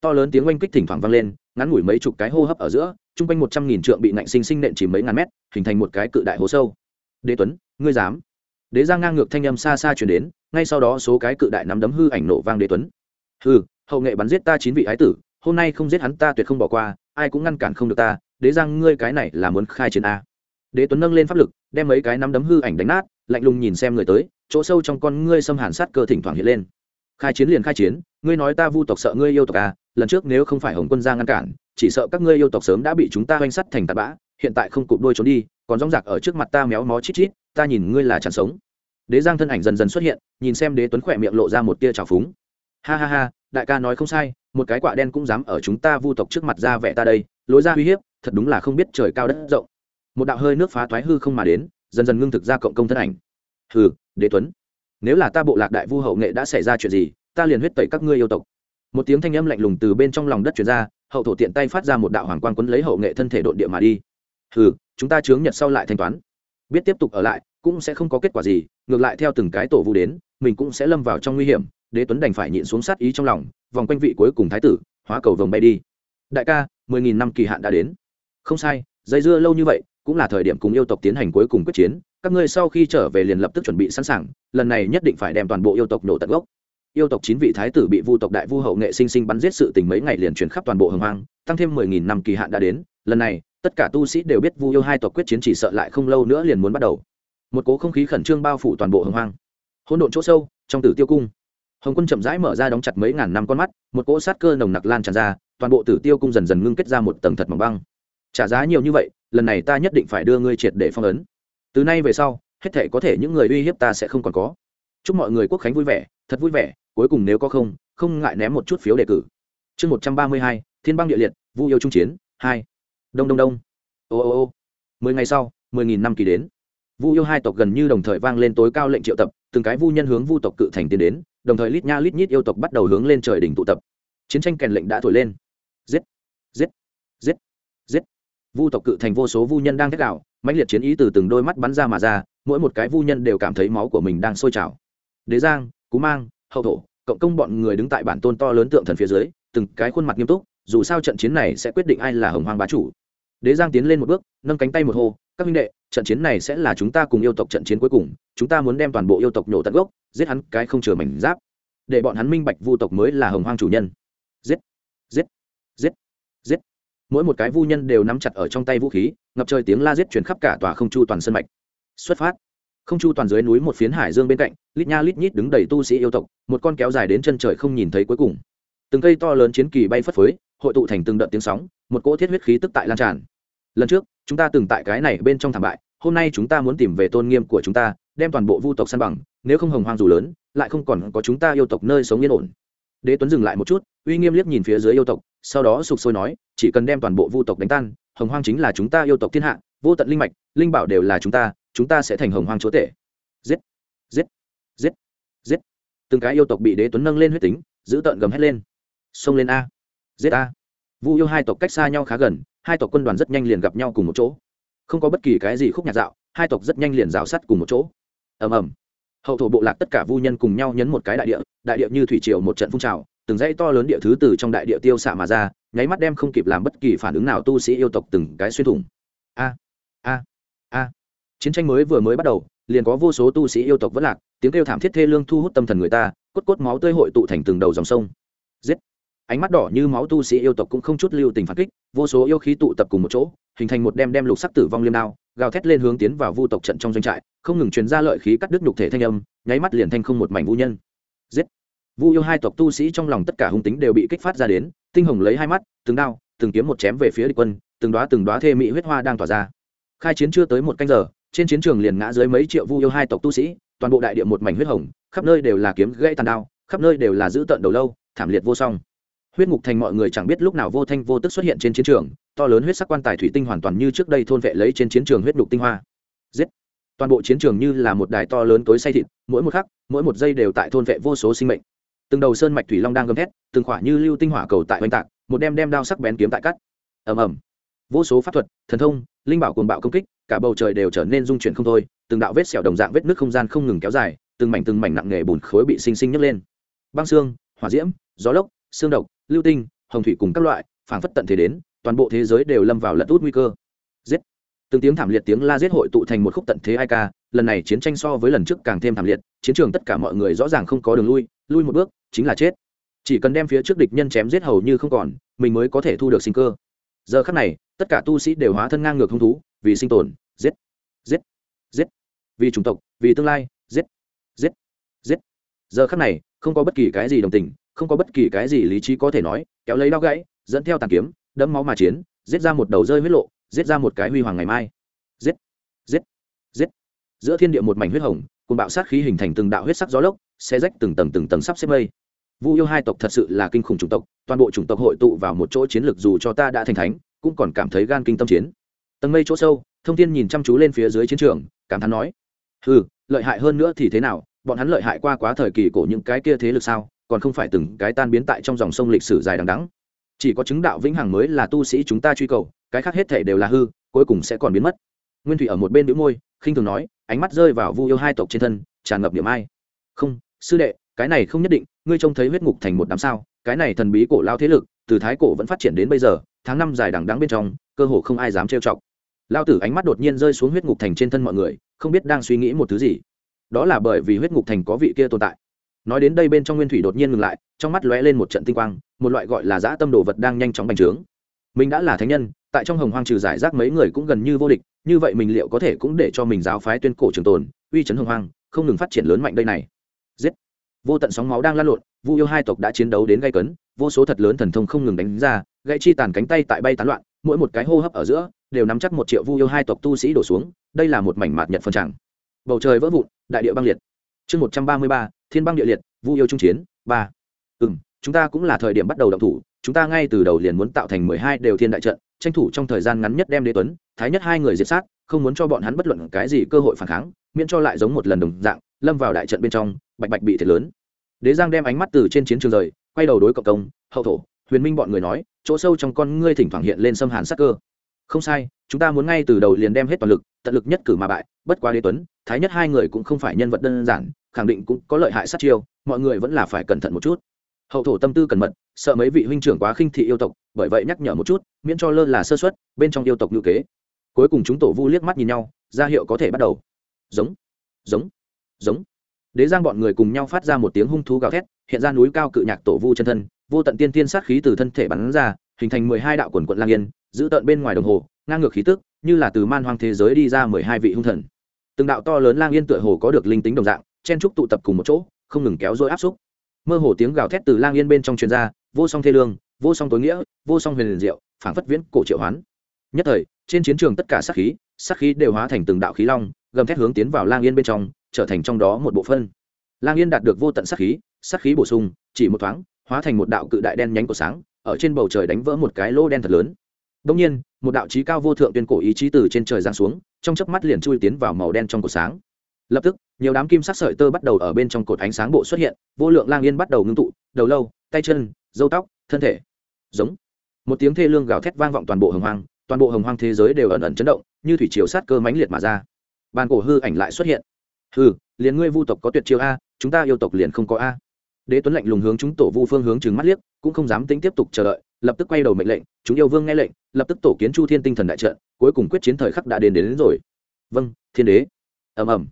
To lớn tiếng oanh kích thỉnh thoảng vang lên, ngắn ngủi mấy chục cái hô hấp ở giữa, chung quanh một trăm nghìn trượng bị nạnh sinh sinh nện chỉ mấy ngàn mét, hình thành một cái cự đại hố sâu. Đế tuấn, ngươi dám? Đế giang ngang ngược thanh âm xa xa chuyển đến, ngay sau đó số cái cự đại nắm đấm hư ảnh nổ vang đế tuấn. Hư hậu nghệ bắn giết ta chín vị ái tử hôm nay không giết hắn ta tuyệt không bỏ qua, ai cũng ngăn cản không được ta, đế giang ngươi cái này là muốn khai chiến a. Đế tuấn nâng lên pháp lực, đem mấy cái nắm đấm hư ảnh đánh nát, lạnh lùng nhìn xem người tới, chỗ sâu trong con ngươi xâm hàn sát cơ thỉnh thoảng hiện lên. Khai chiến liền khai chiến, ngươi nói ta vu tộc sợ ngươi yêu tộc à lần trước nếu không phải hồng quân ra ngăn cản, chỉ sợ các ngươi yêu tộc sớm đã bị chúng ta oanh sắt thành tạt bã, hiện tại không cụp đôi trốn đi, còn rong rạc ở trước mặt ta méo mó chít chít, ta nhìn ngươi là chẳng sống. Đế giang thân ảnh dần dần xuất hiện, nhìn xem đế tuấn khỏe miệng lộ ra một tia trào phúng. Ha ha ha, đại ca nói không sai một cái quạ đen cũng dám ở chúng ta vu tộc trước mặt ra vẻ ta đây, lối ra uy hiếp, thật đúng là không biết trời cao đất rộng. Một đạo hơi nước phá thoái hư không mà đến, dần dần ngưng thực ra cộng công thân ảnh. Hừ, đế tuấn, nếu là ta bộ lạc đại vu hậu nghệ đã xảy ra chuyện gì, ta liền huyết tẩy các ngươi yêu tộc. Một tiếng thanh âm lạnh lùng từ bên trong lòng đất chuyển ra, hậu thổ tiện tay phát ra một đạo hoàng quan quấn lấy hậu nghệ thân thể đột địa mà đi. Hừ, chúng ta chướng nhật sau lại thanh toán. Biết tiếp tục ở lại, cũng sẽ không có kết quả gì, ngược lại theo từng cái tổ vu đến, mình cũng sẽ lâm vào trong nguy hiểm, đế tuấn đành phải nhịn xuống sát ý trong lòng vòng quanh vị cuối cùng thái tử, hóa cầu vồng bay đi. Đại ca, mười nghìn năm kỳ hạn đã đến. Không sai, dây dưa lâu như vậy, cũng là thời điểm cùng yêu tộc tiến hành cuối cùng quyết chiến. Các ngươi sau khi trở về liền lập tức chuẩn bị sẵn sàng, lần này nhất định phải đem toàn bộ yêu tộc nổ tận gốc. Yêu tộc chín vị thái tử bị vu tộc đại vu hậu nghệ sinh sinh bắn giết sự tình mấy ngày liền chuyển khắp toàn bộ hồng hoang, tăng thêm mười nghìn năm kỳ hạn đã đến. Lần này, tất cả tu sĩ đều biết vu yêu hai tộc quyết chiến chỉ sợ lại không lâu nữa liền muốn bắt đầu. Một cố không khí khẩn trương bao phủ toàn bộ hồng hoang. Hỗn độn chỗ sâu, trong tử tiêu cung hồng quân chậm rãi mở ra đóng chặt mấy ngàn năm con mắt, một cỗ sát cơ nồng nặc lan tràn ra, toàn bộ tử tiêu cung dần dần ngưng kết ra một tầng thật mỏng băng. Trả giá nhiều như vậy, lần này ta nhất định phải đưa ngươi triệt để phong ấn. Từ nay về sau, hết thể có thể những người uy hiếp ta sẽ không còn có. Chúc mọi người quốc khánh vui vẻ, thật vui vẻ, cuối cùng nếu có không không ngại ném một chút phiếu đề cử. Chương một trăm ba mươi hai, thiên băng địa liệt, vu yêu trung chiến, hai. Đông đông đông. Ô ô ô. Mười ngày sau, mười nghìn năm kỳ đến. Vu yêu hai tộc gần như đồng thời vang lên tối cao lệnh triệu tập, từng cái vu nhân hướng vu tộc cự thành tiến đến đồng thời lít nha lít nhít yêu tộc bắt đầu hướng lên trời đỉnh tụ tập. Chiến tranh kèn lệnh đã thổi lên. Giết giết giết giết. Vu tộc cự thành vô số vu nhân đang thét đạo mãnh liệt chiến ý từ từng đôi mắt bắn ra mà ra, mỗi một cái vu nhân đều cảm thấy máu của mình đang sôi trào. Đế giang, cú mang, hậu thổ, cộng công bọn người đứng tại bản tôn to lớn tượng thần phía dưới, từng cái khuôn mặt nghiêm túc, dù sao trận chiến này sẽ quyết định ai là hồng hoàng bá chủ đế giang tiến lên một bước, nâng cánh tay một hô, các huynh đệ, trận chiến này sẽ là chúng ta cùng yêu tộc trận chiến cuối cùng, chúng ta muốn đem toàn bộ yêu tộc nhổ tận gốc, giết hắn cái không chừa mảnh giáp. Để bọn hắn minh bạch vu tộc mới là hồng hoang chủ nhân. Giết giết giết giết. Mỗi một cái vu nhân đều nắm chặt ở trong tay vũ khí, ngập trời tiếng la giết chuyển khắp cả tòa không chu toàn sân mạch. Xuất phát. Không chu toàn dưới núi một phiến hải dương bên cạnh, lít nha lít nhít đứng đầy tu sĩ yêu tộc, một con kéo dài đến chân trời không nhìn thấy cuối cùng. Từng cây to lớn chiến kỳ bay phất phới, hội tụ thành từng đợt tiếng sóng, một cỗ thiết huyết khí tức tại lan tràn lần trước, chúng ta từng tại cái này bên trong thảm bại, hôm nay chúng ta muốn tìm về tôn nghiêm của chúng ta, đem toàn bộ vu tộc săn bằng, nếu không hồng hoang dù lớn, lại không còn có chúng ta yêu tộc nơi sống yên ổn. Đế tuấn dừng lại một chút, uy nghiêm liếc nhìn phía dưới yêu tộc, sau đó sụp sôi nói, chỉ cần đem toàn bộ vu tộc đánh tan, hồng hoang chính là chúng ta yêu tộc thiên hạ, vô tận linh mạch, linh bảo đều là chúng ta chúng ta sẽ thành hồng hoang chúa tể. Giết giết giết giết. Từng cái yêu tộc bị đế tuấn nâng lên huyết tính giữ tợn gầm hét lên. Xông lên a. Giết a vu yêu hai tộc cách xa nhau khá gần, hai tộc quân đoàn rất nhanh liền gặp nhau cùng một chỗ. Không có bất kỳ cái gì khúc nhạc dạo, hai tộc rất nhanh liền rào sắt cùng một chỗ. Ầm ầm. Hậu thổ bộ lạc tất cả vu nhân cùng nhau nhấn một cái đại địa đại địa như thủy triều một trận phun trào, từng dãy to lớn địa thứ từ trong đại địa tiêu xạ mà ra, nháy mắt đem không kịp làm bất kỳ phản ứng nào tu sĩ yêu tộc từng cái xuyên thủng. A a a. Chiến tranh mới vừa mới bắt đầu, liền có vô số tu sĩ yêu tộc vẫn lạc, tiếng kêu thảm thiết thê lương thu hút tâm thần người ta, cốt cốt máu tươi hội tụ thành từng đầu dòng sông. Giết ánh mắt đỏ như máu tu sĩ yêu tộc cũng không chút lưu tình phản kích, vô số yêu khí tụ tập cùng một chỗ, hình thành một đem đem lục sắc tử vong liêm đao, gào thét lên hướng tiến vào vu tộc trận trong doanh trại, không ngừng truyền ra lợi khí cắt đứt nhục thể thanh âm, nháy mắt liền thanh không một mảnh vu nhân. Giết! Vu yêu hai tộc tu sĩ trong lòng tất cả hung tính đều bị kích phát ra đến, tinh hồng lấy hai mắt, từng đao, từng kiếm một chém về phía địch quân, từng đoá từng đoá thê mỹ huyết hoa đang tỏa ra. Khai chiến chưa tới một canh giờ, trên chiến trường liền ngã dưới mấy triệu vu yêu hai tộc tu sĩ, toàn bộ đại địa một mảnh huyết hồng, khắp nơi đều là kiếm gãy tàn đao, khắp nơi đều là giữ tận đầu lâu, thảm liệt vô song huyết ngục thành mọi người chẳng biết lúc nào vô thanh vô tức xuất hiện trên chiến trường, to lớn huyết sắc quan tài thủy tinh hoàn toàn như trước đây thôn vệ lấy trên chiến trường huyết ngục tinh hoa. Giết! Toàn bộ chiến trường như là một đài to lớn tối say thịt, mỗi một khắc, mỗi một giây đều tại thôn vệ vô số sinh mệnh. Từng đầu sơn mạch thủy long đang gầm thét, từng khỏa như lưu tinh hỏa cầu tại oanh tạc, một đem đem đao sắc bén kiếm tại cắt. Ầm ầm. Vô số pháp thuật, thần thông, linh bảo cuồng bạo công kích, cả bầu trời đều trở nên dung chuyển không thôi, từng đạo vết sẹo đồng dạng vết nước không gian không ngừng kéo dài, từng mảnh từng mảnh nặng nghề bùn khối bị sinh sinh nhấc lên. Băng xương, hỏa diễm, gió lốc, xương độc lưu tinh, hồng thủy cùng các loại, phảng phất tận thế đến, toàn bộ thế giới đều lâm vào lật út nguy cơ. Giết! Từng tiếng thảm liệt tiếng la giết hội tụ thành một khúc tận thế ai ca lần này chiến tranh so với lần trước càng thêm thảm liệt, chiến trường tất cả mọi người rõ ràng không có đường lui lui một bước, chính là chết. Chỉ cần đem phía trước địch nhân chém giết hầu như không còn, mình mới có thể thu được sinh cơ. Giờ khắc này, tất cả tu sĩ đều hóa thân ngang ngược hung thú, vì sinh tồn, giết giết giết. Vì chủng tộc, vì tương lai, giết giết giết. Giờ khắc này, không có bất kỳ cái gì đồng tình không có bất kỳ cái gì lý trí có thể nói, kéo lấy đao gãy, dẫn theo tàn kiếm, đẫm máu mà chiến, giết ra một đầu rơi huyết lộ, giết ra một cái huy hoàng ngày mai. Giết giết giết. Giữa thiên địa một mảnh huyết hồng, cùng bạo sát khí hình thành từng đạo huyết sắc gió lốc xe rách từng tầng từng tầng sắp xếp mây. Vu yêu hai tộc thật sự là kinh khủng chủng tộc, toàn bộ chủng tộc hội tụ vào một chỗ chiến lược dù cho ta đã thành thánh, cũng còn cảm thấy gan kinh tâm chiến. Tầng mây chỗ sâu, thông thiên nhìn chăm chú lên phía dưới chiến trường, cảm thán nói ừ lợi hại hơn nữa thì thế nào? Bọn hắn lợi hại qua quá thời kỳ của những cái kia thế lực sao? Còn không phải từng cái tan biến tại trong dòng sông lịch sử dài đằng đẵng. Chỉ có chứng đạo vĩnh hằng mới là tu sĩ chúng ta truy cầu, cái khác hết thể đều là hư, cuối cùng sẽ còn biến mất. Nguyên thủy ở một bên đĩu môi, khinh thường nói, ánh mắt rơi vào vu yêu hai tộc trên thân, tràn ngập niệm ai. Không, sư đệ, cái này không nhất định, ngươi trông thấy huyết ngục thành một đám sao, cái này thần bí cổ lao thế lực, từ thái cổ vẫn phát triển đến bây giờ, tháng năm dài đằng đẵng bên trong, cơ hồ không ai dám trêu chọc. Lao tử ánh mắt đột nhiên rơi xuống huyết ngục thành trên thân mọi người, không biết đang suy nghĩ một thứ gì. Đó là bởi vì huyết ngục thành có vị kia tồn tại nói đến đây bên trong nguyên thủy đột nhiên ngừng lại, trong mắt lóe lên một trận tinh quang, một loại gọi là dã tâm đồ vật đang nhanh chóng bành trướng. Mình đã là thánh nhân, tại trong hồng hoang trừ giải rác mấy người cũng gần như vô địch, như vậy mình liệu có thể cũng để cho mình giáo phái tuyên cổ trường tồn, uy chấn hồng hoang, không ngừng phát triển lớn mạnh đây này. Giết! Vô tận sóng máu đang lan lộn, vu yêu hai tộc đã chiến đấu đến gây cấn, vô số thật lớn thần thông không ngừng đánh ra, gãy chi tàn cánh tay tại bay tán loạn, mỗi một cái hô hấp ở giữa, đều nắm chắc một triệu vu yêu hai tộc tu sĩ đổ xuống, đây là một mảnh mạt nhật phân tràng. Bầu trời vỡ vụn, đại địa băng liệt chương một trăm ba mươi ba, thiên băng địa liệt, vu yêu trung chiến, ba. Ừ m chúng ta cũng là thời điểm bắt đầu động thủ, chúng ta ngay từ đầu liền muốn tạo thành mười hai đều thiên đại trận, tranh thủ trong thời gian ngắn nhất đem đế tuấn, thái nhất hai người diệt sát, không muốn cho bọn hắn bất luận cái gì cơ hội phản kháng, miễn cho lại giống một lần đồng dạng, lâm vào đại trận bên trong, bạch bạch bị thiệt lớn. Đế giang đem ánh mắt từ trên chiến trường rời, quay đầu đối cộng công, hậu thổ, huyền minh bọn người nói, chỗ sâu trong con ngươi thỉnh thoảng hiện lên xâm hàn sắc cơ. Không sai, chúng ta muốn ngay từ đầu liền đem hết toàn lực, tận lực nhất cử mà bại, bất quá đế tuấn thái nhất hai người cũng không phải nhân vật đơn giản, khẳng định cũng có lợi hại sát chiêu, mọi người vẫn là phải cẩn thận một chút. Hậu thổ tâm tư cẩn mật, sợ mấy vị huynh trưởng quá khinh thị yêu tộc, bởi vậy nhắc nhở một chút, miễn cho lơ là sơ xuất bên trong yêu tộc ngữ kế. Cuối cùng chúng tổ vu liếc mắt nhìn nhau, ra hiệu có thể bắt đầu. Giống giống giống. Đế giang bọn người cùng nhau phát ra một tiếng hung thú gào thét, hiện ra núi cao cự nhạc tổ vu chân thân, vô tận tiên tiên sát khí từ thân thể bắn ra, hình thành mười hai đạo quần quận lang yên, giữ tận bên ngoài đồng hồ, ngang ngược khí tức, như là từ man hoang thế giới đi ra mười hai vị hung thần từng đạo to lớn lang yên tựa hồ có được linh tính đồng dạng, chen trúc tụ tập cùng một chỗ, không ngừng kéo dôi áp xúc. Mơ hồ tiếng gào thét từ lang yên bên trong truyền ra, vô song thê lương, vô song tối nghĩa, vô song huyền liền diệu, phảng phất viễn cổ triệu hoán. Nhất thời, trên chiến trường tất cả sát khí sát khí đều hóa thành từng đạo khí long, gầm thét hướng tiến vào lang yên bên trong, trở thành trong đó một bộ phân. Lang yên đạt được vô tận sát khí sát khí bổ sung, chỉ một thoáng, hóa thành một đạo cự đại đen nhánh của sáng, ở trên bầu trời đánh vỡ một cái lô đen thật lớn. Đông nhiên một đạo trí cao vô thượng tuyên cổ ý chí từ trên trời giáng xuống, trong chớp mắt liền chui tiến vào màu đen trong cột sáng. Lập tức, nhiều đám kim sắc sợi tơ bắt đầu ở bên trong cột ánh sáng bộ xuất hiện, vô lượng lang yên bắt đầu ngưng tụ, đầu lâu, tay chân dâu tóc, thân thể. Giống. Một tiếng thê lương gào thét vang vọng toàn bộ hồng hoang, toàn bộ hồng hoang thế giới đều ẩn ẩn chấn động, như thủy triều sát cơ mãnh liệt mà ra. Bàn cổ hư ảnh lại xuất hiện. Hư liền ngươi vu tộc có tuyệt chiêu a, chúng ta yêu tộc liền không có a. Đế tuấn lạnh lùng hướng chúng tổ vu phương hướng trừng mắt liếc, cũng không dám tính tiếp tục chờ đợi lập tức quay đầu mệnh lệnh chúng yêu vương nghe lệnh lập tức tổ kiến chu thiên tinh thần đại trận cuối cùng quyết chiến thời khắc đã đến đến, đến rồi. Vâng thiên đế. Ầm ầm.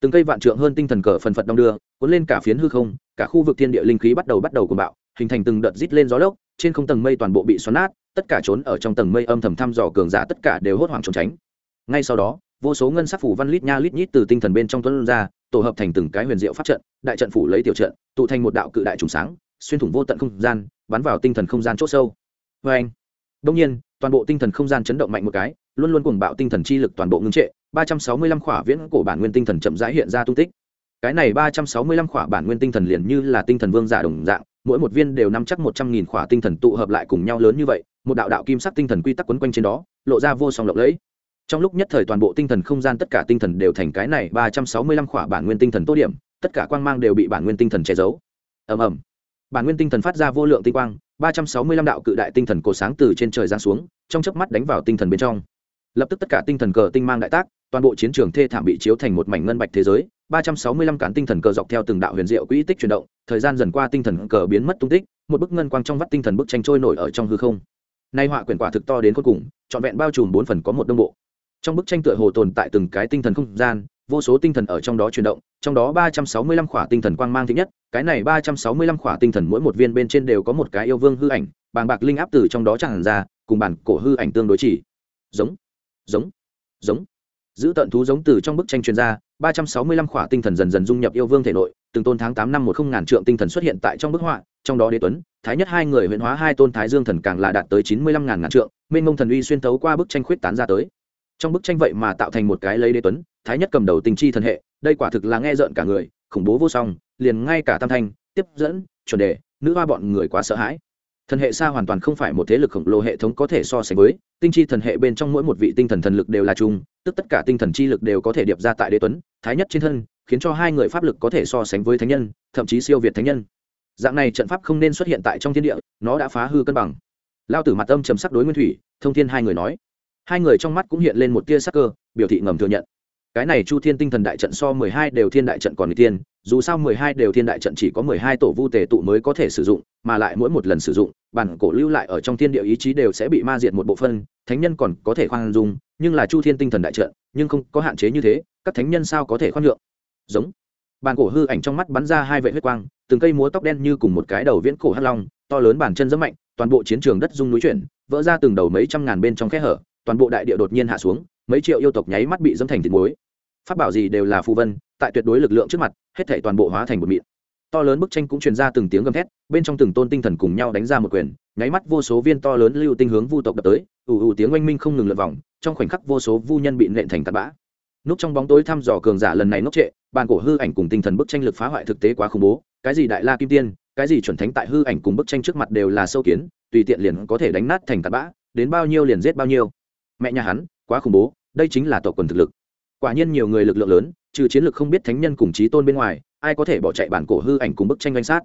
Từng cây vạn trượng hơn tinh thần cờ phần phật đong đưa cuốn lên cả phiến hư không cả khu vực thiên địa linh khí bắt đầu bắt đầu cuồng bạo hình thành từng đợt rít lên gió lốc trên không tầng mây toàn bộ bị xoắn nát tất cả trốn ở trong tầng mây âm thầm thăm dò cường giả tất cả đều hốt hoảng trốn tránh. Ngay sau đó vô số ngân sắc phủ văn lít nha lít nhít từ tinh thần bên trong tuấn ra tổ hợp thành từng cái huyền diệu pháp trận đại trận phủ lấy tiểu trận tụ thành một đạo cự đại trùng sáng xuyên thủng vô tận không gian bắn vào tinh thần không gian chỗ sâu vê anh đông nhiên toàn bộ tinh thần không gian chấn động mạnh một cái luôn luôn cuồng bạo tinh thần chi lực toàn bộ ngưng trệ ba trăm sáu mươi lăm khỏa viễn cổ bản nguyên tinh thần chậm rãi hiện ra tung tích cái này ba trăm sáu mươi lăm khỏa bản nguyên tinh thần liền như là tinh thần vương giả đồng dạng mỗi một viên đều nắm chắc một trăm nghìn khỏa tinh thần tụ hợp lại cùng nhau lớn như vậy một đạo đạo kim sắc tinh thần quy tắc quấn quanh trên đó lộ ra vô song lộng lẫy trong lúc nhất thời toàn bộ tinh thần không gian tất cả tinh thần đều thành cái này ba trăm sáu mươi lăm khỏa bản nguyên tinh thần tốt điểm tất cả quang mang đều bị bản nguyên tinh thần che giấu ầm ầm bản nguyên tinh thần phát ra vô lượng tinh quang, ba trăm sáu mươi lăm đạo cự đại tinh thần cổ sáng từ trên trời giáng xuống, trong chớp mắt đánh vào tinh thần bên trong. Lập tức tất cả tinh thần cờ tinh mang đại tác, toàn bộ chiến trường thê thảm bị chiếu thành một mảnh ngân bạch thế giới, ba trăm sáu mươi lăm cán tinh thần cờ dọc theo từng đạo huyền diệu quỹ tích chuyển động, thời gian dần qua tinh thần cờ biến mất tung tích, một bức ngân quang trong vắt tinh thần bức tranh trôi nổi ở trong hư không. Nay họa quyển quả thực to đến cuối cùng, trọn vẹn bao trùm bốn phần có một đông bộ. Trong bức tranh tựa hồ tồn tại từng cái tinh thần không gian, vô số tinh thần ở trong đó chuyển động trong đó ba trăm sáu mươi lăm khỏa tinh thần quang mang thứ nhất, cái này ba trăm sáu mươi lăm khỏa tinh thần mỗi một viên bên trên đều có một cái yêu vương hư ảnh, bàng bạc linh áp từ trong đó tràn ra, cùng bản cổ hư ảnh tương đối chỉ. Giống giống giống. Giữ tận thú giống từ trong bức tranh truyền ra, ba trăm sáu mươi lăm khỏa tinh thần dần dần dung nhập yêu vương thể nội, từng tôn tháng tám năm một không ngàn trượng tinh thần xuất hiện tại trong bức họa, trong đó đế tuấn, thái nhất hai người huyện hóa hai tôn thái dương thần càng là đạt tới chín mươi lăm ngàn ngàn trượng, mênh mông thần uy xuyên tấu qua bức tranh khuyết tán ra tới. Trong bức tranh vậy mà tạo thành một cái lấy đế tuấn, thái nhất cầm đầu tình chi thần hệ đây quả thực là nghe rợn cả người, khủng bố vô song, liền ngay cả tam thanh, tiếp dẫn, chuẩn đề, nữ hoa bọn người quá sợ hãi. Thần hệ xa hoàn toàn không phải một thế lực khổng lồ hệ thống có thể so sánh với, tinh chi thần hệ bên trong mỗi một vị tinh thần thần lực đều là chung, tức tất cả tinh thần chi lực đều có thể điệp ra tại đế tuấn, thái nhất trên thân, khiến cho hai người pháp lực có thể so sánh với thánh nhân, thậm chí siêu việt thánh nhân. Dạng này trận pháp không nên xuất hiện tại trong thiên địa, nó đã phá hư cân bằng. Lao tử mặt âm trầm sắc đối nguyên thủy, thông thiên hai người nói. Hai người trong mắt cũng hiện lên một tia sắc cơ, biểu thị ngầm thừa nhận cái này chu thiên tinh thần đại trận so mười hai đều thiên đại trận còn người tiên dù sao mười hai đều thiên đại trận chỉ có mười hai tổ vu tề tụ mới có thể sử dụng, mà lại mỗi một lần sử dụng, bản cổ lưu lại ở trong thiên địa ý chí đều sẽ bị ma diệt một bộ phân thánh nhân còn có thể khoan dung, nhưng là chu thiên tinh thần đại trận, nhưng không có hạn chế như thế, các thánh nhân sao có thể khoan nhượng? Giống. Bản cổ hư ảnh trong mắt bắn ra hai vệ huyết quang, từng cây múa tóc đen như cùng một cái đầu viễn cổ hắc long, to lớn bản chân rất mạnh, toàn bộ chiến trường đất dung núi chuyển, vỡ ra từng đầu mấy trăm ngàn bên trong khe hở toàn bộ đại địa đột nhiên hạ xuống, mấy triệu yêu tộc nháy mắt bị dẫm thành thịt muối. Phát bảo gì đều là phù vân, tại tuyệt đối lực lượng trước mặt, hết thể toàn bộ hóa thành một mịn. To lớn bức tranh cũng truyền ra từng tiếng gầm thét, bên trong từng tôn tinh thần cùng nhau đánh ra một quyền, nháy mắt vô số viên to lớn lưu tinh hướng vu tộc đập tới, ù ù tiếng oanh minh không ngừng lượt vòng, trong khoảnh khắc vô số vu nhân bị nện thành tạt bã. Núp trong bóng tối thăm dò cường giả lần này ngốc trệ, bàn cổ hư ảnh cùng tinh thần bức tranh lực phá hoại thực tế quá khủng bố, cái gì đại la kim tiên, cái gì chuẩn thánh tại hư ảnh cùng bức tranh trước mặt đều là sâu kiến, tùy tiện liền có thể đánh nát thành tạt bã, đến bao nhiêu liền giết bao nhiêu mẹ nhà hắn, quá khủng bố, đây chính là tộc quần thực lực. Quả nhiên nhiều người lực lượng lớn, trừ chiến lược không biết thánh nhân cùng trí tôn bên ngoài, ai có thể bỏ chạy bản cổ hư ảnh cùng bức tranh danh sát.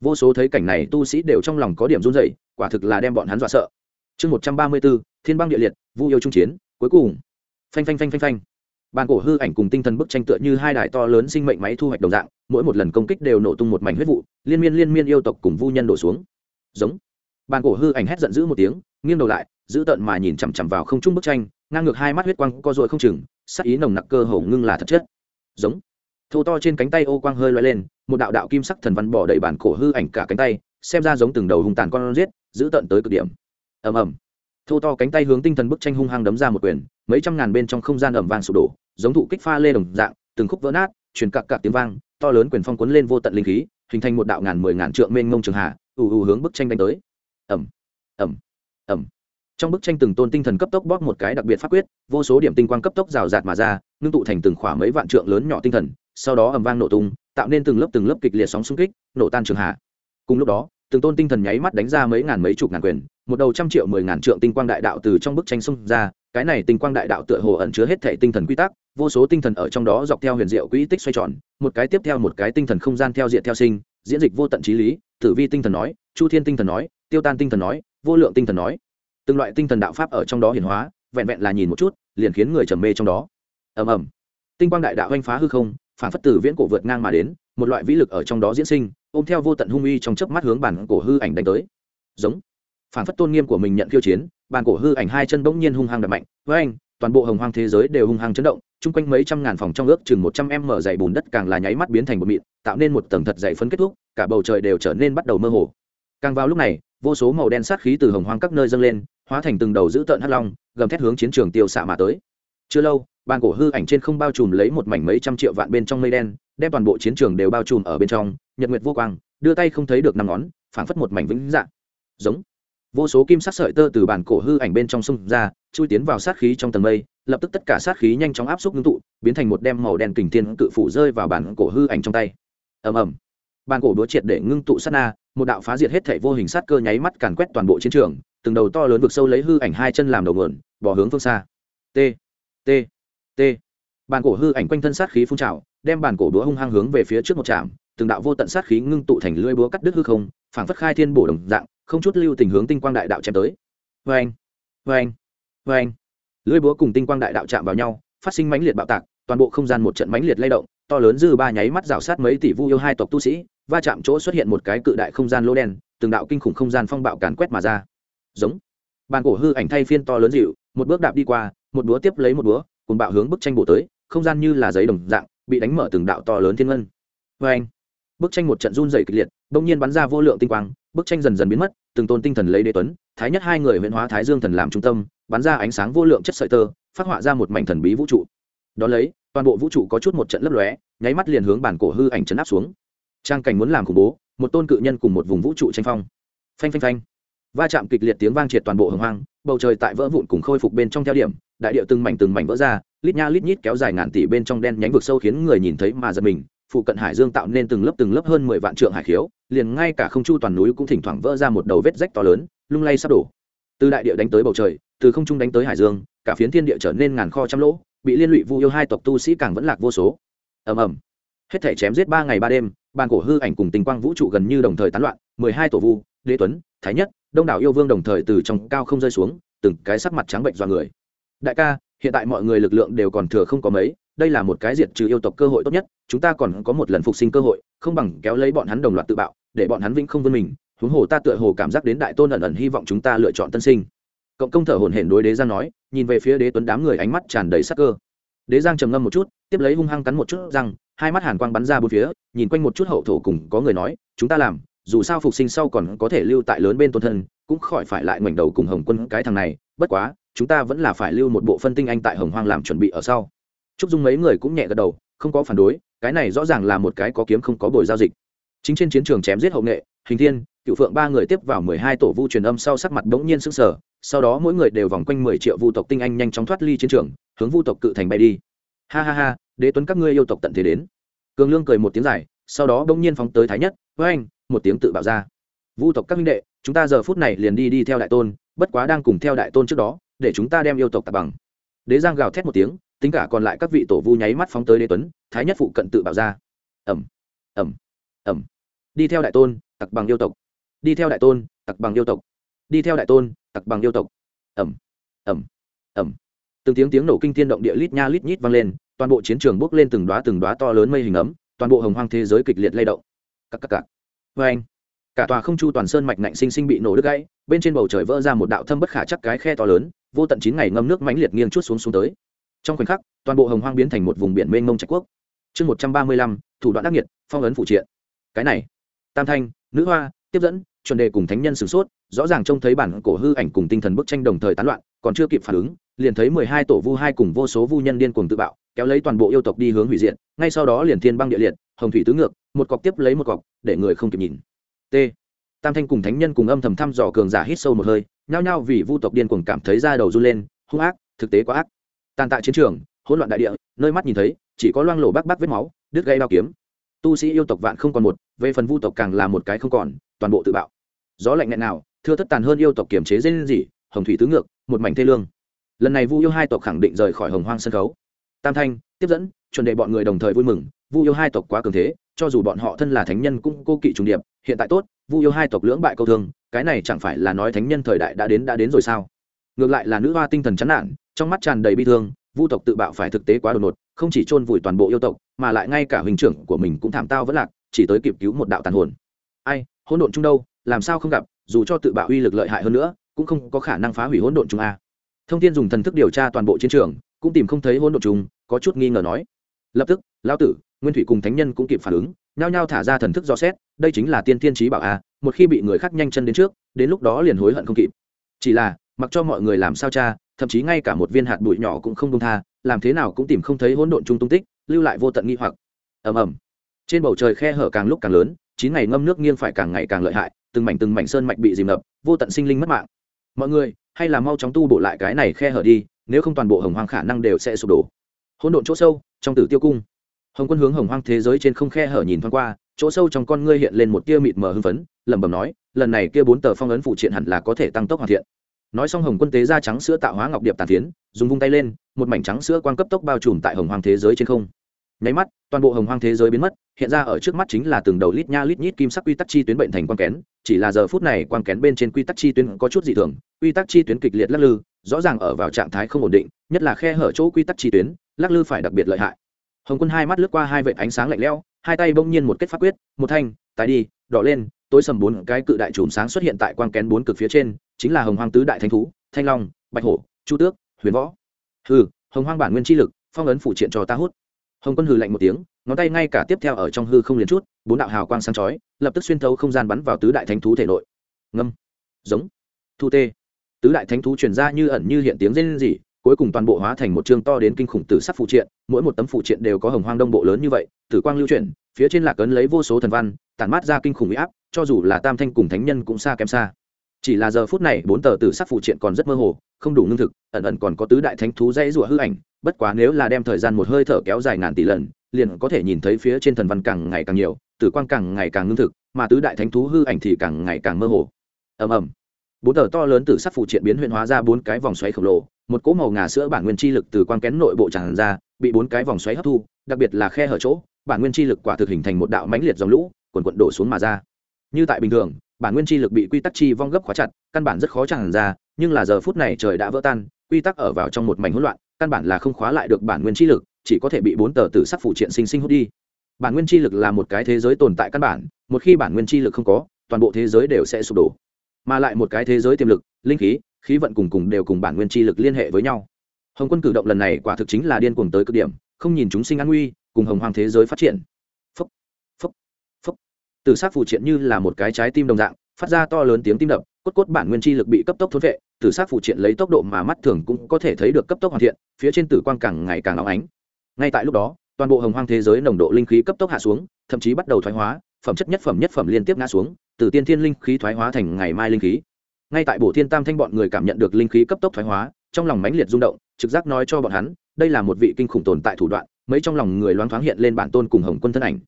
Vô số thấy cảnh này tu sĩ đều trong lòng có điểm run dậy quả thực là đem bọn hắn dọa sợ. Chương một trăm ba mươi b ố thiên băng địa liệt, vu yêu trung chiến, cuối cùng. Phanh phanh phanh phanh phanh. Bàn cổ hư ảnh cùng tinh thần bức tranh tựa như hai đài to lớn sinh mệnh máy thu hoạch đồng dạng, mỗi một lần công kích đều nổ tung một mảnh huyết vụ, liên miên liên miên yêu tộc cùng vu nhân đổ xuống. Giống. Bàn cổ hư ảnh hét giận dữ một tiếng nghiêng đầu lại, giữ tợn mà nhìn chằm chằm vào không trung bức tranh, ngang ngược hai mắt huyết quang co dội không chừng, sắc ý nồng nặc cơ hồ ngưng là thật chất. Giống. Thô to trên cánh tay ô quang hơi loay lên, một đạo đạo kim sắc thần văn bỏ đầy bản cổ hư ảnh cả cánh tay, xem ra giống từng đầu hung tàn con giết, giữ tận tới cực điểm. Ầm ầm. Thô to cánh tay hướng tinh thần bức tranh hung hăng đấm ra một quyền, mấy trăm ngàn bên trong không gian ẩm vàng sụp đổ, giống thụ kích pha lê đồng dạng, từng khúc vỡ nát, truyền cặc cặc tiếng vang, to lớn quyền phong cuốn lên vô tận linh khí, hình thành một đạo ngàn mười ngàn trượng mênh mông trường hạ, ù ù hướng bức tranh đánh tới. Ẩm ẩm ẩm. Trong bức tranh từng tôn tinh thần cấp tốc bóp một cái đặc biệt pháp quyết, vô số điểm tinh quang cấp tốc rào rạt mà ra, ngưng tụ thành từng khỏa mấy vạn trượng lớn nhỏ tinh thần, sau đó ầm vang nổ tung, tạo nên từng lớp từng lớp kịch liệt sóng xung kích, nổ tan trường hạ. Cùng lúc đó, từng tôn tinh thần nháy mắt đánh ra mấy ngàn mấy chục ngàn quyền, một đầu trăm triệu mười ngàn trượng tinh quang đại đạo từ trong bức tranh xung ra, cái này tinh quang đại đạo tựa hồ ẩn chứa hết thể tinh thần quy tắc, vô số tinh thần ở trong đó dọc theo huyền diệu quỹ tích xoay tròn, một cái tiếp theo một cái tinh thần không gian theo diện theo sinh, diễn dịch vô tận trí lý, tử vi tinh thần nói, chu thiên tinh thần nói, tiêu tan tinh thần nói vô lượng tinh thần nói. Từng loại tinh thần đạo pháp ở trong đó hiển hóa, vẹn vẹn là nhìn một chút, liền khiến người trầm mê trong đó. Ầm ầm. Tinh quang đại đạo oanh phá hư không, phản phất từ viễn cổ vượt ngang mà đến, một loại vĩ lực ở trong đó diễn sinh, ôm theo vô tận hung uy trong chớp mắt hướng bản cổ hư ảnh đánh tới. Giống. Phản phất tôn nghiêm của mình nhận khiêu chiến, bản cổ hư ảnh hai chân bỗng nhiên hung hăng đập mạnh. Với anh toàn bộ hồng hoang thế giới đều hung hăng chấn động, chung quanh mấy trăm ngàn phòng trong ước chừng một trăm em mở dày bùn đất càng là nháy mắt biến thành một mịn, tạo nên một tầng thật dày phấn kết thúc, cả bầu trời đều trở nên bắt đầu mơ hồ càng vào lúc này, vô số màu đen sát khí từ hồng hoang các nơi dâng lên, hóa thành từng đầu dữ tợn hắc long, gầm thét hướng chiến trường tiêu xạ mà tới. Chưa lâu, bàn cổ hư ảnh trên không bao trùm lấy một mảnh mấy trăm triệu vạn bên trong mây đen, đem toàn bộ chiến trường đều bao trùm ở bên trong, nhật nguyệt vô quang, đưa tay không thấy được năm ngón, phảng phất một mảnh vĩnh dạng giống. Vô số kim sắc sợi tơ từ bản cổ hư ảnh bên trong sông ra, chui tiến vào sát khí trong tầng mây, lập tức tất cả sát khí nhanh chóng áp xúc ngưng tụ, biến thành một đem màu đen kình thiên cự phủ rơi vào bản cổ hư ảnh trong tay. Ầm ầm bàn cổ đũa triệt để ngưng tụ sát na, một đạo phá diệt hết thể vô hình sát cơ nháy mắt càn quét toàn bộ chiến trường, từng đầu to lớn vực sâu lấy hư ảnh hai chân làm đầu nguồn, bỏ hướng phương xa. T t t. Bàn cổ hư ảnh quanh thân sát khí phun trào, đem bàn cổ đũa hung hăng hướng về phía trước một trạm, từng đạo vô tận sát khí ngưng tụ thành lưỡi búa cắt đứt hư không, phảng phất khai thiên bổ đồng dạng, không chút lưu tình hướng tinh quang đại đạo chém tới. Vê anh vê anh vê anh lưỡi búa cùng tinh quang đại đạo chạm vào nhau, phát sinh mãnh liệt bạo tạc, toàn bộ không gian một trận mãnh liệt lay động, to lớn dư ba nháy mắt rào sát mấy tỷ vu yêu hai tộc tu sĩ va chạm chỗ xuất hiện một cái cự đại không gian lỗ đen, từng đạo kinh khủng không gian phong bạo càn quét mà ra. Giống. Bàn cổ hư ảnh thay phiên to lớn dịu, một bước đạp đi qua, một búa tiếp lấy một búa cùng bạo hướng bức tranh bổ tới, không gian như là giấy đồng dạng, bị đánh mở từng đạo to lớn thiên ngân. Vê anh bức tranh một trận run dày kịch liệt, bỗng nhiên bắn ra vô lượng tinh quang, bức tranh dần dần biến mất, từng tôn tinh thần lấy đế tuấn, thái nhất hai người huyện hóa thái dương thần làm trung tâm, bắn ra ánh sáng vô lượng chất sợi tơ, phát họa ra một mảnh thần bí vũ trụ. Đ ó lấy, toàn bộ vũ trụ có chút một trận lấp lóe, nháy mắt liền hướng bản cổ hư ảnh chấn áp xuống trang cảnh muốn làm khủng bố, một tôn cự nhân cùng một vùng vũ trụ tranh phong. Phanh phanh phanh. Va chạm kịch liệt tiếng vang triệt toàn bộ hồng hoang, bầu trời tại vỡ vụn cùng khôi phục bên trong theo điểm, đại điệu từng mảnh từng mảnh vỡ ra, lít nha lít nhít kéo dài ngàn tỷ bên trong đen nhánh vực sâu khiến người nhìn thấy mà giật mình, phụ cận hải dương tạo nên từng lớp từng lớp hơn mười vạn trượng hải khiếu, liền ngay cả không chu toàn núi cũng thỉnh thoảng vỡ ra một đầu vết rách to lớn, lung lay sắp đổ. Từ đại địa đánh tới bầu trời, từ không trung đánh tới hải dương, cả phiến thiên địa trở nên ngàn kho trăm lỗ, bị liên lụy vu yêu hai tộc tu sĩ càng vẫn lạc vô số. Ầm ầm hết thể chém giết ba ngày ba đêm, bàn cổ hư ảnh cùng tình quang vũ trụ gần như đồng thời tán loạn, mười hai tổ vu, đế tuấn, thái nhất, đông đảo yêu vương đồng thời từ trong cao không rơi xuống, từng cái sắc mặt trắng bệnh do người. Đại ca, hiện tại mọi người lực lượng đều còn thừa không có mấy, đây là một cái diệt trừ yêu tộc cơ hội tốt nhất, chúng ta còn có một lần phục sinh cơ hội, không bằng kéo lấy bọn hắn đồng loạt tự bạo, để bọn hắn vĩnh không vươn mình, huống hồ ta tựa hồ cảm giác đến đại tôn ẩn ẩn hy vọng chúng ta lựa chọn tân sinh. Cộng công thở hổn hển đối đế giang nói, nhìn về phía đế tuấn đám người ánh mắt tràn đầy sắc cơ đế giang trầm ngâm một chút, tiếp lấy hung hăng cắn một chút răng, hai mắt hàn quang bắn ra bốn phía, nhìn quanh một chút hậu thổ cùng có người nói, chúng ta làm, dù sao phục sinh sau còn có thể lưu tại lớn bên tôn thân, cũng khỏi phải lại ngoảnh đầu cùng hồng quân cái thằng này, bất quá, chúng ta vẫn là phải lưu một bộ phân tinh anh tại hồng hoang làm chuẩn bị ở sau. Trúc dung mấy người cũng nhẹ gật đầu, không có phản đối, cái này rõ ràng là một cái có kiếm không có bồi giao dịch chính trên chiến trường chém giết hậu nghệ, hình thiên, cựu phượng ba người tiếp vào mười hai tổ vu truyền âm sau sắc mặt bỗng nhiên sững sờ, sau đó mỗi người đều vòng quanh mười triệu vu tộc tinh anh nhanh chóng thoát ly chiến trường, hướng vu tộc cự thành bay đi. Ha ha ha, đế tuấn các ngươi yêu tộc tận thế đến. Cường lương cười một tiếng dài, sau đó bỗng nhiên phóng tới thái nhất với anh một tiếng tự bạo ra. Vu tộc các minh đệ, chúng ta giờ phút này liền đi đi theo đại tôn, bất quá đang cùng theo đại tôn trước đó, để chúng ta đem yêu tộc tạc bằng. Đế giang gào thét một tiếng, tính cả còn lại các vị tổ vu nháy mắt phóng tới đế tuấn, thái nhất phụ cận tự bảo ra. Ẩm ẩm ẩm. Đi theo đại tôn, tặc bằng yêu tộc. Đi theo đại tôn, tặc bằng yêu tộc. Đi theo đại tôn, tặc bằng yêu tộc. Ẩm. Ẩm. Ẩm. Từng tiếng tiếng nổ kinh thiên động địa lít nha lít nhít vang lên, toàn bộ chiến trường bốc lên từng đoá từng đoá to lớn mây hình ấm, toàn bộ hồng hoang thế giới kịch liệt lay động. Cắc cắc cắc vê anh, cả tòa không chu toàn sơn mạch nạnh sinh sinh bị nổ đứt gãy, bên trên bầu trời vỡ ra một đạo thâm bất khả chắc cái khe to lớn, vô tận chín ngày ngâm nước mãnh liệt nghiêng chút xuống xuống tới. Trong khoảnh khắc, toàn bộ hồng hoang biến thành một vùng biển mênh mông trạch quốc. Chương một trăm ba mươi lăm, thủ đoạn đắc nghiệt, phong ấn phụ triện cái này. Tam thanh, nữ hoa, tiếp dẫn, chuẩn đề cùng thánh nhân sửng sốt, rõ ràng trông thấy bản cổ hư ảnh cùng tinh thần bức tranh đồng thời tán loạn, còn chưa kịp phản ứng, liền thấy mười hai tổ vu hai cùng vô số vu nhân điên cuồng tự bạo, kéo lấy toàn bộ yêu tộc đi hướng hủy diện ngay sau đó liền thiên băng địa liệt, hồng thủy tứ ngược, một cọc tiếp lấy một cọc, để người không kịp nhìn. T. Tam thanh cùng thánh nhân cùng âm thầm thăm dò cường giả hít sâu một hơi, nhao nhao vì vu tộc điên cuồng cảm thấy da đầu run lên, hung ác, thực tế quá ác. Tàn tạ chiến trường, hỗn loạn đại địa, nơi mắt nhìn thấy, chỉ có loang lổ bác bác vết máu, đứt gây đao kiếm tu sĩ yêu tộc vạn không còn một, về phần vu tộc càng là một cái không còn, toàn bộ tự bạo. Gió lạnh nghẹn nào, thưa thất tàn hơn yêu tộc kiềm chế dên gì hồng thủy tứ ngược, một mảnh thê lương. Lần này vu yêu hai tộc khẳng định rời khỏi hồng hoang sân khấu. Tam thanh, tiếp dẫn, chuẩn đề bọn người đồng thời vui mừng, vu yêu hai tộc quá cường thế, cho dù bọn họ thân là thánh nhân cũng cô kỵ trùng điệp, hiện tại tốt, vu yêu hai tộc lưỡng bại câu thương, cái này chẳng phải là nói thánh nhân thời đại đã đến đã đến rồi sao? Ngược lại là nữ hoa tinh thần chán nản, trong mắt tràn đầy bi thương vu tộc tự bạo phải thực tế quá đột ngột, không chỉ chôn vùi toàn bộ yêu tộc, mà lại ngay cả huynh trưởng của mình cũng thảm tao vẫn lạc, chỉ tới kịp cứu một đạo tàn hồn. Ai, hỗn độn chung đâu? Làm sao không gặp? Dù cho tự bạo uy lực lợi hại hơn nữa, cũng không có khả năng phá hủy hỗn độn chung a. Thông tin dùng thần thức điều tra toàn bộ chiến trường, cũng tìm không thấy hỗn độn chung, có chút nghi ngờ nói. Lập tức, lão tử, nguyên thủy cùng thánh nhân cũng kịp phản ứng, nhao nhao thả ra thần thức do xét, đây chính là tiên thiên trí bảo a, một khi bị người khác nhanh chân đến trước, đến lúc đó liền hối hận không kịp. Chỉ là, mặc cho mọi người làm sao cha thậm chí ngay cả một viên hạt bụi nhỏ cũng không đông tha, làm thế nào cũng tìm không thấy hỗn độn chung tung tích, lưu lại vô tận nghi hoặc. Ầm ầm. Trên bầu trời khe hở càng lúc càng lớn, chín ngày ngâm nước nghiêng phải càng ngày càng lợi hại, từng mảnh từng mảnh sơn mạch bị dìm ngập, vô tận sinh linh mất mạng. Mọi người, hay là mau chóng tu bổ lại cái này khe hở đi, nếu không toàn bộ hồng hoang khả năng đều sẽ sụp đổ. Hỗn độn chỗ sâu, trong tử tiêu cung. Hồng quân hướng hồng hoang thế giới trên không khe hở nhìn thoáng qua, chỗ sâu trong con ngươi hiện lên một tia mịt mờ hưng phấn, lẩm bẩm nói, lần này kia bốn tờ phong ấn phụ triện hẳn là có thể tăng tốc hoàn thiện nói xong hồng quân tế ra trắng sữa tạo hóa ngọc điệp tàn tiến dùng vung tay lên, một mảnh trắng sữa quang cấp tốc bao trùm tại hồng hoang thế giới trên không. Nháy mắt, toàn bộ hồng hoang thế giới biến mất, hiện ra ở trước mắt chính là từng đầu lít nha lít nhít kim sắc quy tắc chi tuyến bệnh thành quang kén, chỉ là giờ phút này quang kén bên trên quy tắc chi tuyến có chút dị thường, quy tắc chi tuyến kịch liệt lắc lư, rõ ràng ở vào trạng thái không ổn định, nhất là khe hở chỗ quy tắc chi tuyến, lắc lư phải đặc biệt lợi hại. Hồng quân hai mắt lướt qua hai vệt ánh sáng lạnh lẽo, hai tay bỗng nhiên một kết pháp quyết, một thanh, tái đi, đỏ lên, tối sầm bốn cái cự đại chùm sáng xuất hiện tại quang kén bốn cực phía trên chính là hồng hoang tứ đại thánh thú, thanh long, bạch hổ, chu tước, huyền võ. Hừ, hồng hoang bản nguyên chi lực, phong ấn phụ triện cho ta hút. Hồng quân hừ lạnh một tiếng, ngón tay ngay cả tiếp theo ở trong hư không liền chút, bốn đạo hào quang sáng chói, lập tức xuyên thấu không gian bắn vào tứ đại thánh thú thể nội. Ngâm. Giống. Thu tê. Tứ đại thánh thú truyền ra như ẩn như hiện tiếng rên rỉ, cuối cùng toàn bộ hóa thành một chương to đến kinh khủng tử sắc phụ triện, mỗi một tấm phụ triện đều có hồng hoang đông bộ lớn như vậy, tử quang lưu chuyển, phía trên lạc ấn lấy vô số thần văn, tản mát ra kinh khủng huy áp, cho dù là tam thanh cùng thánh nhân cũng xa kém xa chỉ là giờ phút này, bốn tờ tử sắc phụ triện còn rất mơ hồ, không đủ lương thực, ẩn ẩn còn có tứ đại thánh thú dãy rủa hư ảnh, bất quá nếu là đem thời gian một hơi thở kéo dài ngàn tỷ lần, liền có thể nhìn thấy phía trên thần văn càng ngày càng nhiều, tử quang càng ngày càng lương thực, mà tứ đại thánh thú hư ảnh thì càng ngày càng mơ hồ. Ầm ầm. Bốn tờ to lớn tử sắc phụ triện biến huyện hóa ra bốn cái vòng xoáy khổng lồ, một cỗ màu ngà sữa bản nguyên chi lực từ quang kén nội bộ tràn ra, bị bốn cái vòng xoáy hấp thu, đặc biệt là khe hở chỗ, bản nguyên chi lực quả thực hình thành một đạo mãnh liệt dòng lũ, quần quận đổ xuống mà ra. Như tại bình thường bản nguyên chi lực bị quy tắc chi vong gấp khóa chặt, căn bản rất khó tràn ra, nhưng là giờ phút này trời đã vỡ tan, quy tắc ở vào trong một mảnh hỗn loạn, căn bản là không khóa lại được bản nguyên chi lực, chỉ có thể bị bốn tờ tử sắc phụ triện sinh sinh hút đi. Bản nguyên chi lực là một cái thế giới tồn tại căn bản, một khi bản nguyên chi lực không có, toàn bộ thế giới đều sẽ sụp đổ. Mà lại một cái thế giới tiềm lực, linh khí khí vận cùng cùng đều cùng bản nguyên chi lực liên hệ với nhau. Hồng quân cử động lần này quả thực chính là điên cuồng tới cực điểm, không nhìn chúng sinh an nguy, cùng hồng hoàng thế giới phát triển. Tử từ sắc phụ triện như là một cái trái tim đồng dạng, phát ra to lớn tiếng tim đập, cốt cốt bản nguyên chi lực bị cấp tốc thốn vệ, Tử sắc phụ triện lấy tốc độ mà mắt thường cũng có thể thấy được cấp tốc hoàn thiện, phía trên tử quang càng ngày càng óng ánh. Ngay tại lúc đó, toàn bộ hồng hoang thế giới nồng độ linh khí cấp tốc hạ xuống, thậm chí bắt đầu thoái hóa, phẩm chất nhất phẩm nhất phẩm liên tiếp ngã xuống, từ tiên thiên linh khí thoái hóa thành ngày mai linh khí. Ngay tại bổ thiên tam thanh bọn người cảm nhận được linh khí cấp tốc thoái hóa, trong lòng mãnh liệt rung động, trực giác nói cho bọn hắn, đây là một vị kinh khủng tồn tại thủ đoạn, mấy trong lòng người loáng thoáng hiện lên bản tôn cùng hồng quân thân ảnh.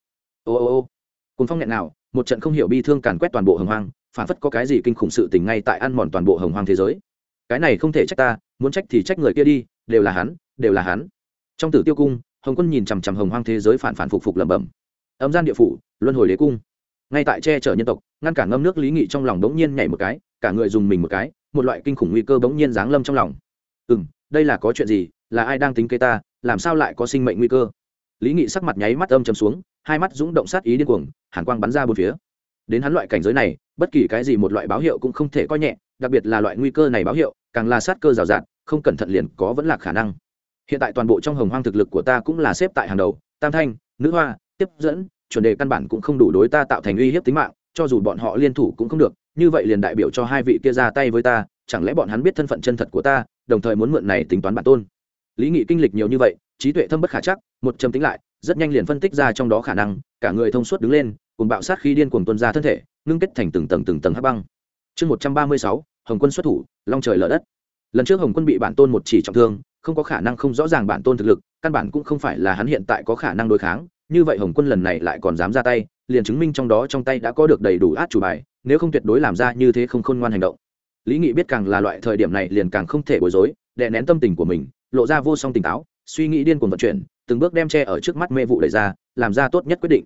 Ô ô ô cùng phong nghẹn nào, một trận không hiểu bi thương càn quét toàn bộ hồng hoang, phản phất có cái gì kinh khủng sự tình ngay tại ăn mòn toàn bộ hồng hoang thế giới. Cái này không thể trách ta, muốn trách thì trách người kia đi, đều là hắn, đều là hắn. Trong tử tiêu cung, hồng quân nhìn chằm chằm hồng hoang thế giới phản phản phục phục lẩm bẩm. Âm gian địa phủ, luân hồi đế cung. Ngay tại che chở nhân tộc, ngăn cản ngâm nước lý nghị trong lòng đống nhiên nhảy một cái, cả người dùng mình một cái, một loại kinh khủng nguy cơ bỗng nhiên giáng lâm trong lòng. Ừ m đây là có chuyện gì? Là ai đang tính kế ta? Làm sao lại có sinh mệnh nguy cơ? Lý nghị sắc mặt nháy mắt âm chầm xuống hai mắt dũng động sát ý điên cuồng, hàn quang bắn ra bốn phía. Đến hắn loại cảnh giới này, bất kỳ cái gì một loại báo hiệu cũng không thể coi nhẹ, đặc biệt là loại nguy cơ này báo hiệu, càng là sát cơ rào rạt, không cẩn thận liền có vẫn là khả năng. Hiện tại toàn bộ trong hồng hoang thực lực của ta cũng là xếp tại hàng đầu, tam thanh, nữ hoa, tiếp dẫn, chuẩn đề căn bản cũng không đủ đối ta tạo thành uy hiếp tính mạng, cho dù bọn họ liên thủ cũng không được, như vậy liền đại biểu cho hai vị kia ra tay với ta, chẳng lẽ bọn hắn biết thân phận chân thật của ta, đồng thời muốn mượn này tính toán bản tôn? Lý nghị kinh lịch nhiều như vậy, trí tuệ thâm bất khả chắc, một trầm tính lại rất nhanh liền phân tích ra trong đó khả năng, cả người thông suốt đứng lên, cùng bạo sát khi điên cuồng tuân ra thân thể, ngưng kết thành từng tầng từng tầng hắc băng. Chương một trăm ba mươi sáu, hồng quân xuất thủ, long trời lở đất. Lần trước hồng quân bị bản tôn một chỉ trọng thương, không có khả năng không rõ ràng bản tôn thực lực, căn bản cũng không phải là hắn hiện tại có khả năng đối kháng, như vậy hồng quân lần này lại còn dám ra tay, liền chứng minh trong đó trong tay đã có được đầy đủ át chủ bài, nếu không tuyệt đối làm ra như thế không khôn ngoan hành động. Lý nghị biết càng là loại thời điểm này liền càng không thể bối rối, đè nén tâm tình của mình, lộ ra vô song tỉnh táo, suy nghĩ điên cuồng vận chuyển từng bước đem che ở trước mắt mê vụ đẩy ra, làm ra tốt nhất quyết định.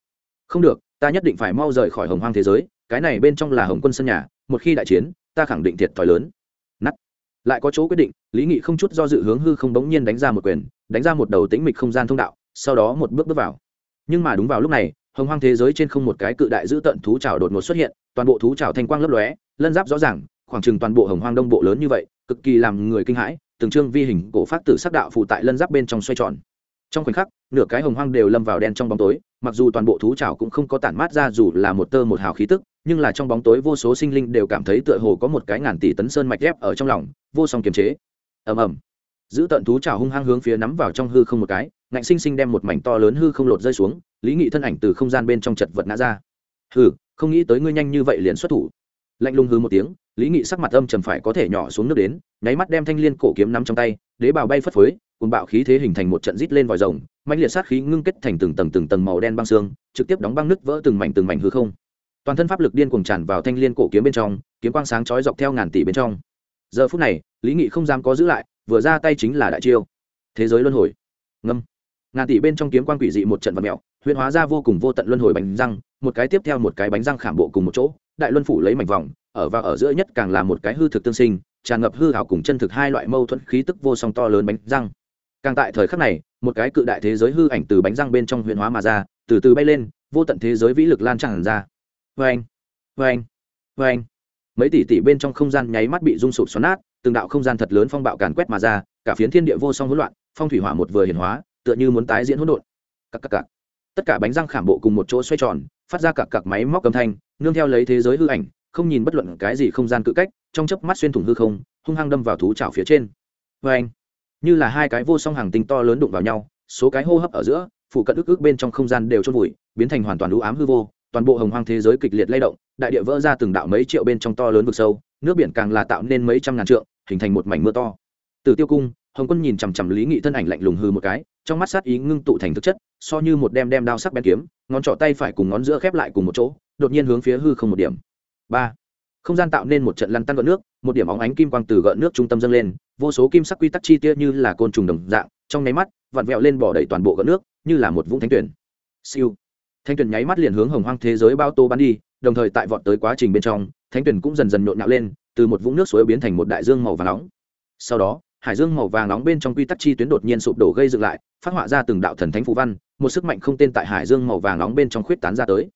Không được, ta nhất định phải mau rời khỏi hồng hoang thế giới, cái này bên trong là hồng quân sân nhà, một khi đại chiến, ta khẳng định thiệt thòi lớn. Nắt lại có chỗ quyết định, lý nghị không chút do dự hướng hư không bỗng nhiên đánh ra một quyền, đánh ra một đầu tĩnh mịch không gian thông đạo, sau đó một bước bước vào. Nhưng mà đúng vào lúc này, hồng hoang thế giới trên không một cái cự đại giữ tận thú trào đột ngột xuất hiện, toàn bộ thú trào thanh quang lấp lóe, lân giáp rõ ràng, khoảng chừng toàn bộ hồng hoang đông bộ lớn như vậy, cực kỳ làm người kinh hãi, từng trương vi hình cổ phát tử sắc đạo phụ tại lân giáp bên trong xoay tròn trong khoảnh khắc, nửa cái hồng hoang đều lâm vào đen trong bóng tối, mặc dù toàn bộ thú trào cũng không có tản mát ra dù là một tơ một hào khí tức, nhưng là trong bóng tối vô số sinh linh đều cảm thấy tựa hồ có một cái ngàn tỷ tấn sơn mạch ghép ở trong lòng, vô song kiềm chế. Ầm ầm. Giữ tận thú trào hung hăng hướng phía nắm vào trong hư không một cái, ngạnh sinh sinh đem một mảnh to lớn hư không lột rơi xuống, lý nghị thân ảnh từ không gian bên trong chật vật ngã ra. Hừ, không nghĩ tới ngươi nhanh như vậy liền xuất thủ. Lạnh lùng hư một tiếng, lý nghị sắc mặt âm trầm phải có thể nhỏ xuống nước đến, nháy mắt đem thanh liên cổ kiếm nắm trong tay, đế bào bay phất phới cùng bạo khí thế hình thành một trận rít lên vòi rồng mạnh liệt sát khí ngưng kết thành từng tầng từng tầng màu đen băng xương, trực tiếp đóng băng nứt vỡ từng mảnh từng mảnh hư không. Toàn thân pháp lực điên cuồng tràn vào thanh liên cổ kiếm bên trong, kiếm quang sáng chói dọc theo ngàn tỷ bên trong. Giờ phút này, lý nghị không dám có giữ lại, vừa ra tay chính là đại chiêu. Thế giới luân hồi. Ngâm. Ngàn tỷ bên trong kiếm quang quỷ dị một trận vật mẹo huyễn hóa ra vô cùng vô tận luân hồi bánh răng, một cái tiếp theo một cái bánh răng khảm bộ cùng một chỗ, đại luân phủ lấy mảnh vòng, ở và ở giữa nhất càng là một cái hư thực tương sinh, tràn ngập hư hảo cùng chân thực hai loại mâu thuẫn khí tức vô song to lớn bánh răng càng tại thời khắc này, một cái cự đại thế giới hư ảnh từ bánh răng bên trong huyễn hóa mà ra, từ từ bay lên, vô tận thế giới vĩ lực lan tràn ra. Vê anh vê anh vê anh mấy tỷ tỷ bên trong không gian nháy mắt bị rung sụp xoắn nát, từng đạo không gian thật lớn phong bạo càn quét mà ra, cả phiến thiên địa vô song hỗn loạn, phong thủy hỏa một vừa hiển hóa, tựa như muốn tái diễn hỗn độn. Cặc cặc cặc. Tất cả bánh răng khảm bộ cùng một chỗ xoay tròn, phát ra cặc cặc máy móc cầm thanh, nương theo lấy thế giới hư ảnh, không nhìn bất luận cái gì không gian cự cách, trong chớp mắt xuyên thủng hư không, hung hăng đâm vào thú chảo phía trên. Vê anh như là hai cái vô song hàng tinh to lớn đụng vào nhau, số cái hô hấp ở giữa, phụ cận ức ức bên trong không gian đều trôn vùi, biến thành hoàn toàn lũ ám hư vô, toàn bộ hồng hoang thế giới kịch liệt lay động, đại địa vỡ ra từng đạo mấy triệu bên trong to lớn vực sâu, nước biển càng là tạo nên mấy trăm ngàn trượng, hình thành một mảnh mưa to. Từ tiêu cung, hồng quân nhìn chằm chằm lý nghị thân ảnh lạnh lùng hư một cái, trong mắt sát ý ngưng tụ thành thực chất, so như một đem đem đao sắc bén kiếm, ngón trỏ tay phải cùng ngón giữa khép lại cùng một chỗ, đột nhiên hướng phía hư không một điểm. Ba. Không gian tạo nên một trận lăn tăn gợn nước, một điểm óng ánh kim quang từ gợn nước trung tâm dâng lên vô số kim sắc quy tắc chi tiết như là côn trùng đồng dạng, trong nháy mắt, vặn vẹo lên bỏ đầy toàn bộ gợn nước, như là một vũng thánh tuyển. Siêu. Thánh tuyển nháy mắt liền hướng hồng hoang thế giới bao tô bắn đi, đồng thời tại vọt tới quá trình bên trong, thánh tuyển cũng dần dần nhộn nhạo lên, từ một vũng nước suối biến thành một đại dương màu vàng nóng. Sau đó, hải dương màu vàng nóng bên trong quy tắc chi tuyến đột nhiên sụp đổ gây dựng lại, phát họa ra từng đạo thần thánh phù văn, một sức mạnh không tên tại hải dương màu vàng nóng bên trong khuyết tán ra tới.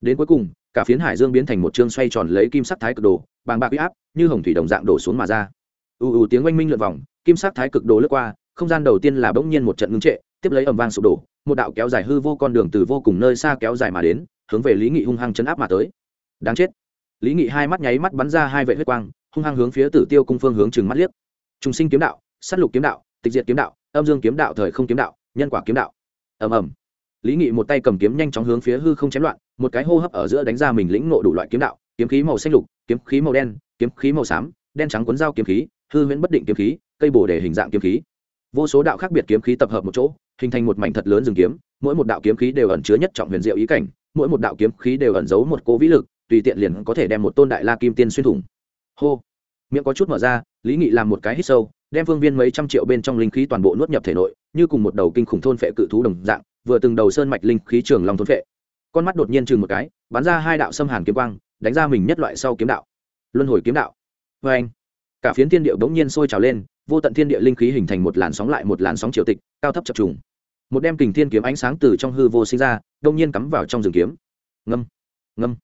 Đến cuối cùng, cả phiến hải dương biến thành một chương xoay tròn lấy kim sắc thái cực đồ, bàng bạc huy áp, như hồng thủy đồng dạng đổ xuống mà ra ù ù tiếng oanh minh lượn vòng, kim sắc thái cực đồ lướt qua, không gian đầu tiên là bỗng nhiên một trận ngưng trệ, tiếp lấy ầm vang sụp đổ, một đạo kéo dài hư vô con đường từ vô cùng nơi xa kéo dài mà đến, hướng về lý nghị hung hăng chấn áp mà tới. Đáng chết. Lý nghị hai mắt nháy mắt bắn ra hai vệ huyết quang, hung hăng hướng phía tử tiêu cung phương hướng chừng mắt liếc. Trùng sinh kiếm đạo s á t lục kiếm đạo, tịch diệt kiếm đạo, âm dương kiếm đạo, thời không kiếm đạo, nhân quả kiếm đạo. Ầm ầm. Lý nghị một tay cầm kiếm nhanh chóng hướng phía hư không chém loạn, một cái hô hấp ở giữa đánh ra mình lĩnh nộ đủ loại kiếm đạo, kiếm khí màu xanh lục, kiếm khí màu đen, kiếm khí màu xám, đen trắng cuốn dao kiếm khí hư huyễn bất định kiếm khí, cây bổ để hình dạng kiếm khí. Vô số đạo khác biệt kiếm khí tập hợp một chỗ, hình thành một mảnh thật lớn rừng kiếm, mỗi một đạo kiếm khí đều ẩn chứa nhất trọng huyền diệu ý cảnh, mỗi một đạo kiếm khí đều ẩn giấu một cố vĩ lực, tùy tiện liền có thể đem một tôn đại la kim tiên xuyên thủng. Hô. Miệng có chút mở ra, lý nghị làm một cái hít sâu, đem phương viên mấy trăm triệu bên trong linh khí toàn bộ nuốt nhập thể nội, như cùng một đầu kinh khủng thôn phệ cự thú đồng dạng, vừa từng đầu sơn mạch linh khí trường lòng thôn phệ. Con mắt đột nhiên chừng một cái, bắn ra hai đạo xâm hàn kiếm quang, đánh ra mình nhất loại sau kiếm đạo. Luân hồi kiếm đạo. Vê anh cả phiến thiên địa bỗng nhiên sôi trào lên, vô tận thiên địa linh khí hình thành một làn sóng lại một làn sóng triều tịch, cao thấp chập trùng. Một đem kình thiên kiếm ánh sáng từ trong hư vô sinh ra, đông nhiên cắm vào trong rừng kiếm. Ngâm ngâm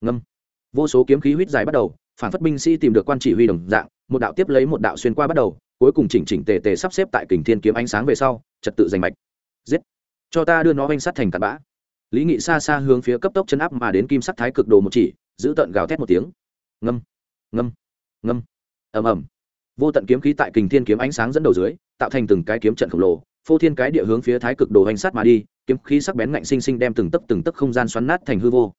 ngâm. Vô số kiếm khí huýt dài bắt đầu, phản phất binh sĩ tìm được quan chỉ huy đồng dạng, một đạo tiếp lấy một đạo xuyên qua bắt đầu, cuối cùng chỉnh chỉnh tề tề sắp xếp tại kình thiên kiếm ánh sáng về sau, trật tự giành mạch. Giết! Cho ta đưa nó oanh sắt thành cặn bã. Lý nghị xa xa hướng phía cấp tốc chân áp mà đến kim sắc thái cực đồ một chỉ, giữ tận gào thét một tiếng. Ngâm ngâm ngâm ầm ầm. Vô tận kiếm khí tại kình thiên kiếm ánh sáng dẫn đầu dưới, tạo thành từng cái kiếm trận khổng lồ, phô thiên cái địa hướng phía thái cực đồ hành sát mà đi, kiếm khí sắc bén ngạnh sinh sinh đem từng tấc từng tấc không gian xoắn nát thành hư vô.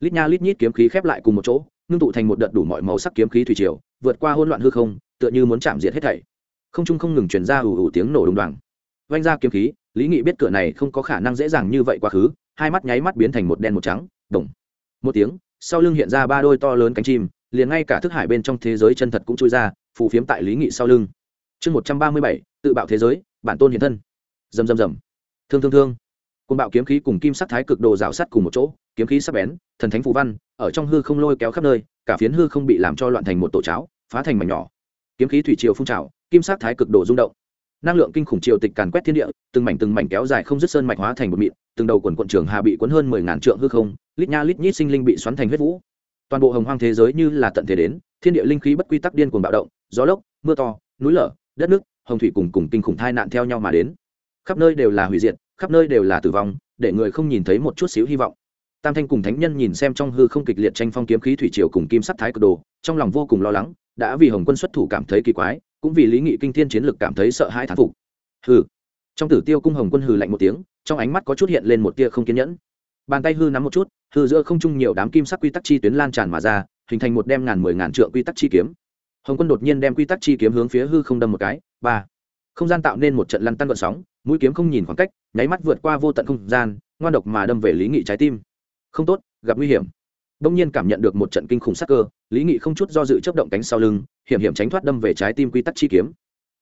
Lít nha lít nhít kiếm khí khép lại cùng một chỗ, ngưng tụ thành một đợt đủ mọi màu sắc kiếm khí thủy triều, vượt qua hỗn loạn hư không, tựa như muốn chạm diệt hết thảy. Không trung không ngừng truyền ra ủ ủ tiếng nổ đùng đoàng. Vanh ra kiếm khí, lý nghị biết cửa này không có khả năng dễ dàng như vậy quá khứ, hai mắt nháy mắt biến thành một đen một trắng, đồng. Một tiếng sau lưng hiện ra ba đôi to lớn cánh chim, liền ngay cả thức hải bên trong thế giới chân thật cũng chui ra, phù phiếm tại lý nghị sau lưng. Chương một trăm ba mươi bảy, tự bạo thế giới, bản tôn hiện thân. Rầm rầm rầm. Thương thương thương. Côn bạo kiếm khí cùng kim sắc thái cực đồ rào sắt cùng một chỗ, kiếm khí sắc bén, thần thánh phù văn, ở trong hư không lôi kéo khắp nơi, cả phiến hư không bị làm cho loạn thành một tổ cháo, phá thành mảnh nhỏ. Kiếm khí thủy triều phun trào, kim sắc thái cực đồ rung động. Năng lượng kinh khủng triều tịch càn quét thiên địa, từng mảnh từng mảnh kéo dài không dứt sơn mạch hóa thành một mịn từng đầu quần quận trường hà bị cuốn hơn mười ngàn trượng hư không, lít nha lít nhít sinh linh bị xoắn thành huyết vũ. Toàn bộ hồng hoang thế giới như là tận thế đến, thiên địa linh khí bất quy tắc điên cuồng bạo động, gió lốc, mưa to, núi lở, đất nước, hồng thủy cùng cùng kinh khủng thai nạn theo nhau mà đến. Khắp nơi đều là hủy diệt, khắp nơi đều là tử vong, để người không nhìn thấy một chút xíu hy vọng. Tam thanh cùng thánh nhân nhìn xem trong hư không kịch liệt tranh phong kiếm khí thủy triều cùng kim sắc thái cực đồ, trong lòng vô cùng lo lắng, đã vì hồng quân xuất thủ cảm thấy kỳ quái, cũng vì lý nghị kinh thiên chiến lực cảm thấy sợ hãi thán phục. Hừ. Trong tử tiêu cung hồng quân hừ lạnh một tiếng trong ánh mắt có chút hiện lên một tia không kiên nhẫn. Bàn tay hư nắm một chút, hư giữa không trung nhiều đám kim sắc quy tắc chi tuyến lan tràn mà ra, hình thành một đem ngàn mười ngàn trượng quy tắc chi kiếm. Hồng quân đột nhiên đem quy tắc chi kiếm hướng phía hư không đâm một cái, ba. Không gian tạo nên một trận lăn tăn gợn sóng, mũi kiếm không nhìn khoảng cách, nháy mắt vượt qua vô tận không gian, ngoan độc mà đâm về lý nghị trái tim. Không tốt, gặp nguy hiểm. Đông nhiên cảm nhận được một trận kinh khủng sắc cơ, lý nghị không chút do dự chấp động cánh sau lưng, hiểm hiểm tránh thoát đâm về trái tim quy tắc chi kiếm.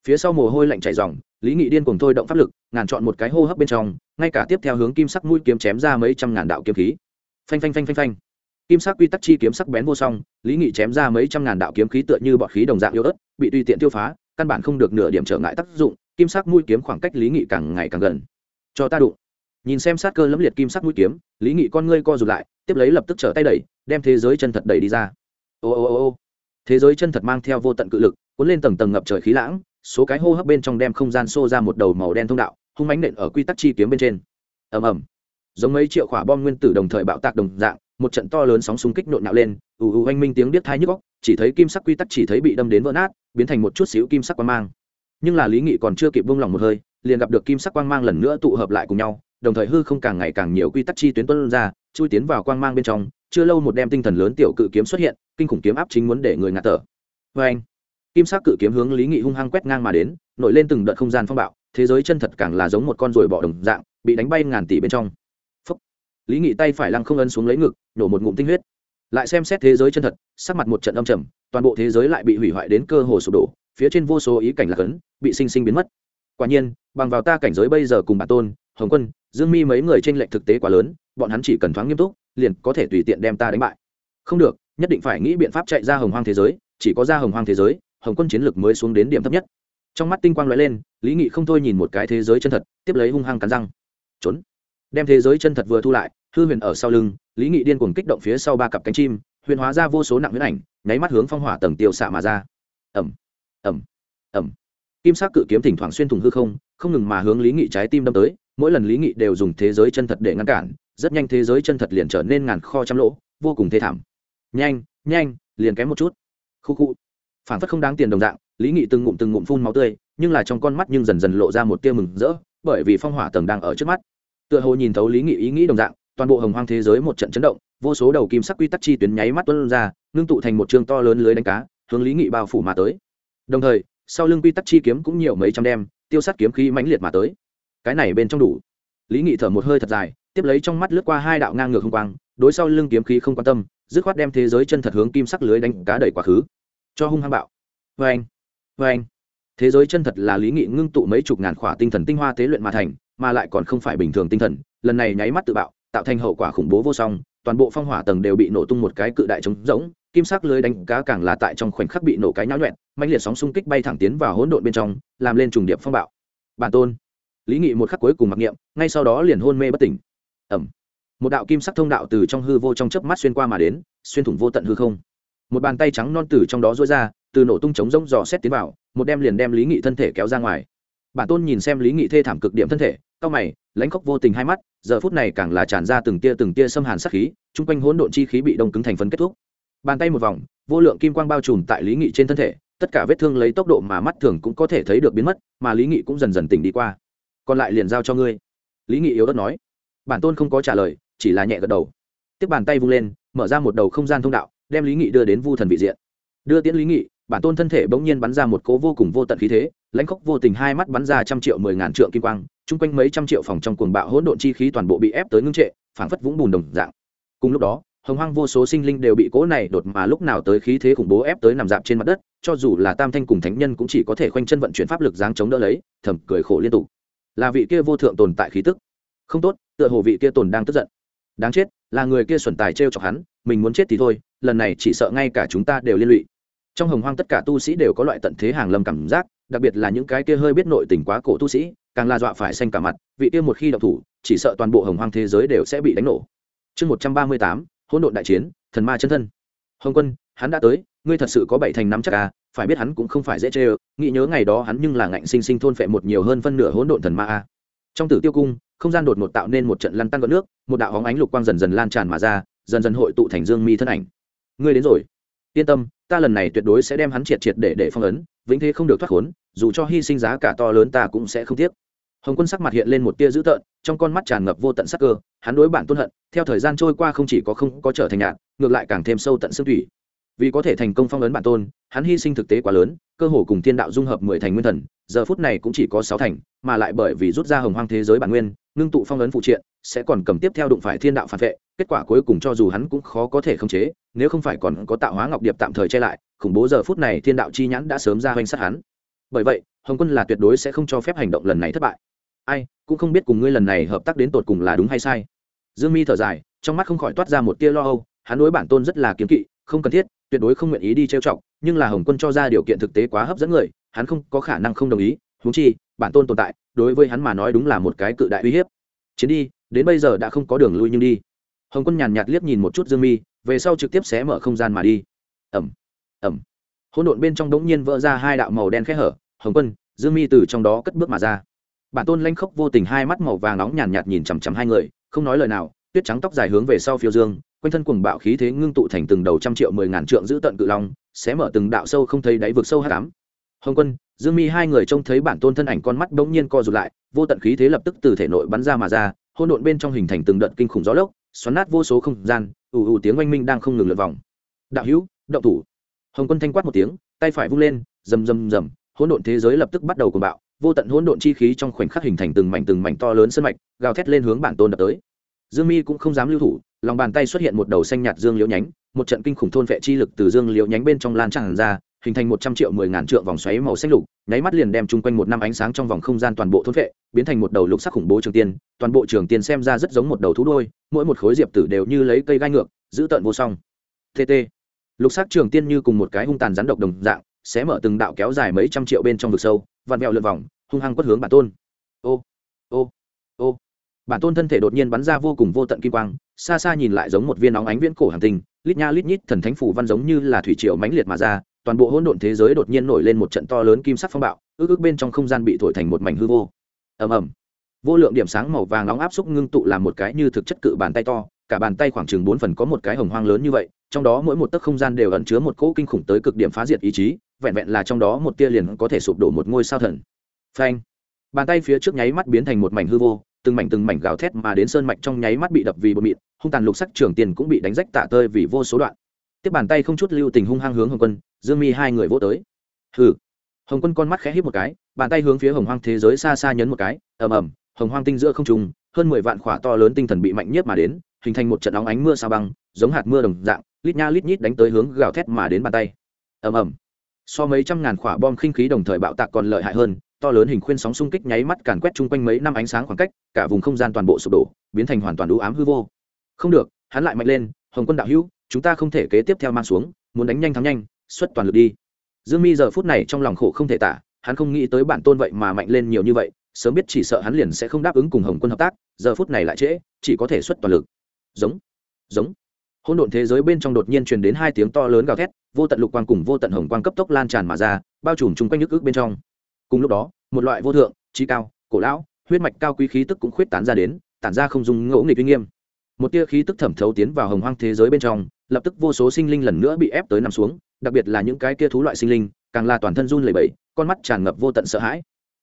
Phía sau mồ hôi lạnh chảy dòng lý nghị điên cùng thôi động pháp lực, ngàn chọn một cái hô hấp bên trong ngay cả tiếp theo hướng kim sắc mũi kiếm chém ra mấy trăm ngàn đạo kiếm khí. Phanh phanh phanh phanh phanh. Kim sắc quy tắc chi kiếm sắc bén vô song, lý nghị chém ra mấy trăm ngàn đạo kiếm khí tựa như bọt khí đồng dạng yếu ớt, bị tùy tiện tiêu phá, căn bản không được nửa điểm trở ngại tác dụng, kim sắc mũi kiếm khoảng cách lý nghị càng ngày càng gần. Cho ta đụng. Nhìn xem sát cơ lẫm liệt kim sắc mũi kiếm, lý nghị con ngươi co rụt lại, tiếp lấy lập tức trở tay đẩy, đem thế giới chân thật đẩy đi ra. Ô ô ô ô. Thế giới chân thật mang theo vô tận cự lực, cuốn lên tầng tầng ngập trời khí lãng, số cái hô hấp bên trong đem không gian xô ra một đầu màu đen thông đạo hung mánh nện ở quy tắc chi kiếm bên trên. Ầm ầm. Giống mấy triệu quả bom nguyên tử đồng thời bạo tạc đồng dạng, một trận to lớn sóng xung kích nộn nạo lên, ù ù oanh minh tiếng điếc thai nhức góc chỉ thấy kim sắc quy tắc chỉ thấy bị đâm đến vỡ nát, biến thành một chút xíu kim sắc quang mang. Nhưng là lý nghị còn chưa kịp buông lỏng một hơi, liền gặp được kim sắc quang mang lần nữa tụ hợp lại cùng nhau, đồng thời hư không càng ngày càng nhiều quy tắc chi tuyến tuân ra, chui tiến vào quang mang bên trong, chưa lâu một đem tinh thần lớn tiểu cự kiếm xuất hiện, kinh khủng kiếm áp chính muốn để người ngạt thở. Vê anh kim sắc cự kiếm hướng lý nghị hung hăng quét ngang mà đến, nổi lên từng đợt không gian phong bạo thế giới chân thật càng là giống một con ruồi bọ đồng dạng, bị đánh bay ngàn tỷ bên trong. Phúc. lý nghị tay phải lăng không ân xuống lấy ngực, nổ một ngụm tinh huyết. Lại xem xét thế giới chân thật, sắc mặt một trận âm trầm, toàn bộ thế giới lại bị hủy hoại đến cơ hồ sụp đổ, phía trên vô số ý cảnh lạc ấn, bị sinh sinh biến mất. Quả nhiên, bằng vào ta cảnh giới bây giờ cùng bản tôn, hồng quân, dương mi mấy người t r ê n lệch thực tế quá lớn, bọn hắn chỉ cần thoáng nghiêm túc, liền có thể tùy tiện đem ta đánh bại. Không được, nhất định phải nghĩ biện pháp chạy ra hồng hoang thế giới, chỉ có ra hồng hoang thế giới, hồng quân chiến lược mới xuống đến điểm thấp nhất trong mắt tinh quang l ó e lên, lý nghị không thôi nhìn một cái thế giới chân thật, tiếp lấy hung hăng cắn răng. Trốn. Đem thế giới chân thật vừa thu lại, hư huyền ở sau lưng, lý nghị điên cuồng kích động phía sau ba cặp cánh chim, huyền hóa ra vô số nặng huyết ảnh, nháy mắt hướng phong hỏa tầng tiêu xạ mà ra. Ẩm ẩm ẩm kim sắc cự kiếm thỉnh thoảng xuyên thủng hư không không ngừng mà hướng lý nghị trái tim đâm tới, mỗi lần lý nghị đều dùng thế giới chân thật để ngăn cản, rất nhanh thế giới chân thật liền trở nên ngàn kho trăm lỗ, vô cùng thê thảm. Nhanh nhanh, liền kém một chút. Khu khu. Phản phất không đáng tiền đồng dạng lý nghị từng ngụm từng ngụm phun máu tươi, nhưng là trong con mắt nhưng dần dần lộ ra một tia mừng rỡ, bởi vì phong hỏa tầng đang ở trước mắt. Tựa hồ nhìn thấu lý nghị ý nghĩ đồng dạng, toàn bộ hồng hoang thế giới một trận chấn động, vô số đầu kim sắc quy tắc chi tuyến nháy mắt tuân ra, ngưng tụ thành một chương to lớn lưới đánh cá, hướng lý nghị bao phủ mà tới. Đồng thời, sau lưng quy tắc chi kiếm cũng nhiều mấy trăm đem, tiêu sát kiếm khí mãnh liệt mà tới. Cái này bên trong đủ. Lý nghị thở một hơi thật dài, tiếp lấy trong mắt lướt qua hai đạo ngang ngược không quang, đối sau lưng kiếm khí không quan tâm, dứt khoát đem thế giới chân thật hướng kim sắc lưới đánh cá đẩy quá khứ. Cho hung hăng bạo. Vê anh vê anh, thế giới chân thật là lý nghị ngưng tụ mấy chục ngàn khỏa tinh thần tinh hoa tế luyện mà thành, mà lại còn không phải bình thường tinh thần. Lần này nháy mắt tự bạo, tạo thành hậu quả khủng bố vô song, toàn bộ phong hỏa tầng đều bị nổ tung một cái cự đại trống rỗng, kim sắc lưới đánh cá càng là tại trong khoảnh khắc bị nổ cái nhão nhuẹn mạnh liệt sóng xung kích bay thẳng tiến vào hỗn độn bên trong, làm lên trùng điệp phong bạo. Bản tôn, lý nghị một khắc cuối cùng mặc niệm, ngay sau đó liền hôn mê bất tỉnh. Ẩm. Một đạo kim sắc thông đạo từ trong hư vô trong chớp mắt xuyên qua mà đến, xuyên thủng vô tận hư không. Một bàn tay trắng non từ trong đó rối ra từ nổ tung chống rỗng dò xét tiến vào, một đem liền đem lý nghị thân thể kéo ra ngoài. Bản tôn nhìn xem lý nghị thê thảm cực điểm thân thể cao mày, lãnh khóc vô tình hai mắt, giờ phút này càng là tràn ra từng tia từng tia xâm hàn sắc khí, chung quanh hỗn độn chi khí bị đông cứng thành phấn kết thúc. Bàn tay một vòng, vô lượng kim quang bao trùm tại lý nghị trên thân thể, tất cả vết thương lấy tốc độ mà mắt thường cũng có thể thấy được biến mất, mà lý nghị cũng dần dần tỉnh đi qua. Còn lại liền giao cho ngươi. Lý nghị yếu đất nói. Bản tôn không có trả lời, chỉ là nhẹ gật đầu. Tiếp bàn tay vung lên, mở ra một đầu không gian thông đạo, đem lý nghị đưa đến vu thần vị diện. Đưa tiễn lý nghị bản tôn thân thể bỗng nhiên bắn ra một cố vô cùng vô tận khí thế, lãnh khốc vô tình hai mắt bắn ra trăm triệu mười ngàn trượng kim quang, chung quanh mấy trăm triệu phòng trong cuồng bạo hỗn độn chi khí toàn bộ bị ép tới ngưng trệ, phảng phất vũng bùn đồng dạng. Cùng lúc đó, hồng hoang vô số sinh linh đều bị cố này đột mà lúc nào tới khí thế khủng bố ép tới nằm dạp trên mặt đất, cho dù là tam thanh cùng thánh nhân cũng chỉ có thể khoanh chân vận chuyển pháp lực giáng chống đỡ lấy, thầm cười khổ liên tục. Là vị kia vô thượng tồn tại khí tức. Không tốt, tựa hồ vị kia tồn đang tức giận. Đáng chết, là người kia xuẩn tài trêu chọc hắn, mình muốn chết thì thôi, lần này chỉ sợ ngay cả chúng ta đều liên lụy trong hồng hoang tất cả tu sĩ đều có loại tận thế hàng lâm cảm giác, đặc biệt là những cái kia hơi biết nội tình quá cổ tu sĩ, càng là dọa phải xanh cả mặt, vị kia một khi đậu thủ, chỉ sợ toàn bộ hồng hoang thế giới đều sẽ bị đánh nổ. Chương một trăm ba mươi tám, hỗn độn đại chiến, thần ma chân thân. Hồng quân, hắn đã tới, ngươi thật sự có bảy thành năm chắc à phải biết hắn cũng không phải dễ chê ơ, nghĩ nhớ ngày đó hắn nhưng là ngạnh sinh sinh thôn phệ một nhiều hơn phân nửa hỗn độn thần ma a trong tử tiêu cung, không gian đột ngột tạo nên một trận lăn tăng gợn nước, một đạo hóng ánh lục quang dần dần lan tràn mà ra, dần dần hội tụ thành dương mi thân ảnh. Ngươi đến rồi yên tâm, ta lần này tuyệt đối sẽ đem hắn triệt triệt để để phong ấn, vĩnh thế không được thoát khốn, dù cho hy sinh giá cả to lớn ta cũng sẽ không tiếc. Hồng quân sắc mặt hiện lên một tia dữ tợn, trong con mắt tràn ngập vô tận sắc cơ, hắn đối bản tôn hận, theo thời gian trôi qua không chỉ có không có trở thành nhạt, ngược lại càng thêm sâu tận xương thủy. Vì có thể thành công phong ấn bản tôn, hắn hy sinh thực tế quá lớn, cơ hồ cùng thiên đạo dung hợp mười thành nguyên thần, giờ phút này cũng chỉ có sáu thành, mà lại bởi vì rút ra hồng hoang thế giới bản nguyên, ngưng tụ phong ấn phụ triện, sẽ còn cầm tiếp theo đụng phải thiên đạo phản vệ kết quả cuối cùng cho dù hắn cũng khó có thể khống chế, nếu không phải còn có tạo hóa ngọc điệp tạm thời che lại, khủng bố giờ phút này thiên đạo chi nhãn đã sớm ra hoành sát hắn. Bởi vậy, hồng quân là tuyệt đối sẽ không cho phép hành động lần này thất bại. Ai, cũng không biết cùng ngươi lần này hợp tác đến tột cùng là đúng hay sai. Dương mi thở dài, trong mắt không khỏi toát ra một tia lo âu, hắn đối bản tôn rất là kiếm kỵ, không cần thiết, tuyệt đối không nguyện ý đi trêu chọc, nhưng là hồng quân cho ra điều kiện thực tế quá hấp dẫn người, hắn không có khả năng không đồng ý, huống chi, bản tôn tồn tại, đối với hắn mà nói đúng là một cái cự đại uy hiếp. Chiến đi, đến bây giờ đã không có đường lui nhưng đi hồng quân nhàn nhạt liếc nhìn một chút dương mi, về sau trực tiếp xé mở không gian mà đi. Ẩm ẩm. Hỗn độn bên trong đống nhiên vỡ ra hai đạo màu đen khẽ hở. Hồng quân, dương mi từ trong đó cất bước mà ra. Bản tôn lanh khốc vô tình hai mắt màu vàng nóng nhàn nhạt nhìn chằm chằm hai người, không nói lời nào, tuyết trắng tóc dài hướng về sau phiêu dương, quanh thân cuồng bạo khí thế ngưng tụ thành từng đầu trăm triệu mười ngàn trượng giữ tận cự long, xé mở từng đạo sâu không thấy đáy vực sâu hát cám hồng quân, dương mi hai người trông thấy bản tôn thân ảnh con mắt bỗng nhiên co rụt lại, vô tận khí thế lập tức từ thể nội bắn ra mà ra hôn độn bên trong hình thành từng đợt kinh khủng gió lốc xoắn nát vô số không gian, ù ù tiếng oanh minh đang không ngừng lượt vòng. Đạo hữu, động thủ. Hồng quân thanh quát một tiếng, tay phải vung lên, rầm rầm rầm, hỗn độn thế giới lập tức bắt đầu cuồng bạo, vô tận hỗn độn chi khí trong khoảnh khắc hình thành từng mảnh từng mảnh to lớn sân mạch, gào thét lên hướng bản tôn đập tới. Dương mi cũng không dám lưu thủ, lòng bàn tay xuất hiện một đầu xanh nhạt dương liễu nhánh, một trận kinh khủng thôn vệ chi lực từ dương liễu nhánh bên trong lan tràn ra hình thành một trăm triệu mười ngàn trượng vòng xoáy màu xanh lục, nháy mắt liền đem chung quanh một năm ánh sáng trong vòng không gian toàn bộ thôn vệ biến thành một đầu lục sắc khủng bố trường tiên, toàn bộ trường tiên xem ra rất giống một đầu thú đôi, mỗi một khối diệp tử đều như lấy cây gai ngược, giữ tợn vô song. Tt lục sắc trường tiên như cùng một cái hung tàn rắn độc đồng dạng, sẽ mở từng đạo kéo dài mấy trăm triệu bên trong vực sâu, vặn vẹo lượn vòng, hung hăng quất hướng bản tôn. Ô ô ô. Bản tôn thân thể đột nhiên bắn ra vô cùng vô tận kim quang, xa xa nhìn lại giống một viên óng ánh viễn cổ hàng tinh, lít nha lít nhít thần thánh phủ văn giống như là thủy triều mãnh liệt mà ra toàn bộ hỗn độn thế giới đột nhiên nổi lên một trận to lớn kim sắc phong bạo, ước ước bên trong không gian bị thổi thành một mảnh hư vô. Ầm ầm. Vô lượng điểm sáng màu vàng nóng áp xúc ngưng tụ làm một cái như thực chất cự bàn tay to, cả bàn tay khoảng chừng bốn phần có một cái hồng hoang lớn như vậy, trong đó mỗi một tấc không gian đều ẩn chứa một cỗ kinh khủng tới cực điểm phá diệt ý chí, vẹn vẹn là trong đó một tia liền có thể sụp đổ một ngôi sao thần. Phanh. Bàn tay phía trước nháy mắt biến thành một mảnh hư vô, từng mảnh từng mảnh gào thét mà đến sơn mạch trong nháy mắt bị đập vì bột mịn, hung tàn lục sắc trường tiền cũng bị đánh rách tạ tơi vì vô số đoạn tiếp bàn tay không chút lưu tình hung hăng hướng hồng quân, dương mi hai người vỗ tới. Hừ. Hồng quân con mắt khẽ hít một cái, bàn tay hướng phía hồng hoang thế giới xa xa nhấn một cái, ầm ầm, hồng hoang tinh giữa không trùng hơn mười vạn khỏa to lớn tinh thần bị mạnh nhất mà đến, hình thành một trận óng ánh mưa sao băng, giống hạt mưa đồng dạng, lít nha lít nhít đánh tới hướng gào thét mà đến bàn tay. Ầm ầm. So mấy trăm ngàn quả bom khinh khí đồng thời bạo tạc còn lợi hại hơn, to lớn hình khuyên sóng xung kích nháy mắt càn quét chung quanh mấy năm ánh sáng khoảng cách, cả vùng không gian toàn bộ sụp đổ, biến thành hoàn toàn đủ ám hư vô. Không được, hắn lại mạnh lên, hồng quân đạo hữu chúng ta không thể kế tiếp theo mang xuống, muốn đánh nhanh thắng nhanh, xuất toàn lực đi. Dương mi giờ phút này trong lòng khổ không thể tả, hắn không nghĩ tới bản tôn vậy mà mạnh lên nhiều như vậy, sớm biết chỉ sợ hắn liền sẽ không đáp ứng cùng hồng quân hợp tác, giờ phút này lại trễ, chỉ có thể xuất toàn lực. Giống giống. Hỗn độn thế giới bên trong đột nhiên truyền đến hai tiếng to lớn gào thét, vô tận lục quang cùng vô tận hồng quang cấp tốc lan tràn mà ra, bao trùm chung quanh nước ước bên trong. Cùng lúc đó, một loại vô thượng, trí cao, cổ lão, huyết mạch cao quý khí tức cũng khuyết tán ra đến, tản ra không dùng ngẫu nghịch uy nghiêm. Một tia khí tức thẩm thấu tiến vào hồng hoang thế giới bên trong lập tức vô số sinh linh lần nữa bị ép tới nằm xuống, đặc biệt là những cái kia thú loại sinh linh, càng là toàn thân run lẩy bẩy, con mắt tràn ngập vô tận sợ hãi.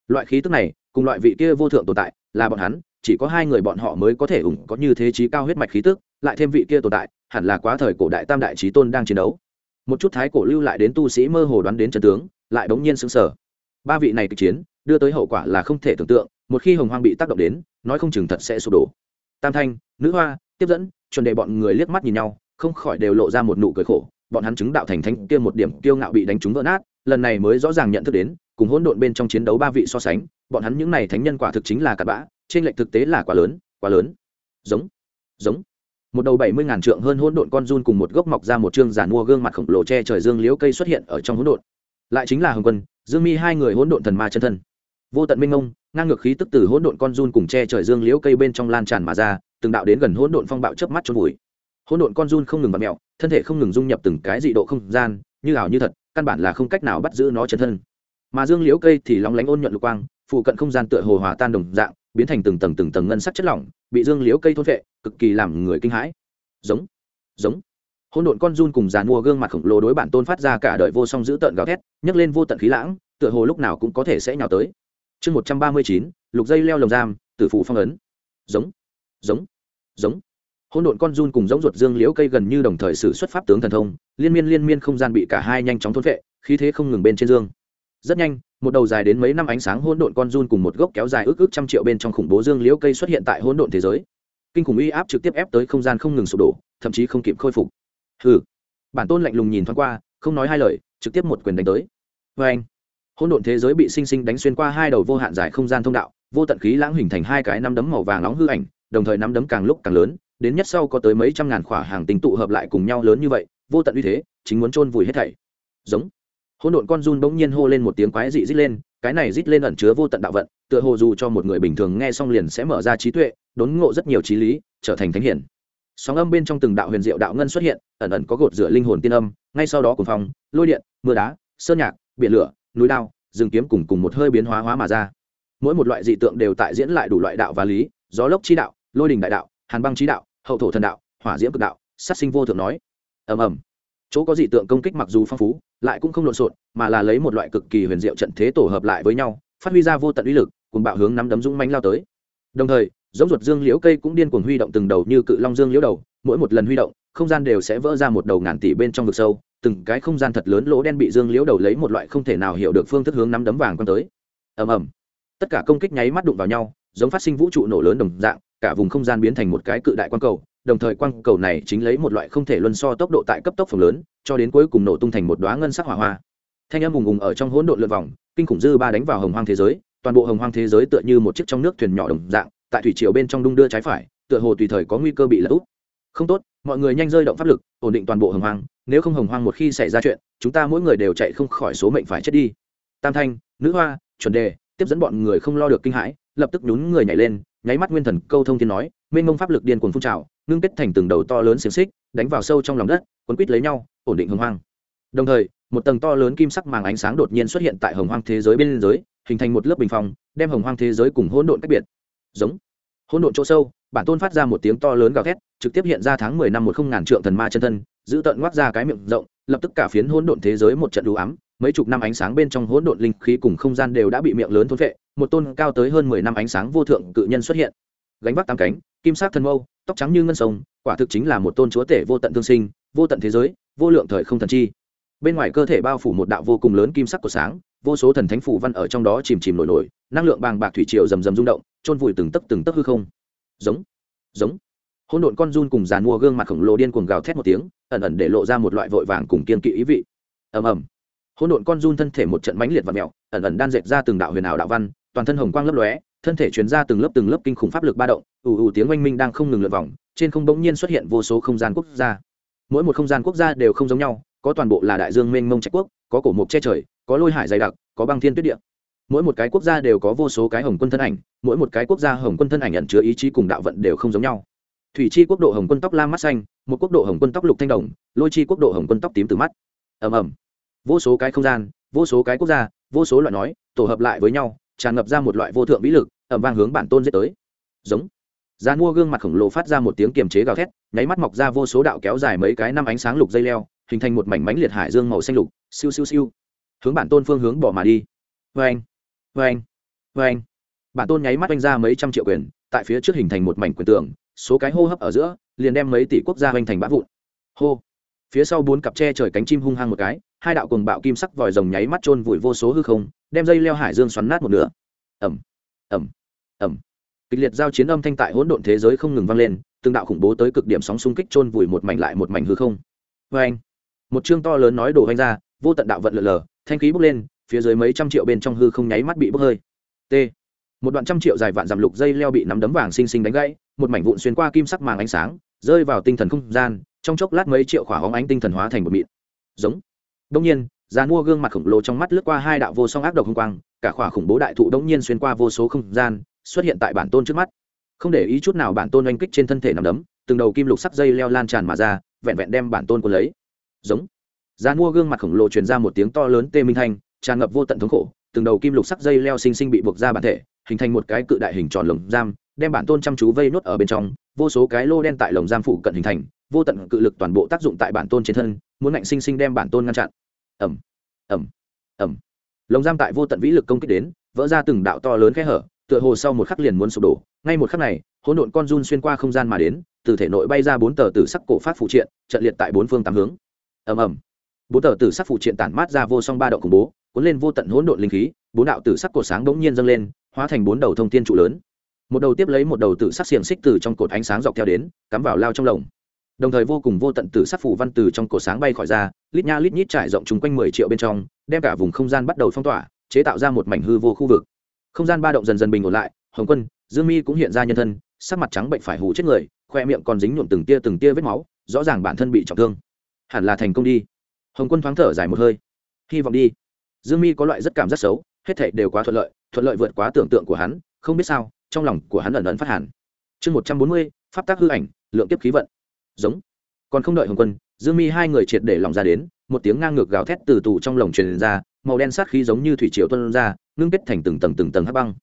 Loại khí tức này, cùng loại vị kia vô thượng tồn tại, là bọn hắn, chỉ có hai người bọn họ mới có thể ủng có như thế trí cao huyết mạch khí tức, lại thêm vị kia tồn tại, hẳn là quá thời cổ đại tam đại trí tôn đang chiến đấu. Một chút thái cổ lưu lại đến tu sĩ mơ hồ đoán đến trận tướng, lại bỗng nhiên sững sờ. Ba vị này kịch chiến, đưa tới hậu quả là không thể tưởng tượng, một khi hồng hoang bị tác động đến, nói không chừng thật sẽ sụp đổ. Tam thanh, nữ hoa, tiếp dẫn, chuẩn đề bọn người liếc mắt nhìn nhau không khỏi đều lộ ra một nụ cười khổ, bọn hắn chứng đạo thành thánh kia một điểm kiêu ngạo bị đánh trúng vỡ nát, lần này mới rõ ràng nhận thức đến, cùng hỗn độn bên trong chiến đấu ba vị so sánh, bọn hắn những này thánh nhân quả thực chính là cặp bã, trên lệnh thực tế là quá lớn quá lớn. Giống giống. Một đầu bảy mươi ngàn trượng hơn hỗn độn con run cùng một gốc mọc ra một chương giàn mua gương mặt khổng lồ che trời dương liễu cây xuất hiện ở trong hỗn độn. Lại chính là hồng quân, dương mi hai người hỗn độn thần ma chân thân. Vô tận minh ngông, ngang ngược khí tức từ hỗn độn con run cùng che trời dương liễu cây bên trong lan tràn mà ra, từng đạo đến gần hỗn độn phong bạo chớp mắt trôn vùi hỗn độn con run không ngừng bật mẹo, thân thể không ngừng dung nhập từng cái dị độ không gian, như ảo như thật, căn bản là không cách nào bắt giữ nó chân thân. Mà dương liễu cây thì lóng lánh ôn nhuận lục quang, phụ cận không gian tựa hồ hòa tan đồng dạng, biến thành từng tầng từng tầng ngân sắc chất lỏng, bị dương liễu cây thôn vệ cực kỳ làm người kinh hãi. Giống giống. Hỗn độn con run cùng dàn mua gương mặt khổng lồ đối bản tôn phát ra cả đời vô song giữ tợn gào thét, nhấc lên vô tận khí lãng, tựa hồ lúc nào cũng có thể sẽ nhào tới. Chương một trăm ba mươi chín, lục dây leo lồng giam, tử phụ phong ấn. Giống giống giống hỗn độn con run cùng giống ruột dương liễu cây gần như đồng thời sử xuất pháp tướng thần thông, liên miên liên miên không gian bị cả hai nhanh chóng thôn vệ khí thế không ngừng bên trên dương. Rất nhanh, một đầu dài đến mấy năm ánh sáng hỗn độn con run cùng một gốc kéo dài ước ước trăm triệu bên trong khủng bố dương liễu cây xuất hiện tại hỗn độn thế giới. Kinh khủng uy áp trực tiếp ép tới không gian không ngừng sụp đổ, thậm chí không kịp khôi phục. Hừ. Bản tôn lạnh lùng nhìn thoáng qua, không nói hai lời, trực tiếp một quyền đánh tới. Vê anh hỗn độn thế giới bị sinh sinh đánh xuyên qua hai đầu vô hạn dài không gian thông đạo, vô tận khí lãng hình thành hai cái năm đấm màu vàng nóng hư ảnh, đồng thời năm đấm càng lúc càng lớn đến nhất sau có tới mấy trăm ngàn khỏa hàng tình tụ hợp lại cùng nhau lớn như vậy, vô tận uy thế, chính muốn chôn vùi hết thảy. Giống. Hỗn độn con run bỗng nhiên hô lên một tiếng quái dị rít lên, cái này rít lên ẩn chứa vô tận đạo vận, tựa hồ dù cho một người bình thường nghe xong liền sẽ mở ra trí tuệ, đốn ngộ rất nhiều trí lý, trở thành thánh hiển. Sóng âm bên trong từng đạo huyền diệu đạo ngân xuất hiện, ẩn ẩn có gột rửa linh hồn tiên âm, ngay sau đó cùng phong, lôi điện, mưa đá, sơn nhạc, biển lửa, núi đao, rừng kiếm cùng cùng một hơi biến hóa hóa mà ra. Mỗi một loại dị tượng đều tại diễn lại đủ loại đạo và lý, gió lốc chi đạo, lôi đình đại đạo hàn băng trí đạo, hậu thổ thần đạo, hỏa diễm cực đạo, sát sinh vô thượng nói. Ầm ầm. Chỗ có dị tượng công kích mặc dù phong phú, lại cũng không lộn xộn, mà là lấy một loại cực kỳ huyền diệu trận thế tổ hợp lại với nhau, phát huy ra vô tận uy lực, cùng bạo hướng nắm đấm dũng mánh lao tới. Đồng thời, giống ruột dương liễu cây cũng điên cuồng huy động từng đầu như cự long dương liễu đầu, mỗi một lần huy động, không gian đều sẽ vỡ ra một đầu ngàn tỷ bên trong vực sâu, từng cái không gian thật lớn lỗ đen bị dương liễu đầu lấy một loại không thể nào hiểu được phương thức hướng nắm đấm vàng quan tới. Ầm ầm. Tất cả công kích nháy mắt đụng vào nhau, giống phát sinh vũ trụ nổ lớn đồng dạng cả vùng không gian biến thành một cái cự đại quang cầu, đồng thời quang cầu này chính lấy một loại không thể luân so tốc độ tại cấp tốc phần lớn, cho đến cuối cùng nổ tung thành một đoá ngân sắc hỏa hoa. Thanh âm ùng ùng ở trong hỗn độn lượn vòng, kinh khủng dư ba đánh vào hồng hoang thế giới, toàn bộ hồng hoang thế giới tựa như một chiếc trong nước thuyền nhỏ đồng dạng, tại thủy triều bên trong đung đưa trái phải, tựa hồ tùy thời có nguy cơ bị lật úp. Không tốt, mọi người nhanh rơi động pháp lực, ổn định toàn bộ hồng hoang, nếu không hồng hoang một khi xảy ra chuyện, chúng ta mỗi người đều chạy không khỏi số mệnh phải chết đi. Tam thanh, nữ hoa, chuẩn đề, tiếp dẫn bọn người không lo được kinh hãi lập tức nhún người nhảy lên, nháy mắt nguyên thần câu thông thiên nói, mênh mông pháp lực điên cuồng phun trào, ngưng kết thành từng đầu to lớn xiềng xích, đánh vào sâu trong lòng đất quấn quít lấy nhau, ổn định hồng hoang. Đồng thời, một tầng to lớn kim sắc màng ánh sáng đột nhiên xuất hiện tại hồng hoang thế giới bên giới hình thành một lớp bình phong, đem hồng hoang thế giới cùng hỗn độn cách biệt. Giống. Hỗn độn chỗ sâu, bản tôn phát ra một tiếng to lớn gào thét, trực tiếp hiện ra tháng mười năm một không ngàn trượng thần ma chân thân, giữ tận ngoác ra cái miệng rộng, lập tức cả phiến hỗn độn thế giới một trận đủ ám mấy chục năm ánh sáng bên trong hỗn độn linh khí cùng không gian đều đã bị miệng lớn thôn vệ một tôn cao tới hơn mười năm ánh sáng vô thượng cự nhân xuất hiện. Gánh vác tám cánh, kim sắc thân mâu, tóc trắng như ngân sông, quả thực chính là một tôn chúa tể vô tận thương sinh, vô tận thế giới, vô lượng thời không thần chi. Bên ngoài cơ thể bao phủ một đạo vô cùng lớn kim sắc của sáng, vô số thần thánh phủ văn ở trong đó chìm chìm nổi nổi, năng lượng bàng bạc thủy triều rầm rầm rung động trôn vùi từng tấc từng tấc hư không. Giống giống. Hỗn độn con run cùng dàn mua gương mặt khổng lồ điên cuồng gào thét một tiếng, ẩn ẩn để lộ ra một loại vội vàng cùng kiên kỵ ý vị. Ầm ầm hỗn độn con run thân thể một trận mãnh liệt và mẹo, ẩn ẩn đan dệt ra từng đạo huyền ảo đạo văn, toàn thân hồng quang lấp lóe, thân thể chuyển ra từng lớp từng lớp kinh khủng pháp lực ba động, ù ù tiếng oanh minh đang không ngừng lượt vòng, trên không bỗng nhiên xuất hiện vô số không gian quốc gia. Mỗi một không gian quốc gia đều không giống nhau, có toàn bộ là đại dương mênh mông trách quốc, có cổ mục che trời, có lôi hải dày đặc, có băng thiên tuyết địa. Mỗi một cái quốc gia đều có vô số cái hồng quân thân ảnh, mỗi một cái quốc gia hồng quân thân ảnh nhận chứa ý chí cùng đạo vận đều không giống nhau. Thủy chi quốc độ hồng quân tóc lam mắt xanh, một quốc độ hồng quân tóc lục thanh đồng, lôi chi quốc độ hồng quân tóc tím từ mắt. Ầm ầm vô số cái không gian, vô số cái quốc gia, vô số loại nói, tổ hợp lại với nhau, tràn ngập ra một loại vô thượng vĩ lực, ẩm vang hướng bản tôn giết tới. Giống. Gian mua gương mặt khổng lồ phát ra một tiếng kiềm chế gào thét, nháy mắt mọc ra vô số đạo kéo dài mấy cái năm ánh sáng lục dây leo, hình thành một mảnh mánh liệt hải dương màu xanh lục, siêu siêu siêu. Hướng bản tôn phương hướng bỏ mà đi. Vê anh vê anh vê anh bản tôn nháy mắt oanh ra mấy trăm triệu quyền, tại phía trước hình thành một mảnh quyền tường số cái hô hấp ở giữa, liền đem mấy tỷ quốc gia oanh thành bã vụn. Hô. Phía sau bốn cặp tre trời cánh chim hung hăng một cái hai đạo cuồng bạo kim sắc vòi rồng nháy mắt trôn vùi vô số hư không, đem dây leo hải dương xoắn nát một nửa. Ầm ầm ầm. Kịch liệt giao chiến âm thanh tại hỗn độn thế giới không ngừng vang lên, từng đạo khủng bố tới cực điểm sóng xung kích trôn vùi một mảnh lại một mảnh hư không. Oeng. một chương to lớn nói đổ vang ra, vô tận đạo vận lờ lờ, thanh khí bốc lên, phía dưới mấy trăm triệu bên trong hư không nháy mắt bị bốc hơi. T. Một đoạn trăm triệu dài vạn dặm lục dây leo bị nắm đấm vàng xinh xinh đánh gãy, một mảnh vụn xuyên qua kim sắc màng ánh sáng, rơi vào tinh thần không gian, trong chốc lát mấy triệu khỏa hóng ánh tinh thần hóa thành một mịn. Giống đông nhiên già mua gương mặt khổng lồ trong mắt lướt qua hai đạo vô song ác độc hung quang, cả khỏa khủng bố đại thụ đông nhiên xuyên qua vô số không gian, xuất hiện tại bản tôn trước mắt. Không để ý chút nào bản tôn oanh kích trên thân thể nằm đấm, từng đầu kim lục sắc dây leo lan tràn mà ra, vẹn vẹn đem bản tôn quân lấy. Giống. Già mua gương mặt khổng lồ truyền ra một tiếng to lớn tê minh thanh, tràn ngập vô tận thống khổ, từng đầu kim lục sắc dây leo xinh xinh bị buộc ra bản thể, hình thành một cái cự đại hình tròn lồng giam, đem bản tôn chăm chú vây nốt ở bên trong vô số cái lô đen tại lồng giam phụ cận hình thành, vô tận cự lực toàn bộ tác dụng tại bản tôn trên thân, muốn ngạnh sinh sinh đem bản tôn ngăn chặn. Ẩm ẩm ẩm lồng giam tại vô tận vĩ lực công kích đến, vỡ ra từng đạo to lớn khe hở, tựa hồ sau một khắc liền muốn sụp đổ. Ngay một khắc này, hỗn độn con run xuyên qua không gian mà đến, từ thể nội bay ra bốn tờ tử sắc cổ phát phụ triện, trận liệt tại bốn phương tám hướng. Ầm ầm. Bốn tờ tử sắc phụ triện tản mát ra vô song ba động khủng bố, cuốn lên vô tận hỗn độn linh khí, bốn đạo tử sắc cổ sáng bỗng nhiên dâng lên, hóa thành bốn đầu thông tiên trụ lớn một đầu tiếp lấy một đầu tử sắc xiềng xích từ trong cột ánh sáng dọc theo đến, cắm vào lao trong lồng. Đồng thời vô cùng vô tận tử sắc phủ văn từ trong cột sáng bay khỏi ra, lít nha lít nhít trải rộng chung quanh mười triệu bên trong, đem cả vùng không gian bắt đầu phong tỏa, chế tạo ra một mảnh hư vô khu vực. Không gian ba động dần dần bình ổn lại, hồng quân, dương mi cũng hiện ra nhân thân, sắc mặt trắng bệnh phải hủ chết người, khoe miệng còn dính nhuộm từng tia từng tia vết máu, rõ ràng bản thân bị trọng thương. Hẳn là thành công đi. Hồng quân thoáng thở dài một hơi. Hy vọng đi. Dương mi có loại rất cảm rất xấu, hết thảy đều quá thuận lợi thuận lợi vượt quá tưởng tượng của hắn, không biết sao trong lòng của hắn ẩn ẩn phát hàn. Chương một trăm bốn mươi, pháp tác hư ảnh, lượng kiếp khí vận. Giống. Còn không đợi hồng quân, dương mi hai người triệt để lòng ra đến, một tiếng ngang ngược gào thét từ tù trong lồng truyền ra, màu đen sát khí giống như thủy triều tuân ra, ngưng kết thành từng tầng từng tầng hắc băng.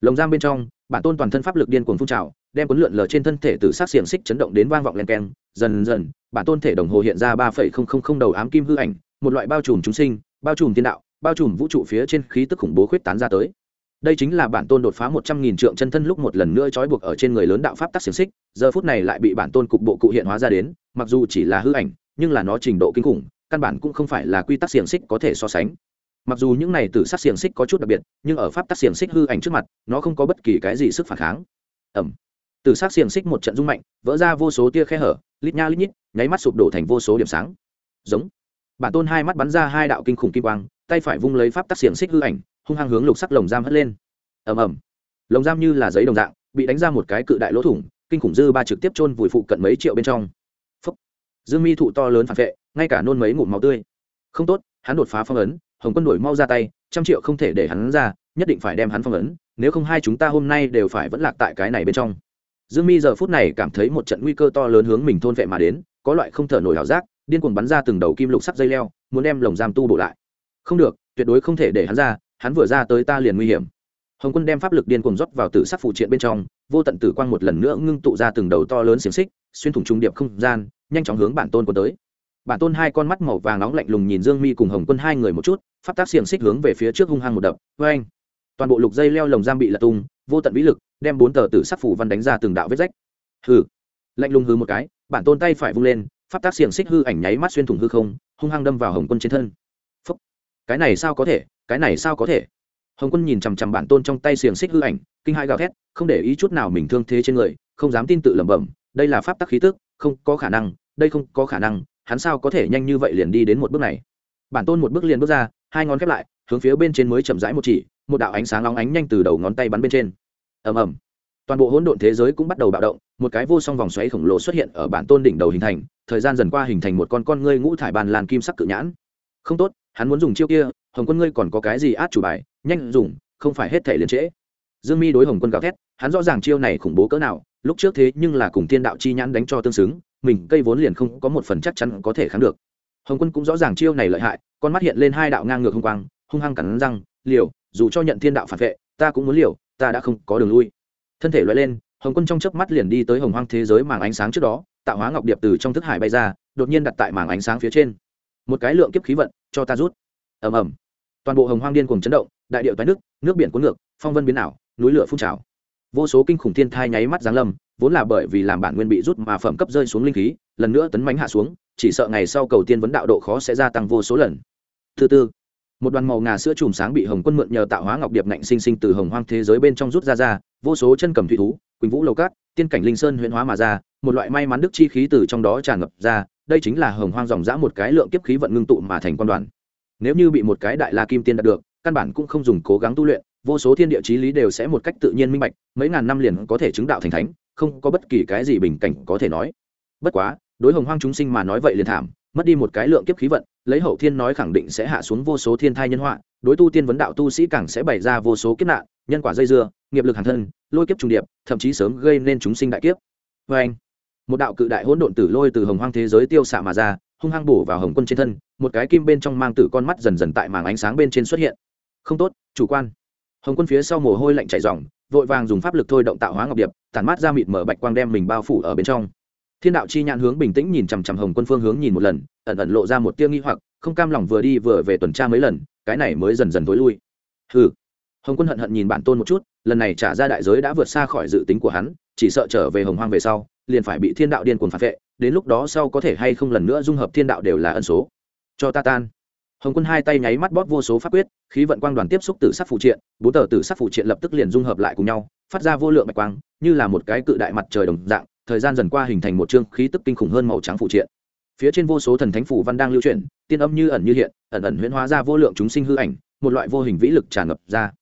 Lồng giam bên trong, bản tôn toàn thân pháp lực điên cuồng phun trào, đem cuốn lượn lờ trên thân thể từ sát xiềng xích chấn động đến vang vọng len keng, dần dần, bản tôn thể đồng hồ hiện ra ba phẩy không không không đầu ám kim hư ảnh, một loại bao trùm chúng sinh, bao trùm tiên đạo, bao trùm vũ trụ phía trên khí tức khủng bố khuyết tán ra tới đây chính là bản tôn đột phá một trăm nghìn trượng chân thân lúc một lần nữa trói buộc ở trên người lớn đạo pháp tắc xiềng xích, giờ phút này lại bị bản tôn cục bộ cụ hiện hóa ra đến, mặc dù chỉ là hư ảnh, nhưng là nó trình độ kinh khủng, căn bản cũng không phải là quy tắc xiềng xích có thể so sánh. Mặc dù những này từ sát xiềng xích có chút đặc biệt, nhưng ở pháp tắc xiềng xích hư ảnh trước mặt, nó không có bất kỳ cái gì sức phản kháng. Ẩm từ sát xiềng xích một trận rung mạnh, vỡ ra vô số tia khe hở, lít nha lít nhít, nháy mắt sụp đổ thành vô số điểm sáng. Giống. Bản tôn hai mắt bắn ra hai đạo kinh khủng kim quang, tay phải vung lấy pháp tắc xiềng xích hư ảnh hung hăng hướng lục sắc lồng giam hất lên. Ầm ầm. Lồng giam như là giấy đồng dạng, bị đánh ra một cái cự đại lỗ thủng, kinh khủng dư ba trực tiếp chôn vùi phụ cận mấy triệu bên trong. Phúc. dương mi thụ to lớn phản vệ, ngay cả nôn mấy ngụm máu tươi. Không tốt, hắn đột phá phong ấn, hồng quân đổi mau ra tay, trăm triệu không thể để hắn ra, nhất định phải đem hắn phong ấn, nếu không hai chúng ta hôm nay đều phải vẫn lạc tại cái này bên trong. Dương mi giờ phút này cảm thấy một trận nguy cơ to lớn hướng mình thôn vệ mà đến, có loại không thở nổi ảo giác, điên cuồng bắn ra từng đầu kim lục sắc dây leo, muốn đem lồng giam tu bổ lại. Không được, tuyệt đối không thể để hắn ra hắn vừa ra tới ta liền nguy hiểm. Hồng quân đem pháp lực điên cuồng rót vào tử sắc phụ triện bên trong, vô tận tử quang một lần nữa ngưng tụ ra từng đầu to lớn xiềng xích, xuyên thủng trung điệp không gian, nhanh chóng hướng bản tôn quân tới. Bản tôn hai con mắt màu vàng nóng lạnh lùng nhìn dương mi cùng hồng quân hai người một chút, pháp tác xiềng xích hướng về phía trước hung hăng một đập vê anh toàn bộ lục dây leo lồng giam bị lật tung, vô tận vĩ lực, đem bốn tờ tử sắc phủ văn đánh ra từng đạo vết rách. Hừ. Lạnh lùng hư một cái, bản tôn tay phải vung lên, pháp tác xiềng xích hư ảnh nháy mắt xuyên thủng hư không, hung hăng đâm vào hồng quân trên thân. Phúc. cái này sao có thể? Cái này sao có thể? Hồng quân nhìn chằm chằm bản tôn trong tay xiềng xích hư ảnh, kinh hai gào thét, không để ý chút nào mình thương thế trên người, không dám tin tự lẩm bẩm, đây là pháp tắc khí tức, không có khả năng, đây không có khả năng, hắn sao có thể nhanh như vậy liền đi đến một bước này? Bản tôn một bước liền bước ra, hai ngón khép lại, hướng phía bên trên mới chậm rãi một chỉ, một đạo ánh sáng óng ánh nhanh từ đầu ngón tay bắn bên trên. Ầm ầm. Toàn bộ hỗn độn thế giới cũng bắt đầu bạo động, một cái vô song vòng xoáy khổng lồ xuất hiện ở bản tôn đỉnh đầu hình thành, thời gian dần qua hình thành một con con ngươi ngũ thải bàn làn kim sắc cự nhãn. Không tốt, hắn muốn dùng chiêu kia hồng quân ngươi còn có cái gì át chủ bài, nhanh dùng, không phải hết thể liền trễ. Dương mi đối hồng quân gào thét, hắn rõ ràng chiêu này khủng bố cỡ nào, lúc trước thế nhưng là cùng thiên đạo chi nhãn đánh cho tương xứng, mình cây vốn liền không có một phần chắc chắn có thể kháng được. Hồng quân cũng rõ ràng chiêu này lợi hại, con mắt hiện lên hai đạo ngang ngược hung quang, hung hăng cắn răng, liều, dù cho nhận thiên đạo phản vệ, ta cũng muốn liều, ta đã không có đường lui. Thân thể loại lên, hồng quân trong chớp mắt liền đi tới hồng hoang thế giới màng ánh sáng trước đó, tạo hóa ngọc điệp từ trong thức hải bay ra, đột nhiên đặt tại màng ánh sáng phía trên. Một cái lượng kiếp khí vận, cho ta rút ầm ầm. Toàn bộ hồng hoang điên cùng chấn động, đại điệu toái nước nước biển cuốn ngược, phong vân biến ảo, núi lửa phun trào. Vô số kinh khủng thiên thai nháy mắt giáng lâm, vốn là bởi vì làm bản nguyên bị rút mà phẩm cấp rơi xuống linh khí, lần nữa tấn mánh hạ xuống, chỉ sợ ngày sau cầu tiên vấn đạo độ khó sẽ gia tăng vô số lần. Thứ tư, một đoàn màu ngà sữa chùm sáng bị hồng quân mượn nhờ tạo hóa ngọc điệp nạnh sinh sinh từ hồng hoang thế giới bên trong rút ra ra, vô số chân cầm thủy thú, quỳnh vũ lầu cát, tiên cảnh linh sơn huyễn hóa mà ra, một loại may mắn đức chi khí từ trong đó tràn ngập ra, đây chính là hồng hoang dòng dã một cái lượng kiếp khí vận ngưng tụ mà thành quan đoàn nếu như bị một cái đại la kim tiên đạt được, căn bản cũng không dùng cố gắng tu luyện, vô số thiên địa chí lý đều sẽ một cách tự nhiên minh bạch, mấy ngàn năm liền có thể chứng đạo thành thánh, không có bất kỳ cái gì bình cảnh có thể nói. Bất quá, đối hồng hoang chúng sinh mà nói vậy liền thảm, mất đi một cái lượng kiếp khí vận, lấy hậu thiên nói khẳng định sẽ hạ xuống vô số thiên thai nhân họa, đối tu tiên vấn đạo tu sĩ càng sẽ bày ra vô số kiếp nạn, nhân quả dây dưa, nghiệp lực hàn thân, lôi kiếp trùng điệp, thậm chí sớm gây nên chúng sinh đại kiếp. Vê anh một đạo cự đại hỗn độn tử lôi từ hồng hoang thế giới tiêu xạ mà ra hung hăng bổ vào hồng quân trên thân, một cái kim bên trong mang tử con mắt dần dần tại màng ánh sáng bên trên xuất hiện. Không tốt, chủ quan. Hồng quân phía sau mồ hôi lạnh chảy dòng vội vàng dùng pháp lực thôi động tạo hóa ngọc điệp, tản mát ra mịt mở bạch quang đem mình bao phủ ở bên trong. Thiên đạo chi nhãn hướng bình tĩnh nhìn chằm chằm hồng quân phương hướng nhìn một lần, ẩn ẩn lộ ra một tia nghi hoặc, không cam lòng vừa đi vừa về tuần tra mấy lần, cái này mới dần dần tối lui. Hừ. Hồng quân hận hận nhìn bản tôn một chút, lần này trả ra đại giới đã vượt xa khỏi dự tính của hắn, chỉ sợ trở về hồng hoang về sau, liền phải bị thiên đạo điên cuồng phản vệ đến lúc đó sau có thể hay không lần nữa dung hợp thiên đạo đều là ân số. Cho ta tan. Hồng quân hai tay nháy mắt bóp vô số pháp quyết, khí vận quang đoàn tiếp xúc tử sắc phụ triện, bốn tờ tử sắc phụ triện lập tức liền dung hợp lại cùng nhau, phát ra vô lượng bạch quang, như là một cái cự đại mặt trời đồng dạng, thời gian dần qua hình thành một chương khí tức kinh khủng hơn màu trắng phụ triện. Phía trên vô số thần thánh phủ văn đang lưu chuyển, tiên âm như ẩn như hiện, ẩn ẩn huyễn hóa ra vô lượng chúng sinh hư ảnh, một loại vô hình vĩ lực tràn ngập ra.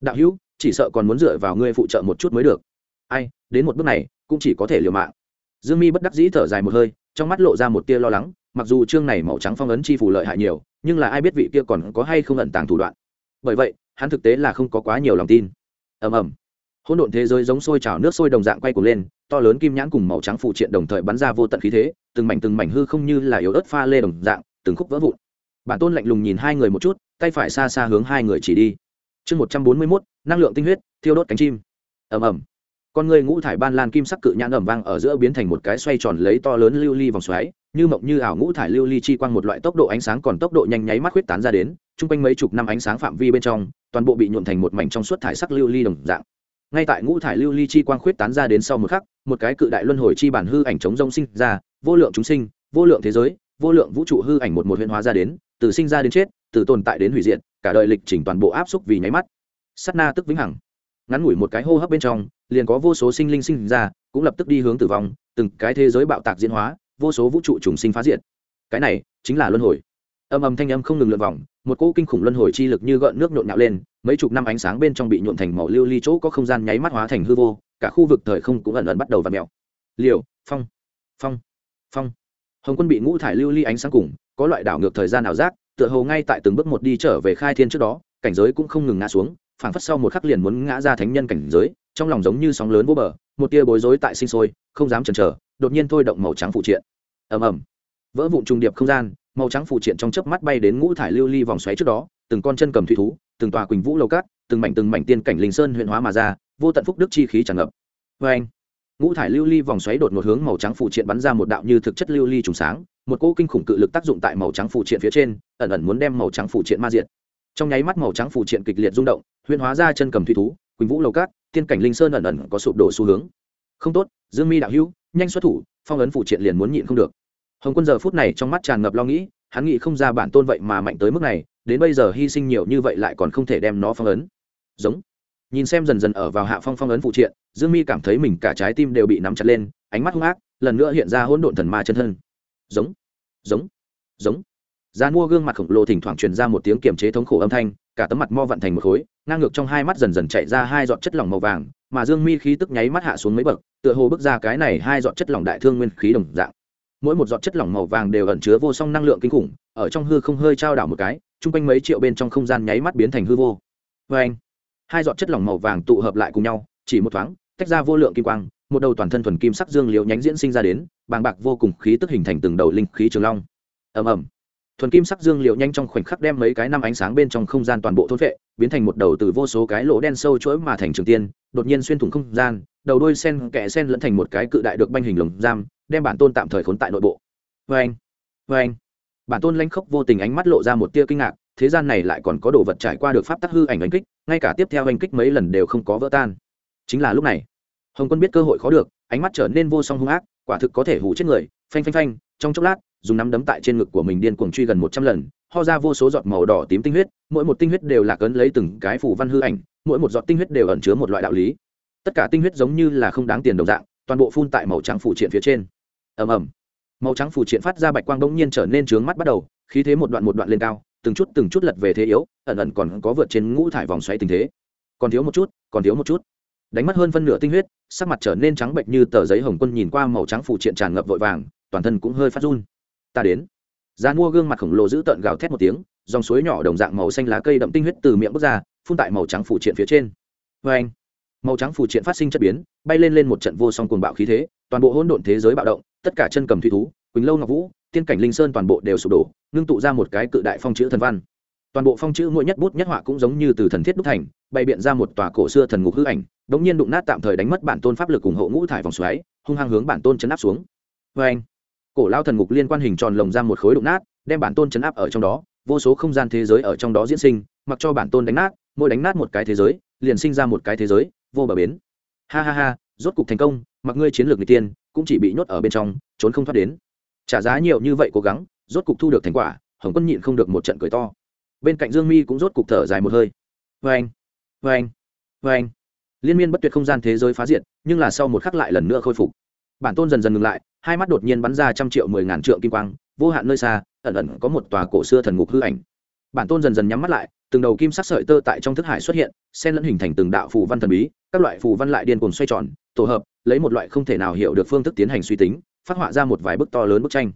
Đạo hữu, chỉ sợ còn muốn dựa vào ngươi phụ trợ một chút mới được. Ai, đến một bước này, cũng chỉ có thể liều mạng dương mi bất đắc dĩ thở dài một hơi, trong mắt lộ ra một tia lo lắng, mặc dù chương này màu trắng phong ấn chi phủ lợi hại nhiều, nhưng là ai biết vị kia còn có hay không ẩn tàng thủ đoạn. Bởi vậy, hắn thực tế là không có quá nhiều lòng tin. Ầm ầm. Hỗn độn thế giới giống sôi trào, nước sôi đồng dạng quay cuồng lên, to lớn kim nhãn cùng màu trắng phụ triện đồng thời bắn ra vô tận khí thế, từng mảnh từng mảnh hư không như là yếu ớt pha lê đồng dạng, từng khúc vỡ vụn. Bản tôn lạnh lùng nhìn hai người một chút, tay phải xa xa hướng hai người chỉ đi. Chương một trăm bốn mươi mốt, năng lượng tinh huyết, thiêu đốt cánh chim. Ầm ầm con người ngũ thải ban lan kim sắc cự nhãn ẩm vang ở giữa biến thành một cái xoay tròn lấy to lớn lưu ly vòng xoáy, như mộng như ảo ngũ thải lưu ly chi quang một loại tốc độ ánh sáng còn tốc độ nhanh nháy mắt huyết tán ra đến, chung quanh mấy chục năm ánh sáng phạm vi bên trong, toàn bộ bị nhuộn thành một mảnh trong suốt thải sắc lưu ly đồng dạng. Ngay tại ngũ thải lưu ly chi quang khuyết tán ra đến sau một khắc, một cái cự đại luân hồi chi bản hư ảnh chống rông sinh ra, vô lượng chúng sinh, vô lượng thế giới, vô lượng vũ trụ hư ảnh một một huyện hóa ra đến, từ sinh ra đến chết, từ tồn tại đến hủy diệt, cả đời lịch trình toàn bộ áp xúc vì nháy mắt. Sắt na tức vĩnh hằng. Ngắn ngủi một cái hô hấp bên trong liền có vô số sinh linh sinh ra, cũng lập tức đi hướng tử vong, từng cái thế giới bạo tạc diễn hóa, vô số vũ trụ trùng sinh phá diệt. Cái này chính là luân hồi. Âm âm thanh âm không ngừng lượn vòng, một cỗ kinh khủng luân hồi chi lực như gợn nước nhộn nhạo lên, mấy chục năm ánh sáng bên trong bị nhuộn thành màu lưu ly chỗ có không gian nháy mắt hóa thành hư vô, cả khu vực thời không cũng ẩn ẩn bắt đầu và mèo. Liều, phong phong phong. Hồng quân bị ngũ thải lưu ly ánh sáng cùng, có loại đảo ngược thời gian ảo giác, tựa hồ ngay tại từng bước một đi trở về khai thiên trước đó, cảnh giới cũng không ngừng ngã xuống phảng phất sau một khắc liền muốn ngã ra thánh nhân cảnh giới, trong lòng giống như sóng lớn vô bờ, một tia bối rối tại sinh sôi, không dám chần chờ, đột nhiên thôi động màu trắng phụ triện. Ầm ầm. Vỡ vụn trùng điệp không gian, màu trắng phụ triện trong chớp mắt bay đến ngũ thải lưu ly vòng xoáy trước đó, từng con chân cầm thủy thú, từng tòa quỳnh vũ lâu cát, từng mảnh từng mảnh tiên cảnh linh sơn huyện hóa mà ra, vô tận phúc đức chi khí tràn ngập. Vê anh, ngũ thải lưu ly vòng xoáy đột một hướng màu trắng phụ triện bắn ra một đạo như thực chất lưu ly trùng sáng, một cỗ kinh khủng cự lực tác dụng tại màu trắng phụ triện phía trên, ẩn ẩn muốn đem màu trắng phụ triện ma diệt. Trong nháy mắt màu trắng phụ triện kịch liệt rung động huyện hóa ra chân cầm thủy thú, quỳnh vũ lầu cát, tiên cảnh linh sơn ẩn ẩn có sụp đổ xu hướng. Không tốt, dương mi đạo hữu, nhanh xuất thủ, phong ấn phụ triện liền muốn nhịn không được. Hồng quân giờ phút này trong mắt tràn ngập lo nghĩ, hắn nghĩ không ra bản tôn vậy mà mạnh tới mức này, đến bây giờ hy sinh nhiều như vậy lại còn không thể đem nó phong ấn. Giống. Nhìn xem dần dần ở vào hạ phong phong ấn phụ triện, dương mi cảm thấy mình cả trái tim đều bị nắm chặt lên, ánh mắt hung ác, lần nữa hiện ra hỗn độn thần ma chân thân. Giống. Giống. Giống. Gian mua gương mặt khổng lồ thỉnh thoảng truyền ra một tiếng kiềm chế thống khổ âm thanh cả tấm mặt mo vặn thành một khối, ngang ngược trong hai mắt dần dần chạy ra hai giọt chất lỏng màu vàng, mà dương mi khí tức nháy mắt hạ xuống mấy bậc, tựa hồ bước ra cái này hai giọt chất lỏng đại thương nguyên khí đồng dạng. Mỗi một giọt chất lỏng màu vàng đều ẩn chứa vô song năng lượng kinh khủng, ở trong hư không hơi trao đảo một cái, chung quanh mấy triệu bên trong không gian nháy mắt biến thành hư vô. Vê anh hai giọt chất lỏng màu vàng tụ hợp lại cùng nhau, chỉ một thoáng, tách ra vô lượng kim quang, một đầu toàn thân thuần kim sắc dương liễu nhánh diễn sinh ra đến, bàng bạc vô cùng khí tức hình thành từng đầu linh khí trường long. Ầm ầm thuần kim sắc dương liệu nhanh trong khoảnh khắc đem mấy cái năm ánh sáng bên trong không gian toàn bộ thôn vệ biến thành một đầu từ vô số cái lỗ đen sâu chuỗi mà thành trường tiên, đột nhiên xuyên thủng không gian, đầu đôi sen kẽ sen lẫn thành một cái cự đại được banh hình lồng giam, đem bản tôn tạm thời khốn tại nội bộ. Vê anh vê anh bản tôn lanh khốc vô tình ánh mắt lộ ra một tia kinh ngạc, thế gian này lại còn có đồ vật trải qua được pháp tắc hư ảnh oanh kích, ngay cả tiếp theo oanh kích mấy lần đều không có vỡ tan. Chính là lúc này, hồng quân biết cơ hội khó được, ánh mắt trở nên vô song hung ác, quả thực có thể hủ chết người, phanh phanh phanh, trong chốc lát dùng nắm đấm tại trên ngực của mình điên cuồng truy gần một trăm lần, ho ra vô số giọt màu đỏ tím tinh huyết, mỗi một tinh huyết đều là cấn lấy từng cái phủ văn hư ảnh, mỗi một giọt tinh huyết đều ẩn chứa một loại đạo lý. Tất cả tinh huyết giống như là không đáng tiền đồng dạng, toàn bộ phun tại màu trắng phủ triện phía trên. Ầm ầm. Màu trắng phủ triện phát ra bạch quang bỗng nhiên trở nên trướng mắt bắt đầu, khí thế một đoạn một đoạn lên cao, từng chút từng chút lật về thế yếu, ẩn ẩn còn có vượt trên ngũ thải vòng xoáy tình thế. Còn thiếu một chút, còn thiếu một chút. Đánh mất hơn phân nửa tinh huyết, sắc mặt trở nên trắng bệnh như tờ giấy hồng quân nhìn qua màu trắng phủ triện tràn ngập vội vàng, toàn thân cũng hơi phát run ta đến. Gian mua gương mặt khổng lồ giữ tợn gào thét một tiếng, dòng suối nhỏ đồng dạng màu xanh lá cây đậm tinh huyết từ miệng bước ra, phun tại màu trắng phủ triện phía trên. Vê anh, màu trắng phủ triện phát sinh chất biến, bay lên lên một trận vô song cuồng bạo khí thế, toàn bộ hỗn độn thế giới bạo động, tất cả chân cầm thủy thú, quỳnh lâu ngọc vũ, tiên cảnh linh sơn toàn bộ đều sụp đổ, ngưng tụ ra một cái cự đại phong chữ thần văn. Toàn bộ phong chữ mỗi nhất bút nhất họa cũng giống như từ thần thiết đúc thành, bày biện ra một tòa cổ xưa thần ngục hư ảnh, đống nhiên đụng nát tạm thời đánh mất bản tôn pháp lực ủng hộ ngũ thải vòng xoáy, hung hăng hướng bản tôn chấn áp xuống. Vê anh cổ lao thần ngục liên quan hình tròn lồng ra một khối đụng nát, đem bản tôn chấn áp ở trong đó, vô số không gian thế giới ở trong đó diễn sinh, mặc cho bản tôn đánh nát, mỗi đánh nát một cái thế giới, liền sinh ra một cái thế giới, vô bờ bến. Ha ha ha, rốt cục thành công, mặc ngươi chiến lược n g tiên, cũng chỉ bị nhốt ở bên trong, trốn không thoát đến. Trả giá nhiều như vậy cố gắng, rốt cục thu được thành quả, hồng quân nhịn không được một trận cười to. Bên cạnh dương mi cũng rốt cục thở dài một hơi. Vê anh vê anh vê anh liên miên bất tuyệt không gian thế giới phá diện nhưng là sau một khắc lại lần nữa khôi phục bản tôn dần dần ngừng lại, hai mắt đột nhiên bắn ra trăm triệu mười ngàn trượng kim quang, vô hạn nơi xa, ẩn ẩn có một tòa cổ xưa thần ngục hư ảnh. Bản tôn dần dần nhắm mắt lại, từng đầu kim sắc sợi tơ tại trong thức hải xuất hiện, xen lẫn hình thành từng đạo phù văn thần bí, các loại phù văn lại điên cuồng xoay tròn, tổ hợp, lấy một loại không thể nào hiểu được phương thức tiến hành suy tính, phát họa ra một vài bức to lớn bức tranh.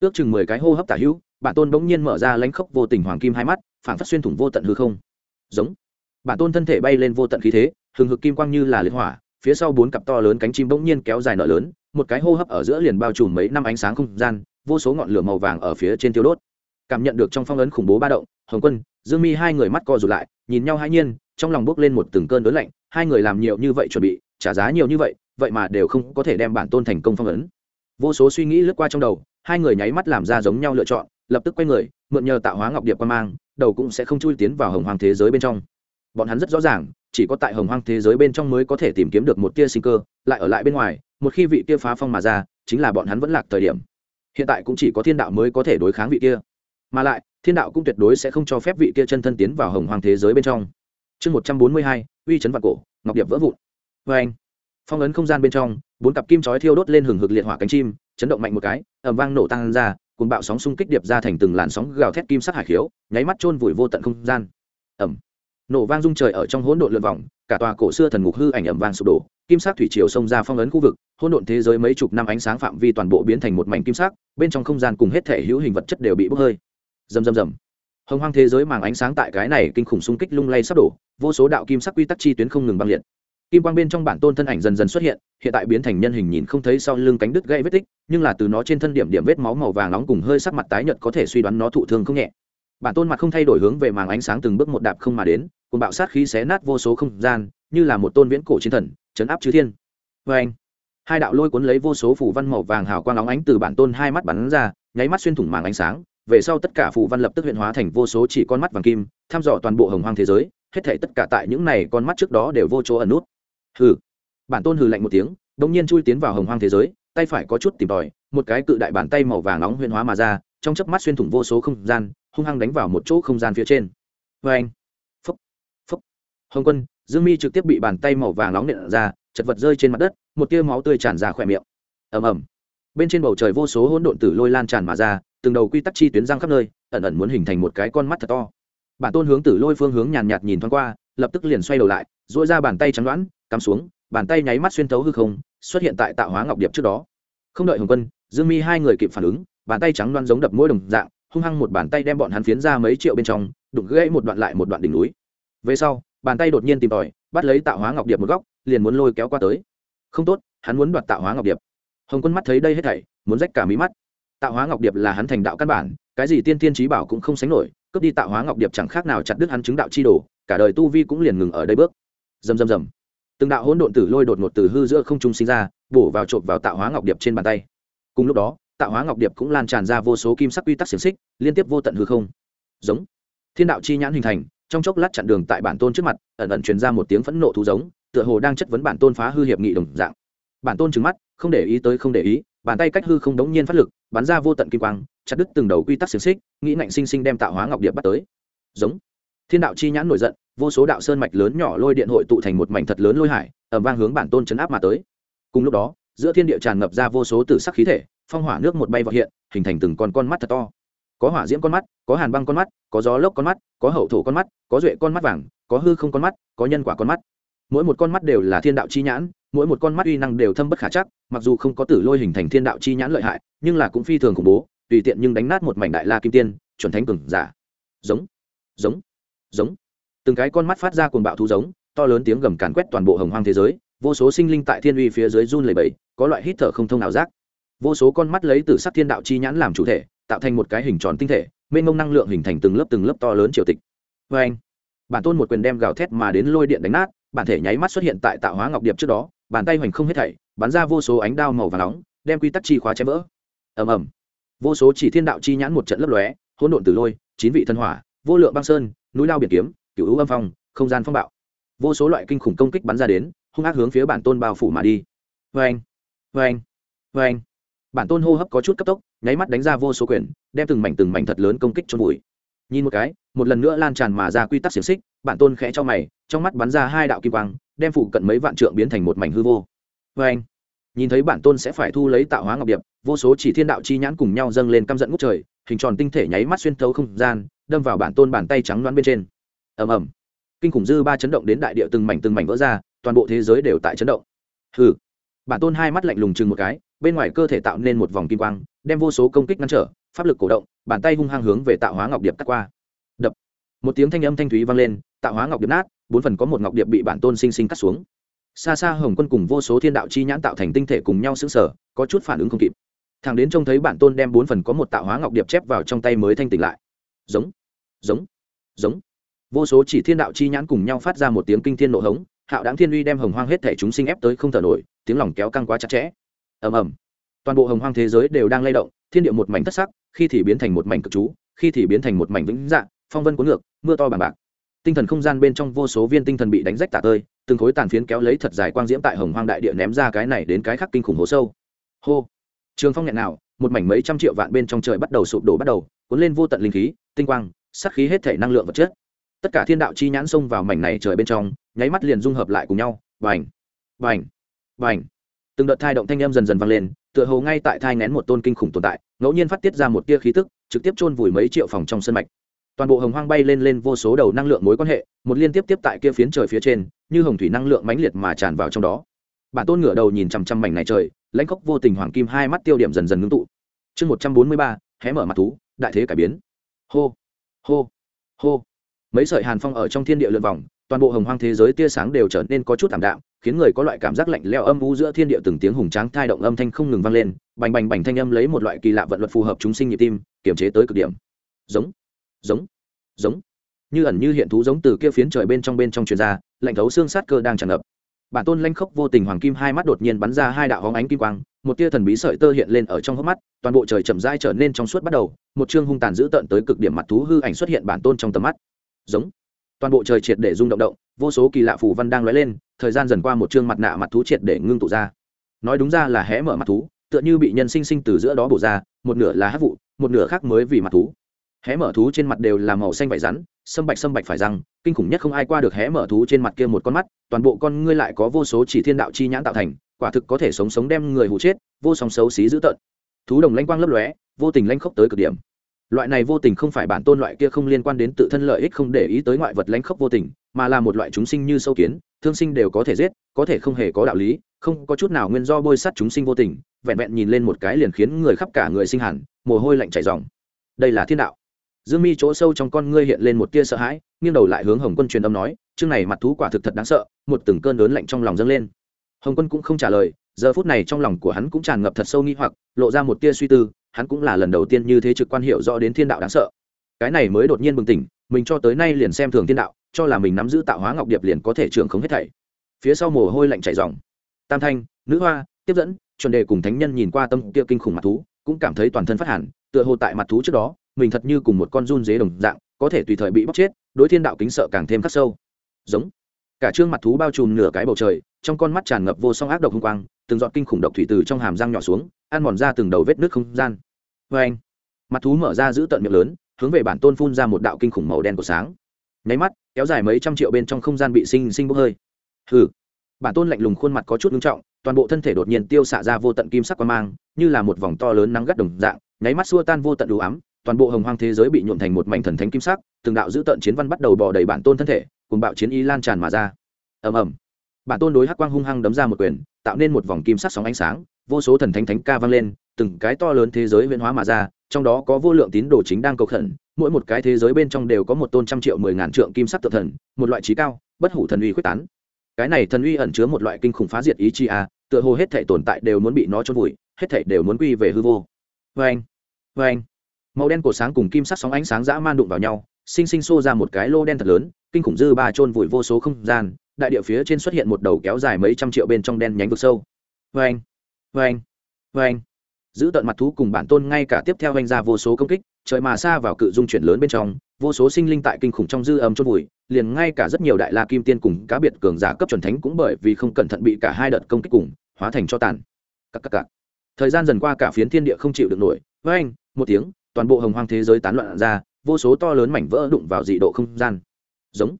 Ước chừng mười cái hô hấp tả hữu, bản tôn bỗng nhiên mở ra lánh khốc vô tình hoàng kim hai mắt, phản phát xuyên thủng vô tận hư không. Giống. Bản tôn thân thể bay lên vô tận khí thế, hừng hực kim quang như là liệt hỏa, phía sau bốn cặp to lớn cánh chim bỗng nhiên kéo dài nở lớn một cái hô hấp ở giữa liền bao trùm mấy năm ánh sáng không gian, vô số ngọn lửa màu vàng ở phía trên tiêu đốt. Cảm nhận được trong phong ấn khủng bố ba động, hồng quân, dương mi hai người mắt co rụt lại, nhìn nhau hai nhiên, trong lòng bốc lên một từng cơn đớn lạnh, hai người làm nhiều như vậy chuẩn bị, trả giá nhiều như vậy vậy mà đều không có thể đem bản tôn thành công phong ấn. Vô số suy nghĩ lướt qua trong đầu, hai người nháy mắt làm ra giống nhau lựa chọn, lập tức quay người, mượn nhờ tạo hóa ngọc điệp quan mang, đầu cũng sẽ không chui tiến vào hồng hoàng thế giới bên trong bọn hắn rất rõ ràng, chỉ có tại hồng hoang thế giới bên trong mới có thể tìm kiếm được một tia sinh cơ, lại ở lại bên ngoài, một khi vị kia phá phong mà ra, chính là bọn hắn vẫn lạc thời điểm. Hiện tại cũng chỉ có thiên đạo mới có thể đối kháng vị kia. Mà lại, thiên đạo cũng tuyệt đối sẽ không cho phép vị kia chân thân tiến vào hồng hoàng thế giới bên trong. Chương một trăm bốn mươi hai, uy chấn vạn cổ, ngọc điệp vỡ vụn. Vê anh, phong ấn không gian bên trong, bốn cặp kim chói thiêu đốt lên hừng hực liệt hỏa cánh chim, chấn động mạnh một cái ẩm vang nổ tăng ra cùng bạo sóng xung kích điệp ra thành từng làn sóng gào thét kim sắc hải khiếu, nháy mắt chôn vùi vô tận không gian. Ẩm nổ vang rung trời ở trong hỗn độn lượn vòng, cả tòa cổ xưa thần ngục hư ảnh ẩm vang sụp đổ, kim sắc thủy triều xông ra phong ấn khu vực, hỗn độn thế giới mấy chục năm ánh sáng phạm vi toàn bộ biến thành một mảnh kim sắc, bên trong không gian cùng hết thể hữu hình vật chất đều bị bốc hơi. Rầm rầm rầm. Hồng hoang thế giới màng ánh sáng tại cái này kinh khủng xung kích lung lay sắp đổ, vô số đạo kim sắc quy tắc chi tuyến không ngừng băng liệt. Kim quang bên trong bản tôn thân ảnh dần dần xuất hiện hiện tại biến thành nhân hình nhìn không thấy sau lưng cánh đứt gây vết tích, nhưng là từ nó trên thân điểm điểm vết máu màu vàng nóng cùng hơi sắc mặt tái nhợt có thể suy đoán nó thụ thương không nhẹ bản tôn mặt không thay đổi hướng về màng ánh sáng từng bước một đạp không mà đến cùng bạo sát khí xé nát vô số không gian, như là một tôn viễn cổ chiến thần, chấn áp chư thiên. Vê anh, hai đạo lôi cuốn lấy vô số phủ văn màu vàng hào quang óng ánh từ bản tôn hai mắt bắn ra, nháy mắt xuyên thủng màng ánh sáng. Về sau tất cả phủ văn lập tức huyện hóa thành vô số chỉ con mắt vàng kim, thăm dò toàn bộ hồng hoang thế giới, hết thể tất cả tại những này con mắt trước đó đều vô chỗ ẩn nút. Hừ. Bản tôn hừ lạnh một tiếng đông nhiên chui tiến vào hồng hoang thế giới, tay phải có chút tìm tòi, một cái cự đại bàn tay màu vàng nóng huyện hóa mà ra, trong chớp mắt xuyên thủng vô số không gian hung hăng đánh vào một chỗ không gian phía trên. Vê anh. Phúc phúc hồng quân, dương mi trực tiếp bị bàn tay màu vàng nóng nện ra, chật vật rơi trên mặt đất, một tia máu tươi tràn ra khỏe miệng. Ầm ầm. Bên trên bầu trời vô số hỗn độn tử lôi lan tràn mà ra, từng đầu quy tắc chi tuyến răng khắp nơi, ẩn ẩn muốn hình thành một cái con mắt thật to. Bản tôn hướng tử lôi phương hướng nhàn nhạt nhìn thoáng qua, lập tức liền xoay đầu lại dỗi ra bàn tay trắng đoán, cắm xuống, bàn tay nháy mắt xuyên thấu hư không, xuất hiện tại tạo hóa ngọc điệp trước đó. Không đợi hồng quân, dương mi hai người kịp phản ứng, bàn tay trắng đoán giống đập mỗi đồng dạng hung hăng một bàn tay đem bọn hắn phiến ra mấy triệu bên trong đục gãy một đoạn lại một đoạn đỉnh núi. Về sau, bàn tay đột nhiên tìm tòi, bắt lấy tạo hóa ngọc điệp một góc, liền muốn lôi kéo qua tới. Không tốt, hắn muốn đoạt tạo hóa ngọc điệp. Hồng quân mắt thấy đây hết thảy, muốn rách cả mí mắt. Tạo hóa ngọc điệp là hắn thành đạo căn bản, cái gì tiên tiên trí bảo cũng không sánh nổi, cướp đi tạo hóa ngọc điệp chẳng khác nào chặt đứt hắn chứng đạo chi đồ, cả đời tu vi cũng liền ngừng ở đây bước. Dầm dầm dầm từng đạo hỗn độn tử lôi đột ngột từ hư giữa không trung sinh ra, bổ vào trộm vào tạo hóa ngọc điệp trên bàn tay. Cùng lúc đó tạo hóa ngọc điệp cũng lan tràn ra vô số kim sắc quy tắc xiềng xích, liên tiếp vô tận hư không. Giống. Thiên đạo chi nhãn hình thành, trong chốc lát chặn đường tại bản tôn trước mặt, ẩn ẩn truyền ra một tiếng phẫn nộ thú giống, tựa hồ đang chất vấn bản tôn phá hư hiệp nghị đồng dạng. Bản tôn trừng mắt, không để ý tới không để ý, bàn tay cách hư không đống nhiên phát lực, bắn ra vô tận kim quang, chặt đứt từng đầu quy tắc xiềng xích, nghĩ ngạnh sinh sinh đem tạo hóa ngọc điệp bắt tới. Giống. Thiên đạo chi nhãn nổi giận, vô số đạo sơn mạch lớn nhỏ lôi điện hội tụ thành một mảnh thật lớn lôi hải ẩm vang hướng bản tôn chấn áp mà tới. Cùng lúc đó, giữa thiên địa tràn ngập ra vô số tử sắc khí thể phong hỏa nước một bay vào hiện, hình thành từng con con mắt thật to. Có hỏa diễm con mắt, có hàn băng con mắt, có gió lốc con mắt, có hậu thổ con mắt, có duệ con mắt vàng, có hư không con mắt, có nhân quả con mắt. Mỗi một con mắt đều là thiên đạo chi nhãn, mỗi một con mắt uy năng đều thâm bất khả chắc, mặc dù không có tử lôi hình thành thiên đạo chi nhãn lợi hại, nhưng là cũng phi thường khủng bố, tùy tiện nhưng đánh nát một mảnh đại la kim tiên, chuẩn thánh cường giả. Giống giống giống. Từng cái con mắt phát ra cuồng bạo thú giống, to lớn tiếng gầm càn quét toàn bộ hồng hoang thế giới, vô số sinh linh tại thiên uy phía dưới run lầy bầy có loại hít thở không thông nào giác vô số con mắt lấy từ sắc thiên đạo chi nhãn làm chủ thể, tạo thành một cái hình tròn tinh thể, mênh mông năng lượng hình thành từng lớp từng lớp to lớn triều tịch. Vê anh, bản tôn một quyền đem gào thét mà đến lôi điện đánh nát, bản thể nháy mắt xuất hiện tại tạo hóa ngọc điệp trước đó, bàn tay hoành không hết thảy, bắn ra vô số ánh đao màu và nóng, đem quy tắc chi khóa chém vỡ. Ầm ầm. Vô số chỉ thiên đạo chi nhãn một trận lấp lóe, hỗn độn từ lôi, chín vị thân hỏa, vô lượng băng sơn, núi lao biển kiếm cựu hữu âm phong, không gian phong bạo. Vô số loại kinh khủng công kích bắn ra đến, hung ác hướng phía bản tôn bao phủ mà đi. Vê anh vê anh vê anh bản tôn hô hấp có chút cấp tốc, nháy mắt đánh ra vô số quyền, đem từng mảnh từng mảnh thật lớn công kích cho bụi nhìn một cái, một lần nữa lan tràn mà ra quy tắc xiềng xích, bản tôn khẽ cho mày, trong mắt bắn ra hai đạo kim quang, đem phụ cận mấy vạn trượng biến thành một mảnh hư vô. Vê anh, nhìn thấy bản tôn sẽ phải thu lấy tạo hóa ngọc điệp, vô số chỉ thiên đạo chi nhãn cùng nhau dâng lên căm giận ngút trời, hình tròn tinh thể nháy mắt xuyên thấu không gian, đâm vào bản tôn bàn tay trắng loáng bên trên. Ầm ầm. Kinh khủng dư ba chấn động đến đại địa từng mảnh từng mảnh vỡ ra, toàn bộ thế giới đều tại chấn động. Hừ. Bản tôn hai mắt lạnh lùng chừng một cái bên ngoài cơ thể tạo nên một vòng kim quang, đem vô số công kích ngăn trở, pháp lực cổ động, bàn tay hung hăng hướng về tạo hóa ngọc điệp cắt qua. Đập. Một tiếng thanh âm thanh thúy vang lên, tạo hóa ngọc điệp nát, bốn phần có một ngọc điệp bị bản tôn sinh sinh cắt xuống. Xa xa hồng quân cùng vô số thiên đạo chi nhãn tạo thành tinh thể cùng nhau xứng sở có chút phản ứng không kịp. Thằng đến trông thấy bản tôn đem bốn phần có một tạo hóa ngọc điệp chép vào trong tay mới thanh tỉnh lại. Giống. Giống. Giống. Vô số chỉ thiên đạo chi nhãn cùng nhau phát ra một tiếng kinh thiên nộ hống, hạo đáng thiên uy đem hồng hoang hết thể chúng sinh ép tới không thở nổi, tiếng lòng kéo căng quá chặt chẽ ầm ầm. Toàn bộ hồng hoang thế giới đều đang lay động, thiên địa một mảnh thất sắc, khi thì biến thành một mảnh cực chú, khi thì biến thành một mảnh vĩnh dạng phong vân cuốn ngược, mưa to bằng bạc. Tinh thần không gian bên trong vô số viên tinh thần bị đánh rách tả tơi, từng khối tàn phiến kéo lấy thật dài quang diễm tại hồng hoang đại địa ném ra cái này đến cái khác kinh khủng hố sâu. Hô. Trường phong nghẹn nào, một mảnh mấy trăm triệu vạn bên trong trời bắt đầu sụp đổ bắt đầu, cuốn lên vô tận linh khí, tinh quang sắc khí hết thể năng lượng vật chất. Tất cả thiên đạo chi nhãn xông vào mảnh này trời bên trong, nháy mắt liền dung hợp lại cùng nhau. Vành vành vành từng đợt thai động thanh âm dần dần vang lên, tựa hồ ngay tại thai ngén một tôn kinh khủng tồn tại, ngẫu nhiên phát tiết ra một tia khí tức, trực tiếp chôn vùi mấy triệu phòng trong sân mạch. Toàn bộ hồng hoang bay lên lên vô số đầu năng lượng mối quan hệ, một liên tiếp tiếp tại kia phiến trời phía trên, như hồng thủy năng lượng mãnh liệt mà tràn vào trong đó. Bản tôn ngửa đầu nhìn chằm chằm mảnh này trời, lãnh cốc vô tình hoàng kim hai mắt tiêu điểm dần dần ngưng tụ. Chương một trăm bốn mươi ba, hé mở mặt thú, đại thế cải biến. Hô hô hô. Mấy sợi hàn phong ở trong thiên địa lượn vòng, toàn bộ hồng hoang thế giới tia sáng đều trở nên có chút thảm đạm khiến người có loại cảm giác lạnh leo âm u giữa thiên địa từng tiếng hùng tráng thai động âm thanh không ngừng vang lên, bành bành bành thanh âm lấy một loại kỳ lạ vận luật phù hợp chúng sinh nhịp tim, kiềm chế tới cực điểm. Giống giống giống. Như ẩn như hiện thú giống từ kia phiến trời bên trong bên trong truyền ra, lạnh thấu xương sát cơ đang tràn ngập. Bản tôn lanh khốc vô tình hoàng kim hai mắt đột nhiên bắn ra hai đạo hóng ánh kim quang, một tia thần bí sợi tơ hiện lên ở trong hốc mắt, toàn bộ trời chậm rãi trở nên trong suốt bắt đầu, một chương hung tàn dữ tợn tới cực điểm mặt thú hư ảnh xuất hiện bản tôn trong tầm mắt. Giống toàn bộ trời triệt để rung động động, vô số kỳ lạ phù văn đang lóe lên, thời gian dần qua một chương mặt nạ mặt thú triệt để ngưng tụ ra. Nói đúng ra là hé mở mặt thú, tựa như bị nhân sinh sinh từ giữa đó bổ ra, một nửa là hát vụ, một nửa khác mới vì mặt thú. Hé mở thú trên mặt đều là màu xanh vải rắn, sâm bạch sâm bạch phải rằng kinh khủng nhất không ai qua được hé mở thú trên mặt kia một con mắt, toàn bộ con ngươi lại có vô số chỉ thiên đạo chi nhãn tạo thành, quả thực có thể sống sống đem người hụ chết, vô song xấu xí dữ tợn. Thú đồng lanh quang lấp lóe, vô tình lanh khốc tới cực điểm loại này vô tình không phải bản tôn loại kia không liên quan đến tự thân lợi ích không để ý tới ngoại vật lanh khốc vô tình, mà là một loại chúng sinh như sâu kiến, thương sinh đều có thể giết, có thể không hề có đạo lý, không có chút nào nguyên do bôi sắt chúng sinh vô tình, vẹn vẹn nhìn lên một cái liền khiến người khắp cả người sinh hẳn, mồ hôi lạnh chảy dòng đây là thiên đạo. Dương mi chỗ sâu trong con ngươi hiện lên một tia sợ hãi, nghiêng đầu lại hướng hồng quân truyền âm nói, chương này mặt thú quả thực thật đáng sợ, một từng cơn lớn lạnh trong lòng dâng lên. Hồng quân cũng không trả lời, giờ phút này trong lòng của hắn cũng tràn ngập thật sâu nghi hoặc, lộ ra một tia suy tư hắn cũng là lần đầu tiên như thế trực quan hiệu rõ đến thiên đạo đáng sợ. Cái này mới đột nhiên bừng tỉnh, mình cho tới nay liền xem thường thiên đạo, cho là mình nắm giữ tạo hóa ngọc điệp liền có thể trưởng không hết thảy. Phía sau mồ hôi lạnh chảy dòng tam thanh, nữ hoa, tiếp dẫn, chuẩn đề cùng thánh nhân nhìn qua tâm kia kinh khủng mặt thú, cũng cảm thấy toàn thân phát hẳn, tựa hồ tại mặt thú trước đó, mình thật như cùng một con run dế đồng dạng, có thể tùy thời bị bóc chết, đối thiên đạo kính sợ càng thêm khắc sâu. Giống. Cả trương mặt thú bao trùm nửa cái bầu trời, trong con mắt tràn ngập vô song ác độc hung quang từng giọt kinh khủng độc thủy từ trong hàm răng nhỏ xuống, ăn mòn ra từng đầu vết nước không gian. Vê anh, mặt thú mở ra giữ tận miệng lớn, hướng về bản tôn phun ra một đạo kinh khủng màu đen của sáng. Nháy mắt, kéo dài mấy trăm triệu bên trong không gian bị sinh sinh bốc hơi. Hừ. Bản tôn lạnh lùng khuôn mặt có chút nghiêm trọng, toàn bộ thân thể đột nhiên tiêu xạ ra vô tận kim sắc quang mang, như là một vòng to lớn nắng gắt đồng dạng, nháy mắt xua tan vô tận đủ ám, toàn bộ hồng hoang thế giới bị nhuộn thành một mảnh thần thánh kim sắc, từng đạo giữ tận chiến văn bắt đầu bò đầy bản tôn thân thể cùng bạo chiến y lan tràn mà ra. Ầm ầm. Bản tôn đối hắc quang hung hăng đấm ra một quyền tạo nên một vòng kim sắc sóng ánh sáng, vô số thần thánh thánh ca vang lên, từng cái to lớn thế giới huyễn hóa mà ra, trong đó có vô lượng tín đồ chính đang cầu khẩn, mỗi một cái thế giới bên trong đều có một tôn trăm triệu, mười ngàn trượng kim sắc tự thần, một loại trí cao, bất hủ thần uy quyết tán. Cái này thần uy ẩn chứa một loại kinh khủng phá diệt ý chi a, tựa hồ hết thể tồn tại đều muốn bị nó trôn vùi, hết thể đều muốn quy về hư vô. Vê anh vê anh màu đen cổ sáng cùng kim sắc sóng ánh sáng dã man đụng vào nhau, sinh sinh xô ra một cái lô đen thật lớn, kinh khủng dư ba trôn vùi vô số không gian đại địa phía trên xuất hiện một đầu kéo dài mấy trăm triệu bên trong đen nhánh vực sâu. Vê anh vê anh vê anh giữ tận mặt thú cùng bản tôn ngay cả tiếp theo anh ra vô số công kích, trời mà xa vào cự dung chuyển lớn bên trong, vô số sinh linh tại kinh khủng trong dư âm chôn vùi, liền ngay cả rất nhiều đại la kim tiên cùng cá biệt cường giả cấp chuẩn thánh cũng bởi vì không cẩn thận bị cả hai đợt công kích cùng hóa thành cho tàn. Các các các. thời gian dần qua cả phiến thiên địa không chịu được nổi. Với anh một tiếng, toàn bộ hồng hoang thế giới tán loạn ra, vô số to lớn mảnh vỡ đụng vào dị độ không gian. Giống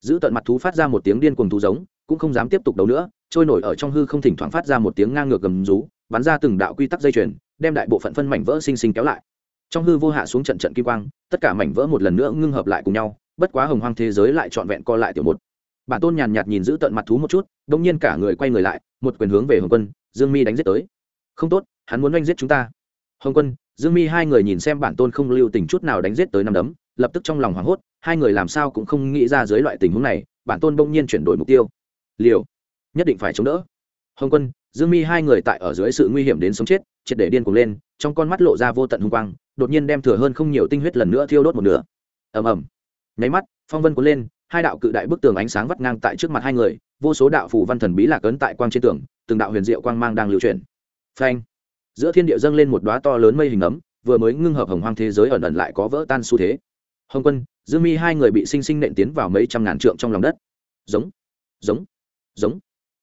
giữ tận mặt thú phát ra một tiếng điên cuồng thú giống, cũng không dám tiếp tục đấu nữa, trôi nổi ở trong hư không thỉnh thoảng phát ra một tiếng ngang ngược gầm rú, bắn ra từng đạo quy tắc dây chuyền, đem đại bộ phận phân mảnh vỡ xinh xinh kéo lại. Trong hư vô hạ xuống trận trận kim quang, tất cả mảnh vỡ một lần nữa ngưng hợp lại cùng nhau, bất quá hồng hoang thế giới lại trọn vẹn co lại tiểu một. Bản tôn nhàn nhạt nhìn giữ tận mặt thú một chút đông nhiên cả người quay người lại, một quyền hướng về hồng quân, dương mi đánh giết tới. Không tốt, hắn muốn oanh giết chúng ta. Hồng quân, dương mi hai người nhìn xem bản tôn không lưu tình chút nào đánh giết tới năm đấm, lập tức trong lòng hoảng hốt hai người làm sao cũng không nghĩ ra dưới loại tình huống này, bản tôn bỗng nhiên chuyển đổi mục tiêu. Liều, nhất định phải chống đỡ. Hồng quân, dương mi hai người tại ở dưới sự nguy hiểm đến sống chết, triệt để điên cuồng lên, trong con mắt lộ ra vô tận hung quang, đột nhiên đem thừa hơn không nhiều tinh huyết lần nữa thiêu đốt một nửa. Ầm ầm. Nháy mắt, phong vân cuốn lên, hai đạo cự đại bức tường ánh sáng vắt ngang tại trước mặt hai người, vô số đạo phủ văn thần bí lạc ấn tại quang trên tường, từng đạo huyền diệu quang mang đang lưu chuyển. Phanh. Giữa thiên địa dâng lên một đóa to lớn mây hình ấm, vừa mới ngưng hợp hồng hoang thế giới ẩn ẩn lại có vỡ tan xu thế. Hồng quân dương mi hai người bị sinh sinh nện tiến vào mấy trăm ngàn trượng trong lòng đất. Giống giống giống.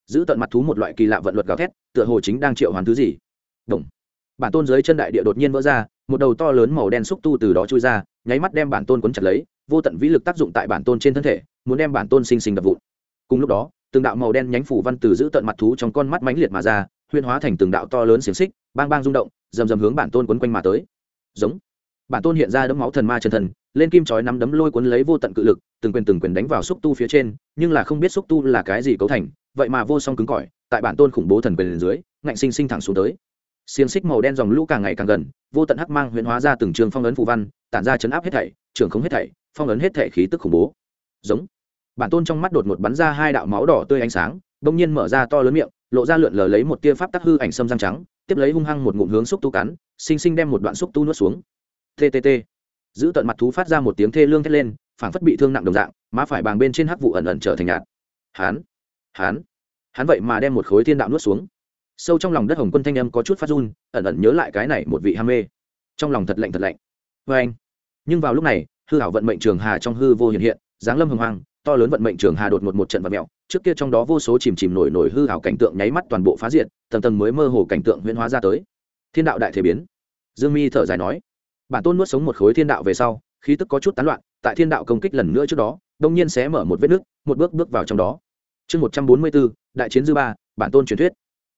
Giữ tận mặt thú một loại kỳ lạ vận luật gào thét, tựa hồ chính đang triệu hoàn thứ gì. Động. bản tôn dưới chân đại địa đột nhiên vỡ ra, một đầu to lớn màu đen xúc tu từ đó chui ra, nháy mắt đem bản tôn quấn chặt lấy, vô tận vĩ lực tác dụng tại bản tôn trên thân thể, muốn đem bản tôn sinh sinh đập vụn. Cùng lúc đó, từng đạo màu đen nhánh phủ văn từ giữ tận mặt thú trong con mắt mãnh liệt mà ra huyên hóa thành từng đạo to lớn xiềng xích, bang bang rung động, rầm rầm hướng bản tôn quấn quanh mà tới. Giống bản tôn hiện ra đấm máu thần ma chân thần, lên kim chói nắm đấm lôi cuốn lấy vô tận cự lực, từng quyền từng quyền đánh vào xúc tu phía trên, nhưng là không biết xúc tu là cái gì cấu thành, vậy mà vô song cứng cỏi, tại bản tôn khủng bố thần quyền dưới, ngạnh sinh sinh thẳng xuống tới. Xiềng xích màu đen dòng lũ càng ngày càng gần, vô tận hắc mang huyễn hóa ra từng trường phong ấn phù văn, tản ra chấn áp hết thảy, trường không hết thảy, phong ấn hết thảy khí tức khủng bố. Giống. Bản tôn trong mắt đột ngột bắn ra hai đạo máu đỏ tươi ánh sáng, bỗng nhiên mở ra to lớn miệng, lộ ra lượn lờ lấy một tia pháp tắc hư ảnh sâm răng trắng, tiếp lấy hung hăng một ngụm hướng xúc tu cắn, sinh sinh đem một đoạn xúc tu nuốt xuống ttt giữ tận mặt thú phát ra một tiếng thê lương thét lên, phảng phất bị thương nặng đồng dạng, má phải bàng bên trên hắc vụ ẩn ẩn trở thành nhạt. Hán hán hắn vậy mà đem một khối thiên đạo nuốt xuống. Sâu trong lòng đất hồng quân thanh âm có chút phát run, ẩn ẩn nhớ lại cái này một vị ham mê. Trong lòng thật lạnh thật lạnh. Vê anh, nhưng vào lúc này, hư hảo vận mệnh trường hà trong hư vô hiện hiện giáng lâm hồng hoàng to lớn vận mệnh trường hà đột một một trận vật mẹo trước kia trong đó vô số chìm chìm nổi nổi hư hảo cảnh tượng nháy mắt toàn bộ phá diệt, tầng tầng mới mơ hồ cảnh tượng huyễn hóa ra tới. Thiên đạo đại thể biến. Dương mi thở dài nói bản tôn nuốt sống một khối thiên đạo về sau, khí tức có chút tán loạn, tại thiên đạo công kích lần nữa trước đó, đông nhiên sẽ mở một vết nước, một bước bước vào trong đó. Chương một trăm bốn mươi bốn, đại chiến dư ba, bản tôn truyền thuyết.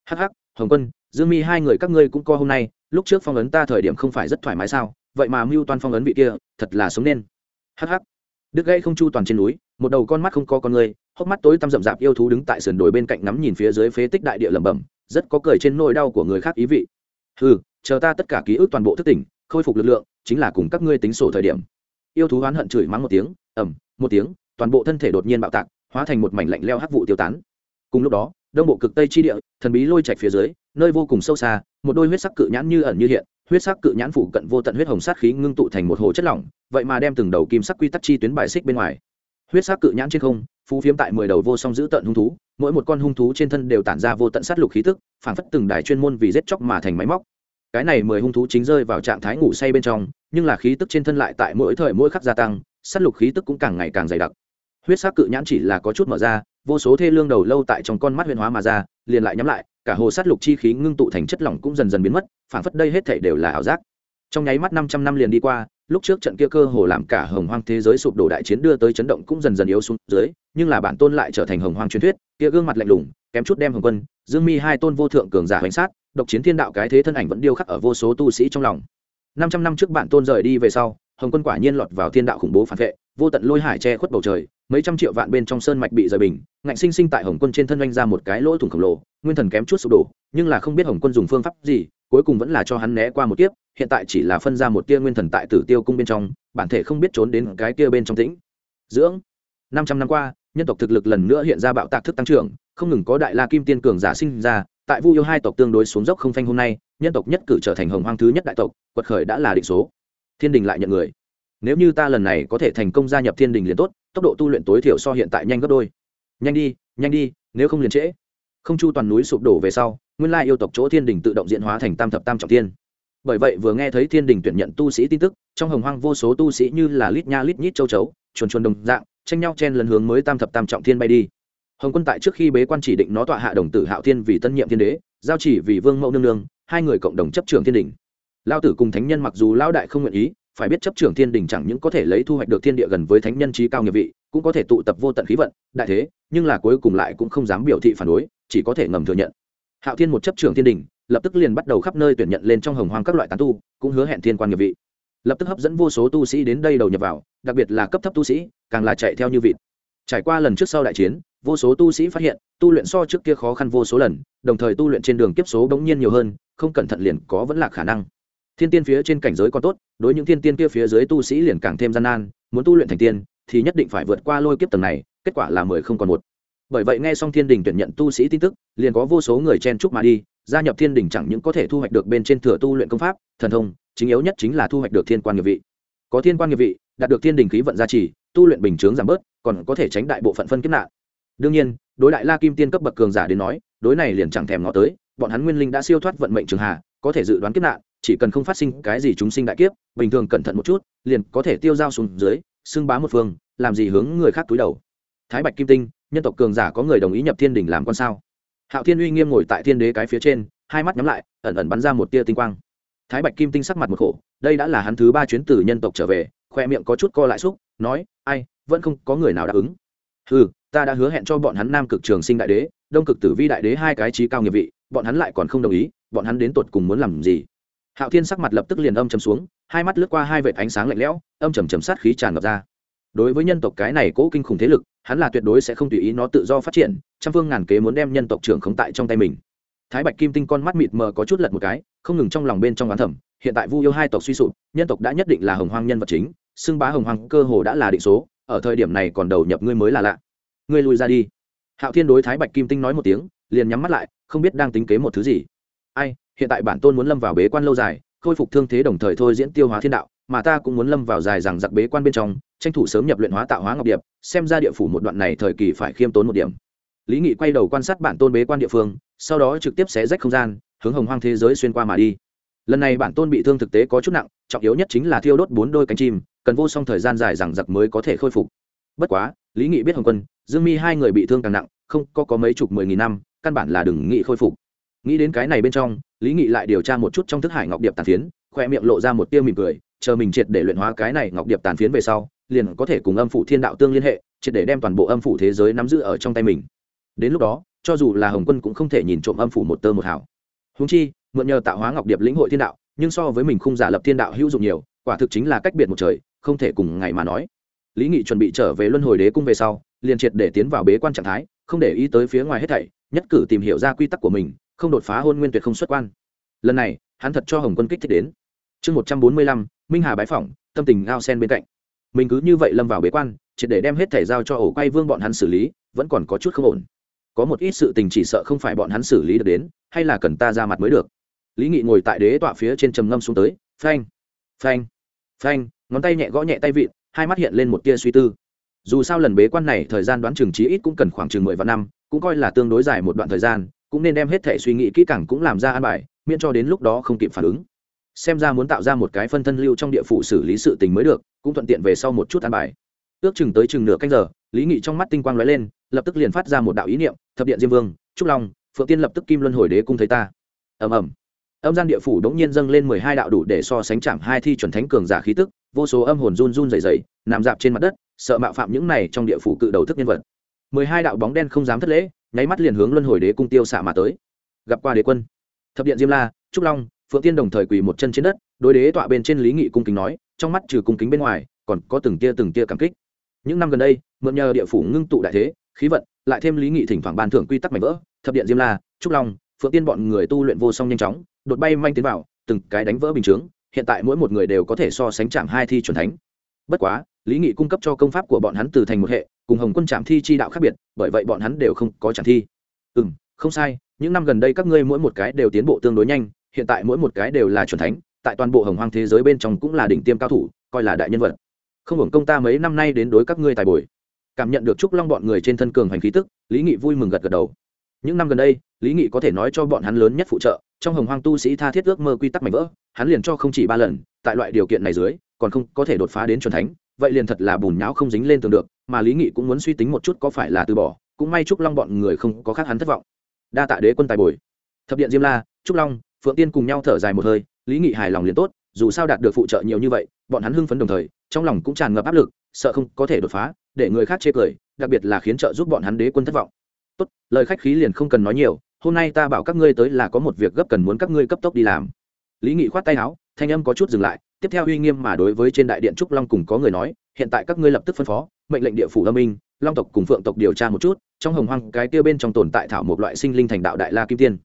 Hh hồng quân, dương mi hai người các ngươi cũng co hôm nay, lúc trước phong ấn ta thời điểm không phải rất thoải mái sao, vậy mà mưu toan phong ấn vị kia, thật là sống nên. Hh đức gãy không chu toàn trên núi, một đầu con mắt không có con người, hốc mắt tối tăm rậm rạp yêu thú đứng tại sườn đồi bên cạnh ngắm nhìn phía dưới phế tích đại địa lẩm bẩm, rất có cười trên nỗi đau của người khác ý vị. Ừ chờ ta tất cả ký ức toàn bộ thức tỉnh khôi phục lực lượng chính là cùng các ngươi tính sổ thời điểm. Yêu thú oán hận chửi mắng một tiếng ẩm một tiếng, toàn bộ thân thể đột nhiên bạo tạc, hóa thành một mảnh lạnh leo hắc vụ tiêu tán. Cùng lúc đó, đông bộ cực tây chi địa, thần bí lôi chạch phía dưới, nơi vô cùng sâu xa, một đôi huyết sắc cự nhãn như ẩn như hiện, huyết sắc cự nhãn phủ cận vô tận huyết hồng sát khí ngưng tụ thành một hồ chất lỏng, vậy mà đem từng đầu kim sắc quy tắc chi tuyến bài xích bên ngoài. Huyết sắc cự nhãn trên không, phú phiếm tại mười đầu vô song giữ tận hung thú, mỗi một con hung thú trên thân đều tản ra vô tận sát lục khí tức phản phất từng đài chuyên môn vì giết chóc mà thành máy móc cái này mười hung thú chính rơi vào trạng thái ngủ say bên trong, nhưng là khí tức trên thân lại tại mỗi thời mỗi khắc gia tăng, sát lục khí tức cũng càng ngày càng dày đặc. Huyết sắc cự nhãn chỉ là có chút mở ra, vô số thê lương đầu lâu tại trong con mắt huyền hóa mà ra, liền lại nhắm lại, cả hồ sát lục chi khí ngưng tụ thành chất lỏng cũng dần dần biến mất phản phất đây hết thể đều là ảo giác. Trong nháy mắt năm trăm năm liền đi qua, lúc trước trận kia cơ hồ làm cả hồng hoang thế giới sụp đổ đại chiến đưa tới chấn động cũng dần dần yếu xuống dưới, nhưng là bản tôn lại trở thành hồng hoang truyền thuyết, kia gương mặt lạnh lùng, kém chút đem hồng quân, dương mi hai tôn vô thượng cường giả hoành sát độc chiến thiên đạo cái thế thân ảnh vẫn điêu khắc ở vô số tu sĩ trong lòng. Năm trăm năm trước bản tôn rời đi về sau, hồng quân quả nhiên lọt vào thiên đạo khủng bố phản vệ, vô tận lôi hải che khuất bầu trời, mấy trăm triệu vạn bên trong sơn mạch bị rời bình, ngạnh sinh sinh tại hồng quân trên thân oanh ra một cái lỗ thủng khổng lồ, nguyên thần kém chút sụp đổ, nhưng là không biết hồng quân dùng phương pháp gì, cuối cùng vẫn là cho hắn né qua một kiếp, hiện tại chỉ là phân ra một tia nguyên thần tại tử tiêu cung bên trong, bản thể không biết trốn đến cái kia bên trong tĩnh. Dưỡng, năm trăm năm qua, nhân tộc thực lực lần nữa hiện ra bạo tạc thức tăng trưởng, không ngừng có đại la kim tiên cường giả sinh ra tại vu yêu hai tộc tương đối xuống dốc không phanh hôm nay, nhân tộc nhất cử trở thành hồng hoang thứ nhất đại tộc, quật khởi đã là định số. Thiên đình lại nhận người. Nếu như ta lần này có thể thành công gia nhập thiên đình liền tốt, tốc độ tu luyện tối thiểu so hiện tại nhanh gấp đôi. Nhanh đi nhanh đi, nếu không liền trễ. Không chu toàn núi sụp đổ về sau, nguyên lai yêu tộc chỗ thiên đình tự động diễn hóa thành tam thập tam trọng thiên. Bởi vậy vừa nghe thấy thiên đình tuyển nhận tu sĩ tin tức, trong hồng hoang vô số tu sĩ như là lít nha lít nhít châu chấu, chuồn chuồn đồng dạng, tranh nhau chen lần hướng mới tam thập tam trọng thiên bay đi hồng quân tại trước khi bế quan chỉ định nó tọa hạ đồng tử hạo thiên vì tân nhiệm thiên đế, giao chỉ vì vương mẫu nương nương, hai người cộng đồng chấp trưởng thiên đình. Lao tử cùng thánh nhân mặc dù lao đại không nguyện ý, phải biết chấp trưởng thiên đình chẳng những có thể lấy thu hoạch được thiên địa gần với thánh nhân trí cao nghiệp vị, cũng có thể tụ tập vô tận khí vận, đại thế, nhưng là cuối cùng lại cũng không dám biểu thị phản đối, chỉ có thể ngầm thừa nhận. Hạo thiên một chấp trưởng thiên đình, lập tức liền bắt đầu khắp nơi tuyển nhận lên trong hồng hoang các loại tán tu, cũng hứa hẹn thiên quan nghiệp vị. Lập tức hấp dẫn vô số tu sĩ đến đây đầu nhập vào, đặc biệt là cấp thấp tu sĩ, càng là chạy theo như vịt. Trải qua lần trước sau đại chiến vô số tu sĩ phát hiện, tu luyện so trước kia khó khăn vô số lần, đồng thời tu luyện trên đường kiếp số bỗng nhiên nhiều hơn, không cẩn thận liền có vẫn là khả năng. Thiên tiên phía trên cảnh giới còn tốt, đối những thiên tiên kia phía dưới tu sĩ liền càng thêm gian nan, muốn tu luyện thành tiên, thì nhất định phải vượt qua lôi kiếp tầng này, kết quả là mười không còn một. Bởi vậy nghe xong thiên đình tuyển nhận tu sĩ tin tức, liền có vô số người chen chúc mà đi, gia nhập thiên đình chẳng những có thể thu hoạch được bên trên thừa tu luyện công pháp, thần thông, chính yếu nhất chính là thu hoạch được thiên quan nghiệp vị. Có thiên quan nghiệp vị, đạt được thiên đình khí vận gia trì, tu luyện bình chướng giảm bớt, còn có thể tránh đại bộ phận phân kiếp nạn đương nhiên, đối đại la kim tiên cấp bậc cường giả đến nói, đối này liền chẳng thèm ngó tới, bọn hắn nguyên linh đã siêu thoát vận mệnh trường hà, có thể dự đoán kiếp nạn, chỉ cần không phát sinh cái gì chúng sinh đại kiếp, bình thường cẩn thận một chút, liền có thể tiêu dao xuống dưới, xưng bá một phương, làm gì hướng người khác túi đầu. Thái bạch kim tinh, nhân tộc cường giả có người đồng ý nhập thiên đình làm con sao? Hạo thiên uy nghiêm ngồi tại thiên đế cái phía trên, hai mắt nhắm lại, ẩn ẩn bắn ra một tia tinh quang. Thái bạch kim tinh sắc mặt một khổ, đây đã là hắn thứ ba chuyến từ nhân tộc trở về, khoe miệng có chút co lại xúc, nói, ai, vẫn không có người nào đáp ứng. Ừ ta đã hứa hẹn cho bọn hắn nam cực trường sinh đại đế, đông cực tử vi đại đế hai cái trí cao nghiệp vị, bọn hắn lại còn không đồng ý, bọn hắn đến tột cùng muốn làm gì? Hạo thiên sắc mặt lập tức liền âm trầm xuống, hai mắt lướt qua hai vệt ánh sáng lạnh lẽo, âm trầm trầm sát khí tràn ngập ra. Đối với nhân tộc cái này cố kinh khủng thế lực, hắn là tuyệt đối sẽ không tùy ý nó tự do phát triển, trăm phương ngàn kế muốn đem nhân tộc trưởng khống tại trong tay mình. Thái bạch kim tinh con mắt mịt mờ có chút lật một cái, không ngừng trong lòng bên trong oán thẩm hiện tại vu yêu hai tộc suy sụp, nhân tộc đã nhất định là hồng hoang nhân vật chính, xưng bá hồng hoang cơ hồ đã là định số, ở thời điểm này còn đầu nhập ngươi mới là lạ ngươi lùi ra đi. Hạo thiên đối thái bạch kim tinh nói một tiếng, liền nhắm mắt lại, không biết đang tính kế một thứ gì. Ai, hiện tại bản tôn muốn lâm vào bế quan lâu dài, khôi phục thương thế đồng thời thôi diễn tiêu hóa thiên đạo, mà ta cũng muốn lâm vào dài rằng giặc bế quan bên trong, tranh thủ sớm nhập luyện hóa tạo hóa ngọc điệp, xem ra địa phủ một đoạn này thời kỳ phải khiêm tốn một điểm. Lý nghị quay đầu quan sát bản tôn bế quan địa phương, sau đó trực tiếp xé rách không gian, hướng hồng hoang thế giới xuyên qua mà đi. Lần này bản tôn bị thương thực tế có chút nặng, trọng yếu nhất chính là thiêu đốt bốn đôi cánh chim, cần vô song thời gian dài rằng giặc mới có thể khôi phục. Bất quá, lý nghị biết hồng quân dương mi hai người bị thương càng nặng, không, có có mấy chục mười nghìn năm, căn bản là đừng nghị khôi phục. Nghĩ đến cái này bên trong, lý nghị lại điều tra một chút trong thức hải ngọc điệp tàn phiến, khoe miệng lộ ra một tiêu mỉm cười, chờ mình triệt để luyện hóa cái này ngọc điệp tàn phiến về sau, liền có thể cùng âm phủ thiên đạo tương liên hệ, triệt để đem toàn bộ âm phủ thế giới nắm giữ ở trong tay mình. Đến lúc đó, cho dù là hồng quân cũng không thể nhìn trộm âm phủ một tơ một hảo húng chi, mượn nhờ tạo hóa ngọc điệp lĩnh hội thiên đạo, nhưng so với mình không giả lập thiên đạo hữu dụng nhiều, quả thực chính là cách biệt một trời, không thể cùng ngày mà nói lý nghị chuẩn bị trở về luân hồi đế cung về sau, liền triệt để tiến vào bế quan trạng thái, không để ý tới phía ngoài hết thảy, nhất cử tìm hiểu ra quy tắc của mình, không đột phá hôn nguyên tuyệt không xuất quan. Lần này, hắn thật cho hồng quân kích thích đến. Chương một trăm bốn mươi lăm, minh hà bái phỏng, tâm tình ao sen bên cạnh. Mình cứ như vậy lâm vào bế quan, triệt để đem hết thảy giao cho ổ quay vương bọn hắn xử lý, vẫn còn có chút không ổn. Có một ít sự tình chỉ sợ không phải bọn hắn xử lý được đến, hay là cần ta ra mặt mới được. Lý nghị ngồi tại đế tọa phía trên trầm ngâm xuống tới, phanh phanh phanh, ngón tay nhẹ gõ nhẹ tay vịn hai mắt hiện lên một tia suy tư. Dù sao lần bế quan này thời gian đoán chừng trí ít cũng cần khoảng chừng mười vạn năm, cũng coi là tương đối dài một đoạn thời gian, cũng nên đem hết thể suy nghĩ kỹ càng cũng làm ra an bài, miễn cho đến lúc đó không kịp phản ứng. Xem ra muốn tạo ra một cái phân thân lưu trong địa phủ xử lý sự tình mới được, cũng thuận tiện về sau một chút an bài. Ước chừng tới chừng nửa canh giờ, lý nghị trong mắt tinh quang lóe lên, lập tức liền phát ra một đạo ý niệm, thập điện diêm vương, trúc long, phượng tiên lập tức kim luân hồi đế cung thấy ta. Ầm ầm âm gian địa phủ đống nhiên dâng lên mười hai đạo đủ để so sánh chạm hai thi chuẩn thánh cường giả khí tức, vô số âm hồn run run dày dày nằm dạp trên mặt đất, sợ mạo phạm những này trong địa phủ cự đầu thức nhân vật. Mười hai đạo bóng đen không dám thất lễ, nháy mắt liền hướng luân hồi đế cung tiêu xạ mà tới. Gặp qua đế quân, thập điện diêm la, trúc long, phượng tiên đồng thời quỳ một chân trên đất, đối đế tọa bên trên lý nghị cung kính nói, trong mắt trừ cung kính bên ngoài, còn có từng tia từng tia cảm kích. Những năm gần đây, mượn nhờ địa phủ ngưng tụ đại thế, khí vận, lại thêm lý nghị thỉnh thoảng ban thưởng quy tắc mạnh vỡ, thập điện diêm la, trúc long, phượng tiên bọn người tu luyện vô song nhanh chóng đột bay manh tiến vào, từng cái đánh vỡ bình chướng, hiện tại mỗi một người đều có thể so sánh chạm hai thi chuẩn thánh. Bất quá, lý nghị cung cấp cho công pháp của bọn hắn từ thành một hệ, cùng hồng quân trạm thi chi đạo khác biệt, bởi vậy bọn hắn đều không có trạm thi. Ừ m không sai, những năm gần đây các ngươi mỗi một cái đều tiến bộ tương đối nhanh, hiện tại mỗi một cái đều là chuẩn thánh, tại toàn bộ hồng hoang thế giới bên trong cũng là đỉnh tiêm cao thủ, coi là đại nhân vật. Không hưởng công ta mấy năm nay đến đối các ngươi tài bồi. Cảm nhận được trúc long bọn người trên thân cường hành khí tức, lý nghị vui mừng gật gật đầu những năm gần đây, lý nghị có thể nói cho bọn hắn lớn nhất phụ trợ, trong hồng hoang tu sĩ tha thiết ước mơ quy tắc mạnh vỡ, hắn liền cho không chỉ ba lần, tại loại điều kiện này dưới, còn không có thể đột phá đến c thánh, vậy liền thật là bùn nhão không dính lên tường được, mà lý nghị cũng muốn suy tính một chút có phải là từ bỏ, cũng may trúc long bọn người không có khác hắn thất vọng. Đa tạ đế quân tài bồi. Thập điện diêm la, trúc long, phượng tiên cùng nhau thở dài một hơi, lý nghị hài lòng liền tốt, dù sao đạt được phụ trợ nhiều như vậy, bọn hắn hưng phấn đồng thời, trong lòng cũng tràn ngập áp lực, sợ không có thể đột phá, để người khác chê cười, đặc biệt là khiến trợ giúp bọn hắn đế quân thất vọng tốt, lời khách khí liền không cần nói nhiều, hôm nay ta bảo các ngươi tới là có một việc gấp cần muốn các ngươi cấp tốc đi làm. Lý nghị khoát tay áo, thanh âm có chút dừng lại, tiếp theo uy nghiêm mà đối với trên đại điện trúc long cùng có người nói, hiện tại các ngươi lập tức phân phó, mệnh lệnh địa phủ âm minh, long tộc cùng phượng tộc điều tra một chút, trong hồng hoang, cái tiêu bên trong tồn tại thảo một loại sinh linh thành đạo đại la kim tiên.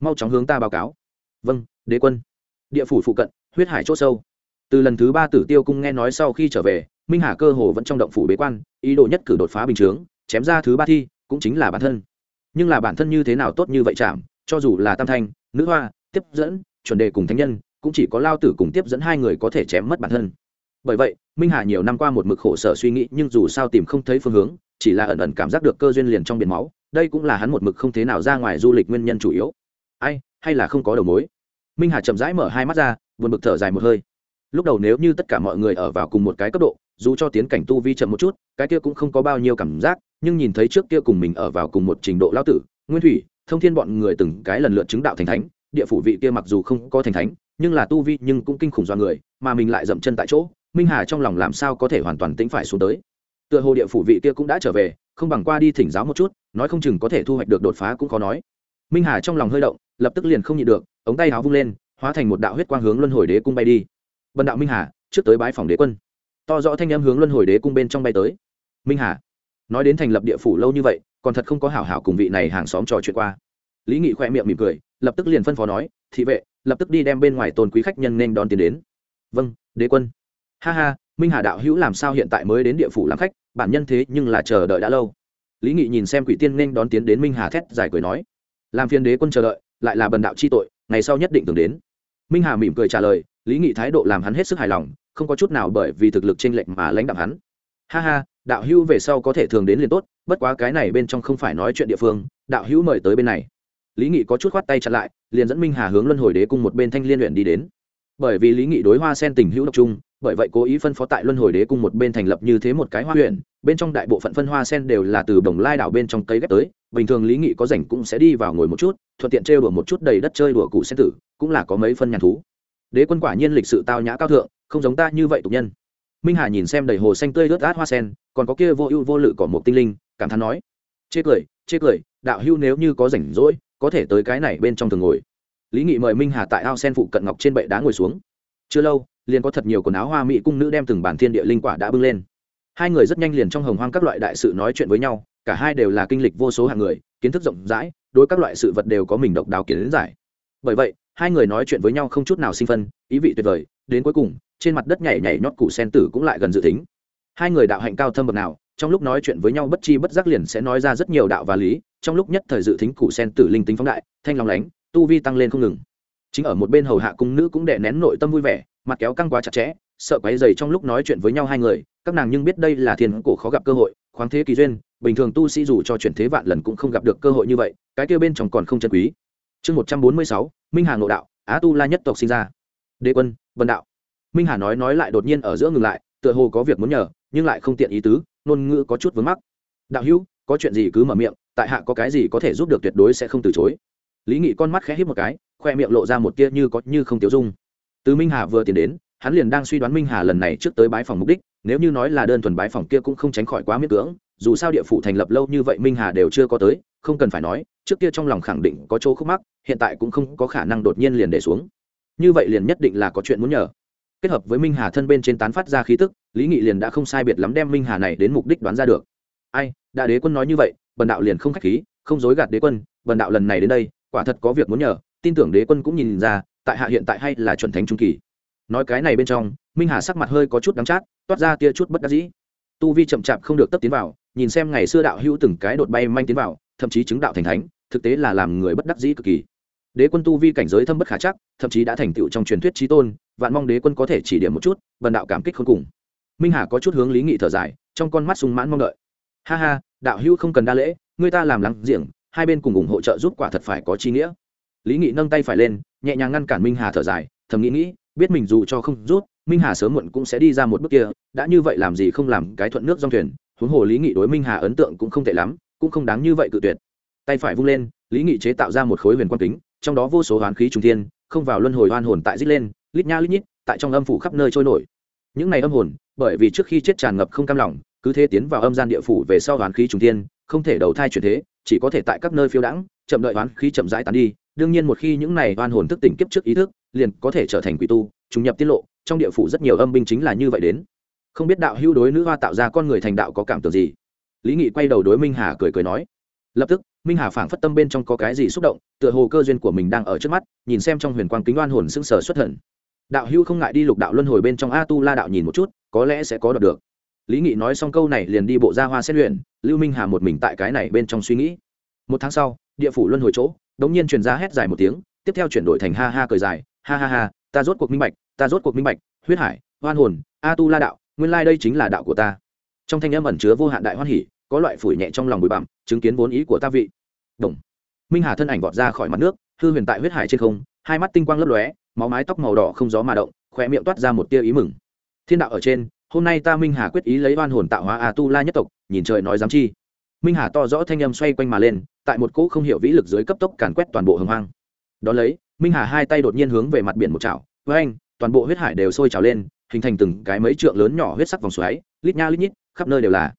Mau chóng hướng ta báo cáo. Vâng đế quân. Địa phủ phụ cận, huyết hải c h ỗ sâu. Từ lần thứ ba tử tiêu cung nghe nói sau khi trở về, minh hà cơ hồ vẫn trong động phủ bế quan, ý đồ nhất cử đột phá bình chướng, chém ra thứ ba thi cũng chính là bản thân. Nhưng là bản thân như thế nào tốt như vậy chạm, cho dù là tam thanh, nữ hoa, tiếp dẫn, chuẩn đề cùng thánh nhân, cũng chỉ có lao tử cùng tiếp dẫn hai người có thể chém mất bản thân. Bởi vậy, minh hà nhiều năm qua một mực khổ sở suy nghĩ nhưng dù sao tìm không thấy phương hướng, chỉ là ẩn ẩn cảm giác được cơ duyên liền trong biển máu, đây cũng là hắn một mực không thế nào ra ngoài du lịch nguyên nhân chủ yếu. Ai, hay là không có đầu mối? Minh hà chậm rãi mở hai mắt ra, buồn bực thở dài một hơi. Lúc đầu nếu như tất cả mọi người ở vào cùng một cái cấp độ, dù cho tiến cảnh tu vi chậm một chút, cái kia cũng không có bao nhiêu cảm giác nhưng nhìn thấy trước kia cùng mình ở vào cùng một trình độ lao tử, nguyên thủy, thông thiên bọn người từng cái lần lượt chứng đạo thành thánh, địa phủ vị kia mặc dù không có thành thánh, nhưng là tu vi nhưng cũng kinh khủng do người, mà mình lại dậm chân tại chỗ, minh hà trong lòng làm sao có thể hoàn toàn tính phải xuống tới. Tựa hồ địa phủ vị kia cũng đã trở về, không bằng qua đi thỉnh giáo một chút, nói không chừng có thể thu hoạch được đột phá cũng khó nói. Minh hà trong lòng hơi động, lập tức liền không nhịn được, ống tay áo vung lên, hóa thành một đạo huyết quang hướng luân hồi đế cung bay đi. Bần đạo minh hà, trước tới bái phòng đế quân. To rõ thanh âm hướng luân hồi đế cung bên trong bay tới. Minh hà nói đến thành lập địa phủ lâu như vậy, còn thật không có hảo hảo cùng vị này hàng xóm trò chuyện qua. Lý nghị khoe miệng mỉm cười, lập tức liền phân phó nói, thị vệ, lập tức đi đem bên ngoài tôn quý khách nhân nên đón tiền đến. Vâng đế quân. Ha ha, minh hà đạo hữu làm sao hiện tại mới đến địa phủ làm khách, bản nhân thế nhưng là chờ đợi đã lâu. Lý nghị nhìn xem quỷ tiên nên đón tiến đến minh hà thét giải cười nói, làm phiền đế quân chờ đợi, lại là bần đạo chi tội, ngày sau nhất định tưởng đến. Minh hà mỉm cười trả lời, lý nghị thái độ làm hắn hết sức hài lòng, không có chút nào bởi vì thực lực t r ê n lệch mà lãnh đạm hắn ha ha, đạo hữu về sau có thể thường đến liền tốt, bất quá cái này bên trong không phải nói chuyện địa phương, đạo hữu mời tới bên này. Lý nghị có chút khoát tay chặt lại, liền dẫn minh hà hướng luân hồi đế cung một bên thanh liên luyện đi đến. Bởi vì lý nghị đối hoa sen tình hữu độc trung bởi vậy cố ý phân phó tại luân hồi đế cung một bên thành lập như thế một cái hoa huyện, bên trong đại bộ phận phân hoa sen đều là từ đồng lai đảo bên trong cây ghép tới, bình thường lý nghị có rảnh cũng sẽ đi vào ngồi một chút, thuận tiện trêu đùa một chút đầy đất chơi đùa cụ sen tử, cũng là có mấy phân nhàn thú. Đế quân quả nhiên lịch sự tao nhã cao thượng, không giống ta như vậy tục nhân minh hà nhìn xem đầy hồ xanh tươi ướt át hoa sen, còn có kia vô ưu vô lự cỏ một tinh linh, cảm thán nói, chê cười chê cười, đạo hưu nếu như có rảnh rỗi, có thể tới cái này bên trong thường ngồi. Lý nghị mời minh hà tại ao sen phụ cận ngọc trên bệ đá ngồi xuống. Chưa lâu, liền có thật nhiều quần áo hoa mỹ cung nữ đem từng bản thiên địa linh quả đã bưng lên. Hai người rất nhanh liền trong hồng hoang các loại đại sự nói chuyện với nhau, cả hai đều là kinh lịch vô số hạng người, kiến thức rộng rãi, đối các loại sự vật đều có mình độc đáo kiến giải. Bởi vậy, hai người nói chuyện với nhau không chút nào sinh phân, ý vị tuyệt vời, đến cuối cùng trên mặt đất nhảy nhảy nhót cụ sen tử cũng lại gần dự tính. Hai người đạo hạnh cao thâm bậc nào, trong lúc nói chuyện với nhau bất chi bất giác liền sẽ nói ra rất nhiều đạo và lý, trong lúc nhất thời dự tính cụ sen tử linh tính phóng đại, thanh long lánh, tu vi tăng lên không ngừng. Chính ở một bên hầu hạ cung nữ cũng đệ nén nội tâm vui vẻ, mặt kéo căng quá chặt chẽ, sợ quấy dày trong lúc nói chuyện với nhau hai người, các nàng nhưng biết đây là thiên cổ khó gặp cơ hội, khoáng thế kỳ duyên, bình thường tu sĩ dù cho chuyển thế vạn lần cũng không gặp được cơ hội như vậy, cái kia bên trong còn không chân quý. Chương một trăm bốn mươi sáu, minh hà ngộ đạo, á tu la nhất tộc sinh ra. Đế quân, vân đạo minh hà nói nói lại đột nhiên ở giữa ngừng lại, tựa hồ có việc muốn nhờ, nhưng lại không tiện ý tứ, ngôn ngữ có chút vướng mắc. Đạo hữu, có chuyện gì cứ mở miệng, tại hạ có cái gì có thể giúp được tuyệt đối sẽ không từ chối. Lý nghị con mắt khẽ hít một cái, khoe miệng lộ ra một tia như có như không tiêu dung. Từ minh hà vừa tiến đến, hắn liền đang suy đoán minh hà lần này trước tới bái phòng mục đích, nếu như nói là đơn thuần bái phòng kia cũng không tránh khỏi quá miễn cưỡng, dù sao địa phủ thành lập lâu như vậy minh hà đều chưa có tới, không cần phải nói, trước kia trong lòng khẳng định có chỗ khúc mắc, hiện tại cũng không có khả năng đột nhiên liền để xuống. Như vậy liền nhất định là có chuyện muốn nhờ kết hợp với minh hà thân bên trên tán phát ra khí tức, lý nghị liền đã không sai biệt lắm đem minh hà này đến mục đích đoán ra được. Ai đại đế quân nói như vậy, bần đạo liền không khách khí, không dối gạt đế quân, bần đạo lần này đến đây, quả thật có việc muốn nhờ, tin tưởng đế quân cũng nhìn ra, tại hạ hiện tại hay là chuẩn thánh trung kỳ. Nói cái này bên trong, minh hà sắc mặt hơi có chút đắng chát, toát ra tia chút bất đắc dĩ. Tu vi chậm chạp không được tấp tiến vào, nhìn xem ngày xưa đạo hữu từng cái đột bay manh tiến vào, thậm chí chứng đạo thành thánh, thực tế là làm người bất đắc dĩ cực kỳ đế quân tu vi cảnh giới thâm bất khả chắc, thậm chí đã thành tựu trong truyền thuyết trí tôn, vạn mong đế quân có thể chỉ điểm một chút, vần đạo cảm kích không cùng. Minh hà có chút hướng lý nghị thở dài, trong con mắt sung mãn mong đợi. Ha ha, đạo hữu không cần đa lễ, người ta làm lắng diện hai bên cùng ủng hộ trợ giúp quả thật phải có chi nghĩa. Lý nghị nâng tay phải lên, nhẹ nhàng ngăn cản minh hà thở dài, thầm nghĩ nghĩ, biết mình dù cho không rút, minh hà sớm muộn cũng sẽ đi ra một bước kia, đã như vậy làm gì không làm cái thuận nước dòng thuyền, huống hồ lý nghị đối minh hà ấn tượng cũng không tệ lắm, cũng không đáng như vậy cự tuyệt. Tay phải vung lên, lý nghị chế tạo ra một khối huyền quan kính trong đó vô số hoán khí trung thiên, không vào luân hồi oan hồn tại dít lên, lít nha lít nhít, tại trong âm phủ khắp nơi trôi nổi. Những này âm hồn, bởi vì trước khi chết tràn ngập không cam lòng, cứ thế tiến vào âm gian địa phủ về sau hoán khí trung thiên, không thể đầu thai chuyển thế, chỉ có thể tại các nơi phiêu đãng, chậm đợi hoán khí chậm rãi tán đi. Đương nhiên một khi những này oan hồn thức tỉnh kiếp trước ý thức, liền có thể trở thành quỷ tu, trùng nhập tiết lộ, trong địa phủ rất nhiều âm binh chính là như vậy đến. Không biết đạo hữu đối nữ hoa tạo ra con người thành đạo có cảm tưởng gì? Lý nghị quay đầu đối minh hà cười cười nói, lập tức minh hà phảng phất tâm bên trong có cái gì xúc động, tựa hồ cơ duyên của mình đang ở trước mắt, nhìn xem trong huyền quang kính oan hồn sững sờ xuất thần. Đạo Hưu không ngại đi lục đạo luân hồi bên trong a tu la đạo nhìn một chút, có lẽ sẽ có đọc được. Lý nghị nói xong câu này liền đi bộ ra hoa xét luyện, lưu minh hà một mình tại cái này bên trong suy nghĩ. Một tháng sau, địa phủ luân hồi chỗ, đống nhiên truyền ra hét dài một tiếng, tiếp theo chuyển đổi thành ha ha cười dài, ha ha ha, ta rốt cuộc minh bạch, ta rốt cuộc minh bạch, huyết hải hoan hồn a tu la đạo, nguyên lai đây chính là đạo của ta. Trong thanh âm ẩn chứa vô hạn đại hoan hỉ có loại phủi nhẹ trong lòng bụi bặm, chứng kiến vốn ý của ta vị. Đồng. Minh hà thân ảnh vọt ra khỏi mặt nước, hư huyền tại huyết hải trên không, hai mắt tinh quang lấp lóe, máu mái tóc màu đỏ không gió mà động khỏe miệng toát ra một tia ý mừng. Thiên đạo ở trên, hôm nay ta minh hà quyết ý lấy oan hồn tạo hóa a tu la nhất tộc, nhìn trời nói dám chi. Minh hà to rõ thanh âm xoay quanh mà lên, tại một cỗ không hiểu vĩ lực dưới cấp tốc càn quét toàn bộ hồng hoang. Đ ó lấy, minh hà hai tay đột nhiên hướng về mặt biển một chảo với anh toàn bộ huyết hải đều sôi trào lên, hình thành từng cái mấy trượng lớn nhỏ huyết sắc vòng xoáy, lít nha lít nhít, khắp nơi đều là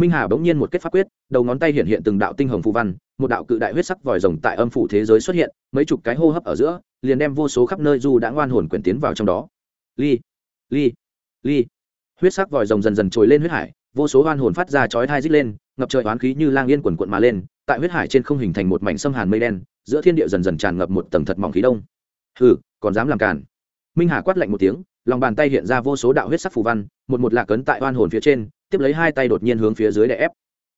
minh hà bỗng nhiên một kết pháp quyết, đầu ngón tay hiện hiện từng đạo tinh hồng phù văn, một đạo cự đại huyết sắc vòi rồng tại âm phủ thế giới xuất hiện, mấy chục cái hô hấp ở giữa, liền đem vô số khắp nơi du đã ngoan hồn quyển tiến vào trong đó. Ly ly ly huyết sắc vòi rồng dần dần trồi lên huyết hải, vô số oan hồn phát ra chói thai rít lên, ngập trời oán khí như lang yên quần quận mà lên, tại huyết hải trên không hình thành một mảnh xâm hàn mây đen, giữa thiên địa dần dần tràn ngập một tầng thật mỏng khí đông. Hừ, còn dám làm cản minh hà quát lạnh một tiếng, lòng bàn tay hiện ra vô số đạo huyết sắc phù văn, một một lạc cấn tại oan hồn phía trên tiếp lấy hai tay đột nhiên hướng phía dưới để ép.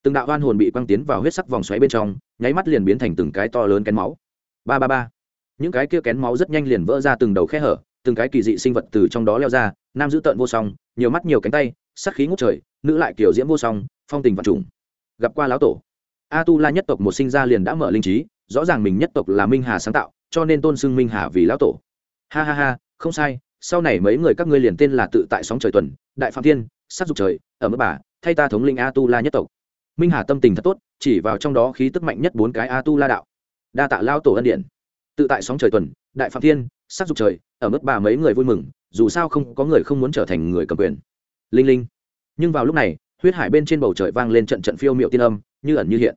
Từng đạo oan hồn bị quăng tiến vào huyết sắc vòng xoáy bên trong, nháy mắt liền biến thành từng cái to lớn kén máu. Ba ba ba. Những cái kia kén máu rất nhanh liền vỡ ra từng đầu khe hở, từng cái kỳ dị sinh vật từ trong đó leo ra, nam giữ tợn vô song, nhiều mắt nhiều cánh tay, sắc khí ngút trời, nữ lại kiểu diễm vô song, phong tình vật trùng. Gặp qua lão tổ. A tu la nhất tộc một sinh ra liền đã mở linh trí, rõ ràng mình nhất tộc là minh hà sáng tạo, cho nên tôn xưng minh hà vì lão tổ. Ha ha ha, không sai, sau này mấy người các ngươi liền tên là tự tại sóng trời tuần, đại phạm thiên sát dục trời, ở mức bà, thay ta thống linh a tu la nhất tộc. Minh hà tâm tình thật tốt, chỉ vào trong đó khí tức mạnh nhất bốn cái a tu la đạo. Đa tạ lao tổ ân điển. Tự tại sóng trời tuần, đại phạm thiên sát dục trời, ở mức bà mấy người vui mừng, dù sao không có người không muốn trở thành người cầm quyền. Linh linh. Nhưng vào lúc này, huyết hải bên trên bầu trời vang lên trận trận phiêu miệu tiên âm, như ẩn như hiện.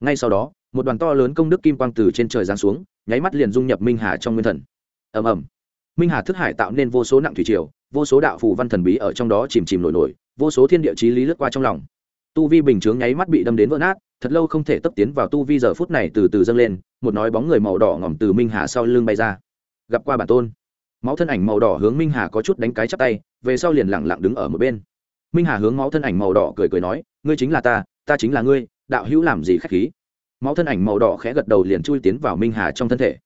Ngay sau đó, một đoàn to lớn công đức kim quang từ trên trời giáng xuống, nháy mắt liền dung nhập minh hà trong nguyên thần. Ầm ầm minh hà thức hải tạo nên vô số nặng thủy triều, vô số đạo phù văn thần bí ở trong đó chìm chìm nổi nổi, vô số thiên địa chí lý lướt qua trong lòng. Tu vi bình chướng nháy mắt bị đâm đến vỡ nát, thật lâu không thể tấp tiến vào tu vi giờ phút này từ từ dâng lên, một nói bóng người màu đỏ ngỏm từ minh hà sau lưng bay ra. Gặp qua bản tôn, máu thân ảnh màu đỏ hướng minh hà có chút đánh cái chắp tay, về sau liền lẳng lặng đứng ở một bên. Minh hà hướng máu thân ảnh màu đỏ cười cười nói, ngươi chính là ta ta chính là ngươi, đạo hữu làm gì khách khí? Máu thân ảnh màu đỏ khẽ gật đầu liền chui tiến vào minh hà trong thân thể.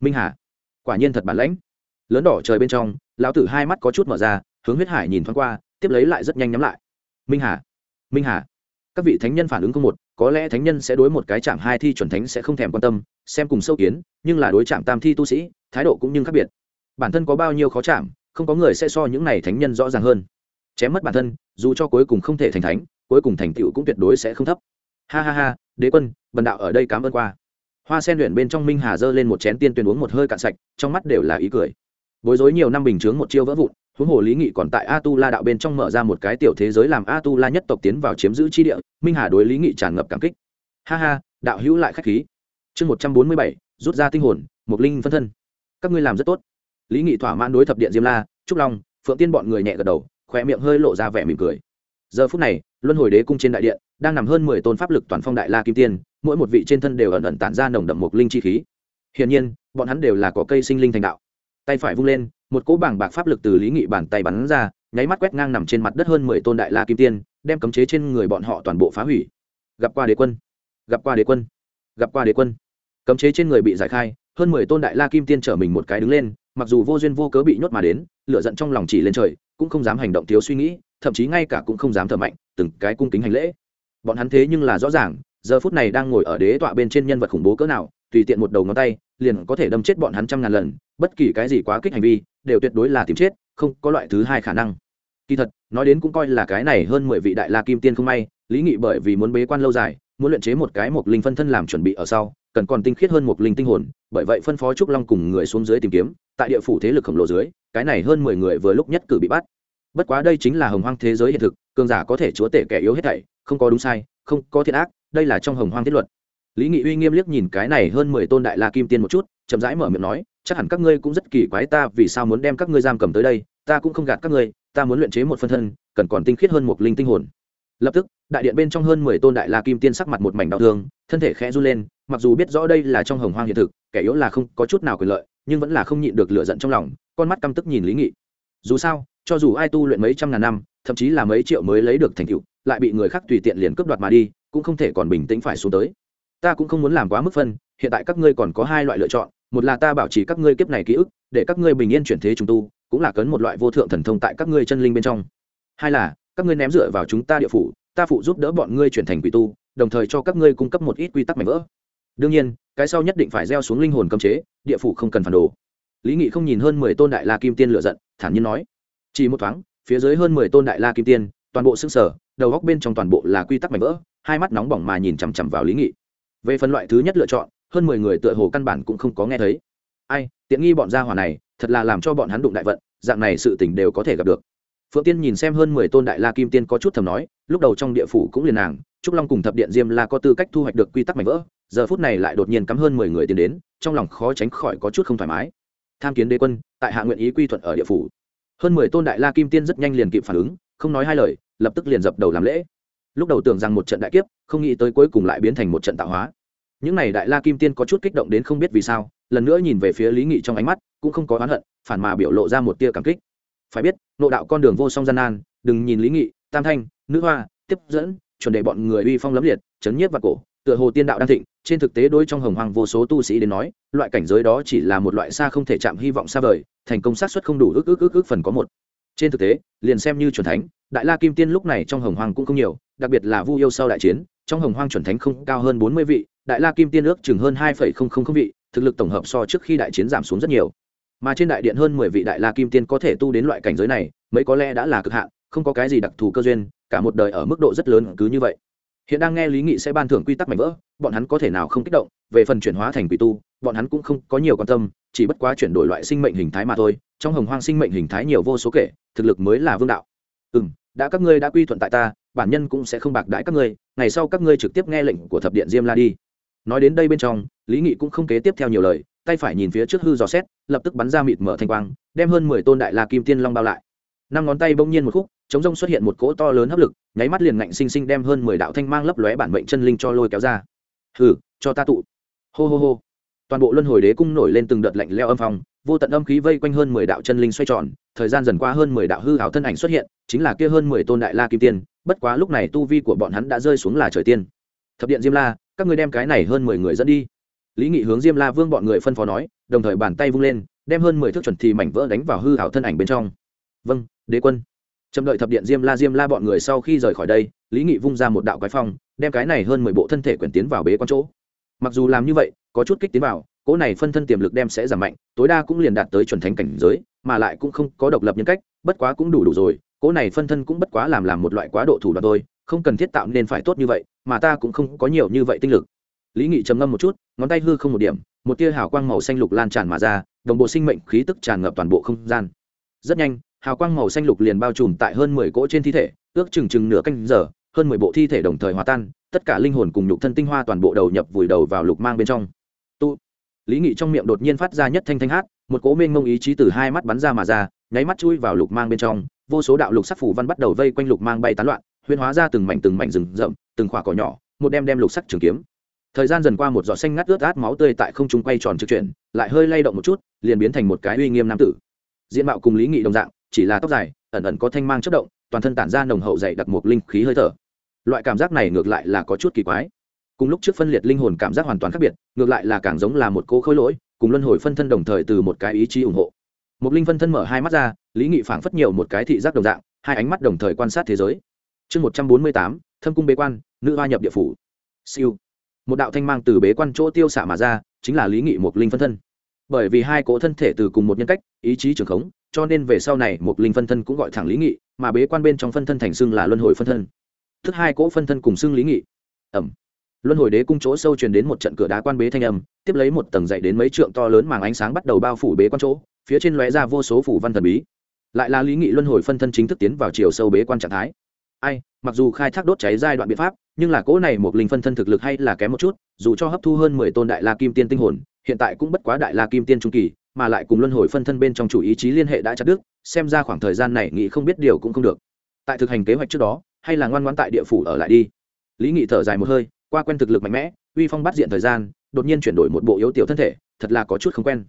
Minh hà, quả nhiên thật bản lãnh lớn đỏ trời bên trong, lão tử hai mắt có chút mở ra, hướng huyết hải nhìn thoáng qua, tiếp lấy lại rất nhanh nhắm lại. Minh hà minh hà, các vị thánh nhân phản ứng không một, có lẽ thánh nhân sẽ đối một cái chạm hai thi chuẩn thánh sẽ không thèm quan tâm, xem cùng sâu kiến, nhưng là đối chạm tam thi tu sĩ, thái độ cũng nhưng khác biệt. Bản thân có bao nhiêu khó chạm, không có người sẽ so những này thánh nhân rõ ràng hơn. Chém mất bản thân, dù cho cuối cùng không thể thành thánh, cuối cùng thành tựu cũng tuyệt đối sẽ không thấp. Ha ha ha, đế quân, bần đạo ở đây cám ơn qua. Hoa sen luyện bên trong minh hà giơ lên một chén tiên tuyền uống một hơi cạn sạch, trong mắt đều là ý cười bối rối nhiều năm bình chướng một chiêu vỡ vụn, huống hồ lý nghị còn tại a tu la đạo bên trong mở ra một cái tiểu thế giới làm a tu la nhất tộc tiến vào chiếm giữ chi địa, minh hà đối lý nghị tràn ngập cảm kích. Ha ha, đạo hữu lại khách khí. Chương một trăm bốn mươi bảy, rút ra tinh hồn mục linh phân thân. Các ngươi làm rất tốt. Lý nghị thỏa mãn đối thập điện diêm la, trúc long, phượng tiên bọn người nhẹ gật đầu khỏe miệng hơi lộ ra vẻ mỉm cười. Giờ phút này, luân hồi đế cung trên đại điện đang nằm hơn mười tôn pháp lực toàn phong đại la kim tiên, mỗi một vị trên thân đều ẩn ẩn tản ra nồng đậm mục linh chi khí. Hiển nhiên, bọn hắn đều là có cây sinh linh thành đạo tay phải vung lên, một cỗ bảng bạc pháp lực từ lý nghị bàn tay bắn ra, nháy mắt quét ngang nằm trên mặt đất hơn mười tôn đại la kim tiên, đem cấm chế trên người bọn họ toàn bộ phá hủy. Gặp qua đế quân, gặp qua đế quân, gặp qua đế quân. Cấm chế trên người bị giải khai, hơn mười tôn đại la kim tiên trở mình một cái đứng lên, mặc dù vô duyên vô cớ bị nhốt mà đến, lửa giận trong lòng chỉ lên trời, cũng không dám hành động thiếu suy nghĩ, thậm chí ngay cả cũng không dám thở mạnh, từng cái cung kính hành lễ. Bọn hắn thế nhưng là rõ ràng, giờ phút này đang ngồi ở đế tọa bên trên nhân vật khủng bố cỡ nào, tùy tiện một đầu ngón tay, liền có thể đâm chết bọn hắn trăm ngàn lần bất kỳ cái gì quá kích hành vi, đều tuyệt đối là tìm chết, không có loại thứ hai khả năng. Kỳ thật, nói đến cũng coi là cái này hơn mười vị đại la kim tiên không may, lý nghị bởi vì muốn bế quan lâu dài, muốn luyện chế một cái một linh phân thân làm chuẩn bị ở sau, cần còn tinh khiết hơn một linh tinh hồn, bởi vậy phân phó trúc long cùng người xuống dưới tìm kiếm, tại địa phủ thế lực khổng lồ dưới, cái này hơn mười người vừa lúc nhất cử bị bắt. Bất quá đây chính là hồng hoang thế giới hiện thực, cường giả có thể chúa tể kẻ yếu hết thảy, không có đúng sai, không có thiện ác, đây là trong hồng hoang thiết luật. Lý nghị uy nghiêm liếc nhìn cái này hơn mười tôn đại la kim tiên một chút, chậm rãi mở miệng nói chắc hẳn các ngươi cũng rất kỳ quái ta vì sao muốn đem các ngươi giam cầm tới đây, ta cũng không gạt các ngươi, ta muốn luyện chế một phân thân, cần còn tinh khiết hơn một linh tinh hồn. Lập tức, đại điện bên trong hơn mười tôn đại la kim tiên sắc mặt một mảnh đau thương, thân thể khẽ run lên, mặc dù biết rõ đây là trong hồng hoang hiện thực, kẻ yếu là không có chút nào quyền lợi, nhưng vẫn là không nhịn được lửa giận trong lòng, con mắt căm tức nhìn lý nghị. Dù sao, cho dù ai tu luyện mấy trăm ngàn năm, thậm chí là mấy triệu mới lấy được thành tựu, lại bị người khác tùy tiện liền cướp đoạt mà đi, cũng không thể còn bình tĩnh phải xuống tới. Ta cũng không muốn làm quá mức phân, hiện tại các ngươi còn có hai loại lựa chọn một là ta bảo trì các ngươi kiếp này ký ức, để các ngươi bình yên chuyển thế trùng tu, cũng là cấn một loại vô thượng thần thông tại các ngươi chân linh bên trong. Hai là, các ngươi ném dựa vào chúng ta địa phủ, ta phụ giúp đỡ bọn ngươi chuyển thành quỷ tu, đồng thời cho các ngươi cung cấp một ít quy tắc mảnh vỡ. Đương nhiên, cái sau nhất định phải gieo xuống linh hồn cấm chế, địa phủ không cần phản đồ. Lý nghị không nhìn hơn mười tôn đại la kim tiên lựa giận, thản nhiên nói. Chỉ một thoáng, phía dưới hơn mười tôn đại la kim tiên, toàn bộ xương sở đầu góc bên trong toàn bộ là quy tắc mảnh vỡ, hai mắt nóng bỏng mà nhìn chằm chằm vào lý nghị. Về phần loại thứ nhất lựa chọn hơn mười người tựa hồ căn bản cũng không có nghe thấy. Ai, tiện nghi bọn gia hỏa này, thật là làm cho bọn hắn đụng đại vận, dạng này sự tình đều có thể gặp được. Phượng tiên nhìn xem hơn mười tôn đại la kim tiên có chút thầm nói, lúc đầu trong địa phủ cũng liền nàng, trúc long cùng thập điện diêm la có tư cách thu hoạch được quy tắc mạnh vỡ, giờ phút này lại đột nhiên cắm hơn mười người tiến đến, trong lòng khó tránh khỏi có chút không thoải mái. Tham kiến đế quân, tại hạ nguyện ý quy thuận ở địa phủ. Hơn mười tôn đại la kim tiên rất nhanh liền kịp phản ứng, không nói hai lời, lập tức liền dập đầu làm lễ. Lúc đầu tưởng rằng một trận đại kiếp, không nghĩ tới cuối cùng lại biến thành một trận tạo hóa những n à y đại la kim tiên có chút kích động đến không biết vì sao, lần nữa nhìn về phía lý nghị trong ánh mắt, cũng không có oán hận, phản mà biểu lộ ra một tia cảm kích. Phải biết, nộ đạo con đường vô song gian nan, đừng nhìn lý nghị, tam thanh, nữ hoa, tiếp dẫn, chuẩn đề bọn người uy phong lấm liệt, chấn nhiếp và cổ, tựa hồ tiên đạo đang thịnh, trên thực tế đôi trong hồng hoàng vô số tu sĩ đến nói, loại cảnh giới đó chỉ là một loại xa không thể chạm hy vọng xa vời, thành công xác suất không đủ ước ước ước ước phần có một. Trên thực tế, liền xem như chuẩn thánh, đại la kim tiên lúc này trong hồng hoàng cũng không nhiều, đặc biệt là vu yêu sau đại chiến, trong hồng hoàng chuẩn thánh không cao hơn bốn mươi vị đại la kim tiên ước chừng hơn hai vị, thực lực tổng hợp so trước khi đại chiến giảm xuống rất nhiều. Mà trên đại điện hơn mười vị đại la kim tiên có thể tu đến loại cảnh giới này, mấy có lẽ đã là cực hạn, không có cái gì đặc thù cơ duyên, cả một đời ở mức độ rất lớn cứ như vậy. Hiện đang nghe lý nghị sẽ ban thưởng quy tắc mạnh vỡ, bọn hắn có thể nào không kích động, về phần chuyển hóa thành quỷ tu, bọn hắn cũng không có nhiều quan tâm, chỉ bất quá chuyển đổi loại sinh mệnh hình thái mà thôi, trong hồng hoang sinh mệnh hình thái nhiều vô số kể, thực lực mới là vương đạo. Ừ m đã các ngươi đã quy thuận tại ta, bản nhân cũng sẽ không bạc đãi các ngươi, ngày sau các ngươi trực tiếp nghe lệnh của thập điện diêm la đi nói đến đây bên trong, lý nghị cũng không kế tiếp theo nhiều lời, tay phải nhìn phía trước hư dò xét, lập tức bắn ra mịt mở thanh quang, đem hơn mười tôn đại la kim tiên long bao lại. Năm ngón tay bỗng nhiên một khúc, chống rông xuất hiện một cỗ to lớn hấp lực, nháy mắt liền ngạnh xinh xinh đem hơn mười đạo thanh mang lấp lóe bản mệnh chân linh cho lôi kéo ra. Hừ, cho ta tụ. Hô hô hô. Toàn bộ luân hồi đế cung nổi lên từng đợt lạnh leo âm phong, vô tận âm khí vây quanh hơn mười đạo chân linh xoay tròn, thời gian dần qua hơn mười đạo hư hảo thân ảnh xuất hiện, chính là kia hơn mười tôn đại la kim tiên, bất quá lúc này tu vi của bọn hắn đã rơi xuống là trời tiên. Thập điện diêm la các ngươi đem cái này hơn mười người dẫn đi. Lý nghị hướng diêm la vương bọn người phân phó nói, đồng thời bàn tay vung lên, đem hơn mười thước chuẩn thì mảnh vỡ đánh vào hư hảo thân ảnh bên trong. Vâng đế quân. Chậm đợi thập điện diêm la diêm la bọn người sau khi rời khỏi đây, lý nghị vung ra một đạo quái phong, đem cái này hơn mười bộ thân thể quyển tiến vào bế quan chỗ. Mặc dù làm như vậy, có chút kích tiến vào, cỗ này phân thân tiềm lực đem sẽ giảm mạnh, tối đa cũng liền đạt tới chuẩn thánh cảnh giới, mà lại cũng không có độc lập nhân cách, bất quá cũng đủ đủ rồi, cỗ này phân thân cũng bất quá làm làm một loại quá độ thủ đoạn thôi không cần thiết tạo nên phải tốt như vậy, mà ta cũng không có nhiều như vậy tinh lực. Lý nghị trầm ngâm một chút, ngón tay hư không một điểm, một tia hào quang màu xanh lục lan tràn mà ra, đồng bộ sinh mệnh khí tức tràn ngập toàn bộ không gian. Rất nhanh, hào quang màu xanh lục liền bao trùm tại hơn mười cỗ trên thi thể, ước chừng chừng nửa canh giờ, hơn mười bộ thi thể đồng thời hòa tan, tất cả linh hồn cùng nhục thân tinh hoa toàn bộ đầu nhập vùi đầu vào lục mang bên trong. Tu. Lý nghị trong miệng đột nhiên phát ra nhất thanh thanh hát, một cỗ mênh mông ý chí từ hai mắt bắn ra mà ra, nháy mắt chui vào lục mang bên trong, vô số đạo lục sắc phủ văn bắt đầu vây quanh lục mang bay tán loạn huyên hóa ra từng mảnh từng mảnh rừng rậm, từng khỏa cỏ nhỏ, một đem đem lục sắc trường kiếm. Thời gian dần qua một giọt xanh ngắt ướt át máu tươi tại không trung quay tròn trực chuyển, lại hơi lay động một chút, liền biến thành một cái uy nghiêm nam tử. Diện mạo cùng lý nghị đồng dạng, chỉ là tóc dài, ẩn ẩn có thanh mang chất động, toàn thân tản ra nồng hậu dày đặc một linh khí hơi thở. Loại cảm giác này ngược lại là có chút kỳ quái. Cùng lúc trước phân liệt linh hồn cảm giác hoàn toàn khác biệt, ngược lại là càng giống là một cô khôi lỗi, cùng luân hồi phân thân đồng thời từ một cái ý chí ủng hộ. Một linh phân thân mở hai mắt ra, lý nghị phảng phất nhiều một cái thị giác đồng dạng, hai ánh mắt đồng thời quan sát thế giới chương một trăm bốn mươi tám, thâm cung bế quan, nữ hoa nhập địa phủ. Siêu. Một đạo thanh mang từ bế quan chỗ tiêu xạ mà ra, chính là lý nghị một linh phân thân. Bởi vì hai cỗ thân thể từ cùng một nhân cách, ý chí trường khống, cho nên về sau này một linh phân thân cũng gọi thẳng lý nghị, mà bế quan bên trong phân thân thành xưng là luân hồi phân thân. Thức hai cỗ phân thân cùng xưng lý nghị. Ẩm. Luân hồi đế cung chỗ sâu truyền đến một trận cửa đá quan bế thanh âm, tiếp lấy một tầng dậy đến mấy trượng to lớn màng ánh sáng bắt đầu bao phủ bế quan chỗ, phía trên lóe ra vô số phủ văn thần bí. Lại là lý nghị luân hồi phân thân chính thức tiến vào chiều sâu bế quan trạng thái ai, mặc dù khai thác đốt cháy giai đoạn biện pháp, nhưng là cỗ này một linh phân thân thực lực hay là kém một chút, dù cho hấp thu hơn mười tôn đại la kim tiên tinh hồn, hiện tại cũng bất quá đại la kim tiên trung kỳ, mà lại cùng luân hồi phân thân bên trong chủ ý chí liên hệ đã chặt đứt, xem ra khoảng thời gian này nghĩ không biết điều cũng không được. Tại thực hành kế hoạch trước đó, hay là ngoan ngoãn tại địa phủ ở lại đi. Lý nghị thở dài một hơi, qua quen thực lực mạnh mẽ, uy phong bắt diện thời gian, đột nhiên chuyển đổi một bộ yếu tiểu thân thể, thật là có chút không quen.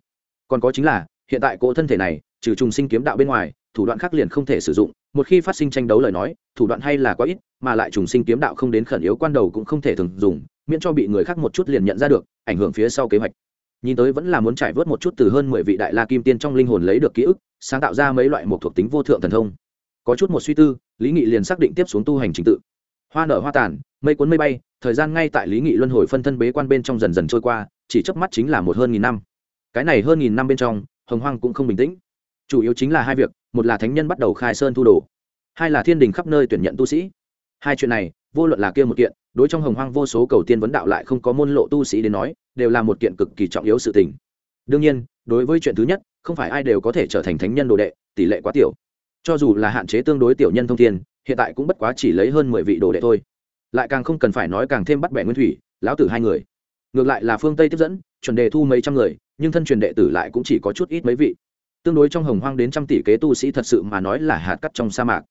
Còn có chính là, hiện tại cỗ thân thể này, trừ trùng sinh kiếm đạo bên ngoài, thủ đoạn khác liền không thể sử dụng một khi phát sinh tranh đấu lời nói, thủ đoạn hay là quá ít, mà lại trùng sinh kiếm đạo không đến khẩn yếu quan đầu cũng không thể thường dùng, miễn cho bị người khác một chút liền nhận ra được, ảnh hưởng phía sau kế hoạch. Nhìn tới vẫn là muốn trải vớt một chút từ hơn mười vị đại la kim tiên trong linh hồn lấy được ký ức, sáng tạo ra mấy loại một thuộc tính vô thượng thần thông. Có chút một suy tư, lý nghị liền xác định tiếp xuống tu hành trình tự. Hoa nở hoa tàn, mây cuốn mây bay, thời gian ngay tại lý nghị luân hồi phân thân bế quan bên trong dần dần trôi qua, chỉ chớp mắt chính là một hơn nghìn năm. Cái này hơn nghìn năm bên trong, hồng hoang cũng không bình tĩnh chủ yếu chính là hai việc, một là thánh nhân bắt đầu khai sơn thu đồ, hai là thiên đình khắp nơi tuyển nhận tu sĩ. Hai chuyện này, vô luận là kia một kiện, đối trong hồng hoang vô số cầu tiên vấn đạo lại không có môn lộ tu sĩ đến nói, đều là một kiện cực kỳ trọng yếu sự tình. Đương nhiên, đối với chuyện thứ nhất, không phải ai đều có thể trở thành thánh nhân đồ đệ, tỷ lệ quá tiểu. Cho dù là hạn chế tương đối tiểu nhân thông thiên, hiện tại cũng bất quá chỉ lấy hơn mười vị đồ đệ thôi. Lại càng không cần phải nói càng thêm bắt bẻ nguyên thủy, lão tử hai người. Ngược lại là phương tây tiếp dẫn, chuẩn đề thu mấy trăm người, nhưng thân truyền đệ tử lại cũng chỉ có chút ít mấy vị tương đối trong hồng hoang đến trăm tỷ kế tu sĩ thật sự mà nói là hạt cắt trong sa mạc.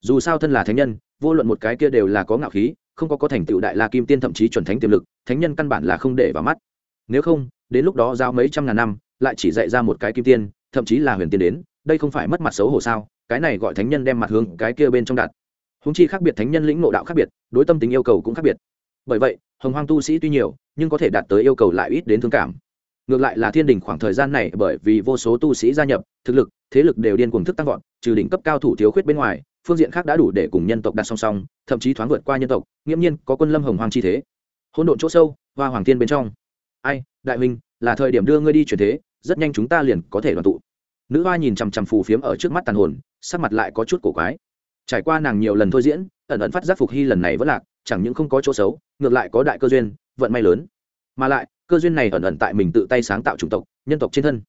Dù sao thân là thánh nhân, vô luận một cái kia đều là có ngạo khí, không có có thành tựu đại la kim tiên thậm chí chuẩn thánh tiềm lực, thánh nhân căn bản là không để vào mắt. Nếu không, đến lúc đó giao mấy trăm ngàn năm, lại chỉ dạy ra một cái kim tiên, thậm chí là huyền tiên đến, đây không phải mất mặt xấu hổ sao? Cái này gọi thánh nhân đem mặt hướng cái kia bên trong đặt. Húng chi khác biệt thánh nhân lĩnh nộ đạo khác biệt, đối tâm tính yêu cầu cũng khác biệt. Bởi vậy, hồng hoang tu sĩ tuy nhiều, nhưng có thể đạt tới yêu cầu lại ít đến thương cảm ngược lại là thiên đình khoảng thời gian này bởi vì vô số tu sĩ gia nhập, thực lực, thế lực đều điên cuồng thức tăng vọt, trừ đỉnh cấp cao thủ thiếu khuyết bên ngoài, phương diện khác đã đủ để cùng nhân tộc đặt song song, thậm chí thoáng vượt qua nhân tộc, nghiễm nhiên có quân lâm hồng hoàng chi thế. Hỗn độn chỗ sâu, hoa hoàng thiên bên trong. Ai, đại huynh, là thời điểm đưa ngươi đi chuyển thế, rất nhanh chúng ta liền có thể đoàn tụ. Nữ hoa nhìn chằm chằm phù phiếm ở trước mắt tàn hồn, sắc mặt lại có chút cổ quái. Trải qua nàng nhiều lần thôi diễn, ẩn ẩn phát giác phục hy lần này vẫn lạc, chẳng những không có chỗ xấu, ngược lại có đại cơ duyên, vận may lớn. Mà lại cơ duyên này ẩn ẩn tại mình tự tay sáng tạo chủng tộc, nhân tộc trên thân.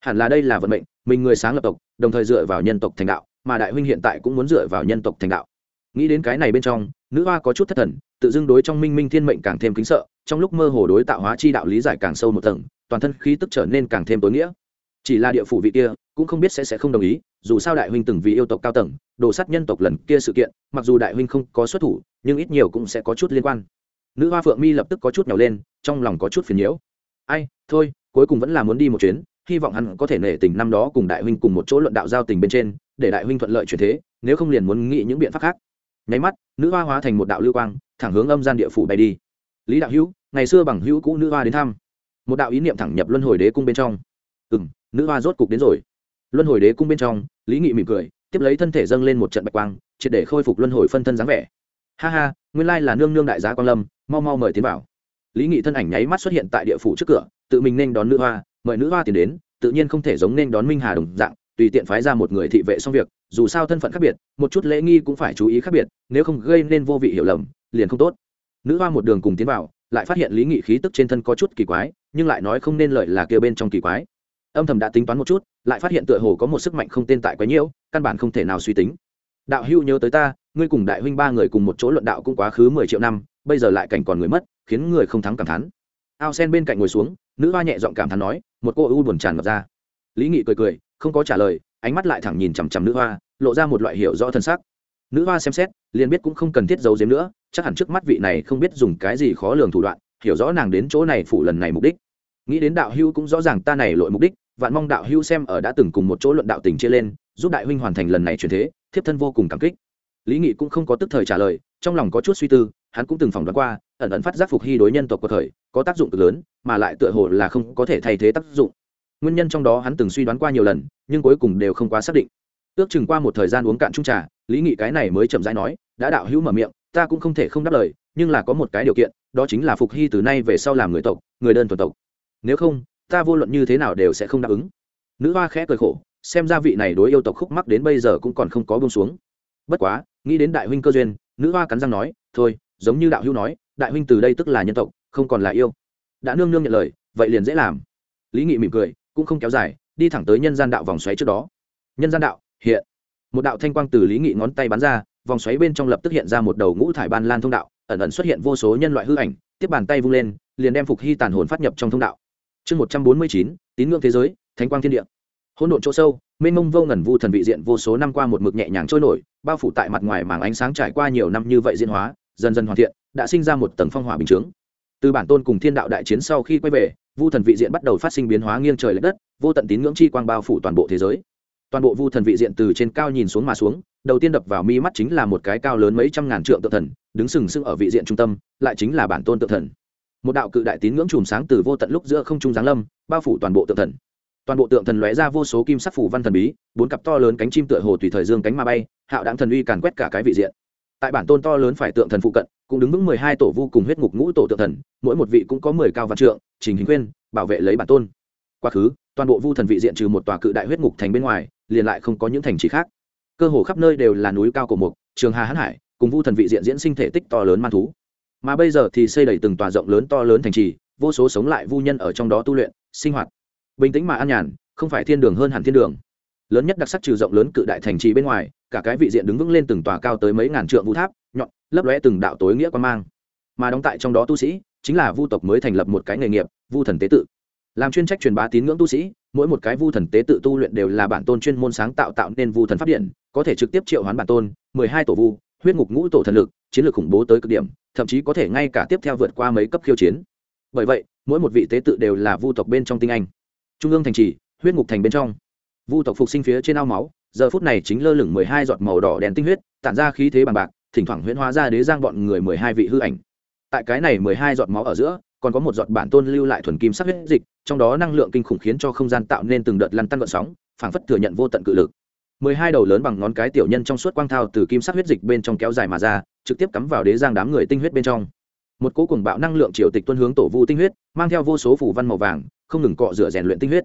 Hẳn là đây là vận mệnh, mình người sáng lập tộc, đồng thời dựa vào nhân tộc thành đạo, mà đại huynh hiện tại cũng muốn dựa vào nhân tộc thành đạo. Nghĩ đến cái này bên trong, nữ hoa có chút thất thần, tự dưng đối trong minh minh thiên mệnh càng thêm kính sợ, trong lúc mơ hồ đối tạo hóa chi đạo lý giải càng sâu một tầng, toàn thân khí tức trở nên càng thêm tối nghĩa. Chỉ là địa phủ vị kia, cũng không biết sẽ sẽ không đồng ý, dù sao đại huynh từng vì yêu tộc cao tầng đổ sát nhân tộc lần kia sự kiện, mặc dù đại huynh không có xuất thủ, nhưng ít nhiều cũng sẽ có chút liên quan nữ hoa phượng mi lập tức có chút nhỏ lên, trong lòng có chút phiền nhiễu. Ai, thôi, cuối cùng vẫn là muốn đi một chuyến, hy vọng hắn có thể nể tình năm đó cùng đại huynh cùng một chỗ luận đạo giao tình bên trên, để đại huynh thuận lợi chuyển thế, nếu không liền muốn nghĩ những biện pháp khác. Nháy mắt, nữ hoa hóa thành một đạo lưu quang, thẳng hướng âm gian địa phủ bay đi. Lý đạo hữu, ngày xưa bằng hữu cũ nữ hoa đến thăm. Một đạo ý niệm thẳng nhập luân hồi đế cung bên trong. Ừ m nữ hoa rốt cục đến rồi. Luân hồi đế cung bên trong, lý nghị mỉm cười, tiếp lấy thân thể dâng lên một trận bạch quang, triệt để khôi phục luân hồi phân thân dáng vẻ. Ha ha nguyên lai là nương nương đại giá quan lâm, mau mau mời tiến vào. Lý nghị thân ảnh nháy mắt xuất hiện tại địa phủ trước cửa, tự mình nên đón nữ hoa, mời nữ hoa tiến đến, tự nhiên không thể giống nên đón minh hà đồng dạng, tùy tiện phái ra một người thị vệ xong việc, dù sao thân phận khác biệt, một chút lễ nghi cũng phải chú ý khác biệt, nếu không gây nên vô vị hiểu lầm, liền không tốt. Nữ hoa một đường cùng tiến vào, lại phát hiện lý nghị khí tức trên thân có chút kỳ quái, nhưng lại nói không nên lợi là kia bên trong kỳ quái. Âm thầm đã tính toán một chút, lại phát hiện tựa hồ có một sức mạnh không tên tại quái nhiễu, căn bản không thể nào suy tính đạo hưu nhớ tới ta, ngươi cùng đại huynh ba người cùng một chỗ luận đạo cũng quá khứ mười triệu năm, bây giờ lại cảnh còn người mất, khiến người không thắng cảm thán. Ao sen bên cạnh ngồi xuống, nữ hoa nhẹ giọng cảm thán nói, một cô u buồn tràn ngập ra. Lý nghị cười cười, không có trả lời, ánh mắt lại thẳng nhìn chằm chằm nữ hoa, lộ ra một loại hiểu rõ thân xác nữ hoa xem xét, liền biết cũng không cần thiết giấu giếm nữa, chắc hẳn trước mắt vị này không biết dùng cái gì khó lường thủ đoạn, hiểu rõ nàng đến chỗ này phủ lần này mục đích. Nghĩ đến đạo hưu cũng rõ ràng ta này lội mục đích, vạn mong đạo hưu xem ở đã từng cùng một chỗ luận đạo tình chia lên, giúp đại huynh hoàn thành lần này chuyển thế thiếp thân vô cùng cảm kích. Lý nghị cũng không có tức thời trả lời, trong lòng có chút suy tư, hắn cũng từng phỏng đoán qua, ẩn ẩn phát giác phục hy đối nhân tộc cuộc khởi có tác dụng cực lớn, mà lại tựa hồ là không có thể thay thế tác dụng. Nguyên nhân trong đó hắn từng suy đoán qua nhiều lần, nhưng cuối cùng đều không quá xác định. Ước chừng qua một thời gian uống cạn chung trà, lý nghị cái này mới chậm rãi nói, đã đạo hữu mở miệng, ta cũng không thể không đáp lời, nhưng là có một cái điều kiện, đó chính là phục hy từ nay về sau làm người tộc, người đơn thuần tộc. Nếu không, ta vô luận như thế nào đều sẽ không đáp ứng. Nữ hoa khẽ cười khổ xem ra vị này đối yêu tộc khúc mắc đến bây giờ cũng còn không có bông xuống. Bất quá, nghĩ đến đại huynh cơ duyên, nữ hoa cắn răng nói, thôi, giống như đạo hữu nói, đại huynh từ đây tức là nhân tộc, không còn là yêu. Đã nương nương nhận lời, vậy liền dễ làm. Lý nghị mỉm cười, cũng không kéo dài, đi thẳng tới nhân gian đạo vòng xoáy trước đó. Nhân gian đạo, hiện. Một đạo thanh quang từ lý nghị ngón tay bắn ra, vòng xoáy bên trong lập tức hiện ra một đầu ngũ thải ban lan thông đạo, ẩn ẩn xuất hiện vô số nhân loại hư ảnh, tiếp bàn tay vung lên, liền đem phục hy tàn hồn phát nhập trong thông đạo. Chương một trăm bốn mươi chín, tín ngưỡng thế giới, thánh quang thiên địa hỗn độn chỗ sâu, mênh mông vô ngần vu thần vị diện vô số năm qua một mực nhẹ nhàng trôi nổi, bao phủ tại mặt ngoài màng ánh sáng trải qua nhiều năm như vậy diễn hóa, dần dần hoàn thiện, đã sinh ra một tầng phong hỏa bình chướng. Từ bản tôn cùng thiên đạo đại chiến sau khi quay về, vu thần vị diện bắt đầu phát sinh biến hóa nghiêng trời l ệ đất, vô tận tín ngưỡng chi quang bao phủ toàn bộ thế giới. Toàn bộ vu thần vị diện từ trên cao nhìn xuống mà xuống, đầu tiên đập vào mi mắt chính là một cái cao lớn mấy trăm ngàn trượng tự thần, đứng sừng sững ở vị diện trung tâm, lại chính là bản tôn tự thần. Một đạo cự đại tín ngưỡng chùm sáng từ vô tận lúc giữa không trung giáng lâm, bao phủ toàn bộ tự thần toàn bộ tượng thần lóe ra vô số kim sắc phủ văn thần bí, bốn cặp to lớn cánh chim tựa hồ tùy thời dương cánh ma bay, hạo đáng thần uy càn quét cả cái vị diện. Tại bản tôn to lớn phải tượng thần phụ cận, cũng đứng vững mười hai tổ vu cùng huyết ngục ngũ tổ tượng thần, mỗi một vị cũng có mười cao văn trượng, trình hình khuyên, bảo vệ lấy bản tôn. Quá khứ, toàn bộ vu thần vị diện trừ một tòa cự đại huyết ngục thành bên ngoài, liền lại không có những thành trì khác. Cơ hồ khắp nơi đều là núi cao cổ mục, trường hà hãn hải, cùng vu thần vị diện diễn sinh thể tích to lớn man thú. Mà bây giờ thì xây đầy từng tòa rộng lớn to lớn thành trì, vô số sống lại vu nhân ở trong đó tu luyện, sinh hoạt bình tĩnh mà an nhàn, không phải thiên đường hơn hẳn thiên đường. Lớn nhất đặc sắc trừ rộng lớn cự đại thành trì bên ngoài, cả cái vị diện đứng vững lên từng tòa cao tới mấy ngàn trượng vũ tháp, nhọn, lấp lóe từng đạo tối nghĩa quan mang. Mà đóng tại trong đó tu sĩ, chính là vu tộc mới thành lập một cái nghề nghiệp, vu thần tế tự. Làm chuyên trách truyền bá tín ngưỡng tu sĩ, mỗi một cái vu thần tế tự tu luyện đều là bản tôn chuyên môn sáng tạo tạo nên vu thần p điện, có thể trực tiếp triệu hoán bản tôn, mười hai tổ vu, huyết ngục ngũ tổ thần lực, chiến lược khủng bố tới cực điểm, thậm chí có thể ngay cả tiếp theo vượt qua mấy cấp khiêu chiến. Bởi vậy, mỗi một vị tế tự đều là vu tộc bên trong tinh anh trung ương thành trì, huyết ngục thành bên trong. Vu tộc phục sinh phía trên ao máu, giờ phút này chính lơ lửng mười hai giọt màu đỏ đèn tinh huyết, tản ra khí thế bằng bạc, thỉnh thoảng huyễn hóa ra đế giang bọn người mười hai vị hư ảnh. Tại cái này mười hai giọt máu ở giữa, còn có một giọt bản tôn lưu lại thuần kim sắc huyết dịch, trong đó năng lượng kinh khủng khiến cho không gian tạo nên từng đợt lăn tăn vận sóng, phảng phất thừa nhận vô tận cự lực. Mười hai đầu lớn bằng ngón cái tiểu nhân trong suốt quang thao từ kim sắc huyết dịch bên trong kéo dài mà ra, trực tiếp cắm vào đế giang đám người tinh huyết bên trong một cỗ cùng bạo năng lượng triều tịch tuân hướng tổ vu tinh huyết, mang theo vô số phủ văn màu vàng, không ngừng cọ rửa rèn luyện tinh huyết.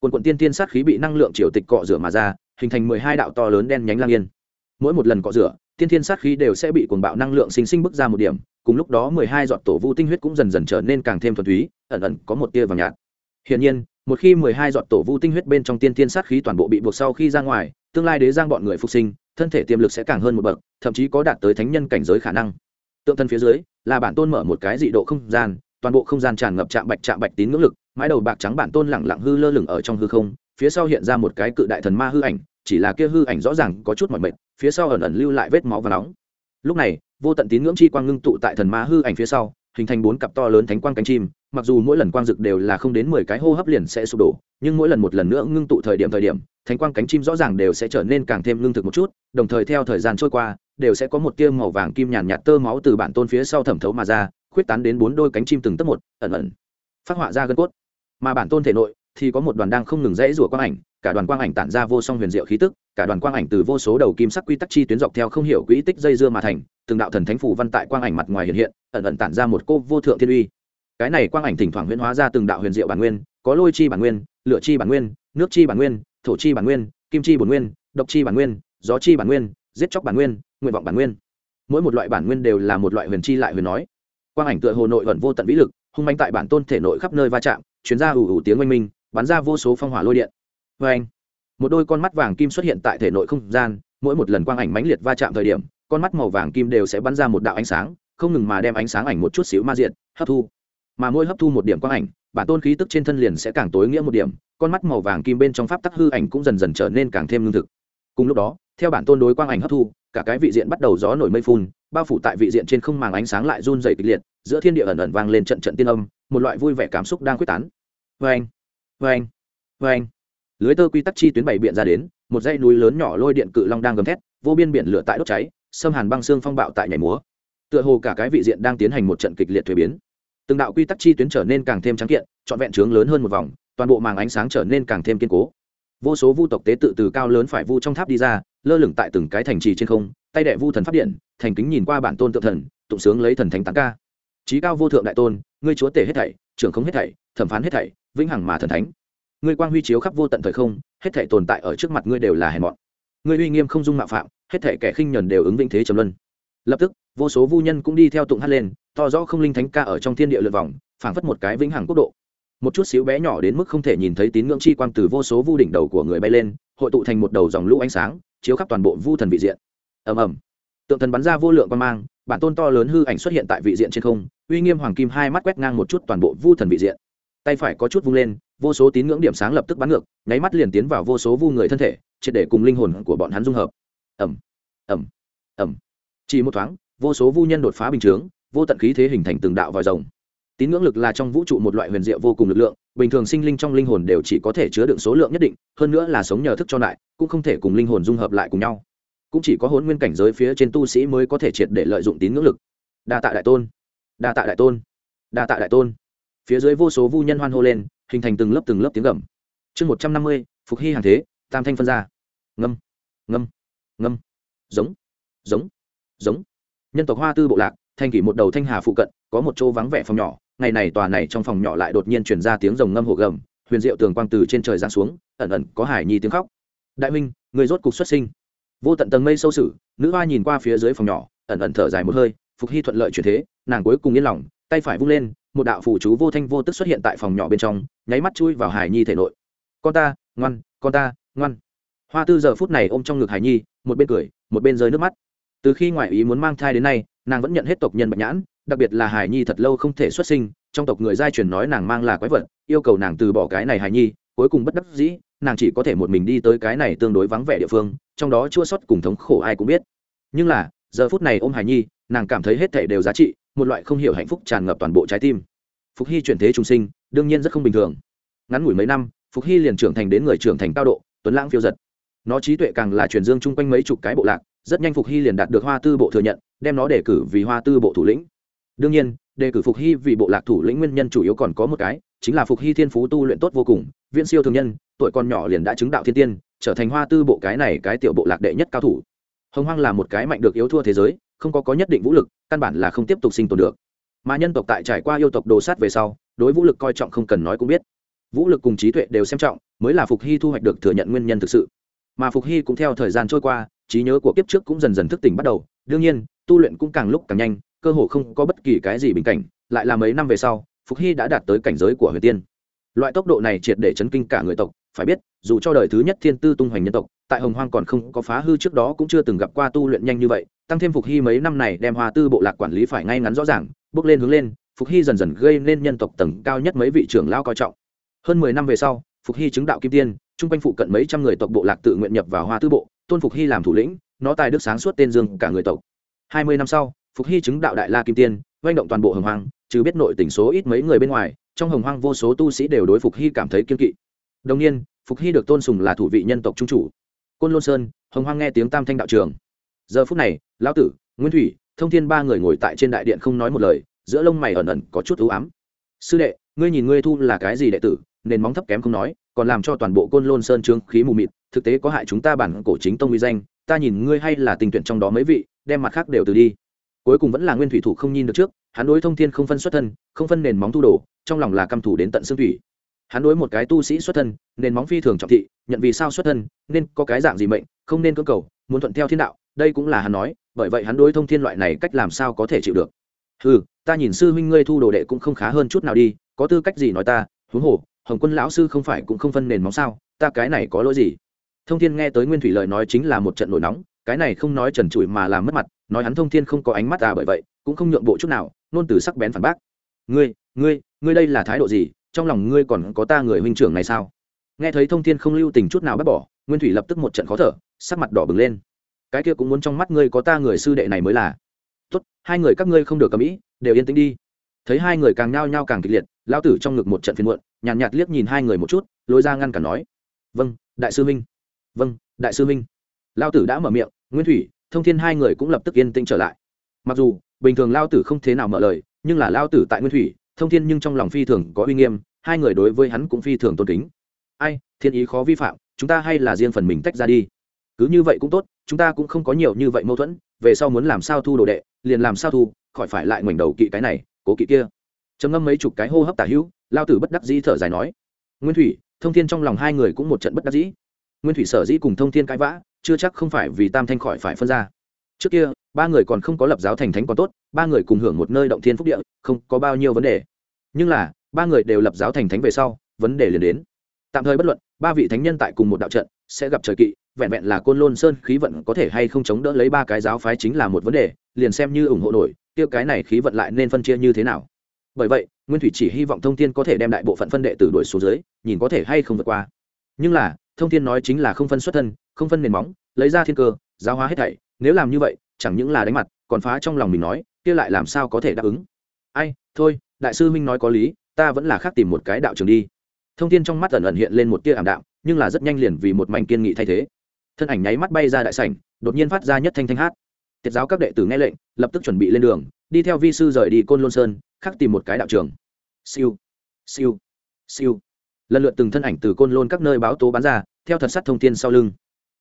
Quần quận tiên tiên sát khí bị năng lượng triều tịch cọ rửa mà ra, hình thành mười hai đạo to lớn đen nhánh lang yên. Mỗi một lần cọ rửa, tiên thiên sát khí đều sẽ bị cuồng bạo năng lượng sinh sinh bức ra một điểm, cùng lúc đó mười hai giọt tổ vu tinh huyết cũng dần dần trở nên càng thêm thuần túy, ẩn ẩn có một tia vàng nhạt. Hiển nhiên, một khi mười hai giọt tổ vu tinh huyết bên trong tiên tiên sát khí toàn bộ bị buộc sau khi ra ngoài, tương lai đế giang bọn người phục sinh, thân thể tiềm lực sẽ càng hơn một bậc, thậm chí có đạt tới thánh nhân cảnh giới khả năng. Tượng thân phía dưới là bản tôn mở một cái dị độ không gian, toàn bộ không gian tràn ngập chạm bạch chạm bạch tín ngưỡng lực, mái đầu bạc trắng bản tôn lẳng lặng hư lơ lửng ở trong hư không, phía sau hiện ra một cái cự đại thần ma hư ảnh, chỉ là kia hư ảnh rõ ràng có chút mỏi mệt, phía sau ẩn ẩn lưu lại vết máu và nóng. Lúc này, vô tận tín ngưỡng chi quang ngưng tụ tại thần ma hư ảnh phía sau hình thành bốn cặp to lớn thánh quang cánh chim, mặc dù mỗi lần quang dực đều là không đến mười cái hô hấp liền sẽ sụp đổ, nhưng mỗi lần một lần nữa ngưng tụ thời điểm thời điểm, thánh quang cánh chim rõ ràng đều sẽ trở nên càng thêm lương thực một chút, đồng thời theo thời gian trôi qua, đều sẽ có một tia màu vàng kim nhàn nhạt tơ máu từ bản tôn phía sau thẩm thấu mà ra, khuyết tán đến bốn đôi cánh chim từng tấc một, ẩn ẩn phát họa ra gân cốt. Mà bản tôn thể nội thì có một đoàn đang không ngừng rẽ rủa quang ảnh cả đoàn quang ảnh tản ra vô song huyền diệu khí tức, cả đoàn quang ảnh từ vô số đầu kim sắc quy tắc chi tuyến dọc theo không hiểu quỹ tích dây dưa mà thành, từng đạo thần thánh phủ văn tại quang ảnh mặt ngoài hiện hiện, ẩn ẩn tản ra một cô vô thượng thiên uy. Cái này quang ảnh thỉnh thoảng huyễn hóa ra từng đạo huyền diệu bản nguyên, có lôi chi bản nguyên, lửa chi bản nguyên, nước chi bản nguyên, thổ chi bản nguyên, kim chi bổn nguyên, độc chi bản nguyên, gió chi bản nguyên, giết chóc bản nguyên, nguyện vọng bản nguyên. Mỗi một loại bản nguyên đều là một loại huyền chi lại huyền nói. Quang ảnh tựa hồ nội ẩn vô tận vĩ lực, hung manh tại bản tôn thể nội khắp nơi va chạm chuyến ra ủ ủ tiếng oanh minh, bắn ra vô số phong hỏa lôi điện vê anh, một đôi con mắt vàng kim xuất hiện tại thể nội không gian, mỗi một lần quang ảnh mãnh liệt va chạm thời điểm, con mắt màu vàng kim đều sẽ bắn ra một đạo ánh sáng, không ngừng mà đem ánh sáng ảnh một chút xíu ma diện hấp thu. Mà mỗi hấp thu một điểm quang ảnh, bản tôn khí tức trên thân liền sẽ càng tối nghĩa một điểm, con mắt màu vàng kim bên trong pháp tắc hư ảnh cũng dần dần trở nên càng thêm lương thực. Cùng lúc đó, theo bản tôn đối quang ảnh hấp thu, cả cái vị diện bắt đầu gió nổi mây phun, bao phủ tại vị diện trên không màng ánh sáng lại run dày kịch liệt, giữa thiên địa ẩn ẩn vang lên trận trận tiên âm, một loại vui vẻ cảm xúc đang quyết tán. Vê anh vê anh vê anh lưới tơ quy tắc chi tuyến bảy biện ra đến, một dãy núi lớn nhỏ lôi điện cự long đang gầm thét, vô biên biển lửa tại đốt cháy, xâm hàn băng xương phong bạo tại nhảy múa. Tựa hồ cả cái vị diện đang tiến hành một trận kịch liệt thuế biến. Từng đạo quy tắc chi tuyến trở nên càng thêm trắng kiện, trọn vẹn trướng lớn hơn một vòng, toàn bộ màng ánh sáng trở nên càng thêm kiên cố. Vô số vu tộc tế tự từ cao lớn phải vu trong tháp đi ra, lơ lửng tại từng cái thành trì trên không, tay đệ vu thần pháp điện, thành kính nhìn qua bản tôn tự thần, tụng sướng lấy thần thánh tán ca. Trí cao vô thượng đại tôn, ngươi chúa tể hết thảy, trưởng không hết thảy, thẩm phán hết thảy, vĩnh hằng mà thần thánh ngươi quang huy chiếu khắp vô tận thời không, hết thảy tồn tại ở trước mặt ngươi đều là hèn mọn. Ngươi uy nghiêm không dung mạo phạm, hết thảy kẻ khinh nhẫn đều ứng vĩnh thế trầm luân. Lập tức, vô số vu nhân cũng đi theo tụng hát lên, to rõ không linh thánh ca ở trong thiên địa lượt vòng, phảng phất một cái vĩnh hằng quốc độ. Một chút xíu bé nhỏ đến mức không thể nhìn thấy tín ngưỡng chi quang từ vô số vu đỉnh đầu của người bay lên, hội tụ thành một đầu dòng lũ ánh sáng, chiếu khắp toàn bộ vu thần vị diện. Ầm ầm. Tượng thần bắn ra vô lượng quan mang, bản tôn to lớn hư ảnh xuất hiện tại vị diện trên không, uy nghiêm hoàng kim hai mắt quét ngang một chút toàn bộ vu thần vị diện. Tay phải có chút vung lên vô số tín ngưỡng điểm sáng lập tức bắn ngược, nháy mắt liền tiến vào vô số vu người thân thể, triệt để cùng linh hồn của bọn hắn dung hợp. Ẩm ẩm ẩm chỉ một thoáng, vô số vu nhân đột phá bình chướng, vô tận khí thế hình thành từng đạo vòi rồng. Tín ngưỡng lực là trong vũ trụ một loại huyền diệu vô cùng lực lượng, bình thường sinh linh trong linh hồn đều chỉ có thể chứa đựng số lượng nhất định, hơn nữa là sống nhờ thức cho lại, cũng không thể cùng linh hồn dung hợp lại cùng nhau. Cũng chỉ có hôn nguyên cảnh giới phía trên tu sĩ mới có thể triệt để lợi dụng tín ngưỡng lực. Đa tạ đại tôn, đa tạ đại tôn, đa tạ đại tôn. Phía dưới vô số vu nhân hoan hô lên hình thành từng lớp từng lớp tiếng gầm. Chương một trăm năm mươi, phục hy hàng thế, tam thanh phân ra. Ngâm ngâm ngâm. Giống giống giống. Nhân tộc hoa tư bộ lạc, thanh kỷ một đầu thanh hà phụ cận, có một chỗ vắng vẻ phòng nhỏ. Ngày này tòa này trong phòng nhỏ lại đột nhiên truyền ra tiếng rồng ngâm hồ gầm. Huyền diệu tường quang từ trên trời giáng xuống, ẩn ẩn có hải nhi tiếng khóc. Đại minh người rốt cục xuất sinh. Vô tận tầng mây sâu sử nữ hoa nhìn qua phía dưới phòng nhỏ, ẩn ẩn thở dài một hơi. Phục hy thuận lợi chuyển thế, nàng cuối cùng yên lòng tay phải vung lên, một đạo phủ chú vô thanh vô tức xuất hiện tại phòng nhỏ bên trong, nháy mắt chui vào hải nhi thể nội. Con ta, ngoan, con ta, ngoan. Hoa tư giờ phút này ôm trong ngực hải nhi, một bên cười, một bên rơi nước mắt. Từ khi ngoại ý muốn mang thai đến nay, nàng vẫn nhận hết tộc nhân bạch nhãn, đặc biệt là hải nhi thật lâu không thể xuất sinh, trong tộc người giai truyền nói nàng mang là quái vật, yêu cầu nàng từ bỏ cái này hải nhi, cuối cùng bất đắc dĩ, nàng chỉ có thể một mình đi tới cái này tương đối vắng vẻ địa phương, trong đó chua sót cùng thống khổ ai cũng biết. Nhưng là, giờ phút này ôm hải nhi, nàng cảm thấy hết thể đều giá trị một loại không hiểu hạnh phúc tràn ngập toàn bộ trái tim. Phục hy chuyển thế trung sinh, đương nhiên rất không bình thường. Ngắn ngủi mấy năm, phục hy liền trưởng thành đến người trưởng thành cao độ, tuấn lãng phiêu giật nó trí tuệ càng là truyền dương chung quanh mấy chục cái bộ lạc, rất nhanh phục hy liền đạt được hoa tư bộ thừa nhận, đem nó đề cử vì hoa tư bộ thủ lĩnh. Đương nhiên, đề cử phục hy vì bộ lạc thủ lĩnh nguyên nhân chủ yếu còn có một cái, chính là phục hy thiên phú tu luyện tốt vô cùng, viễn siêu thường nhân, tuổi còn nhỏ liền đã chứng đạo thiên tiên, trở thành hoa tư bộ cái này cái tiểu bộ lạc đệ nhất cao thủ. Hồng hoang là một cái mạnh được yếu thua thế giới không có có nhất định vũ lực, căn bản là không tiếp tục sinh tồn được. Mà nhân tộc tại trải qua yêu tộc đồ sát về sau, đối vũ lực coi trọng không cần nói cũng biết. Vũ lực cùng trí tuệ đều xem trọng, mới là phục hy thu hoạch được thừa nhận nguyên nhân thực sự. Mà phục hy cũng theo thời gian trôi qua, trí nhớ của kiếp trước cũng dần dần thức tỉnh bắt đầu. Đương nhiên, tu luyện cũng càng lúc càng nhanh, cơ hồ không có bất kỳ cái gì bình cảnh. Lại là mấy năm về sau, phục hy đã đạt tới cảnh giới của huyền tiên. Loại tốc độ này triệt để chấn kinh cả người tộc, phải biết, dù cho đời thứ nhất thiên tư tung hoành nhân tộc, tại hồng hoang còn không có phá hư trước đó cũng chưa từng gặp qua tu luyện nhanh như vậy tăng thêm phục hy mấy năm này đem hoa tư bộ lạc quản lý phải ngay ngắn rõ ràng, bước lên hướng lên, phục hy dần dần gây nên nhân tộc tầng cao nhất mấy vị trưởng lao coi trọng. Hơn mười năm về sau, phục hy chứng đạo kim tiên, chung quanh phụ cận mấy trăm người tộc bộ lạc tự nguyện nhập vào hoa tư bộ, tôn phục hy làm thủ lĩnh, nó tài đức sáng suốt tên dương cả người tộc. Hai mươi năm sau, phục hy chứng đạo đại la kim tiên doanh động toàn bộ hồng hoang chứ biết nội tỉnh số ít mấy người bên ngoài, trong hồng hoang vô số tu sĩ đều đối phục hy cảm thấy kiên kỵ. Đồng nhiên, phục hy được tôn sùng là thủ vị nhân tộc trung chủ. Côn lôn sơn, hồng hoang nghe tiếng tam thanh đạo trường giờ phút này, lão tử, nguyên thủy, thông thiên ba người ngồi tại trên đại điện không nói một lời, giữa lông mày ẩn ẩn có chút ưu ám. Sư đệ, ngươi nhìn ngươi thu là cái gì đệ tử, nền móng thấp kém không nói, còn làm cho toàn bộ côn lôn sơn trương khí mù mịt, thực tế có hại chúng ta bản cổ chính tông uy danh, ta nhìn ngươi hay là tình tuyển trong đó mấy vị, đem mặt khác đều từ đi. Cuối cùng vẫn là nguyên thủy thủ không nhìn được trước, hắn đối thông thiên không phân xuất thân, không phân nền móng thu đồ, trong lòng là căm thủ đến tận xương thủy. Hắn đối một cái tu sĩ xuất thân, nền móng phi thường trọng thị, nhận vì sao xuất thân, nên có cái dạng gì mệnh, không nên cưỡng cầu, muốn thuận theo thiên đạo đây cũng là hắn nói, bởi vậy hắn đối thông thiên loại này cách làm sao có thể chịu được. Ừ ta nhìn sư huynh ngươi thu đồ đệ cũng không khá hơn chút nào đi, có tư cách gì nói ta, huống hồ, hồng quân lão sư không phải cũng không phân nền móng sao, ta cái này có lỗi gì? Thông thiên nghe tới nguyên thủy lời nói chính là một trận nổi nóng, cái này không nói trần trụi mà làm mất mặt, nói hắn thông thiên không có ánh mắt à bởi vậy, cũng không nhượng bộ chút nào, nôn từ sắc bén phản bác. Ngươi ngươi ngươi đây là thái độ gì, trong lòng ngươi còn có ta người huynh trưởng này sao? Nghe thấy thông thiên không lưu tình chút nào bác bỏ, nguyên thủy lập tức một trận khó thở, sắc mặt đỏ bừng lên cái kia cũng muốn trong mắt ngươi có ta người sư đệ này mới là. Tốt hai người các ngươi không được cầm ý đều yên tĩnh đi. Thấy hai người càng nhao nhao càng kịch liệt lao tử trong ngực một trận phiền muộn nhàn nhạt, nhạt liếc nhìn hai người một chút lối ra ngăn cản nói. Vâng đại sư minh vâng đại sư minh lao tử đã mở miệng nguyên thủy thông thiên hai người cũng lập tức yên tĩnh trở lại. Mặc dù bình thường lao tử không thế nào mở lời nhưng là lao tử tại nguyên thủy thông thiên nhưng trong lòng phi thường có uy nghiêm hai người đối với hắn cũng phi thường tôn kính. Ai thiên ý khó vi phạm chúng ta hay là riêng phần mình tách ra đi. Cứ như vậy cũng tốt chúng ta cũng không có nhiều như vậy mâu thuẫn, về sau muốn làm sao thu đồ đệ, liền làm sao thu, khỏi phải lại ngoảnh đầu kỵ cái này, cố kỵ kia. Trầm ngâm mấy chục cái hô hấp tả hữu, lao tử bất đắc dĩ thở dài nói. Nguyên thủy, thông thiên trong lòng hai người cũng một trận bất đắc dĩ. Nguyên thủy sở dĩ cùng thông thiên cãi vã, chưa chắc không phải vì tam thanh khỏi phải phân ra. Trước kia, ba người còn không có lập giáo thành thánh còn tốt, ba người cùng hưởng một nơi động thiên phúc địa, không có bao nhiêu vấn đề. Nhưng là, ba người đều lập giáo thành thánh về sau, vấn đề liền đến tạm thời bất luận, ba vị thánh nhân tại cùng một đạo trận, sẽ gặp trời kỵ, vẹn vẹn là côn lôn sơn khí vận có thể hay không chống đỡ lấy ba cái giáo phái chính là một vấn đề, liền xem như ủng hộ nổi tiêu cái này khí vận lại nên phân chia như thế nào. Bởi vậy, nguyên thủy chỉ hy vọng thông thiên có thể đem đại bộ phận phân đệ tử đuổi xuống dưới, nhìn có thể hay không vượt qua. Nhưng là, thông thiên nói chính là không phân xuất thân, không phân nền móng, lấy ra thiên cơ, giáo hóa hết thảy, nếu làm như vậy, chẳng những là đánh mặt, còn phá trong lòng mình nói, kia lại làm sao có thể đáp ứng? Ai, thôi, đại sư minh nói có lý, ta vẫn là khác tìm một cái đạo trường đi thông tin trong mắt ẩn ẩn hiện lên một tia ảm đạm, nhưng là rất nhanh liền vì một mảnh kiên nghị thay thế. Thân ảnh nháy mắt bay ra đại sảnh, đột nhiên phát ra nhất thanh thanh hát. Tiết giáo các đệ tử nghe lệnh, lập tức chuẩn bị lên đường, đi theo vi sư rời đi côn lôn sơn, khắc tìm một cái đạo trường. Siêu siêu siêu. Lần lượt từng thân ảnh từ côn lôn các nơi báo tố bán ra, theo thật sắt thông tin sau lưng.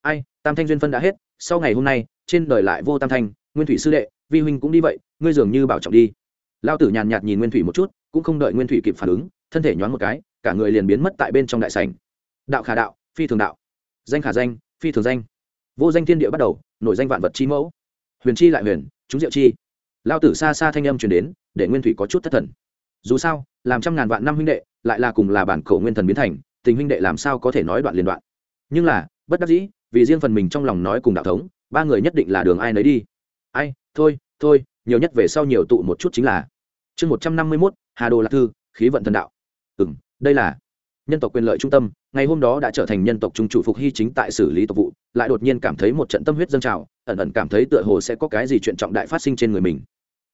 Ai, tam thanh duyên phân đã hết, sau ngày hôm nay, trên đời lại vô tam thanh, nguyên thủy sư đệ, vi huynh cũng đi vậy, ngươi dường như bảo trọng đi. Lao tử nhàn nhạt nhìn nguyên thủy một chút, cũng không đợi nguyên thủy kịp phản ứng, thân thể nhoáng một cái cả người liền biến mất tại bên trong đại sảnh. Đạo khả đạo, phi thường đạo. Danh khả danh, phi thường danh. Vô danh thiên địa bắt đầu, nổi danh vạn vật chi mẫu. Huyền chi lại huyền, chúng diệu chi. Lao tử xa xa thanh âm truyền đến, để nguyên thủy có chút thất thần. Dù sao, làm trăm ngàn vạn năm huynh đệ, lại là cùng là bản cổ nguyên thần biến thành, tình huynh đệ làm sao có thể nói đoạn liên đoạn. Nhưng là, bất đắc dĩ, vì riêng phần mình trong lòng nói cùng đạo thống, ba người nhất định là đường ai nấy đi. Ai, thôi thôi, nhiều nhất về sau nhiều tụ một chút chính là. Chương một trăm năm mươi mốt, hà đồ lạc thư, khí vận thần đạo. Ừ m đây là nhân tộc quyền lợi trung tâm, ngày hôm đó đã trở thành nhân tộc trung chủ phục hy chính tại xử lý tộc vụ, lại đột nhiên cảm thấy một trận tâm huyết dâng trào, ẩn ẩn cảm thấy tựa hồ sẽ có cái gì chuyện trọng đại phát sinh trên người mình.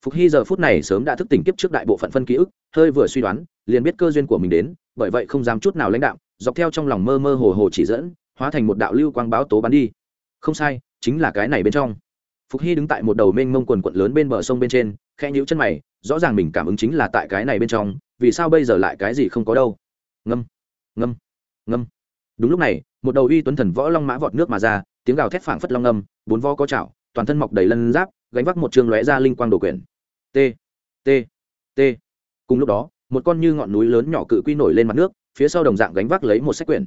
Phục hy giờ phút này sớm đã thức tỉnh kiếp trước đại bộ phận phân ký ức, hơi vừa suy đoán, liền biết cơ duyên của mình đến, bởi vậy không dám chút nào lãnh đạo, dọc theo trong lòng mơ mơ hồ hồ chỉ dẫn, hóa thành một đạo lưu quang báo tố bắn đi. Không sai, chính là cái này bên trong. Phục hy đứng tại một đầu mênh mông quần quận lớn bên bờ sông bên trên khe nhũ chân mày, rõ ràng mình cảm ứng chính là tại cái này bên trong vì sao bây giờ lại cái gì không có đâu? Ngâm ngâm ngâm. Đúng lúc này, một đầu uy tuấn thần võ long mã vọt nước mà ra, tiếng gào thét phảng phất long ngâm bốn vó có chảo, toàn thân mọc đầy lân giáp, gánh vác một trường lóe ra linh quang đồ quyển. T t t. Cùng lúc đó, một con như ngọn núi lớn nhỏ cự quy nổi lên mặt nước, phía sau đồng dạng gánh vác lấy một sách quyển.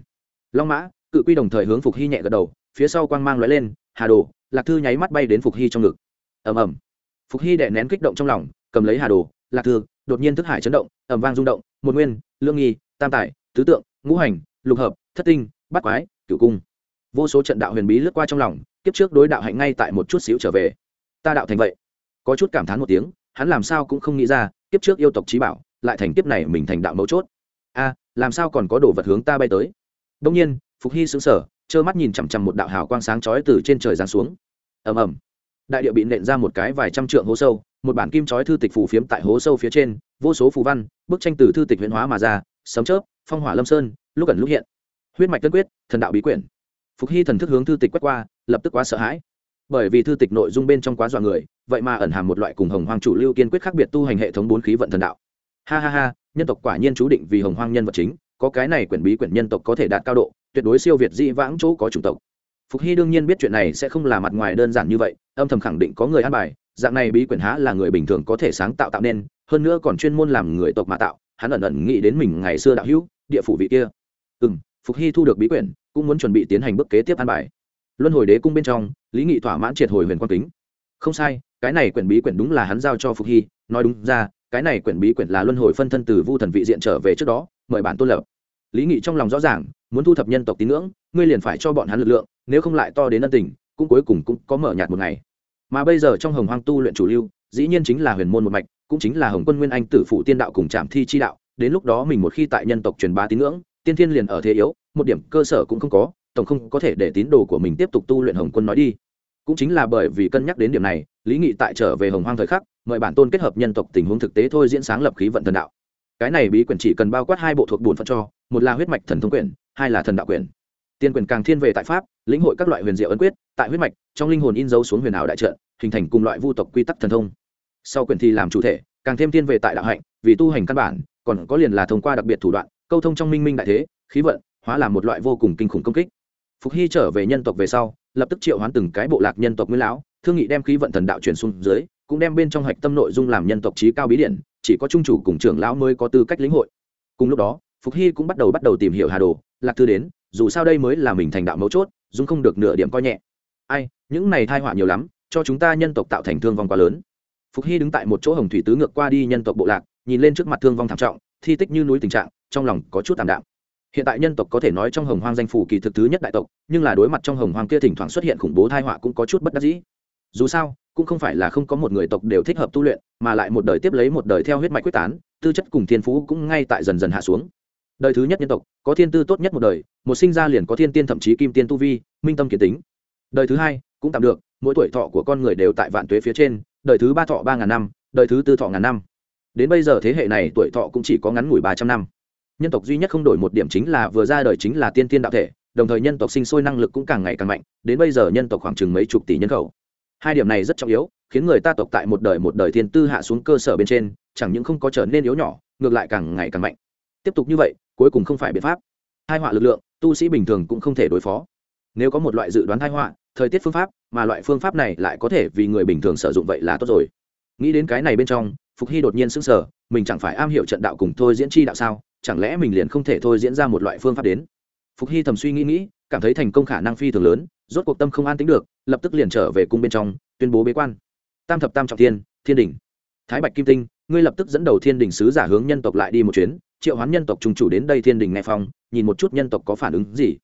Long mã, cự quy đồng thời hướng phục hy nhẹ gật đầu, phía sau quang mang lóe lên, hà đồ, lạc thư nháy mắt bay đến phục hy trong ngực. Ầm ầm. Phục hy đè nén kích động trong lòng, cầm lấy hà đồ, lạc thư đột nhiên thức hải chấn động, ầm vang rung động, một nguyên, lương nghi, tam tài, tứ tượng, ngũ hành, lục hợp, thất tinh, bát quái, cửu cung. Vô số trận đạo huyền bí lướt qua trong lòng, kiếp trước đối đạo hạnh ngay tại một chút xíu trở về. Ta đạo thành vậy. Có chút cảm thán một tiếng, hắn làm sao cũng không nghĩ ra, kiếp trước yêu tộc trí bảo, lại thành kiếp này mình thành đạo mấu chốt. A, làm sao còn có đồ vật hướng ta bay tới? Đông nhiên, phục hy xứng sở trơ mắt nhìn chằm chằm một đạo hào quang sáng chói từ trên trời giáng xuống. Ầm ầm. Đại địa bị nện ra một cái vài trăm trượng hố sâu một bản kim chói thư tịch phù phiếm tại hố sâu phía trên, vô số phù văn, bức tranh từ thư tịch huyễn hóa mà ra, sấm chớp, phong hỏa lâm sơn, lúc ẩn lúc hiện. Huyết mạch tân quyết, thần đạo bí quyển. Phục hy thần thức hướng thư tịch quét qua, lập tức quá sợ hãi. Bởi vì thư tịch nội dung bên trong quá dọa người, vậy mà ẩn hàm một loại cùng hồng hoang chủ lưu kiên quyết khác biệt tu hành hệ thống bốn khí vận thần đạo. Ha ha ha, nhân tộc quả nhiên chú định vì hồng hoang nhân vật chính, có cái này quyển bí quyển nhân tộc có thể đạt cao độ, tuyệt đối siêu việt di vãng chỗ có chủng tộc. Phục hy đương nhiên biết chuyện này sẽ không là mặt ngoài đơn giản như vậy, âm thầm khẳng định có người ăn bài dạng này bí quyển há là người bình thường có thể sáng tạo tạo nên, hơn nữa còn chuyên môn làm người tộc mà tạo, hắn ẩn ẩn nghĩ đến mình ngày xưa đạo hữu, địa phủ vị kia. Ừ m phục hy thu được bí quyển, cũng muốn chuẩn bị tiến hành bước kế tiếp an bài. Luân hồi đế cung bên trong, lý nghị thỏa mãn triệt hồi huyền quang kính. Không sai, cái này quyển bí quyển đúng là hắn giao cho phục hy, nói đúng ra, cái này quyển bí quyển là luân hồi phân thân từ vu thần vị diện trở về trước đó, mời bản tôn lập. Lý nghị trong lòng rõ ràng, muốn thu thập nhân tộc tín ngưỡng, ngươi liền phải cho bọn hắn lực lượng, nếu không lại to đến ân tình, cũng cuối cùng cũng có mở nhạt một ngày mà bây giờ trong hồng hoang tu luyện chủ lưu, dĩ nhiên chính là huyền môn một mạch, cũng chính là hồng quân nguyên anh tử phụ tiên đạo cùng trạm thi chi đạo. Đến lúc đó mình một khi tại nhân tộc truyền bá tín ngưỡng, tiên thiên liền ở thế yếu, một điểm cơ sở cũng không có, tổng không có thể để tín đồ của mình tiếp tục tu luyện hồng quân nói đi. Cũng chính là bởi vì cân nhắc đến điểm này, lý nghị tại trở về hồng hoang thời khắc, mời bản tôn kết hợp nhân tộc tình huống thực tế thôi diễn sáng lập khí vận thần đạo. Cái này bí quyển chỉ cần bao quát hai bộ thuộc bổn phận cho, một là huyết mạch thần thông quyển, hai là thần đạo quyển tiên quyền càng thiên về tại pháp, lĩnh hội các loại huyền diệu ấn quyết, tại huyết mạch, trong linh hồn in dấu xuống huyền ảo đại trận, hình thành cùng loại vu tộc quy tắc thần thông. Sau quyền thi làm chủ thể, càng thêm thiên về tại đạo hạnh, vì tu hành căn bản, còn có liền là thông qua đặc biệt thủ đoạn, câu thông trong minh minh đại thế, khí vận, hóa làm một loại vô cùng kinh khủng công kích. Phục hy trở về nhân tộc về sau, lập tức triệu hoán từng cái bộ lạc nhân tộc nguyên lão, thương nghị đem khí vận thần đạo truyền xuống dưới, cũng đem bên trong hạch tâm nội dung làm nhân tộc trí cao bí điển, chỉ có trung chủ cùng trưởng lão mới có tư cách lĩnh hội. Cùng lúc đó, phục hy cũng bắt đầu bắt đầu tìm hiểu hà đồ, lạc thư đến dù sao đây mới là mình thành đạo mấu chốt, dùng không được nửa điểm coi nhẹ. Ai, những này thai họa nhiều lắm, cho chúng ta nhân tộc tạo thành thương vong quá lớn. Phục hy đứng tại một chỗ hồng thủy tứ ngược qua đi nhân tộc bộ lạc, nhìn lên trước mặt thương vong thảm trọng, thi tích như núi tình trạng, trong lòng có chút tạm đạm. Hiện tại nhân tộc có thể nói trong hồng hoang danh phủ kỳ thực thứ nhất đại tộc, nhưng là đối mặt trong hồng hoang kia thỉnh thoảng xuất hiện khủng bố thai họa cũng có chút bất đắc dĩ. Dù sao, cũng không phải là không có một người tộc đều thích hợp tu luyện, mà lại một đời tiếp lấy một đời theo huyết mạch quyết tán, tư chất cùng thiên phú cũng ngay tại dần dần hạ xuống đời thứ nhất nhân tộc, có thiên tư tốt nhất một đời, một sinh ra liền có thiên tiên thậm chí kim tiên tu vi, minh tâm kiến tính. Đời thứ hai, cũng tạm được, mỗi tuổi thọ của con người đều tại vạn tuế phía trên, đời thứ ba thọ ba ngàn năm, đời thứ tư thọ ngàn năm. Đến bây giờ thế hệ này tuổi thọ cũng chỉ có ngắn ngủi ba trăm năm. Nhân tộc duy nhất không đổi một điểm chính là vừa ra đời chính là tiên tiên đạo thể, đồng thời nhân tộc sinh sôi năng lực cũng càng ngày càng mạnh, đến bây giờ nhân tộc khoảng chừng mấy chục tỷ nhân khẩu. Hai điểm này rất trọng yếu, khiến người ta tộc tại một đời một đời thiên tư hạ xuống cơ sở bên trên, chẳng những không có trở nên yếu nhỏ, ngược lại càng ngày càng mạnh. Tiếp tục như vậy cuối cùng không phải biện pháp. Hai họa lực lượng, tu sĩ bình thường cũng không thể đối phó. Nếu có một loại dự đoán thai họa, thời tiết phương pháp, mà loại phương pháp này lại có thể vì người bình thường sử dụng vậy là tốt rồi. Nghĩ đến cái này bên trong, phục hy đột nhiên sững sờ, mình chẳng phải am hiểu trận đạo cùng thôi diễn chi đạo sao, chẳng lẽ mình liền không thể thôi diễn ra một loại phương pháp đến? Phục hy thầm suy nghĩ nghĩ, cảm thấy thành công khả năng phi thường lớn, rốt cuộc tâm không an tính được, lập tức liền trở về cung bên trong, tuyên bố bế quan. Tam thập tam trọng thiên thiên đình thái bạch kim tinh, ngươi lập tức dẫn đầu thiên đình sứ giả hướng nhân tộc lại đi một chuyến triệu hoán nhân tộc trung chủ đến đây thiên đình nghe phong, nhìn một chút nhân tộc có phản ứng gì.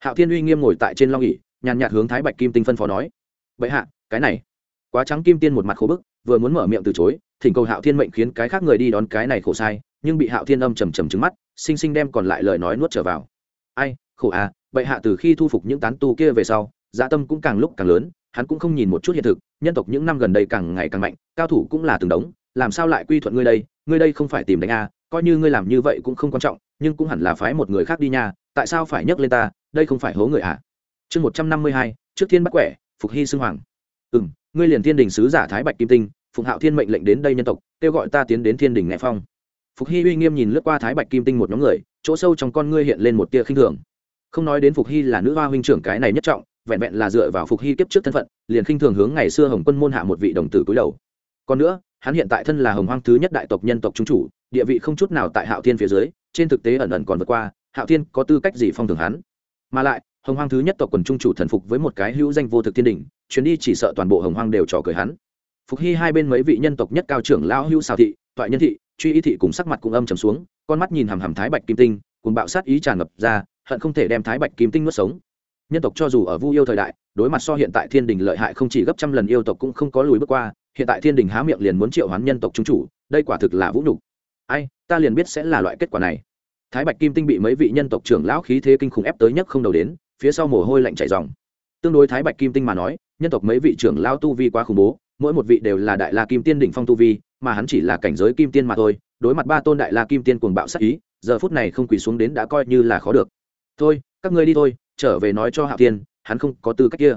Hạo thiên uy nghiêm ngồi tại trên long ỉ nhàn nhạt hướng thái bạch kim tinh phân phó nói. Vậy hạ, cái này. Quá trắng kim tiên một mặt khổ bức, vừa muốn mở miệng từ chối, thỉnh cầu hạo thiên mệnh khiến cái khác người đi đón cái này khổ sai, nhưng bị hạo thiên âm trầm trầm trứng mắt, xinh xinh đem còn lại lời nói nuốt trở vào. Ai, khổ à bệ hạ từ khi thu phục những tán tu kia về sau dạ tâm cũng càng lúc càng lớn, hắn cũng không nhìn một chút hiện thực, nhân tộc những năm gần đây càng ngày càng mạnh, cao thủ cũng là từng đống, làm sao lại quy thuận ngươi đây ngươi đây không phải tìm đánh a coi như ngươi làm như vậy cũng không quan trọng, nhưng cũng hẳn là phái một người khác đi nha, tại sao phải nhắc lên ta, đây không phải hố người à? Chương một trăm năm mươi hai, trước thiên bắt quẻ, phục hy xưng hoàng. Ừ m ngươi liền thiên đình sứ giả thái bạch kim tinh, phụng hạo thiên mệnh lệnh đến đây nhân tộc, kêu gọi ta tiến đến thiên đình nghe phong. Phục hy uy nghiêm nhìn lướt qua thái bạch kim tinh một nhóm người, chỗ sâu trong con ngươi hiện lên một tia khinh thường. Không nói đến phục hy là nữ hoa huynh trưởng cái này nhất trọng, vẹn vẹn là dựa vào phục hy kiếp trước thân phận, liền khinh thường hướng ngày xưa hồng quân môn hạ một vị đồng tử cúi đầu. Còn nữa, hắn hiện tại thân là hồng hoang thứ nhất đại tộc nhân tộc trung chủ địa vị không chút nào tại hạo thiên phía dưới, trên thực tế ẩn ẩn còn vượt qua, hạo thiên có tư cách gì phong thường hắn? Mà lại, hồng hoang thứ nhất tộc quần trung chủ thần phục với một cái hữu danh vô thực thiên đình chuyến đi chỉ sợ toàn bộ hồng hoang đều trò cười hắn. Phục hy hai bên mấy vị nhân tộc nhất cao trưởng lão hữu xào thị, toại nhân thị, truy y thị cùng sắc mặt cùng âm trầm xuống, con mắt nhìn hằm hằm thái bạch kim tinh, cùng bạo sát ý tràn ngập ra, hận không thể đem thái bạch kim tinh nuốt sống. Nhân tộc cho dù ở vu yêu thời đại, đối mặt so hiện tại thiên đình lợi hại không chỉ gấp trăm lần yêu tộc cũng không có lùi bước qua, hiện tại thiên đình há miệng liền muốn triệu hoán nhân tộc trung chủ, đây quả thực là vũ nhục ai, ta liền biết sẽ là loại kết quả này. Thái bạch kim tinh bị mấy vị nhân tộc trưởng lão khí thế kinh khủng ép tới nhất không đầu đến, phía sau mồ hôi lạnh chảy dòng tương đối thái bạch kim tinh mà nói, nhân tộc mấy vị trưởng lão tu vi quá khủng bố, mỗi một vị đều là đại la kim tiên đỉnh phong tu vi, mà hắn chỉ là cảnh giới kim tiên mà thôi, đối mặt ba tôn đại la kim tiên cuồng bạo sát ý, giờ phút này không quỳ xuống đến đã coi như là khó được. Thôi, các ngươi đi thôi, trở về nói cho hạ tiên hắn không có tư cách kia.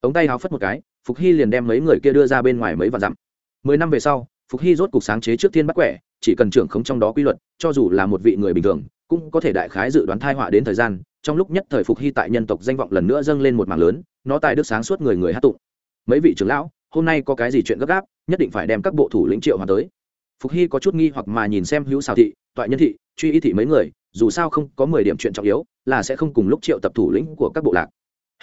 Ống tay háo phất một cái, phục hy liền đem mấy người kia đưa ra bên ngoài mấy vạn dặm. Mười năm về sau phục hy rốt cục sáng chế trước thiên bắt quẻ, chỉ cần trưởng khống trong đó quy luật, cho dù là một vị người bình thường, cũng có thể đại khái dự đoán thai họa đến thời gian, trong lúc nhất thời phục hy tại nhân tộc danh vọng lần nữa dâng lên một mảng lớn, nó tài đức sáng suốt người người hát tụng. Mấy vị trưởng lão, hôm nay có cái gì chuyện gấp gáp, nhất định phải đem các bộ thủ lĩnh triệu hòa tới. Phục hy có chút nghi hoặc mà nhìn xem hữu xào thị, toại nhân thị, truy y thị mấy người, dù sao không có mười điểm chuyện trọng yếu, là sẽ không cùng lúc triệu tập thủ lĩnh của các bộ lạc.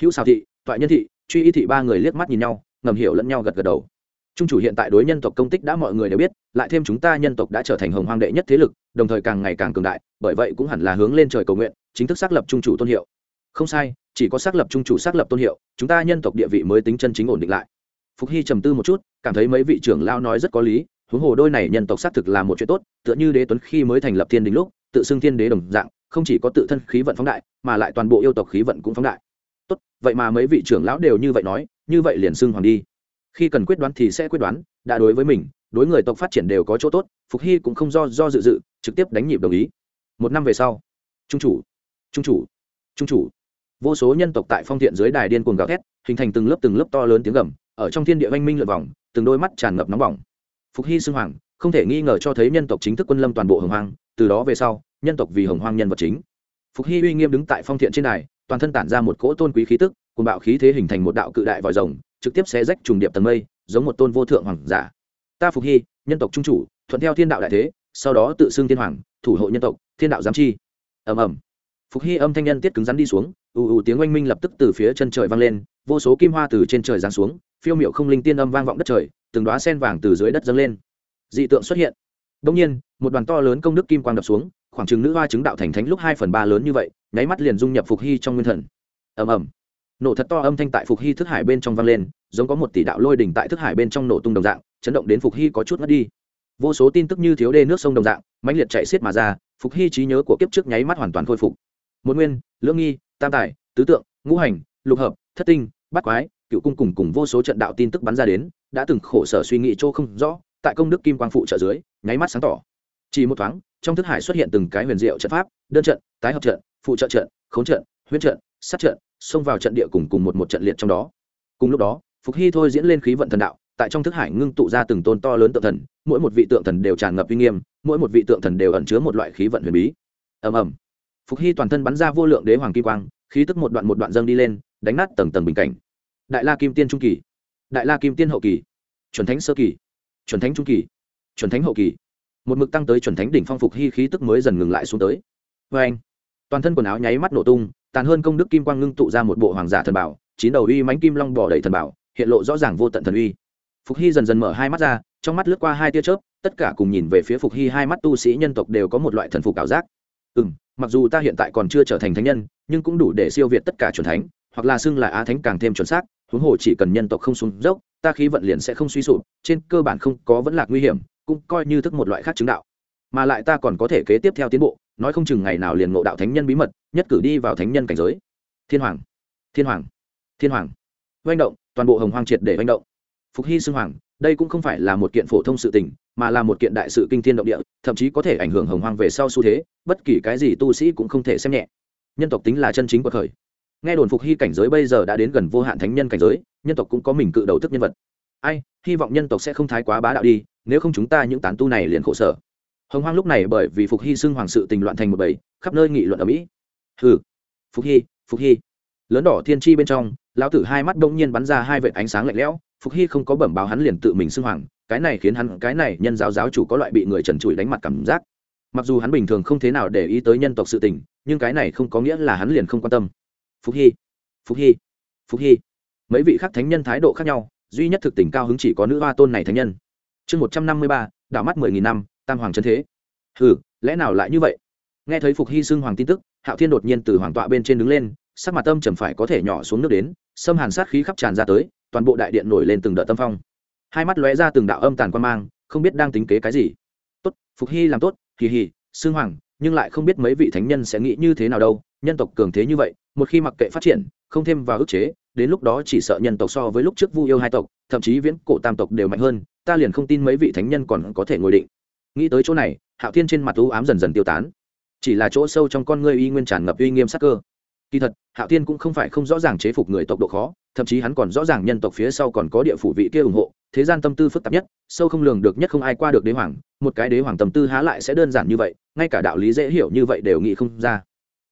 Hữu xào thị, toại nhân thị, truy y thị ba người liếc mắt nhìn nhau, ngầm hiểu lẫn nhau gật gật đầu trung chủ hiện tại đối nhân tộc công tích đã mọi người đều biết, lại thêm chúng ta nhân tộc đã trở thành hồng hoang đệ nhất thế lực, đồng thời càng ngày càng cường đại, bởi vậy cũng hẳn là hướng lên trời cầu nguyện, chính thức xác lập trung chủ tôn hiệu. Không sai, chỉ có xác lập trung chủ xác lập tôn hiệu, chúng ta nhân tộc địa vị mới tính chân chính ổn định lại. Phục hy trầm tư một chút, cảm thấy mấy vị trưởng lao nói rất có lý, huống hồ đôi này nhân tộc xác thực là một chuyện tốt, tựa như đế tuấn khi mới thành lập thiên đình lúc, tự xưng thiên đế đồng dạng, không chỉ có tự thân khí vận phóng đại, mà lại toàn bộ yêu tộc khí vận cũng phóng đại. Tốt, vậy mà mấy vị trưởng lão đều như vậy nói, như vậy liền xưng hoàng đi khi cần quyết đoán thì sẽ quyết đoán, đã đối với mình, đối người tộc phát triển đều có chỗ tốt, phục hy cũng không do do dự dự, trực tiếp đánh nhịp đồng ý. Một năm về sau, trung chủ trung chủ trung chủ. Vô số nhân tộc tại phong thiện dưới đài điên cuồng gào thét, hình thành từng lớp từng lớp to lớn tiếng gầm, ở trong thiên địa oanh minh lượt vòng, từng đôi mắt tràn ngập nóng bỏng. Phục hy xưng hoàng, không thể nghi ngờ cho thấy nhân tộc chính thức quân lâm toàn bộ hồng hoang, từ đó về sau, nhân tộc vì hồng hoang nhân vật chính. Phục hy uy nghiêm đứng tại phong thiện trên đài, toàn thân tản ra một cỗ tôn quý khí tức cùng bạo khí thế hình thành một đạo cự đại vòi rồng trực tiếp xé rách trùng điệp tầng mây, giống một tôn vô thượng hoàng giả. Ta phục hy, nhân tộc trung chủ, thuận theo thiên đạo đại thế, sau đó tự xưng thiên hoàng, thủ hộ nhân tộc, thiên đạo giám chi. Ầm ầm. Phục hy âm thanh nhân tiết cứng rắn đi xuống, ù ù tiếng oanh minh lập tức từ phía chân trời vang lên, vô số kim hoa từ trên trời giáng xuống, phiêu miệu không linh tiên âm vang vọng đất trời, từng đoá sen vàng từ dưới đất dâng lên. Dị tượng xuất hiện. Đông nhiên, một đoàn to lớn công đức kim quang đập xuống, khoảng chừng nữ hoa chứng đạo thành thánh lúc hai phần ba lớn như vậy, nháy mắt liền dung nhập phục hy trong nguyên thần. Ầm ầm nổ thật to âm thanh tại phục hy thức hải bên trong vang lên, giống có một tỷ đạo lôi đỉnh tại thức hải bên trong nổ tung đồng dạng, chấn động đến phục hy có chút mất đi. Vô số tin tức như thiếu đê nước sông đồng dạng, mãnh liệt chạy xiết mà ra, phục hy trí nhớ của kiếp trước nháy mắt hoàn toàn khôi phục. Một nguyên, lưỡng nghi, tam tài, tứ tượng, ngũ hành, lục hợp, thất tinh, bát quái, cựu cung cùng cùng vô số trận đạo tin tức bắn ra đến, đã từng khổ sở suy nghĩ chỗ không rõ, tại công đức kim quang phụ trợ dưới, nháy mắt sáng tỏ. Chỉ một thoáng, trong thức hải xuất hiện từng cái huyền diệu trận pháp, đơn trận, tái hợp trận, phụ trợ trận, khống trận huyết trận, sát trận xông vào trận địa cùng cùng một một trận liệt trong đó. Cùng lúc đó, phục hy thôi diễn lên khí vận thần đạo, tại trong thức hải ngưng tụ ra từng tôn to lớn tượng thần, mỗi một vị tượng thần đều tràn ngập uy nghiêm, mỗi một vị tượng thần đều ẩn chứa một loại khí vận huyền bí. Ầm ầm. Phục hy toàn thân bắn ra vô lượng đế hoàng kim quang, khí tức một đoạn một đoạn dâng đi lên, đánh nát tầng tầng bình cảnh. Đại la kim tiên trung kỳ. Đại la kim tiên hậu kỳ. Chuẩn thánh sơ kỳ. Chuẩn thánh trung kỳ. Chuẩn thánh hậu kỳ. Một mực tăng tới chuẩn thánh đỉnh phong phục hy khí tức mới dần ngừng lại xuống tới. Vê anh toàn thân quần áo nháy mắt nổ tung tàn hơn công đức kim quang ngưng tụ ra một bộ hoàng giả thần bảo, chín đầu uy mánh kim long bỏ đầy thần bảo, hiện lộ rõ ràng vô tận thần uy. Phục hy dần dần mở hai mắt ra, trong mắt lướt qua hai tia chớp, tất cả cùng nhìn về phía phục hy hai mắt tu sĩ nhân tộc đều có một loại thần phục ảo giác. Ừ m mặc dù ta hiện tại còn chưa trở thành thánh nhân, nhưng cũng đủ để siêu việt tất cả c thánh, hoặc là xưng là á thánh càng thêm chuẩn xác, huống hồ chỉ cần nhân tộc không xuống dốc, ta khí vận liền sẽ không suy sụp, trên cơ bản không có vẫn lạc nguy hiểm, cũng coi như thức một loại khác chứng đạo mà lại ta còn có thể kế tiếp theo tiến bộ, nói không chừng ngày nào liền ngộ đạo thánh nhân bí mật, nhất cử đi vào thánh nhân cảnh giới. Thiên hoàng thiên hoàng thiên hoàng. Oanh động, toàn bộ hồng hoàng triệt để oanh động. Phục hy xưng hoàng, đây cũng không phải là một kiện phổ thông sự tình, mà là một kiện đại sự kinh thiên động địa, thậm chí có thể ảnh hưởng hồng hoàng về sau xu thế, bất kỳ cái gì tu sĩ cũng không thể xem nhẹ. Nhân tộc tính là chân chính cuộc khởi. Nghe đồn phục hy cảnh giới bây giờ đã đến gần vô hạn thánh nhân cảnh giới, nhân tộc cũng có mình cự đầu thức nhân vật. Ai, hy vọng nhân tộc sẽ không thái quá bá đạo đi, nếu không chúng ta những tán tu này liền khổ sở hồng hoang lúc này bởi vì phục hy xưng hoàng sự tình loạn thành một bầy, khắp nơi nghị luận ở mỹ. Hừ, phục hy phục hy. Lớn đỏ thiên tri bên trong, lão tử hai mắt đông nhiên bắn ra hai vệt ánh sáng lạnh lẽo, phục hy không có bẩm báo hắn liền tự mình xưng hoàng, cái này khiến hắn, cái này nhân giáo giáo chủ có loại bị người trần trụi đánh mặt cảm giác. Mặc dù hắn bình thường không thế nào để ý tới nhân tộc sự tình, nhưng cái này không có nghĩa là hắn liền không quan tâm. Phục hy phục hy phục hy. Mấy vị khác thánh nhân thái độ khác nhau, duy nhất thực tình cao hứng chỉ có nữ hoa tôn này thánh nhân. Chương một trăm năm mươi ba, đảo mắt mười nghìn năm tam hoàng chân thế. Ừ lẽ nào lại như vậy? Nghe thấy phục hy xưng hoàng tin tức, hạo thiên đột nhiên từ hoàng tọa bên trên đứng lên, sắc mặt tâm trầm phải có thể nhỏ xuống nước đến xâm hàn sát khí khắp tràn ra tới, toàn bộ đại điện nổi lên từng đợt tâm phong. Hai mắt lóe ra từng đạo âm tàn quan mang, không biết đang tính kế cái gì. Tốt, phục hy làm tốt, kỳ hì xương hoàng, nhưng lại không biết mấy vị thánh nhân sẽ nghĩ như thế nào đâu, nhân tộc cường thế như vậy, một khi mặc kệ phát triển, không thêm vào ức chế, đến lúc đó chỉ sợ nhân tộc so với lúc trước vu yêu hai tộc, thậm chí viễn cổ tam tộc đều mạnh hơn, ta liền không tin mấy vị thánh nhân còn có thể ngồi định nghĩ tới chỗ này, hạo thiên trên mặt u ám dần dần tiêu tán. Chỉ là chỗ sâu trong con ngươi uy nguyên tràn ngập uy nghiêm sắc cơ. Kỳ thật, hạo thiên cũng không phải không rõ ràng chế phục người tộc độ khó, thậm chí hắn còn rõ ràng nhân tộc phía sau còn có địa phủ vị kia ủng hộ, thế gian tâm tư phức tạp nhất, sâu không lường được nhất không ai qua được đế hoàng, một cái đế hoàng tâm tư há lại sẽ đơn giản như vậy, ngay cả đạo lý dễ hiểu như vậy đều nghĩ không ra.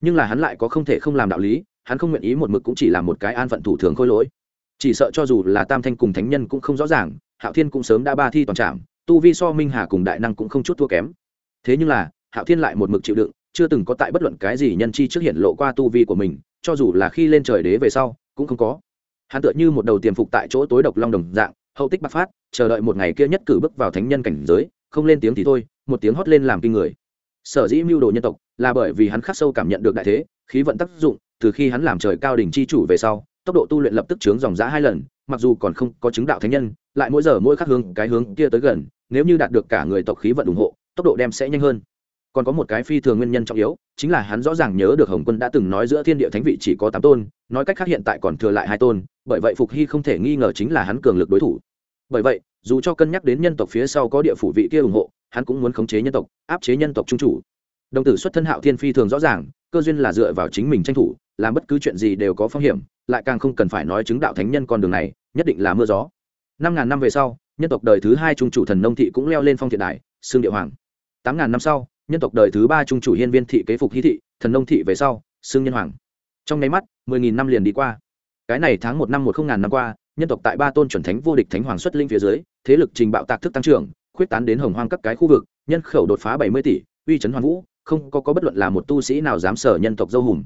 Nhưng là hắn lại có không thể không làm đạo lý, hắn không nguyện ý một mực cũng chỉ là một cái an phận thủ thường khôi lỗi. Chỉ sợ cho dù là tam thanh cùng thánh nhân cũng không rõ ràng, hạo thiên cũng sớm đã ba thi toàn trạm tu vi so minh hà cùng đại năng cũng không chút thua kém. Thế nhưng là, hạo thiên lại một mực chịu đựng, chưa từng có tại bất luận cái gì nhân chi trước hiện lộ qua tu vi của mình, cho dù là khi lên trời đế về sau, cũng không có. Hắn tựa như một đầu tiềm phục tại chỗ tối độc long đồng dạng, hậu tích bắc phát, chờ đợi một ngày kia nhất cử bước vào thánh nhân cảnh giới, không lên tiếng thì thôi, một tiếng hót lên làm kinh người. Sở dĩ mưu đồ nhân tộc là bởi vì hắn khắc sâu cảm nhận được đại thế, khí vận tác dụng, từ khi hắn làm trời cao đỉnh chi chủ về sau, tốc độ tu luyện lập tức chướng dòng giã hai lần, mặc dù còn không có chứng đạo thánh nhân, lại mỗi giờ mỗi khắc hướng cái hướng kia tới gần nếu như đạt được cả người tộc khí vận ủng hộ, tốc độ đem sẽ nhanh hơn. Còn có một cái phi thường nguyên nhân trọng yếu, chính là hắn rõ ràng nhớ được hồng quân đã từng nói giữa thiên địa thánh vị chỉ có tám tôn, nói cách khác hiện tại còn thừa lại hai tôn, bởi vậy phục hy không thể nghi ngờ chính là hắn cường lực đối thủ. Bởi vậy, dù cho cân nhắc đến nhân tộc phía sau có địa phủ vị kia ủng hộ, hắn cũng muốn khống chế nhân tộc, áp chế nhân tộc trung chủ. Đồng tử xuất thân hạo thiên phi thường rõ ràng, cơ duyên là dựa vào chính mình tranh thủ, làm bất cứ chuyện gì đều có phong hiểm, lại càng không cần phải nói chứng đạo thánh nhân con đường này, nhất định là mưa gió. Năm ngàn năm về sau nhân tộc đời thứ hai trung chủ thần nông thị cũng leo lên phong thiện đài xương địa hoàng. Tám ngàn năm sau nhân tộc đời thứ ba trung chủ hiên viên thị kế phục hy thị thần nông thị về sau xương nhân hoàng. Trong nháy mắt mười nghìn năm liền đi qua. Cái này tháng một năm một không ngàn năm qua nhân tộc tại ba tôn chuẩn thánh vô địch thánh hoàng xuất linh phía dưới thế lực trình bạo tạc thức tăng trưởng khuyết tán đến hồng hoang các cái khu vực nhân khẩu đột phá bảy mươi tỷ uy chấn hoàn vũ không có, có bất luận là một tu sĩ nào dám sở nhân tộc dâu hùng.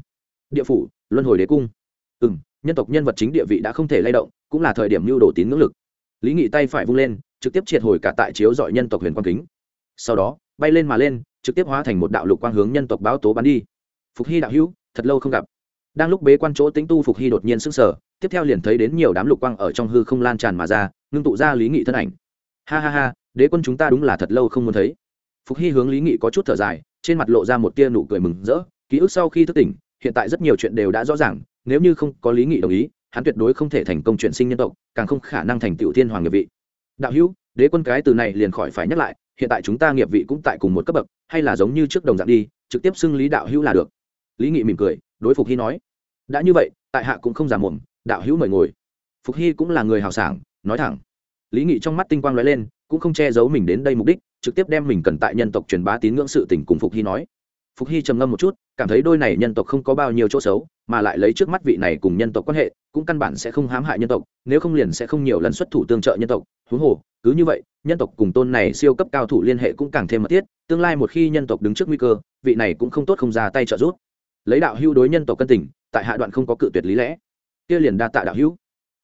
Địa phủ luân hồi đế cung. Ừ n nhân tộc nhân vật chính địa vị đã không thể lay động cũng là thời điểm mưu đồ tín ngưỡng lực lý nghị tay phải vung lên, trực tiếp triệt hồi cả tại chiếu dọi nhân tộc huyền quang kính. Sau đó, bay lên mà lên, trực tiếp hóa thành một đạo lục quang hướng nhân tộc báo tố bắn đi. Phục hy đạo hữu, thật lâu không gặp. Đang lúc bế quan chỗ tĩnh tu phục hy đột nhiên sững sờ, tiếp theo liền thấy đến nhiều đám lục quang ở trong hư không lan tràn mà ra, ngưng tụ ra lý nghị thân ảnh. Ha ha ha, đế quân chúng ta đúng là thật lâu không muốn thấy. Phục hy hướng lý nghị có chút thở dài, trên mặt lộ ra một tia nụ cười mừng rỡ, ký ức sau khi thức tỉnh, hiện tại rất nhiều chuyện đều đã rõ ràng, nếu như không có lý nghị đồng ý hắn tuyệt đối không thể thành công chuyển sinh nhân tộc, càng không khả năng thành tựu thiên hoàng nghiệp vị. Đạo hữu, đế quân cái từ này liền khỏi phải nhắc lại, hiện tại chúng ta nghiệp vị cũng tại cùng một cấp bậc, hay là giống như trước đồng dạng đi, trực tiếp xưng lý đạo hữu là được. Lý nghị mỉm cười, đối phục hy nói. Đã như vậy, tại hạ cũng không giả mồm, đạo hữu mời ngồi. Phục hy cũng là người hào sảng, nói thẳng. Lý nghị trong mắt tinh quang lóe lên, cũng không che giấu mình đến đây mục đích, trực tiếp đem mình cần tại nhân tộc truyền bá tín ngưỡng sự tình cùng phục hy nói phục hy trầm ngâm một chút, cảm thấy đôi này nhân tộc không có bao nhiêu chỗ xấu, mà lại lấy trước mắt vị này cùng nhân tộc quan hệ, cũng căn bản sẽ không hãm hại nhân tộc, nếu không liền sẽ không nhiều lần xuất thủ tương trợ nhân tộc. Huống hồ, cứ như vậy, nhân tộc cùng tôn này siêu cấp cao thủ liên hệ cũng càng thêm mật thiết, tương lai một khi nhân tộc đứng trước nguy cơ, vị này cũng không tốt không ra tay trợ giúp. Lấy đạo hưu đối nhân tộc cân tình, tại hạ đoạn không có cự tuyệt lý lẽ. Kia liền đa tạ đạo hữu.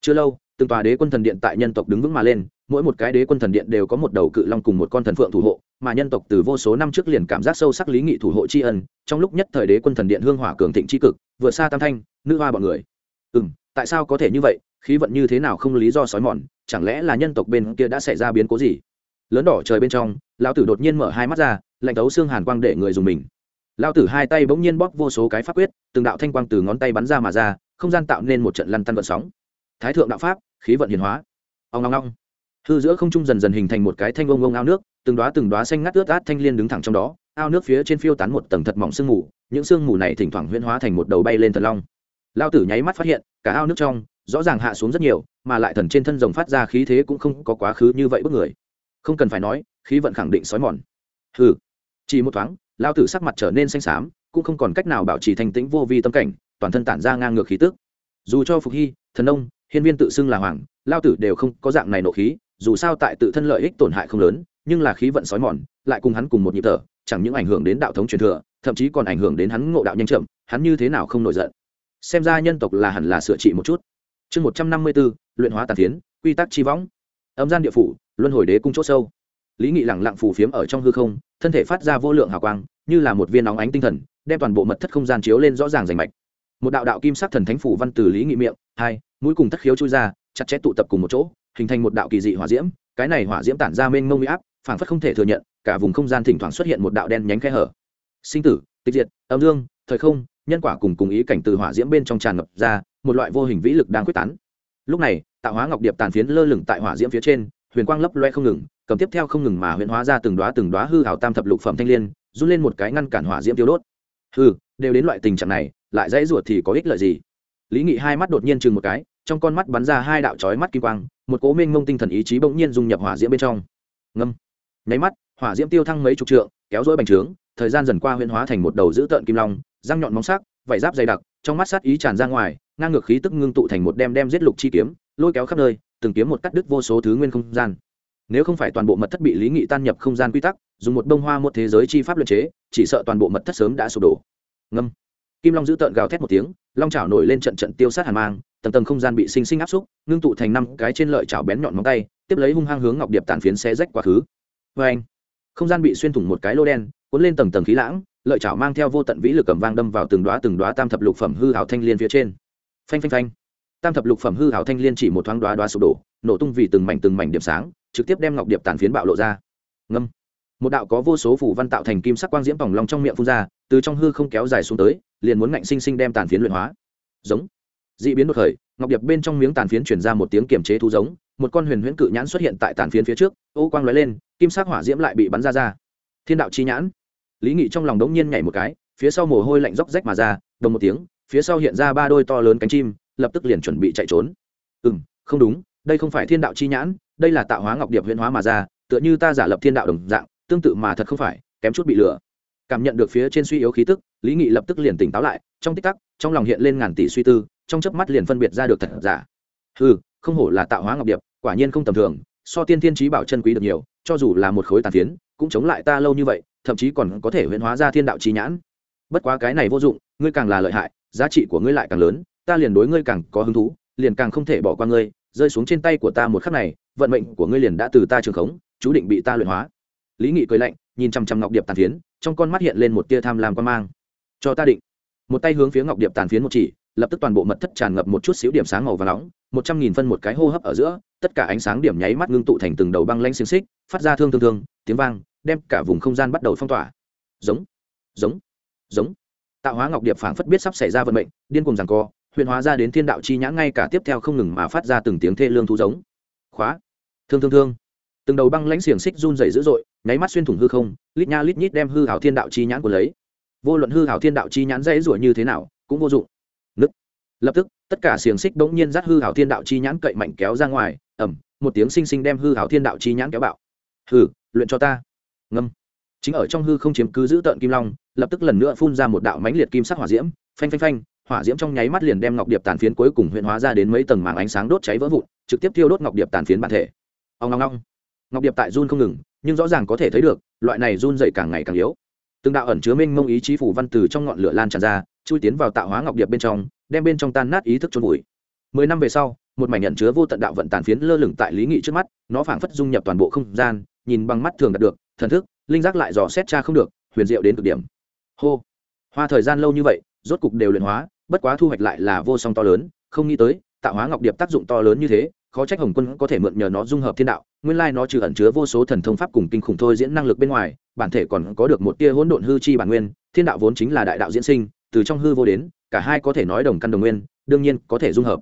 Chưa lâu, từng tòa đế quân thần điện tại nhân tộc đứng vững mà lên mỗi một cái đế quân thần điện đều có một đầu cự long cùng một con thần phượng thủ hộ, mà nhân tộc từ vô số năm trước liền cảm giác sâu sắc lý nghị thủ hộ tri ân, trong lúc nhất thời đế quân thần điện hương hỏa cường thịnh tri cực, vượt xa tam thanh, nữ hoa bọn người. Ừ m tại sao có thể như vậy? Khí vận như thế nào không lý do sói mòn? Chẳng lẽ là nhân tộc bên kia đã xảy ra biến cố gì? Lớn đỏ trời bên trong, lão tử đột nhiên mở hai mắt ra, lạnh tấu xương hàn quang để người dùng mình. Lão tử hai tay bỗng nhiên bóp vô số cái pháp quyết, từng đạo thanh quang từ ngón tay bắn ra mà ra, không gian tạo nên một trận lăn tăn vận sóng. Thái thượng đạo pháp, khí vận hiền hóa. Ông long long hư giữa không trung dần dần hình thành một cái thanh ông ông ao nước, từng đoá từng đoá xanh ngắt ướt át thanh liên đứng thẳng trong đó, ao nước phía trên phiêu tán một tầng thật mỏng sương mù, những sương mù này thỉnh thoảng huyễn hóa thành một đầu bay lên thần long. Lao tử nháy mắt phát hiện, cả ao nước trong, rõ ràng hạ xuống rất nhiều, mà lại thần trên thân rồng phát ra khí thế cũng không có quá khứ như vậy bức người. Không cần phải nói, khí vận khẳng định sói mòn. Hừ. Chỉ một thoáng, lao tử sắc mặt trở nên xanh xám, cũng không còn cách nào bảo trì thành tĩnh vô vi tâm cảnh, toàn thân tản ra ngang ngược khí tức. Dù cho phục hy, thần ông hiên viên tự xưng là hoàng, lao tử đều không có dạng này nộ khí dù sao tại tự thân lợi ích tổn hại không lớn, nhưng là khí vận sói mòn, lại cùng hắn cùng một nhịp thở, chẳng những ảnh hưởng đến đạo thống truyền thừa, thậm chí còn ảnh hưởng đến hắn ngộ đạo nhanh chậm, hắn như thế nào không nổi giận. Xem ra nhân tộc là hẳn là sửa trị một chút. Chương một trăm năm mươi b ố luyện hóa tàn tiến quy tắc chi võng. Âm gian địa phủ, luân hồi đế cung c h ỗ sâu. Lý nghị lẳng lặng phù phiếm ở trong hư không, thân thể phát ra vô lượng hào quang, như là một viên nóng ánh tinh thần, đem toàn bộ mật thất không gian chiếu lên rõ ràng rành mạch. Một đạo đạo kim sắc thần thánh phủ văn từ lý nghị miệng, hai, mũi cùng thất khiếu chui ra, chặt chẽ tụ tập cùng một chỗ hình thành một đạo kỳ dị hỏa diễm, cái này hỏa diễm tản ra mênh mông huy áp, phảng phất không thể thừa nhận, cả vùng không gian thỉnh thoảng xuất hiện một đạo đen nhánh khe hở. Sinh tử, tịch diệt, âm dương, thời không, nhân quả cùng cùng ý cảnh từ hỏa diễm bên trong tràn ngập ra, một loại vô hình vĩ lực đang quyết tán. Lúc này, tạo hóa ngọc điệp tàn phiến lơ lửng tại hỏa diễm phía trên, huyền quang lấp loe không ngừng, cầm tiếp theo không ngừng mà huyền hóa ra từng đoá từng đoá hư hào tam thập lục phẩm thanh liên, run lên một cái ngăn cản hỏa diễm tiêu đốt. Hư đều đến loại tình trạng này, lại dãy ruột thì có ích lợi gì? Lý nghị hai mắt đột nhiên chừng một cái, trong con mắt bắn ra hai đạo chói mắt kim quang một cố minh mông tinh thần ý chí bỗng nhiên dung nhập hỏa diễm bên trong. Ngâm. Nháy mắt, hỏa diễm tiêu thăng mấy chục trượng, kéo dỗi bành trướng, thời gian dần qua huyễn hóa thành một đầu dữ tợn kim long, răng nhọn móng sắc, vảy giáp dày đặc, trong mắt sát ý tràn ra ngoài, ngang ngược khí tức ngưng tụ thành một đem đem giết lục chi kiếm, lôi kéo khắp nơi, từng kiếm một cắt đứt vô số thứ nguyên không gian. Nếu không phải toàn bộ mật thất bị lý nghị tan nhập không gian quy tắc, dùng một bông hoa một thế giới chi pháp luật chế, chỉ sợ toàn bộ mật thất sớm đã sụp đổ. Ngâm kim long giữ tợn gào thét một tiếng, long chảo nổi lên trận trận tiêu sát hàn mang, tầng tầng không gian bị sinh sinh áp xúc, ngưng tụ thành năm cái trên lợi chảo bén nhọn móng tay, tiếp lấy hung hăng hướng ngọc điệp tàn phiến xé rách quá khứ. Vê anh, không gian bị xuyên thủng một cái lô đen, cuốn lên tầng tầng khí lãng, lợi chảo mang theo vô tận vĩ lực cầm vang đâm vào từng đoá từng đoá tam thập lục phẩm hư hảo thanh liên phía trên. Phanh phanh phanh. Tam thập lục phẩm hư hảo thanh liên chỉ một thoáng đoá đoá sụp đổ, nổ tung vì từng mảnh từng mảnh điểm sáng, trực tiếp đem ngọc điệp tàn phiến bạo lộ ra. Ngâm. Một đạo có vô số phủ văn tạo thành kim sắc quang diễm vòng lòng trong miệng phun ra, từ trong hư không kéo dài xuống tới liền muốn ngạnh sinh sinh đem tàn phiến luyện hóa. Giống. Dị biến đột khởi, ngọc điệp bên trong miếng tàn phiến chuyển ra một tiếng kiềm chế thu giống, một con huyền huyễn cự nhãn xuất hiện tại tàn phiến phía trước, ô quang lóe lên, kim sắc hỏa diễm lại bị bắn ra ra. Thiên đạo chi nhãn. Lý nghị trong lòng đống nhiên nhảy một cái, phía sau mồ hôi lạnh róc rách mà ra, đồng một tiếng, phía sau hiện ra ba đôi to lớn cánh chim, lập tức liền chuẩn bị chạy trốn. Ừ m không đúng, đây không phải thiên đạo chi nhãn, đây là tạo hóa ngọc điệp huyễn hóa mà ra, tựa như ta giả lập thiên đạo đồng dạng, tương tự mà thật không phải, kém chút bị lừa cảm nhận được phía trên suy yếu khí tức, lý nghị lập tức liền tỉnh táo lại, trong tích tắc, trong lòng hiện lên ngàn tỷ suy tư, trong chớp mắt liền phân biệt ra được thật giả. Ừ không hổ là tạo hóa ngọc điệp, quả nhiên không tầm thường, so tiên thiên trí bảo chân quý được nhiều, cho dù là một khối tàn phiến, cũng chống lại ta lâu như vậy, thậm chí còn có thể huyễn hóa ra thiên đạo trí nhãn. Bất quá cái này vô dụng, ngươi càng là lợi hại, giá trị của ngươi lại càng lớn, ta liền đối ngươi càng có hứng thú, liền càng không thể bỏ qua ngươi, rơi xuống trên tay của ta một khắc này, vận mệnh của ngươi liền đã từ ta trường khống, chú định bị ta luyện hóa. Lý nghị cười lạnh nhìn chằm chằm ngọc điệp tàn phiến, trong con mắt hiện lên một tia tham lam quan mang. Cho ta định. Một tay hướng phía ngọc điệp tàn phiến một chỉ, lập tức toàn bộ mật thất tràn ngập một chút xíu điểm sáng màu và nóng, một trăm nghìn phân một cái hô hấp ở giữa, tất cả ánh sáng điểm nháy mắt ngưng tụ thành từng đầu băng lanh xiềng xích, phát ra thương thương thương, tiếng vang, đem cả vùng không gian bắt đầu phong tỏa. Giống giống giống. Tạo hóa ngọc điệp phảng phất biết sắp xảy ra vận mệnh, điên cùng rằng co, huyền hóa ra đến thiên đạo chi nhãn ngay cả tiếp theo không ngừng mà phát ra từng tiếng thê lương thú giống. Khóa. Thương thương thương. Từng đầu băng lãnh xiềng xích run dày dữ dội nháy mắt xuyên thủng hư không, lít nha lít nhít đem hư hảo thiên đạo chi nhãn của lấy. Vô luận hư hảo thiên đạo chi nhãn dễ rủa như thế nào, cũng vô dụng. Nứt. Lập tức, tất cả xiềng xích bỗng nhiên dắt hư hảo thiên đạo chi nhãn cậy mạnh kéo ra ngoài ẩm một tiếng xinh xinh đem hư hảo thiên đạo chi nhãn kéo bạo. Hừ, luyện cho ta. Ngâm. Chính ở trong hư không chiếm cứ giữ tợn kim long, lập tức lần nữa phun ra một đạo mãnh liệt kim sắc hỏa diễm, phanh phanh phanh, hỏa diễm trong nháy mắt liền đem ngọc điệp tàn phiến cuối cùng huyện hóa ra đến mấy tầng màng ánh sáng đốt cháy vỡ vụn, trực tiếp tiêu đốt ngọc điệp tàn phiến bản thể. Ông long long ngọc điệp tại run không ngừng, nhưng rõ ràng có thể thấy được, loại này run dậy càng ngày càng yếu. Từng đạo ẩn chứa minh mông ý chí phủ văn từ trong ngọn lửa lan tràn ra, chui tiến vào tạo hóa ngọc điệp bên trong, đem bên trong tan nát ý thức trôn vùi. Mười năm về sau, một mảnh nhận chứa vô tận đạo vận tàn phiến lơ lửng tại lý nghị trước mắt, nó phảng phất dung nhập toàn bộ không gian, nhìn bằng mắt thường đạt được, thần thức, linh giác lại dò xét cha không được, huyền diệu đến cực điểm. Hô! Hoa thời gian lâu như vậy, rốt cục đều luyện hóa, bất quá thu hoạch lại là vô song to lớn, không nghĩ tới, tạo hóa ngọc điệp tác dụng to lớn như thế, khó trách hồng quân có thể mượn nhờ nó dung hợp thiên đạo nguyên lai nó trừ ẩn chứa vô số thần thông pháp cùng kinh khủng thôi diễn năng lực bên ngoài, bản thể còn có được một tia hỗn độn hư chi bản nguyên, thiên đạo vốn chính là đại đạo diễn sinh, từ trong hư vô đến, cả hai có thể nói đồng căn đồng nguyên, đương nhiên có thể dung hợp.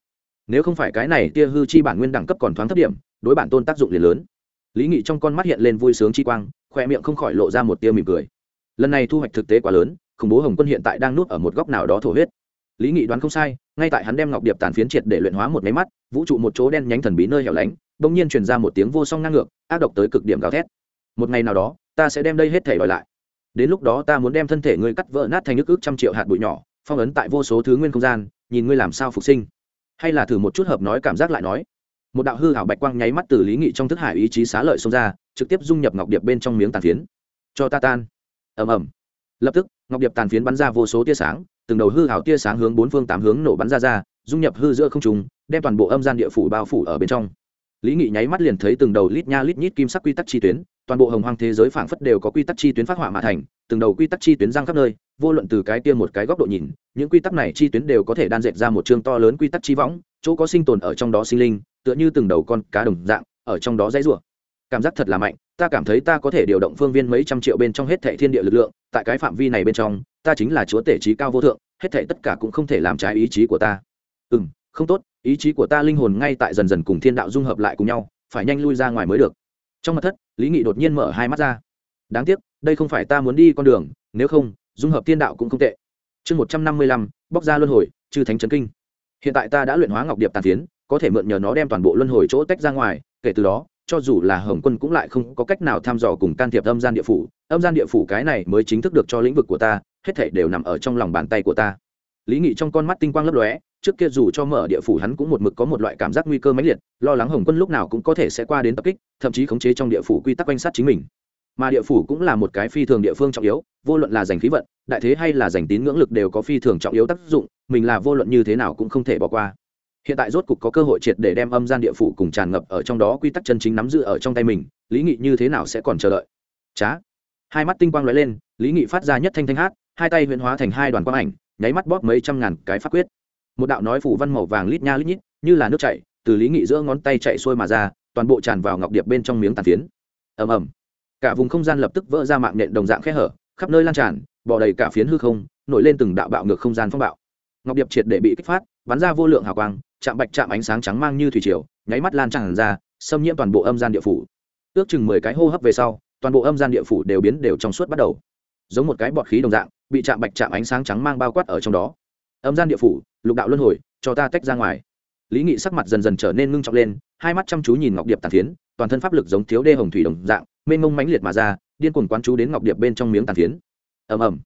Nếu không phải cái này tia hư chi bản nguyên đẳng cấp còn thoáng thấp điểm, đối bản tôn tác dụng liền lớn. Lý nghị trong con mắt hiện lên vui sướng chi quang khoe miệng không khỏi lộ ra một tia mỉm cười. Lần này thu hoạch thực tế quá lớn, khủng bố hồng quân hiện tại đang nuốt ở một góc nào đó thổ huyết. Lý nghị đoán không sai, ngay tại hắn đem ngọc điệp tàn phiến triệt để luyện hóa một máy mắt, vũ trụ một chỗ đen nhánh thần bí nơi hẻo lánh bỗng nhiên truyền ra một tiếng vô song ngang ngược, ác độc tới cực điểm gào thét. Một ngày nào đó, ta sẽ đem đây hết thể đòi lại. Đến lúc đó ta muốn đem thân thể ngươi cắt vỡ nát thành nước ước trăm triệu hạt bụi nhỏ, phong ấn tại vô số thứ nguyên không gian, nhìn ngươi làm sao phục sinh. Hay là thử một chút hợp nói cảm giác lại nói. Một đạo hư hảo bạch quang nháy mắt từ lý nghị trong thức hải ý chí xá lợi xông ra, trực tiếp dung nhập ngọc điệp bên trong miếng tàn phiến. Cho ta tan. Ầm ầm. Lập tức, ngọc điệp tàn phiến bắn ra vô số tia sáng, từng đầu hư hảo tia sáng hướng bốn phương tám hướng nổ bắn ra ra, dung nhập hư giữa không trùng đem toàn bộ âm gian địa phủ bao phủ ở bên trong lý nghị nháy mắt liền thấy từng đầu lít nha lít nhít kim sắc quy tắc chi tuyến, toàn bộ hồng hoang thế giới phảng phất đều có quy tắc chi tuyến phát họa mà thành, từng đầu quy tắc chi tuyến giang khắp nơi, vô luận từ cái kia một cái góc độ nhìn, những quy tắc này chi tuyến đều có thể đan dệt ra một chương to lớn quy tắc chi võng, chỗ có sinh tồn ở trong đó sinh linh, tựa như từng đầu con cá đồng dạng, ở trong đó dãy rủa. Cảm giác thật là mạnh, ta cảm thấy ta có thể điều động phương viên mấy trăm triệu bên trong hết thệ thiên địa lực lượng, tại cái phạm vi này bên trong, ta chính là chúa tể trí cao vô thượng, hết thệ tất cả cũng không thể làm trái ý chí của ta. Ừ không tốt, ý chí của ta linh hồn ngay tại dần dần cùng thiên đạo dung hợp lại cùng nhau, phải nhanh lui ra ngoài mới được. Trong mặt thất, lý nghị đột nhiên mở hai mắt ra. Đáng tiếc, đây không phải ta muốn đi con đường, nếu không, dung hợp thiên đạo cũng không tệ. Chương một trăm năm mươi lăm, bóc ra luân hồi, chư thánh trấn kinh. Hiện tại ta đã luyện hóa ngọc điệp tàn tiến có thể mượn nhờ nó đem toàn bộ luân hồi chỗ tách ra ngoài, kể từ đó, cho dù là hồng quân cũng lại không có cách nào thăm dò cùng can thiệp âm gian địa phủ. Âm gian địa phủ cái này mới chính thức được cho lĩnh vực của ta, hết thể đều nằm ở trong lòng bàn tay của ta. Lý nghị trong con mắt tinh quang lấp lóe trước kia dù cho mở địa phủ hắn cũng một mực có một loại cảm giác nguy cơ mãnh liệt lo lắng hồng quân lúc nào cũng có thể sẽ qua đến tập kích thậm chí khống chế trong địa phủ quy tắc quanh sát chính mình. Mà địa phủ cũng là một cái phi thường địa phương trọng yếu vô luận là giành khí vận đại thế hay là giành tín ngưỡng lực đều có phi thường trọng yếu tác dụng mình là vô luận như thế nào cũng không thể bỏ qua. Hiện tại rốt cục có cơ hội triệt để đem âm gian địa phủ cùng tràn ngập ở trong đó quy tắc chân chính nắm giữ ở trong tay mình lý nghị như thế nào sẽ còn chờ đợi? Chá, hai mắt tinh quang lóe lên lý nghị phát ra nhất thanh thanh hát hai tay huyễn hóa thành hai đoàn quang ảnh nháy mắt bóp mấy trăm ngàn cái pháp quyết một đạo nói phủ văn màu vàng lít nha lít nhít, như là nước chảy, từ lý nghị giữa ngón tay chạy xuôi mà ra, toàn bộ tràn vào ngọc điệp bên trong miếng tàn phiến. Ầm ầm. Cả vùng không gian lập tức vỡ ra mạng nện đồng dạng khe hở, khắp nơi lan tràn bỏ đầy cả phiến hư không, nổi lên từng đạo bạo ngược không gian phong bạo. Ngọc điệp triệt để bị kích phát, bắn ra vô lượng hào quang, chạm bạch chạm ánh sáng trắng mang như thủy triều, nháy mắt lan tràn ra, xâm nhiễm toàn bộ âm gian địa phủ. Ước chừng mười cái hô hấp về sau, toàn bộ âm gian địa phủ đều biến đều trong suốt bắt đầu. Giống một cái bọt khí đồng dạng, bị chạm bạch chạm ánh sáng trắng mang bao quát ở trong đó. Âm gian địa phủ lục đạo luân hồi, cho ta tách ra ngoài. Lý nghị sắc mặt dần dần trở nên ngưng trọng lên, hai mắt chăm chú nhìn ngọc điệp tàn phiến, toàn thân pháp lực giống thiếu đê hồng thủy đồng dạng, mênh mông mãnh liệt mà ra, điên cuồng quán chú đến ngọc điệp bên trong miếng tàn phiến. Ầm ầm.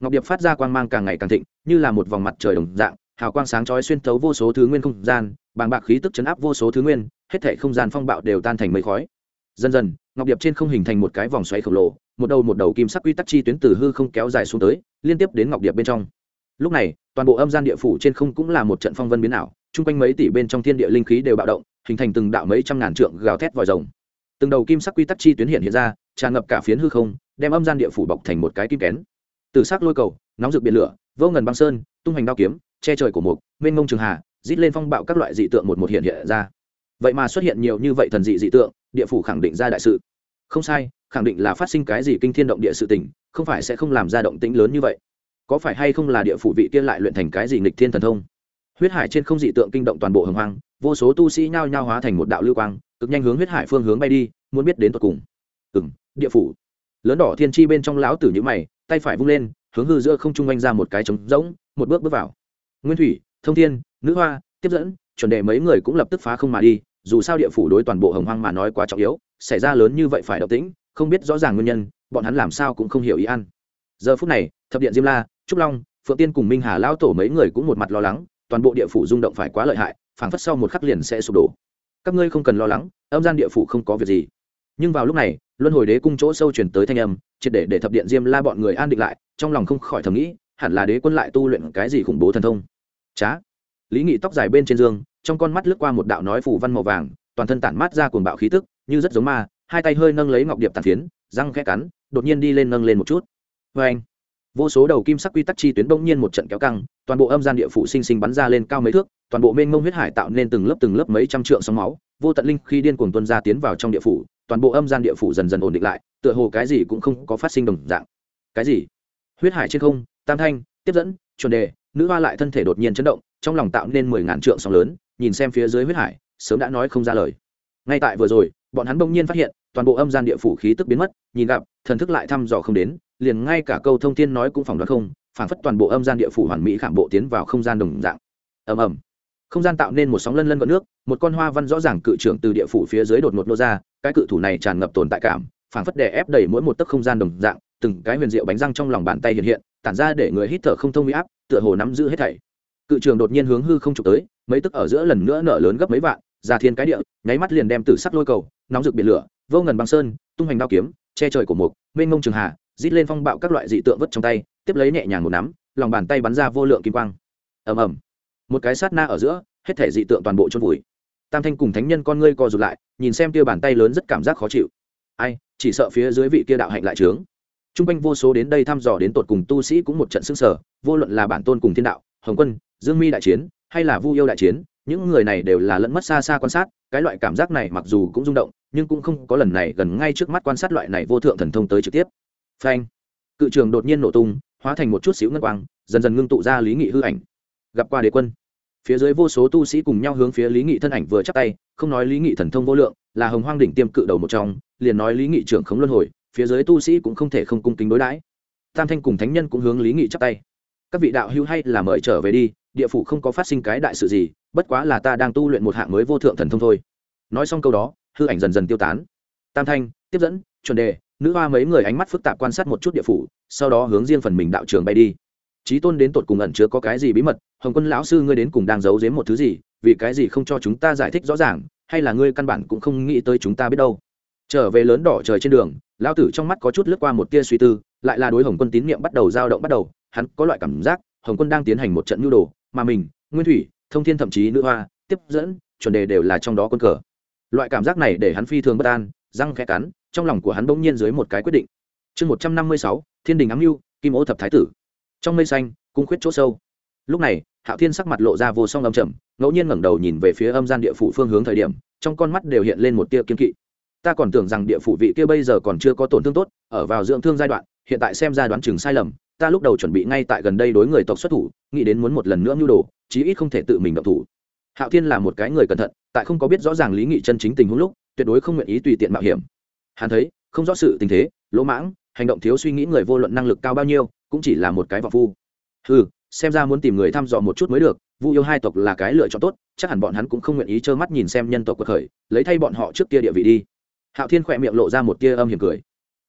Ngọc điệp phát ra quang mang càng ngày càng thịnh, như là một vòng mặt trời đồng dạng, hào quang sáng chói xuyên thấu vô số thứ nguyên không gian, bàng bạc khí tức chấn áp vô số thứ nguyên, hết thể không gian phong bạo đều tan thành mây khói. Dần dần, ngọc điệp trên không hình thành một cái vòng xoáy khổng lồ, một đầu một đầu kim sắc quy tắc chi tuyến từ hư không kéo dài xuống tới, liên tiếp đến ngọc điệp bên trong lúc này, toàn bộ âm gian địa phủ trên không cũng là một trận phong vân biến ảo, chung quanh mấy tỷ bên trong thiên địa linh khí đều bạo động, hình thành từng đạo mấy trăm ngàn trượng gào thét vòi rồng. Từng đầu kim sắc quy tắc chi tuyến hiện hiện ra, tràn ngập cả phiến hư không, đem âm gian địa phủ bọc thành một cái kim kén. Từ sắc lôi cầu, nóng rực biển lửa, vô ngần băng sơn, tung hoành đao kiếm, che trời của mục, mênh ngông trường hà, rít lên phong bạo các loại dị tượng một một hiện hiện ra. Vậy mà xuất hiện nhiều như vậy thần dị dị tượng, địa phủ khẳng định ra đại sự. Không sai, khẳng định là phát sinh cái gì kinh thiên động địa sự tình, không phải sẽ không làm ra động tĩnh lớn như vậy có phải hay không là địa phủ vị kia lại luyện thành cái gì nghịch thiên thần thông? Huyết hải trên không dị tượng kinh động toàn bộ hồng hoang, vô số tu sĩ nhao nhao hóa thành một đạo lưu quang, cực nhanh hướng huyết hải phương hướng bay đi, muốn biết đến tột cùng. Ừ m địa phủ. Lớn đỏ thiên chi bên trong lão tử nhữ mày, tay phải vung lên, hướng hư giữa không trung oanh ra một cái trống rỗng, một bước bước vào. Nguyên thủy, thông thiên, nữ hoa, tiếp dẫn, chuẩn đề mấy người cũng lập tức phá không mà đi, dù sao địa phủ đối toàn bộ hồng hoang mà nói quá trọng yếu, xảy ra lớn như vậy phải động tĩnh, không biết rõ ràng nguyên nhân, bọn hắn làm sao cũng không hiểu ý ăn. Giờ phút này, thập điện diêm la trúc long, phượng tiên cùng minh hà lao tổ mấy người cũng một mặt lo lắng, toàn bộ địa phủ rung động phải quá lợi hại, phảng phất sau một khắc liền sẽ sụp đổ. Các ngươi không cần lo lắng, âm gian địa phủ không có việc gì. Nhưng vào lúc này, luân hồi đế cung chỗ sâu chuyển tới thanh âm, triệt để để thập điện diêm la bọn người an định lại, trong lòng không khỏi thầm nghĩ, hẳn là đế quân lại tu luyện cái gì khủng bố thần thông. Trá lý nghị tóc dài bên trên giường, trong con mắt lướt qua một đạo nói phủ văn màu vàng, toàn thân tản mát ra cuồng bạo khí tức, như rất giống ma, hai tay hơi nâng lấy ngọc điệp tàn phiến, răng khẽ cắn, đột nhiên đi lên nâng lên một chút. Vê anh vô số đầu kim sắc quy tắc chi tuyến bỗng nhiên một trận kéo căng, toàn bộ âm gian địa phủ sinh sinh bắn ra lên cao mấy thước, toàn bộ mênh mông huyết hải tạo nên từng lớp từng lớp mấy trăm trượng sóng máu. Vô tận linh khi điên cuồng tuân ra tiến vào trong địa phủ, toàn bộ âm gian địa phủ dần dần ổn định lại, tựa hồ cái gì cũng không có phát sinh đồng dạng. Cái gì? Huyết hải trên không, tam thanh, tiếp dẫn, chuẩn đề, nữ hoa lại thân thể đột nhiên chấn động, trong lòng tạo nên mười ngàn trượng sóng lớn, nhìn xem phía dưới huyết hải, sớm đã nói không ra lời. Ngay tại vừa rồi, bọn hắn bỗng nhiên phát hiện, toàn bộ âm gian địa phủ khí tức biến mất, nhìn gặp, thần thức lại thăm dò không đến liền ngay cả câu thông thiên nói cũng phỏng đoán không phản phất toàn bộ âm gian địa phủ hoàn mỹ khảm bộ tiến vào không gian đồng dạng. Ầm ầm. Không gian tạo nên một sóng lân lân gợn nước, một con hoa văn rõ ràng cự trưởng từ địa phủ phía dưới đột ngột nô ra, cái cự thủ này tràn ngập tồn tại cảm phản phất đè ép đầy mỗi một tấc không gian đồng dạng, từng cái huyền diệu bánh răng trong lòng bàn tay hiện hiện, tản ra để người hít thở không thông huy áp, tựa hồ nắm giữ hết thảy. Cự trường đột nhiên hướng hư không trục tới, mấy tức ở giữa lần nữa nở lớn gấp mấy vạn, ra thiên cái địa, nháy mắt liền đem tử sắc lôi cầu, nóng rực biển lửa, vô ngần băng sơn, tung hoành đao kiếm, che trời của mục, mênh mông trường hà rít lên phong bạo các loại dị tượng vất trong tay, tiếp lấy nhẹ nhàng một nắm, lòng bàn tay bắn ra vô lượng kim quang. Ầm ầm. Một cái sát na ở giữa, hết thể dị tượng toàn bộ chôn vùi. Tam thanh cùng thánh nhân con ngươi co rụt lại, nhìn xem kia bàn tay lớn rất cảm giác khó chịu. Ai, chỉ sợ phía dưới vị kia đạo hạnh lại trướng. T r u n g quanh vô số đến đây thăm dò đến tột cùng tu sĩ cũng một trận xương sở vô luận là bản tôn cùng thiên đạo, hồng quân, dương mi đại chiến, hay là vu yêu đại chiến, những người này đều là lẫn mất xa xa quan sát, cái loại cảm giác này mặc dù cũng rung động, nhưng cũng không có lần này gần ngay trước mắt quan sát loại này vô thượng thần thông tới trực tiếp phanh. Cự trường đột nhiên nổ tung, hóa thành một chút xíu ngân quang, dần dần ngưng tụ ra lý nghị hư ảnh. Gặp qua đế quân. Phía dưới vô số tu sĩ cùng nhau hướng phía lý nghị thân ảnh vừa chắc tay, không nói lý nghị thần thông vô lượng, là hồng hoang đỉnh tiêm cự đầu một trong, liền nói lý nghị trưởng khống luân hồi, phía dưới tu sĩ cũng không thể không cung kính đối đãi. Tam thanh cùng thánh nhân cũng hướng lý nghị chắc tay. Các vị đạo hữu hay là mời trở về đi, địa phủ không có phát sinh cái đại sự gì, bất quá là ta đang tu luyện một hạng mới vô thượng thần thông thôi. Nói xong câu đó, hư ảnh dần dần tiêu tán. Tam thanh, tiếp dẫn, chuẩn đề nữ hoa mấy người ánh mắt phức tạp quan sát một chút địa phủ, sau đó hướng riêng phần mình đạo trường bay đi. Trí tôn đến tột cùng ẩn chứa có cái gì bí mật? Hồng quân lão sư ngươi đến cùng đang giấu giếm một thứ gì? Vì cái gì không cho chúng ta giải thích rõ ràng, hay là ngươi căn bản cũng không nghĩ tới chúng ta biết đâu? Trở về lớn đỏ trời trên đường, lão tử trong mắt có chút lướt qua một tia suy tư, lại là đối hồng quân tín nhiệm bắt đầu dao động bắt đầu, hắn có loại cảm giác, hồng quân đang tiến hành một trận nhu đồ, mà mình, nguyên thủy, thông thiên thậm chí nữ hoa, tiếp dẫn, chuẩn đề đều là trong đó quân cờ. Loại cảm giác này để hắn phi thường bất an, răng khẽ cắn trong lòng của hắn bỗng nhiên dưới một cái quyết định. Chương một trăm năm mươi sáu, thiên đình ám mưu kim ô thập thái tử. Trong mây xanh, cung khuyết chỗ sâu. Lúc này, hạo thiên sắc mặt lộ ra vô song âm trầm, ngẫu nhiên ngẩng đầu nhìn về phía âm gian địa phủ phương hướng thời điểm, trong con mắt đều hiện lên một tia kiên kỵ. Ta còn tưởng rằng địa phủ vị kia bây giờ còn chưa có tổn thương tốt, ở vào dưỡng thương giai đoạn, hiện tại xem ra đoán chừng sai lầm, ta lúc đầu chuẩn bị ngay tại gần đây đối người tộc xuất thủ, nghĩ đến muốn một lần nữa mưu đồ, chí ít không thể tự mình động thủ. Hạo thiên là một cái người cẩn thận, tại không có biết rõ ràng lý nghị chân chính tình huống lúc, tuyệt đối không nguyện ý tùy tiện mạo hiểm hắn thấy, không rõ sự tình thế, lỗ mãng, hành động thiếu suy nghĩ người vô luận năng lực cao bao nhiêu, cũng chỉ là một cái vọng phu. Ừ xem ra muốn tìm người thăm dò một chút mới được, vu yêu hai tộc là cái lựa chọn tốt, chắc hẳn bọn hắn cũng không nguyện ý trơ mắt nhìn xem nhân tộc cuộc khởi, lấy thay bọn họ trước kia địa vị đi. Hạo thiên khỏe miệng lộ ra một tia âm hiểm cười.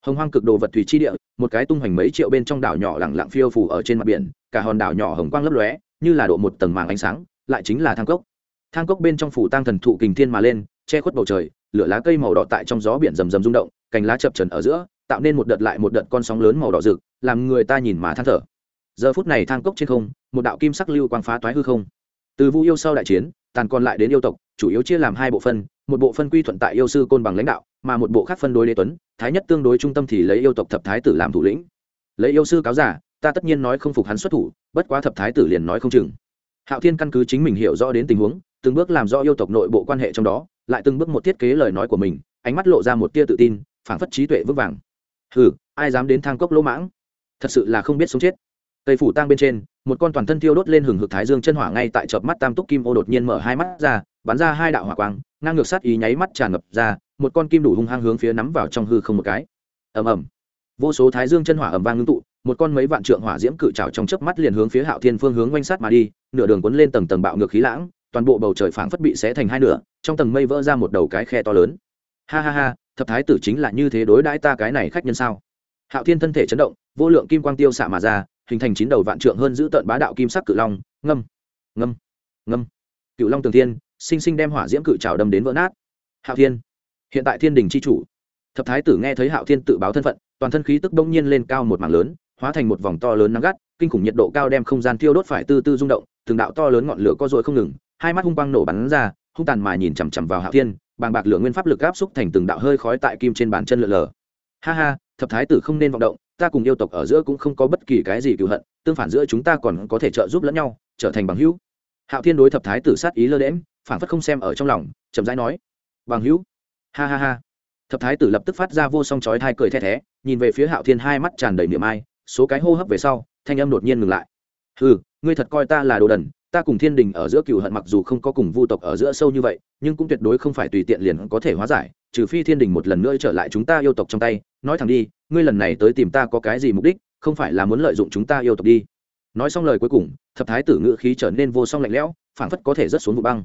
Hồng hoang cực đồ vật thủy chi địa, một cái tung hoành mấy triệu bên trong đảo nhỏ lẳng lặng phiêu phủ ở trên mặt biển, cả hòn đảo nhỏ hồng quang lấp lóe, như là độ một tầng màng ánh sáng, lại chính là thang cốc. Thang cốc bên trong phủ tăng thần thụ kình thiên mà lên che khuất bầu trời, lửa lá cây màu đỏ tại trong gió biển rầm rầm rung động, cành lá chập trần ở giữa, tạo nên một đợt lại một đợt con sóng lớn màu đỏ rực, làm người ta nhìn mà than thở. Giờ phút này thang cốc trên không, một đạo kim sắc lưu quang phá toái hư không. Từ vu yêu sau đại chiến, tàn còn lại đến yêu tộc, chủ yếu chia làm hai bộ phân, một bộ phân quy thuận tại yêu sư côn bằng lãnh đạo, mà một bộ khác phân đối đế tuấn, thái nhất tương đối trung tâm thì lấy yêu tộc thập thái tử làm thủ lĩnh. Lấy yêu sư cáo giả, ta tất nhiên nói không phục hắn xuất thủ, bất quá thập thái tử liền nói không chừng. Hạo thiên căn cứ chính mình hiểu rõ đến tình huống, từng bước làm rõ yêu tộc nội bộ quan hệ trong đó lại từng bước một thiết kế lời nói của mình, ánh mắt lộ ra một tia tự tin, phảng phất trí tuệ vững vàng. Hừ, ai dám đến thang cốc lỗ mãng? Thật sự là không biết sống chết. Tây phủ tang bên trên, một con toàn thân thiêu đốt lên hừng hực thái dương chân hỏa ngay tại chợp mắt tam túc kim ô đột nhiên mở hai mắt ra, bắn ra hai đạo hỏa quang, ngang ngược sát ý nháy mắt tràn ngập ra, một con kim đủ hung hăng hướng phía nắm vào trong hư không một cái. Ầm ầm. Vô số thái dương chân hỏa ầm vang ngưng tụ, một con mấy vạn trượng hỏa diễm cự trào trong chớp mắt liền hướng phía hạo thiên phương hướng quanh sát mà đi, nửa đường cuốn lên tầng tầng bạo ngược khí lãng toàn bộ bầu trời phảng phất bị xé thành hai nửa, trong tầng mây vỡ ra một đầu cái khe to lớn. Ha ha ha, thập thái tử chính là như thế đối đãi ta cái này khách nhân sao? Hạo thiên thân thể chấn động, vô lượng kim quang tiêu xạ mà ra, hình thành chín đầu vạn trượng hơn giữ tận bá đạo kim sắc cự long, ngâm ngâm ngâm. Cự long tường thiên, sinh sinh đem hỏa diễm cự trào đâm đến vỡ nát. Hạo thiên, hiện tại thiên đình c h i chủ. Thập thái tử nghe thấy hạo thiên tự báo thân phận, toàn thân khí tức đông nhiên lên cao một mảng lớn, hóa thành một vòng to lớn nắng gắt, kinh khủng nhiệt độ cao đem không gian thiêu đốt phải tư tư rung động, từng đạo to lớn ngọn lửa co dội không ngừng hai mắt hung quang nổ bắn ra, hung tàn mà nhìn chằm chằm vào hạo thiên, bàng bạc lửa nguyên pháp lực áp xúc thành từng đạo hơi khói tại kim trên bàn chân lượn lờ. Ha ha, thập thái tử không nên vọng động, ta cùng yêu tộc ở giữa cũng không có bất kỳ cái gì cựu hận, tương phản giữa chúng ta còn có thể trợ giúp lẫn nhau, trở thành bằng hữu. Hạo thiên đối thập thái tử sát ý lơ đễm phản phất không xem ở trong lòng, chậm rãi nói, bằng hữu. Ha ha ha. Thập thái tử lập tức phát ra vô song chói thai cười the thé, nhìn về phía hạo thiên hai mắt tràn đầy niềm ai, số cái hô hấp về sau, thanh âm đột nhiên ngừng lại. Ừ ngươi thật coi ta là đồ đần ta cùng thiên đình ở giữa cựu hận mặc dù không có cùng vu tộc ở giữa sâu như vậy, nhưng cũng tuyệt đối không phải tùy tiện liền có thể hóa giải, trừ phi thiên đình một lần nữa trở lại chúng ta yêu tộc trong tay. Nói thẳng đi, ngươi lần này tới tìm ta có cái gì mục đích, không phải là muốn lợi dụng chúng ta yêu tộc đi. Nói xong lời cuối cùng, thập thái tử ngự khí trở nên vô song lạnh lẽo, phảng phất có thể rớt xuống vụ băng.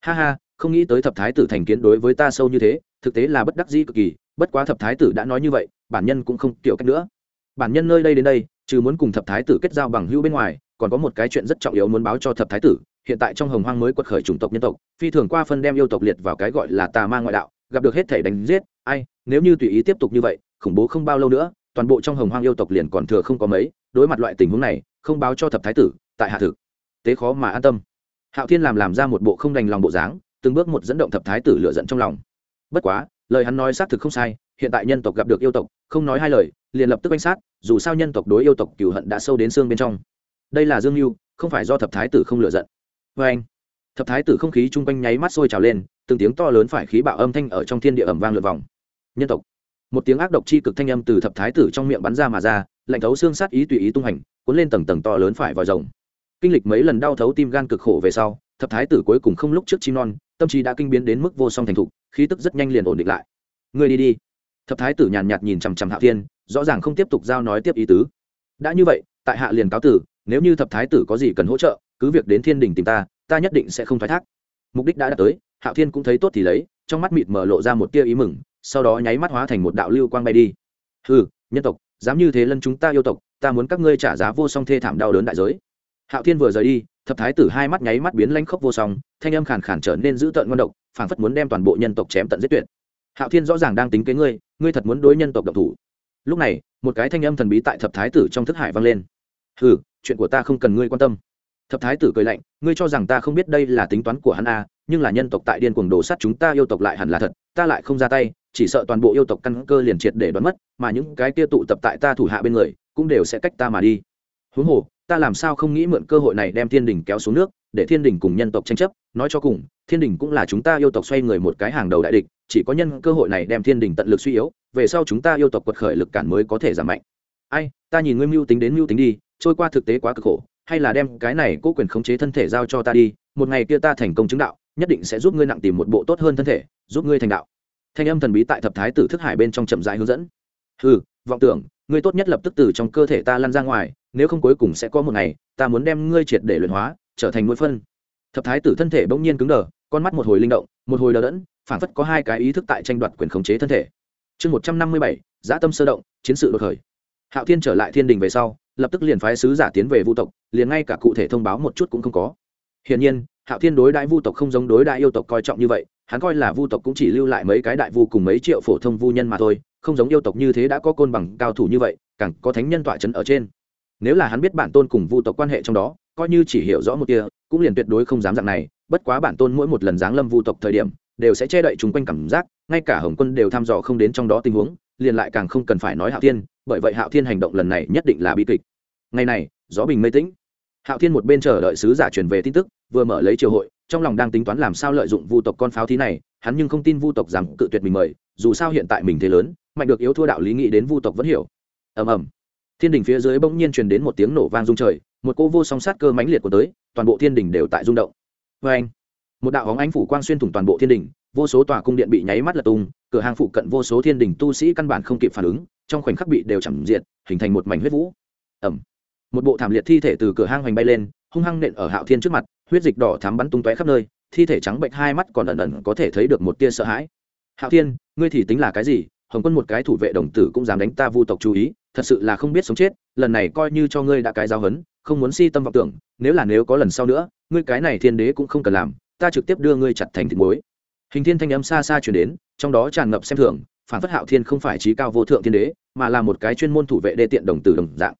Ha ha, không nghĩ tới thập thái tử thành kiến đối với ta sâu như thế, thực tế là bất đắc dĩ cực kỳ, bất quá thập thái tử đã nói như vậy, bản nhân cũng không kiểu cách nữa. Bản nhân nơi đây đến đây, trừ muốn cùng thập thái tử kết giao bằng hữu bên ngoài còn có một cái chuyện rất trọng yếu muốn báo cho thập thái tử, hiện tại trong hồng hoang mới quật khởi chủng tộc nhân tộc, phi thường qua phân đem yêu tộc liệt vào cái gọi là tà ma ngoại đạo, gặp được hết thể đánh giết, ai, nếu như tùy ý tiếp tục như vậy, khủng bố không bao lâu nữa, toàn bộ trong hồng hoang yêu tộc liền còn thừa không có mấy, đối mặt loại tình huống này, không báo cho thập thái tử, tại hạ thực. Tế khó mà an tâm. Hạo thiên làm làm ra một bộ không đành lòng bộ dáng, từng bước một dẫn động thập thái tử lựa giận trong lòng. Bất quá, lời hắn nói xác thực không sai, hiện tại nhân tộc gặp được yêu tộc, không nói hai lời, liền lập tức bánh sát, dù sao nhân tộc đối yêu tộc cửu hận đã sâu đến xương bên trong đây là dương mưu, không phải do thập thái tử không lựa giận. Vê anh, thập thái tử không khí chung quanh nháy mắt sôi trào lên, từng tiếng to lớn phải khí bạo âm thanh ở trong thiên địa ẩm vang lượt vòng. Nhân tộc. Một tiếng ác độc chi cực thanh âm từ thập thái tử trong miệng bắn ra mà ra, lạnh thấu xương sát ý tùy ý tung hành, cuốn lên tầng tầng to lớn phải vòi rồng. Kinh lịch mấy lần đau thấu tim gan cực khổ về sau, thập thái tử cuối cùng không lúc trước chim non, tâm trí đã kinh biến đến mức vô song thành thục, khí tức rất nhanh liền ổn định lại. Người đi đi. Thập thái tử nhàn nhạt nhìn chằm chằm hạ thiên, rõ ràng không tiếp tục giao nói tiếp ý tứ. Đã như vậy, tại hạ liền cáo tử nếu như thập thái tử có gì cần hỗ trợ, cứ việc đến thiên đình tìm ta ta nhất định sẽ không thoái thác. Mục đích đã đạt tới, hạo thiên cũng thấy tốt thì lấy, trong mắt mịt mở lộ ra một tia ý mừng, sau đó nháy mắt hóa thành một đạo lưu quang bay đi. Ừ nhân tộc, dám như thế lân chúng ta yêu tộc, ta muốn các ngươi trả giá vô song thê thảm đau đớn đại giới. Hạo thiên vừa rời đi, thập thái tử hai mắt nháy mắt biến lanh khốc vô song, thanh âm khàn khàn trở nên dữ tợn ngon độc, phảng phất muốn đem toàn bộ nhân tộc chém tận giết tuyệt. Hạo thiên rõ ràng đang tính kế ngươi ngươi thật muốn đối nhân tộc độc thủ. Lúc này, một cái thanh âm thần bí tại thập thái tử trong thức hải vang lên. Ừ chuyện của ta không cần ngươi quan tâm. Thập thái tử cười lạnh, ngươi cho rằng ta không biết đây là tính toán của hắn a nhưng là nhân tộc tại điên cuồng đồ sát chúng ta yêu tộc lại hẳn là thật, ta lại không ra tay, chỉ sợ toàn bộ yêu tộc căn cơ liền triệt để đoán mất, mà những cái kia tụ tập tại ta thủ hạ bên người, cũng đều sẽ cách ta mà đi. Huống hồ, ta làm sao không nghĩ mượn cơ hội này đem thiên đình kéo xuống nước, để thiên đình cùng nhân tộc tranh chấp, nói cho cùng, thiên đình cũng là chúng ta yêu tộc xoay người một cái hàng đầu đại địch, chỉ có nhân cơ hội này đem thiên đình tận lực suy yếu, về sau chúng ta yêu tộc quật khởi lực cản mới có thể giảm mạnh. Ai, ta nhìn ngươi mưu tính đến mưu tính đi trôi qua thực tế quá cực khổ, hay là đem cái này cố quyền khống chế thân thể giao cho ta đi, một ngày kia ta thành công chứng đạo, nhất định sẽ giúp ngươi nặng tìm một bộ tốt hơn thân thể, giúp ngươi thành đạo. Thanh âm thần bí tại thập thái tử thức hải bên trong chậm rãi hướng dẫn. Ừ vọng tưởng, ngươi tốt nhất lập tức từ trong cơ thể ta lăn ra ngoài, nếu không cuối cùng sẽ có một ngày, ta muốn đem ngươi triệt để luyện hóa, trở thành nuôi phân. Thập thái tử thân thể bỗng nhiên cứng đờ, con mắt một hồi linh động, một hồi đờ đẫn phản phất có hai cái ý thức tại tranh đoạt quyền khống chế thân thể. Chương một trăm năm mươi bảy, giã tâm sơ động, chiến sự đột khởi. Hạo thiên trở lại thiên đình về sau lập tức liền phái sứ giả tiến về vu tộc, liền ngay cả cụ thể thông báo một chút cũng không có. Hiển nhiên, hạo thiên đối đại vu tộc không giống đối đại yêu tộc coi trọng như vậy, hắn coi là vu tộc cũng chỉ lưu lại mấy cái đại vu cùng mấy triệu phổ thông vu nhân mà thôi, không giống yêu tộc như thế đã có côn bằng cao thủ như vậy, càng có thánh nhân tọa trấn ở trên. Nếu là hắn biết bản tôn cùng vu tộc quan hệ trong đó, coi như chỉ hiểu rõ một kia, cũng liền tuyệt đối không dám dạng này, bất quá bản tôn mỗi một lần giáng lâm vu tộc thời điểm, đều sẽ che đậy chúng quanh cảm giác, ngay cả hồng quân đều thăm dò không đến trong đó tình huống, liền lại càng không cần phải nói hạo thiên bởi vậy hạo thiên hành động lần này nhất định là bi kịch. Ngày này, gió bình mây tĩnh. Hạo thiên một bên chờ đợi sứ giả truyền về tin tức, vừa mở lấy triều hội, trong lòng đang tính toán làm sao lợi dụng vu tộc con pháo thí này, hắn nhưng không tin vu tộc rằng cự tuyệt mình mời, dù sao hiện tại mình thế lớn, mạnh được yếu thua đạo lý nghĩ đến vu tộc vẫn hiểu. Ầm ầm. Thiên đình phía dưới bỗng nhiên truyền đến một tiếng nổ vang rung trời, một cô vô song sát cơ mãnh liệt của tới, toàn bộ thiên đình đều tại rung động. Vê anh, một đạo hóng ánh phủ quang xuyên thủng toàn bộ thiên đình, vô số tòa cung điện bị nháy mắt lật tung, cửa hàng phụ cận vô số thiên đình tu sĩ căn bản không kịp phản ứng trong khoảnh khắc bị đều chẳng diện hình thành một mảnh huyết vũ. Ẩm một bộ thảm liệt thi thể từ cửa hang hoành bay lên, hung hăng nện ở hạo thiên trước mặt, huyết dịch đỏ thắm bắn tung tóe khắp nơi, thi thể trắng bệnh hai mắt còn ẩn ẩn có thể thấy được một tia sợ hãi. Hạo thiên, ngươi thì tính là cái gì? Hồng quân một cái thủ vệ đồng tử cũng dám đánh ta vu tộc chú ý, thật sự là không biết sống chết, lần này coi như cho ngươi đã cái giáo hấn không muốn si tâm vọng tưởng, nếu là nếu có lần sau nữa, ngươi cái này thiên đế cũng không cần làm, ta trực tiếp đưa ngươi chặt thành thịt muối. Hình thiên thanh âm xa xa chuyển đến, trong đó tràn ngập xem thường phản phất hạo thiên không phải trí cao vô thượng thiên đế, mà là một cái chuyên môn thủ vệ đê tiện đồng tử đồng dạng.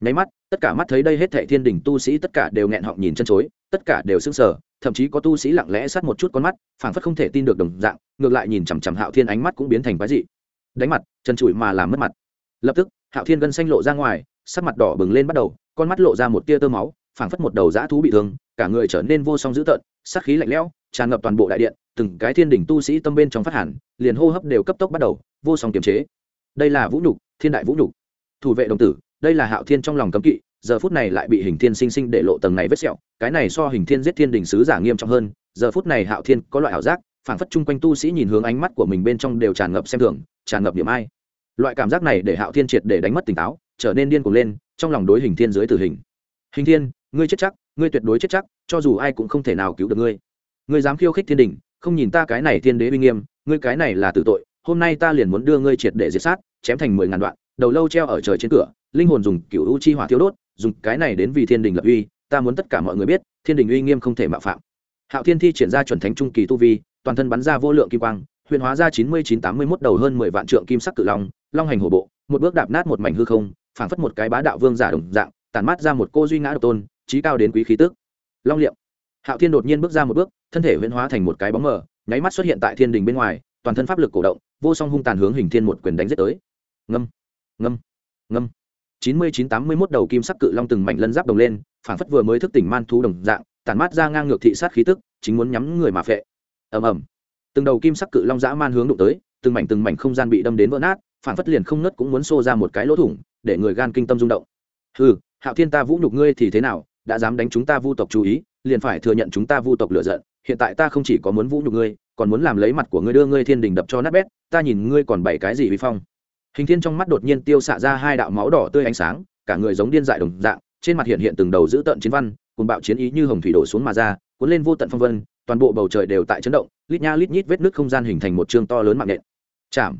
Nháy mắt, tất cả mắt thấy đây hết thệ thiên đình tu sĩ tất cả đều nghẹn họng nhìn chân chối, tất cả đều sững sờ, thậm chí có tu sĩ lặng lẽ sát một chút con mắt phảng phất không thể tin được đồng dạng, ngược lại nhìn chằm chằm hạo thiên ánh mắt cũng biến thành quái dị. Đánh mặt, chân trụi mà làm mất mặt. Lập tức, hạo thiên gân xanh lộ ra ngoài, sắc mặt đỏ bừng lên bắt đầu, con mắt lộ ra một tia tơ máu phảng phất một đầu dã thú bị thương, cả người trở nên vô song dữ tợn, sát khí lạnh lẽo, tràn ngập toàn bộ đại điện từng cái thiên đỉnh tu sĩ tâm bên trong phát hẳn, liền hô hấp đều cấp tốc bắt đầu, vô song kiềm chế. Đây là vũ nhục, thiên đại vũ nhục. Thủ vệ đồng tử, đây là hạo thiên trong lòng cấm kỵ, giờ phút này lại bị hình thiên sinh sinh để lộ tầng này vết sẹo, cái này so hình thiên giết thiên đình sứ giả nghiêm trọng hơn, giờ phút này hạo thiên có loại ảo giác, phảng phất chung quanh tu sĩ nhìn hướng ánh mắt của mình bên trong đều tràn ngập xem thường, tràn ngập điểm ai. Loại cảm giác này để hạo thiên triệt để đánh mất tỉnh táo, trở nên điên cuồng lên, trong lòng đối hình thiên dưới tử hình. Hình thiên, ngươi chết chắc, ngươi tuyệt đối chết chắc, cho dù ai cũng không thể nào cứu được ngươi. Ngươi dám khiêu khích thiên đình không nhìn ta cái này thiên đế uy nghiêm, ngươi cái này là tử tội, hôm nay ta liền muốn đưa ngươi triệt để diệt sát, chém thành mười ngàn đoạn, đầu lâu treo ở trời trên cửa, linh hồn dùng cựu u chi hỏa thiếu đốt, dùng cái này đến vì thiên đình lập uy, ta muốn tất cả mọi người biết, thiên đình uy nghiêm không thể mạo phạm. Hạo thiên thi triển ra chuẩn thánh trung kỳ tu vi, toàn thân bắn ra vô lượng kim quang, huyền hóa ra chín mươi chín tám mươi mốt đầu hơn mười vạn trượng kim sắc cự long long hành hổ bộ, một bước đạp nát một mảnh hư không, phảng phất một cái bá đạo vương giả đồng dạng, tản mát ra một cô duy ngã độc tôn trí cao đến quý khí tức. Long liệm hạo thiên đột nhiên bước ra một bước, thân thể huyễn hóa thành một cái bóng mờ, nháy mắt xuất hiện tại thiên đình bên ngoài, toàn thân pháp lực cổ động, vô song hung tàn hướng hình thiên một quyền đánh giết tới. Ngâm ngâm ngâm. Chín mươi chín tám mươi mốt đầu kim sắc cự long từng mảnh lân giáp đồng lên phản phất vừa mới thức tỉnh man thú đồng dạng, tản mát ra ngang ngược thị sát khí tức, chính muốn nhắm người mà phệ. Ầm ầm. Từng đầu kim sắc cự long dã man hướng đụng tới, từng mảnh từng mảnh không gian bị đâm đến vỡ nát phản phất liền không ngất cũng muốn xô ra một cái lỗ thủng, để người gan kinh tâm rung động. Ừ hạo thiên ta vũ nhục ngươi thì thế nào đã dám đánh chúng ta vu tộc chú ý, liền phải thừa nhận chúng ta vu tộc lựa giận. Hiện tại ta không chỉ có muốn vũ nhục ngươi, còn muốn làm lấy mặt của ngươi đưa ngươi thiên đình đập cho nát bét, ta nhìn ngươi còn bảy cái gì vi phong. Hình thiên trong mắt đột nhiên tiêu xạ ra hai đạo máu đỏ tươi ánh sáng, cả người giống điên dại đồng dạng, trên mặt hiện hiện từng đầu giữ tận chiến văn cùng bạo chiến ý như hồng thủy đổ xuống mà ra, cuốn lên vô tận phong vân, toàn bộ bầu trời đều tại chấn động, lít nha lít nhít vết nước không gian hình thành một chương to lớn mạng nện chạm.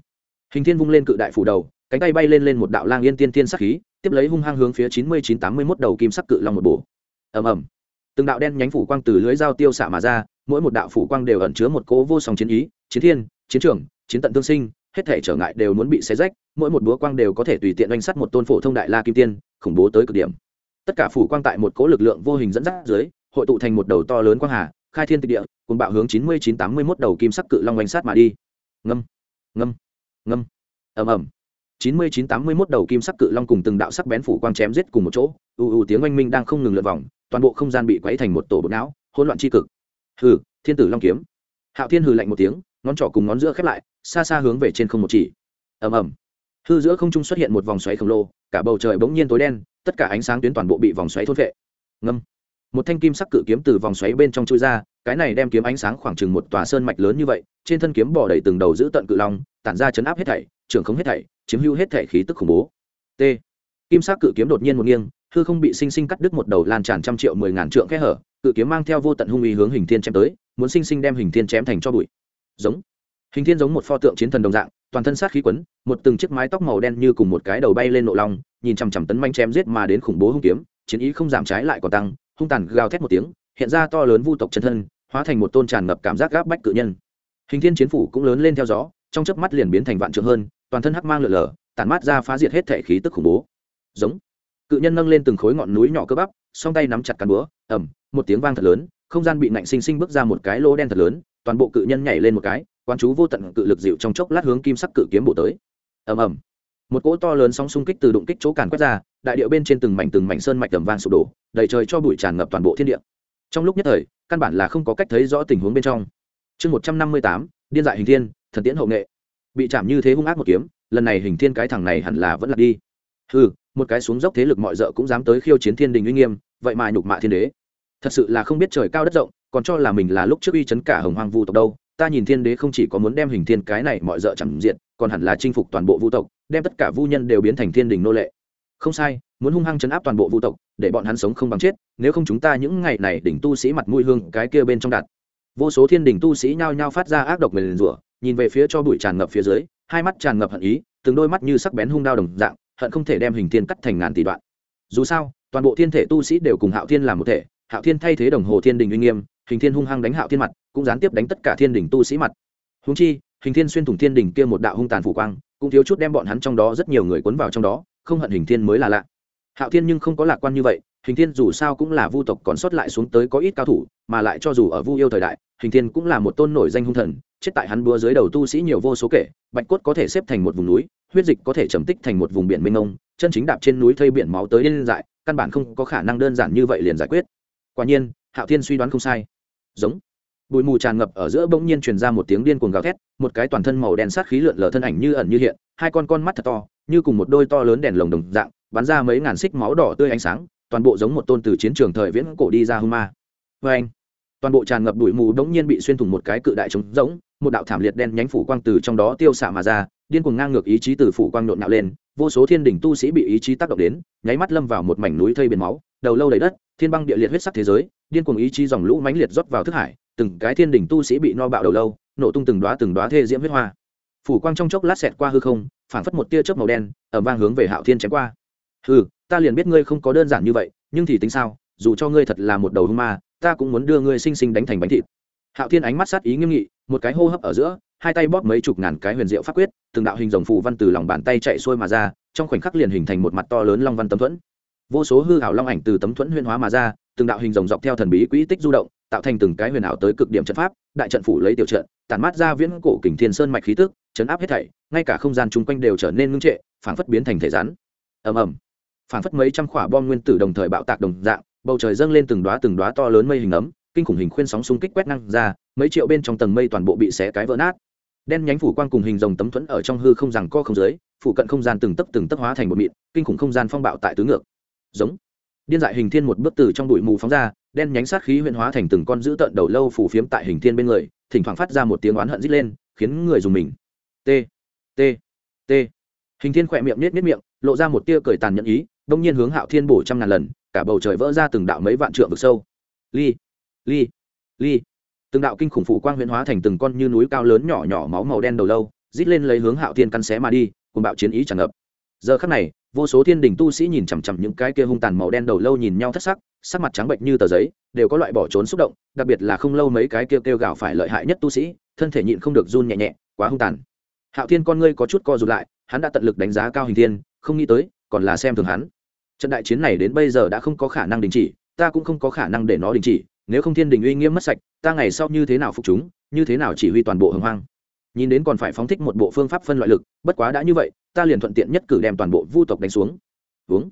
Hình thiên vung lên cự đại phủ đầu, cánh tay bay lên lên một đạo lang yên tiên tiên sắc khí, tiếp lấy hung hăng hướng phía chín mươi chín tám mươi mốt đầu kim sắc cự long một bổ ầm ầm. Từng đạo đen nhánh phủ quang từ lưới dao tiêu xạ mà ra, mỗi một đạo phủ quang đều ẩn chứa một cố vô song chiến ý, chiến thiên, chiến trường, chiến tận tương sinh, hết thể trở ngại đều muốn bị xé rách, mỗi một búa quang đều có thể tùy tiện oanh sắt một tôn phổ thông đại la kim tiên, khủng bố tới cực điểm. Tất cả phủ quang tại một cố lực lượng vô hình dẫn dắt dưới, hội tụ thành một đầu to lớn quang hà, khai thiên tịch địa cùng bạo hướng chín mươi chín tám mươi mốt đầu kim sắc cự long oanh sát mà đi. Ngâm ngâm ngâm. Ầm ầm. chín mươi chín tám mươi mốt đầu kim sắc cự long cùng từng đạo sắc bén phủ quang chém giết cùng một chỗ u tiếng oanh minh đang không ngừng lượt vòng toàn bộ không gian bị quấy thành một tổ bột não, hỗn loạn tri cực. Hừ, thiên tử long kiếm. Hạo thiên hừ lạnh một tiếng, ngón trỏ cùng ngón giữa khép lại, xa xa hướng về trên không một chỉ. Ầm ầm. Hư giữa không trung xuất hiện một vòng xoáy khổng lồ, cả bầu trời bỗng nhiên tối đen, tất cả ánh sáng tuyến toàn bộ bị vòng xoáy thốt vệ ngâm. Một thanh kim sắc cự kiếm từ vòng xoáy bên trong chui ra, cái này đem kiếm ánh sáng khoảng chừng một tòa sơn mạch lớn như vậy, trên thân kiếm bỏ đầy từng đầu giữ tận cự long, tản ra chấn áp hết thảy, trưởng không hết thảy, chiếm hữu hết thảy khí tức khủng bố. T. Kim sắc cự kiếm đột nhiên một nghiêng hư không bị sinh sinh cắt đứt một đầu lan tràn trăm triệu mười ngàn trượng khe hở, cự kiếm mang theo vô tận hung uy hướng hình thiên chém tới, muốn sinh sinh đem hình thiên chém thành cho bụi. Giống. Hình thiên giống một pho tượng chiến thần đồng dạng, toàn thân sát khí quấn, một từng chiếc mái tóc màu đen như cùng một cái đầu bay lên nộ long, nhìn chằm chằm tấn manh chém giết mà đến khủng bố hung kiếm, chiến ý không giảm trái lại còn tăng, hung tàn gào thét một tiếng, hiện ra to lớn vu tộc chân thân, hóa thành một tôn tràn ngập cảm giác gáp bách cự nhân. Hình thiên chiến phủ cũng lớn lên theo gió, trong chớp mắt liền biến thành vạn trượng hơn, toàn thân hắc mang lượn lờ, tản mát ra phá diệt hết thể khí tức khủng bố. Giống cự nhân nâng lên từng khối ngọn núi nhỏ cơ bắp, song tay nắm chặt cán búa ẩm một tiếng vang thật lớn, không gian bị nạnh sinh sinh bước ra một cái lỗ đen thật lớn, toàn bộ cự nhân nhảy lên một cái quan chú vô tận cự lực dịu trong chốc lát hướng kim sắc cự kiếm bổ tới. Ầm ầm. Một cỗ to lớn sóng xung kích từ đụng kích chỗ càn quét ra, đại điệu bên trên từng mảnh từng mảnh sơn mạch tầm vang sụp đổ, đầy trời cho bụi tràn ngập toàn bộ thiên địa. Trong lúc nhất thời, căn bản là không có cách thấy rõ tình huống bên trong. Chương một trăm năm mươi tám, điên dại hình thiên, thần tiễn hậu nghệ. Bị chạm như thế hung ác một kiếm, lần này hình thiên cái thằng này hẳn là vẫn là đi. Ừ một cái xuống dốc thế lực mọi d ợ cũng dám tới khiêu chiến thiên đình uy nghiêm, vậy mà nhục mạ thiên đế. Thật sự là không biết trời cao đất rộng, còn cho là mình là lúc trước uy chấn cả hồng hoang vu tộc đâu. Ta nhìn thiên đế không chỉ có muốn đem hình thiên cái này mọi d ợ chẳng diện, còn hẳn là chinh phục toàn bộ vu tộc, đem tất cả vu nhân đều biến thành thiên đình nô lệ. Không sai, muốn hung hăng chấn áp toàn bộ vu tộc, để bọn hắn sống không bằng chết, nếu không chúng ta những ngày này đỉnh tu sĩ mặt mũi hương cái kia bên trong đặt. Vô số thiên đình tu sĩ nhao nhao phát ra ác độc mềm rủa, nhìn về phía cho bụi tràn ngập phía dưới, hai mắt tràn ngập hận ý, từng đôi mắt như sắc bén hung đao đồng dạng hận không thể đem hình thiên cắt thành ngàn tỷ đoạn. Dù sao, toàn bộ thiên thể tu sĩ đều cùng hạo thiên làm một thể, hạo thiên thay thế đồng hồ thiên đình uy nghiêm, hình thiên hung hăng đánh hạo thiên mặt, cũng gián tiếp đánh tất cả thiên đình tu sĩ mặt. Húng chi, hình thiên xuyên thủng thiên đình kia một đạo hung tàn phủ quang, cũng thiếu chút đem bọn hắn trong đó rất nhiều người cuốn vào trong đó, không hận hình thiên mới là lạ. Hạo thiên nhưng không có lạc quan như vậy, hình thiên dù sao cũng là vu tộc còn sót lại xuống tới có ít cao thủ, mà lại cho dù ở vu yêu thời đại, hình thiên cũng là một tôn nổi danh hung thần, chết tại hắn búa dưới đầu tu sĩ nhiều vô số kể, bạch cốt có thể xếp thành một vùng núi huyết dịch có thể trầm tích thành một vùng biển mênh mông, chân chính đạp trên núi thây biển máu tới điên dại, căn bản không có khả năng đơn giản như vậy liền giải quyết. Quả nhiên, hạo thiên suy đoán không sai. Giống. Bụi mù tràn ngập ở giữa bỗng nhiên truyền ra một tiếng điên cuồng gào thét, một cái toàn thân màu đen sát khí lượn lờ thân ảnh như ẩn như hiện, hai con con mắt thật to, như cùng một đôi to lớn đèn lồng đồng dạng, bắn ra mấy ngàn xích máu đỏ tươi ánh sáng, toàn bộ giống một tôn từ chiến trường thời viễn cổ đi ra hung ma. Vê anh toàn bộ tràn ngập bụi mù đống nhiên bị xuyên thủng một cái cự đại trống rỗng, một đạo thảm liệt đen nhánh phủ quang từ trong đó tiêu xạ mà ra, điên cuồng ngang ngược ý chí từ phủ quang nộn nạo lên, vô số thiên đỉnh tu sĩ bị ý chí tác động đến, nháy mắt lâm vào một mảnh núi thây biển máu, đầu lâu đầy đất, thiên băng địa liệt huyết sắc thế giới, điên cuồng ý chí dòng lũ mãnh liệt rót vào thức hải, từng cái thiên đỉnh tu sĩ bị no bạo đầu lâu, nổ tung từng đóa từng đóa thê diễm huyết hoa. Phủ quang trong chốc lát xẹt qua hư không, phảng phất một tia chớp màu đen ở vang hướng về hạo thiên chém qua. Hừ, ta liền biết ngươi không có đơn giản như vậy, nhưng thì tính sao, dù cho ngươi thật là một đầu hung ma ta cũng muốn đưa ngươi sinh sinh đánh thành bánh thịt. Hạo thiên ánh mắt sát ý nghiêm nghị, một cái hô hấp ở giữa, hai tay bóp mấy chục ngàn cái huyền diệu pháp quyết, từng đạo hình rồng phù văn từ lòng bàn tay chạy xuôi mà ra, trong khoảnh khắc liền hình thành một mặt to lớn long văn tấm thuẫn. Vô số hư ảo long ảnh từ tấm thuẫn huyền hóa mà ra, từng đạo hình rồng dọc theo thần bí quỹ tích du động, tạo thành từng cái huyền ảo tới cực điểm trận pháp, đại trận phủ lấy tiểu trận, tản mát ra viễn cổ kình thiên sơn mạch khí tức, chấn áp hết thảy, ngay cả không gian chung quanh đều trở nên ngưng trệ, phảng phất biến thành thể rắn. Ầm ầm. Phảng phất mấy trăm quả bom nguyên tử đồng thời bạo tạc đồng dạng bầu trời dâng lên từng đóa từng đóa to lớn mây hình ấm, kinh khủng hình khuyên sóng xung kích quét năng ra, mấy triệu bên trong tầng mây toàn bộ bị xé cái vỡ nát. Đen nhánh phủ quang cùng hình rồng tấm thuẫn ở trong hư không rằng co không dưới phụ cận không gian từng tấc từng tấc hóa thành một mịn, kinh khủng không gian phong bạo tại tứ ngược. Giống. Điên dại hình thiên một bước từ trong bụi mù phóng ra, đen nhánh sát khí huyện hóa thành từng con dữ tợn đầu lâu phủ phiếm tại hình thiên bên người, thỉnh thoảng phát ra một tiếng oán hận rít lên, khiến người dùng mình. T. T. T. Hình thiên khỏe miệng nết nết miệng, lộ ra một tia cười tàn nhẫn ý, đông nhiên hướng hạo thiên bổ trăm ngàn lần cả bầu trời vỡ ra từng đạo mấy vạn trượng vực sâu. Ly ly ly từng đạo kinh khủng phụ quang huyễn hóa thành từng con như núi cao lớn nhỏ nhỏ máu màu đen đầu lâu, rít lên lấy hướng hạo thiên căn xé mà đi, cùng bạo chiến ý tràn ngập. Giờ khắc này, vô số thiên đình tu sĩ nhìn chằm chằm những cái kia hung tàn màu đen đầu lâu nhìn nhau thất sắc sắc mặt trắng bệnh như tờ giấy, đều có loại bỏ trốn xúc động, đặc biệt là không lâu mấy cái kia kêu gào phải lợi hại nhất tu sĩ, thân thể nhịn không được run nhẹ nhẹ, quá hung tàn. Hạo thiên con ngươi có chút co rụt lại, hắn đã tận lực đánh giá cao hình thiên, không nghĩ tới, còn là xem thường hắn trận đại chiến này đến bây giờ đã không có khả năng đình chỉ, ta cũng không có khả năng để nó đình chỉ, nếu không thiên đình uy nghiêm mất sạch, ta ngày sau như thế nào phục chúng, như thế nào chỉ huy toàn bộ hồng hoang? Nhìn đến còn phải phóng thích một bộ phương pháp phân loại lực, bất quá đã như vậy, ta liền thuận tiện nhất cử đem toàn bộ vu tộc đánh xuống. Uống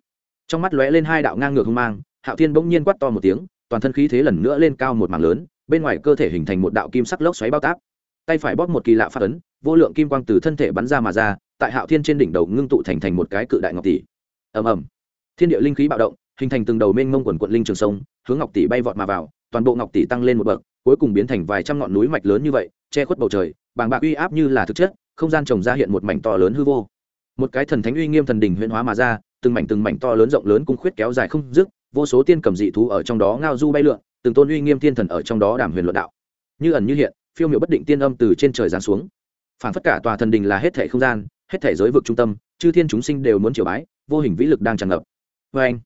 trong mắt lóe lên hai đạo ngang ngược hung mang, hạo thiên bỗng nhiên quát to một tiếng, toàn thân khí thế lần nữa lên cao một mảng lớn, bên ngoài cơ thể hình thành một đạo kim sắc lốc xoáy bao táp. Tay phải bóp một kỳ lạ phát ấn, vô lượng kim quang từ thân thể bắn ra mà ra, tại hạo thiên trên đỉnh đầu ngưng tụ thành thành một cái cự đại ngọc tỷ. Ầm ầm thiên địa linh khí bạo động, hình thành từng đầu mênh mông quần quận linh trường sông, hướng ngọc tỷ bay vọt mà vào, toàn bộ ngọc tỷ tăng lên một bậc, cuối cùng biến thành vài trăm ngọn núi mạch lớn như vậy, che khuất bầu trời, bàng bạc uy áp như là thực chất, không gian trồng ra hiện một mảnh to lớn hư vô. Một cái thần thánh uy nghiêm thần đình huyễn hóa mà ra, từng mảnh từng mảnh to lớn rộng lớn cung khuyết kéo dài không dứt, vô số tiên cầm dị thú ở trong đó ngao du bay lượn, từng tôn uy nghiêm thiên thần ở trong đó đảm huyền luận đạo. Như ẩn như hiện, phiêu miệu bất định tiên âm từ trên trời giáng xuống. Phản phất cả tòa thần đình là hết thể không gian, hết thể giới vực trung tâm, chư thiên chúng sinh đều muốn triều bái, vô hình vĩ lực đang tràn ngập vê anh,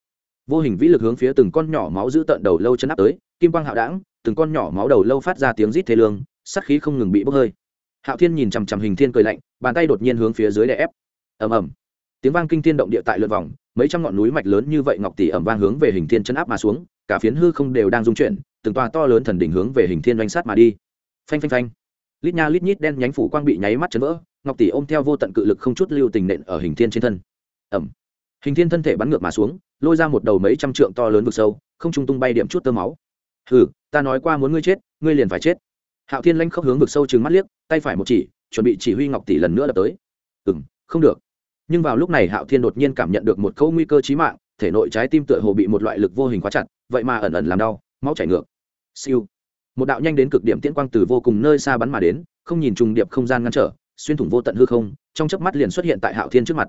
vô hình vĩ lực hướng phía từng con nhỏ máu giữ tận đầu lâu chân áp tới, kim quang hạo đảng từng con nhỏ máu đầu lâu phát ra tiếng rít thế lương sắc khí không ngừng bị bốc hơi. Hạo thiên nhìn chằm chằm hình thiên cười lạnh, bàn tay đột nhiên hướng phía dưới đè ép. Ầm ầm. Tiếng vang kinh thiên động địa tại lượt vòng, mấy trăm ngọn núi mạch lớn như vậy ngọc tỷ ẩm vang hướng về hình thiên chân áp mà xuống, cả phiến hư không đều đang dung chuyển, từng tòa to lớn thần đỉnh hướng về hình thiên doanh sát mà đi. Phanh phanh phanh. Lít nha lít nhít đen nhánh phủ quang bị nháy mắt chấn vỡ, ngọc tỷ ôm theo vô tận cự lực không chút lưu tình nện ở hình thiên trên thân. Ẩm hình thiên thân thể bắn ngược mà xuống, lôi ra một đầu mấy trăm trượng to lớn vực sâu, không trung tung bay điểm chút tơ máu. Hừ, ta nói qua muốn ngươi chết, ngươi liền phải chết. Hạo thiên lanh khóc hướng vực sâu trừng mắt liếc, tay phải một chỉ, chuẩn bị chỉ huy ngọc tỷ lần nữa đập tới. Ừ m không được. Nhưng vào lúc này hạo thiên đột nhiên cảm nhận được một câu nguy cơ chí mạng, thể nội trái tim tựa hồ bị một loại lực vô hình khóa chặt, vậy mà ẩn ẩn làm đau, máu chảy ngược. Siêu. Một đạo nhanh đến cực điểm tiễn quang từ vô cùng nơi xa bắn mà đến, không nhìn trùng điệp không gian ngăn trở, xuyên thủng vô tận hư không, trong chớp mắt liền xuất hiện tại hạo thiên trước mặt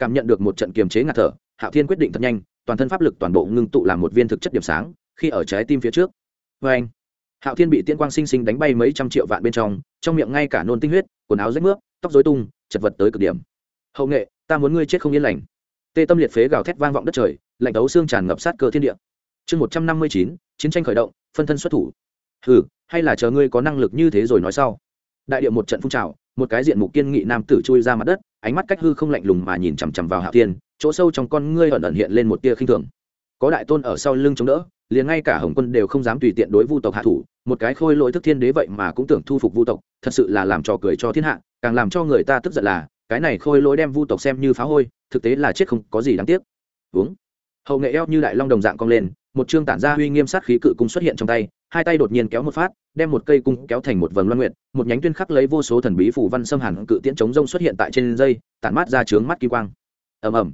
cảm nhận được một trận kiềm chế ngạt thở, hạo thiên quyết định thật nhanh, toàn thân pháp lực toàn bộ ngưng tụ làm một viên thực chất điểm sáng, khi ở trái tim phía trước. Vê anh, hạo thiên bị Tiên quang sinh sinh đánh bay mấy trăm triệu vạn bên trong trong miệng ngay cả nôn tinh huyết, quần áo rách nước tóc dối tung, chật vật tới cực điểm. Hậu nghệ, ta muốn ngươi chết không yên lành. Tê tâm liệt phế gào thét vang vọng đất trời, lạnh đấu xương tràn ngập sát cơ thiên địa. Chương một trăm năm mươi chín, chiến tranh khởi động, phân thân xuất thủ. Hừ, hay là chờ ngươi có năng lực như thế rồi nói sau. Đại điệu một trận phun trào, một cái diện mục kiên nghị nam tử chui ra mặt đất ánh mắt cách hư không lạnh lùng mà nhìn chằm chằm vào hạ thiên, chỗ sâu trong con ngươi ẩn ẩn hiện lên một tia khinh thường. Có đại tôn ở sau lưng chống đỡ, liền ngay cả hồng quân đều không dám tùy tiện đối vu tộc hạ thủ, một cái khôi lỗi thức thiên đế vậy mà cũng tưởng thu phục vu tộc, thật sự là làm trò cười cho thiên hạ, càng làm cho người ta tức giận là, cái này khôi lỗi đem vu tộc xem như phá hôi, thực tế là chết không có gì đáng tiếc. Uống. Hậu nghệ eo như đại long đồng dạng cong lên một chương tản ra uy nghiêm sát khí cự cung xuất hiện trong tay, hai tay đột nhiên kéo một phát, đem một cây cung kéo thành một vầng loan nguyện một nhánh tuyên khắc lấy vô số thần bí phủ văn xâm hẳn cự tiễn chống rông xuất hiện tại trên dây, tản mát ra trướng mắt kỳ quang. Ầm ầm.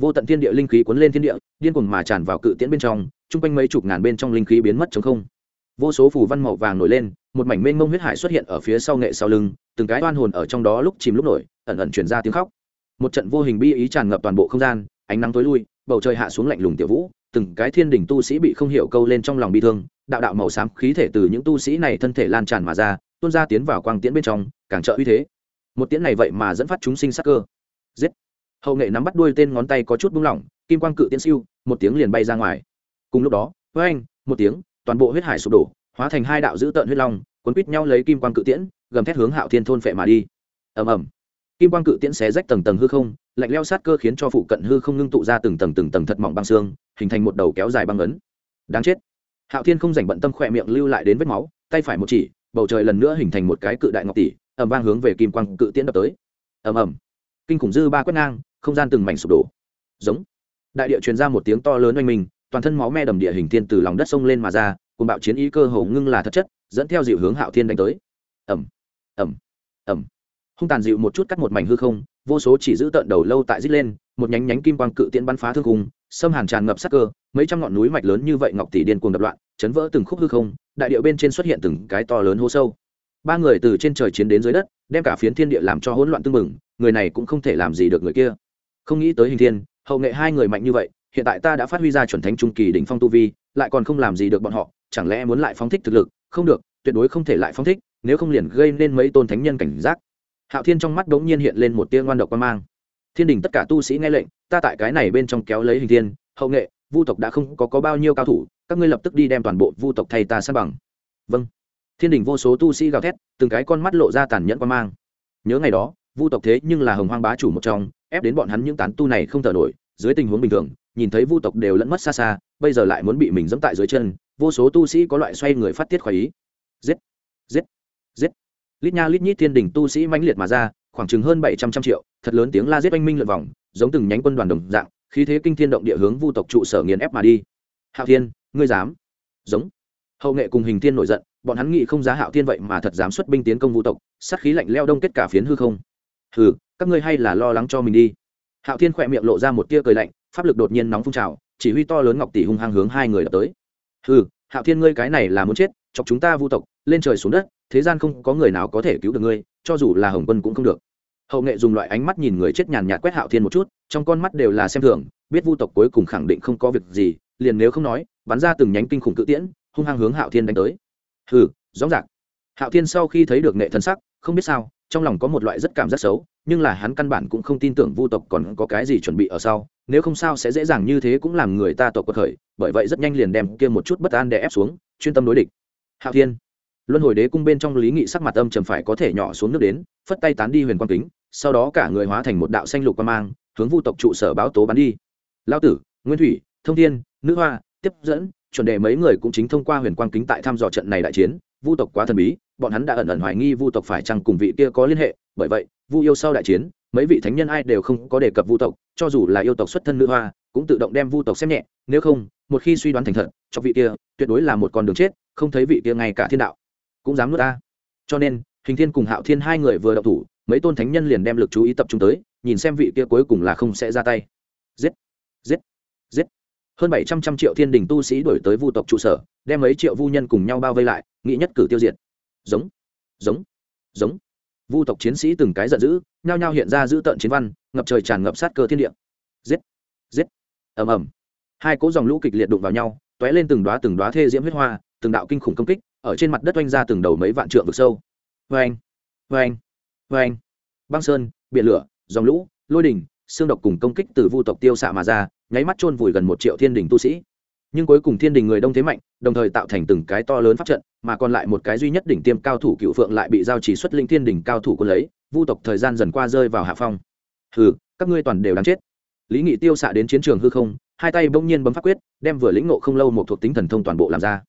Vô tận thiên địa linh khí cuốn lên thiên địa, điên cuồng mà tràn vào cự tiễn bên trong, chung quanh mấy chục ngàn bên trong linh khí biến mất chống không. Vô số phủ văn màu vàng nổi lên, một mảnh mênh mông huyết hải xuất hiện ở phía sau nghệ sau lưng, từng cái oan hồn ở trong đó lúc chìm lúc nổi, ẩn ẩn chuyển ra tiếng khóc. Một trận vô hình bi ý tràn ngập toàn bộ không gian, ánh nắng tối lui, bầu trời hạ xuống lạnh lùng tiểu vũ từng cái thiên đỉnh tu sĩ bị không hiểu câu lên trong lòng bi thương, đạo đạo màu xám khí thể từ những tu sĩ này thân thể lan tràn mà ra, tuôn ra tiến vào quang tiễn bên trong, càng trợ uy thế. Một tiễn này vậy mà dẫn phát chúng sinh sắc cơ. Giết! Hậu nghệ nắm bắt đuôi tên ngón tay có chút buông lỏng, kim quang cự tiễn siêu, một tiếng liền bay ra ngoài. Cùng lúc đó với anh một tiếng, toàn bộ huyết hải sụp đổ, hóa thành hai đạo dữ tợn huyết long, cuốn quít nhau lấy kim quang cự tiễn, gầm thét hướng hạo thiên thôn phệ mà đi. Ầm ầm kim quang cự tiễn xé rách tầng tầng hư không, lạnh leo sát cơ khiến cho phụ cận hư không ngưng tụ ra từng tầng từng tầng thật mỏng băng xương, hình thành một đầu kéo dài băng ấn. Đáng chết. Hạo thiên không dành bận tâm khỏe miệng lưu lại đến vết máu, tay phải một chỉ, bầu trời lần nữa hình thành một cái cự đại ngọc tỷ ẩm vang hướng về kim quang cự tiễn đập tới. Ẩm ẩm kinh khủng dư ba quét ngang, không gian từng mảnh sụp đổ. Giống. Đại địa truyền ra một tiếng to lớn oanh mình toàn thân máu me đầm địa hình thiên từ lòng đất sông lên mà ra cùng bạo chiến ý cơ hồ ngưng là thật chất, dẫn theo dịu hướng hạo thiên đánh tới. Ẩm ẩm ẩm hung tàn dịu một chút cắt một mảnh hư không, vô số chỉ giữ tợn đầu lâu tại dít lên, một nhánh nhánh kim quang cự tiễn bắn phá thương khung, xâm hàn tràn ngập sắc cơ, mấy trăm ngọn núi mạch lớn như vậy ngọc tỷ điên cuồng đập loạn, chấn vỡ từng khúc hư không, đại điệu bên trên xuất hiện từng cái to lớn hố sâu. Ba người từ trên trời chiến đến dưới đất, đem cả phiến thiên địa làm cho hỗn loạn tưng bừng, người này cũng không thể làm gì được người kia. Không nghĩ tới hình thiên, hậu nghệ hai người mạnh như vậy, hiện tại ta đã phát huy ra chuẩn thánh trung kỳ đỉnh phong tu vi, lại còn không làm gì được bọn họ, chẳng lẽ muốn lại phóng thích thực lực? Không được, tuyệt đối không thể lại phóng thích, nếu không liền gây nên mấy tôn thánh nhân cảnh giác hạo thiên trong mắt đ ố n g nhiên hiện lên một tia ngoan độc quan mang. Thiên đình tất cả tu sĩ nghe lệnh ta tại cái này bên trong kéo lấy hình thiên hậu nghệ vu tộc đã không có, có bao nhiêu cao thủ các ngươi lập tức đi đem toàn bộ vu tộc thay ta sát bằng. Vâng. Thiên đình vô số tu sĩ gào thét từng cái con mắt lộ ra tàn nhẫn quan mang. Nhớ ngày đó vu tộc thế nhưng là hồng hoang bá chủ một trong ép đến bọn hắn những tán tu này không thở nổi dưới tình huống bình thường nhìn thấy vu tộc đều lẫn mất xa xa bây giờ lại muốn bị mình dẫm tại dưới chân vô số tu sĩ có loại xoay người phát tiết khỏi ý. Giết! Giết! Giết! Lít nha lít nhít thiên đình tu sĩ mãnh liệt mà ra, khoảng chừng hơn bảy trăm trăm triệu, thật lớn tiếng la giết oanh minh lượt vòng, giống từng nhánh quân đoàn đồng dạng, khí thế kinh thiên động địa hướng vu tộc trụ sở nghiền ép mà đi. Hạo thiên, ngươi dám? Giống. Hậu nghệ cùng hình thiên nổi giận, bọn hắn nghĩ không giá hạo thiên vậy mà thật dám xuất binh tiến công vu tộc, sát khí lạnh leo đông kết cả phiến hư không. Hừ, các ngươi hay là lo lắng cho mình đi. Hạo thiên khỏe miệng lộ ra một tia cười lạnh, pháp lực đột nhiên nóng phun trào, chỉ huy to lớn ngọc tỷ hung hăng hướng hai người đập tới. Hừ, hạo thiên ngươi cái này là muốn chết, chọc chúng ta vu tộc lên trời xuống đất, thế gian không có người nào có thể cứu được ngươi, cho dù là hồng quân cũng không được. Hậu nghệ dùng loại ánh mắt nhìn người chết nhàn nhạt quét hạo thiên một chút, trong con mắt đều là xem thường, biết vu tộc cuối cùng khẳng định không có việc gì, liền nếu không nói, bắn ra từng nhánh kinh khủng cự tiễn, hung hăng hướng hạo thiên đánh tới. Hừ, rõ ràng. Hạo thiên sau khi thấy được nghệ thân sắc, không biết sao, trong lòng có một loại rất cảm giác xấu, nhưng là hắn căn bản cũng không tin tưởng vu tộc còn có cái gì chuẩn bị ở sau, nếu không sao sẽ dễ dàng như thế cũng làm người ta tộc quật khởi, bởi vậy rất nhanh liền đem kia một chút bất an đè ép xuống, chuyên tâm đối địch. Hạo thiên luân hồi đế cung bên trong lý nghị sắc mặt âm trầm phải có thể nhỏ xuống nước đến, phất tay tán đi huyền quang kính, sau đó cả người hóa thành một đạo xanh lục quan mang, hướng vu tộc trụ sở báo tố bắn đi. Lao tử, nguyên thủy, thông thiên, nữ hoa, tiếp dẫn, chuẩn đề mấy người cũng chính thông qua huyền quang kính tại thăm dò trận này đại chiến, vu tộc quá thần bí, bọn hắn đã ẩn ẩn hoài nghi vu tộc phải chăng cùng vị kia có liên hệ, bởi vậy, vu yêu sau đại chiến, mấy vị thánh nhân ai đều không có đề cập vu tộc, cho dù là yêu tộc xuất thân nữ hoa, cũng tự động đem vu tộc xem nhẹ, nếu không, một khi suy đoán thành thật, cho vị kia, tuyệt đối là một con đường chết, không thấy vị kia ngay cả thiên đạo cũng dám nuốt ta. Cho nên, hình thiên cùng hạo thiên hai người vừa đậu thủ, mấy tôn thánh nhân liền đem lực chú ý tập trung tới, nhìn xem vị kia cuối cùng là không sẽ ra tay. Giết! Giết! Giết! Hơn bảy trăm trăm triệu thiên đình tu sĩ đổi tới vu tộc trụ sở, đem mấy triệu vu nhân cùng nhau bao vây lại, nghĩ nhất cử tiêu diệt. Giống! Giống! Giống! Vu tộc chiến sĩ từng cái giận dữ, nhao nhao hiện ra giữ tợn chiến văn, ngập trời tràn ngập sát cơ thiên địa. Giết! Giết! Ầm ầm. Hai cỗ dòng lũ kịch liệt đụng vào nhau t ó é lên từng đoá từng đoá thê diễm huyết hoa, từng đạo kinh khủng công kích ở trên mặt đất oanh ra từng đầu mấy vạn trượng vực sâu. Vê anh vê anh vê anh băng sơn, biển lửa, dòng lũ, lôi đình xương độc cùng công kích từ vu tộc tiêu xạ mà ra, nháy mắt chôn vùi gần một triệu thiên đình tu sĩ. Nhưng cuối cùng thiên đình người đông thế mạnh, đồng thời tạo thành từng cái to lớn pháp trận, mà còn lại một cái duy nhất đỉnh tiêm cao thủ cựu phượng lại bị giao chỉ xuất linh thiên đình cao thủ quân lấy, vu tộc thời gian dần qua rơi vào hạ phong. Hừ, các ngươi toàn đều đáng chết. Lý nghị tiêu xạ đến chiến trường hư không, hai tay bỗng nhiên bấm pháp quyết, đem vừa lĩnh ngộ không lâu một thuộc tính thần thông toàn bộ làm ra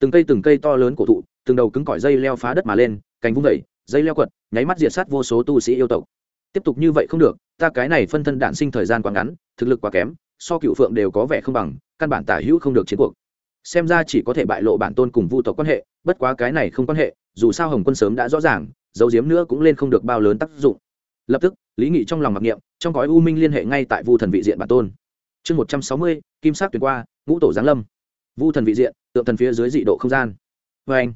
từng cây từng cây to lớn cổ thụ, từng đầu cứng cỏi dây leo phá đất mà lên, cành vung vẩy dây leo quật, nháy mắt diệt sát vô số tu sĩ yêu tộc. Tiếp tục như vậy không được, ta cái này phân thân đạn sinh thời gian quá ngắn, thực lực quá kém, so cựu phượng đều có vẻ không bằng, căn bản tả hữu không được chiến cuộc. Xem ra chỉ có thể bại lộ bản tôn cùng vu tộc quan hệ, bất quá cái này không quan hệ, dù sao hồng quân sớm đã rõ ràng dấu diếm nữa cũng lên không được bao lớn tác dụng. Lập tức, lý nghị trong lòng mặc niệm, trong gói u minh liên hệ ngay tại vu thần vị diện bản tôn. Chương một trăm sáu mươi, kim sắc tuyệt qua, ngũ tổ giáng lâm vu thần vị diện, tượng thần phía dưới dị độ không gian. Vê anh,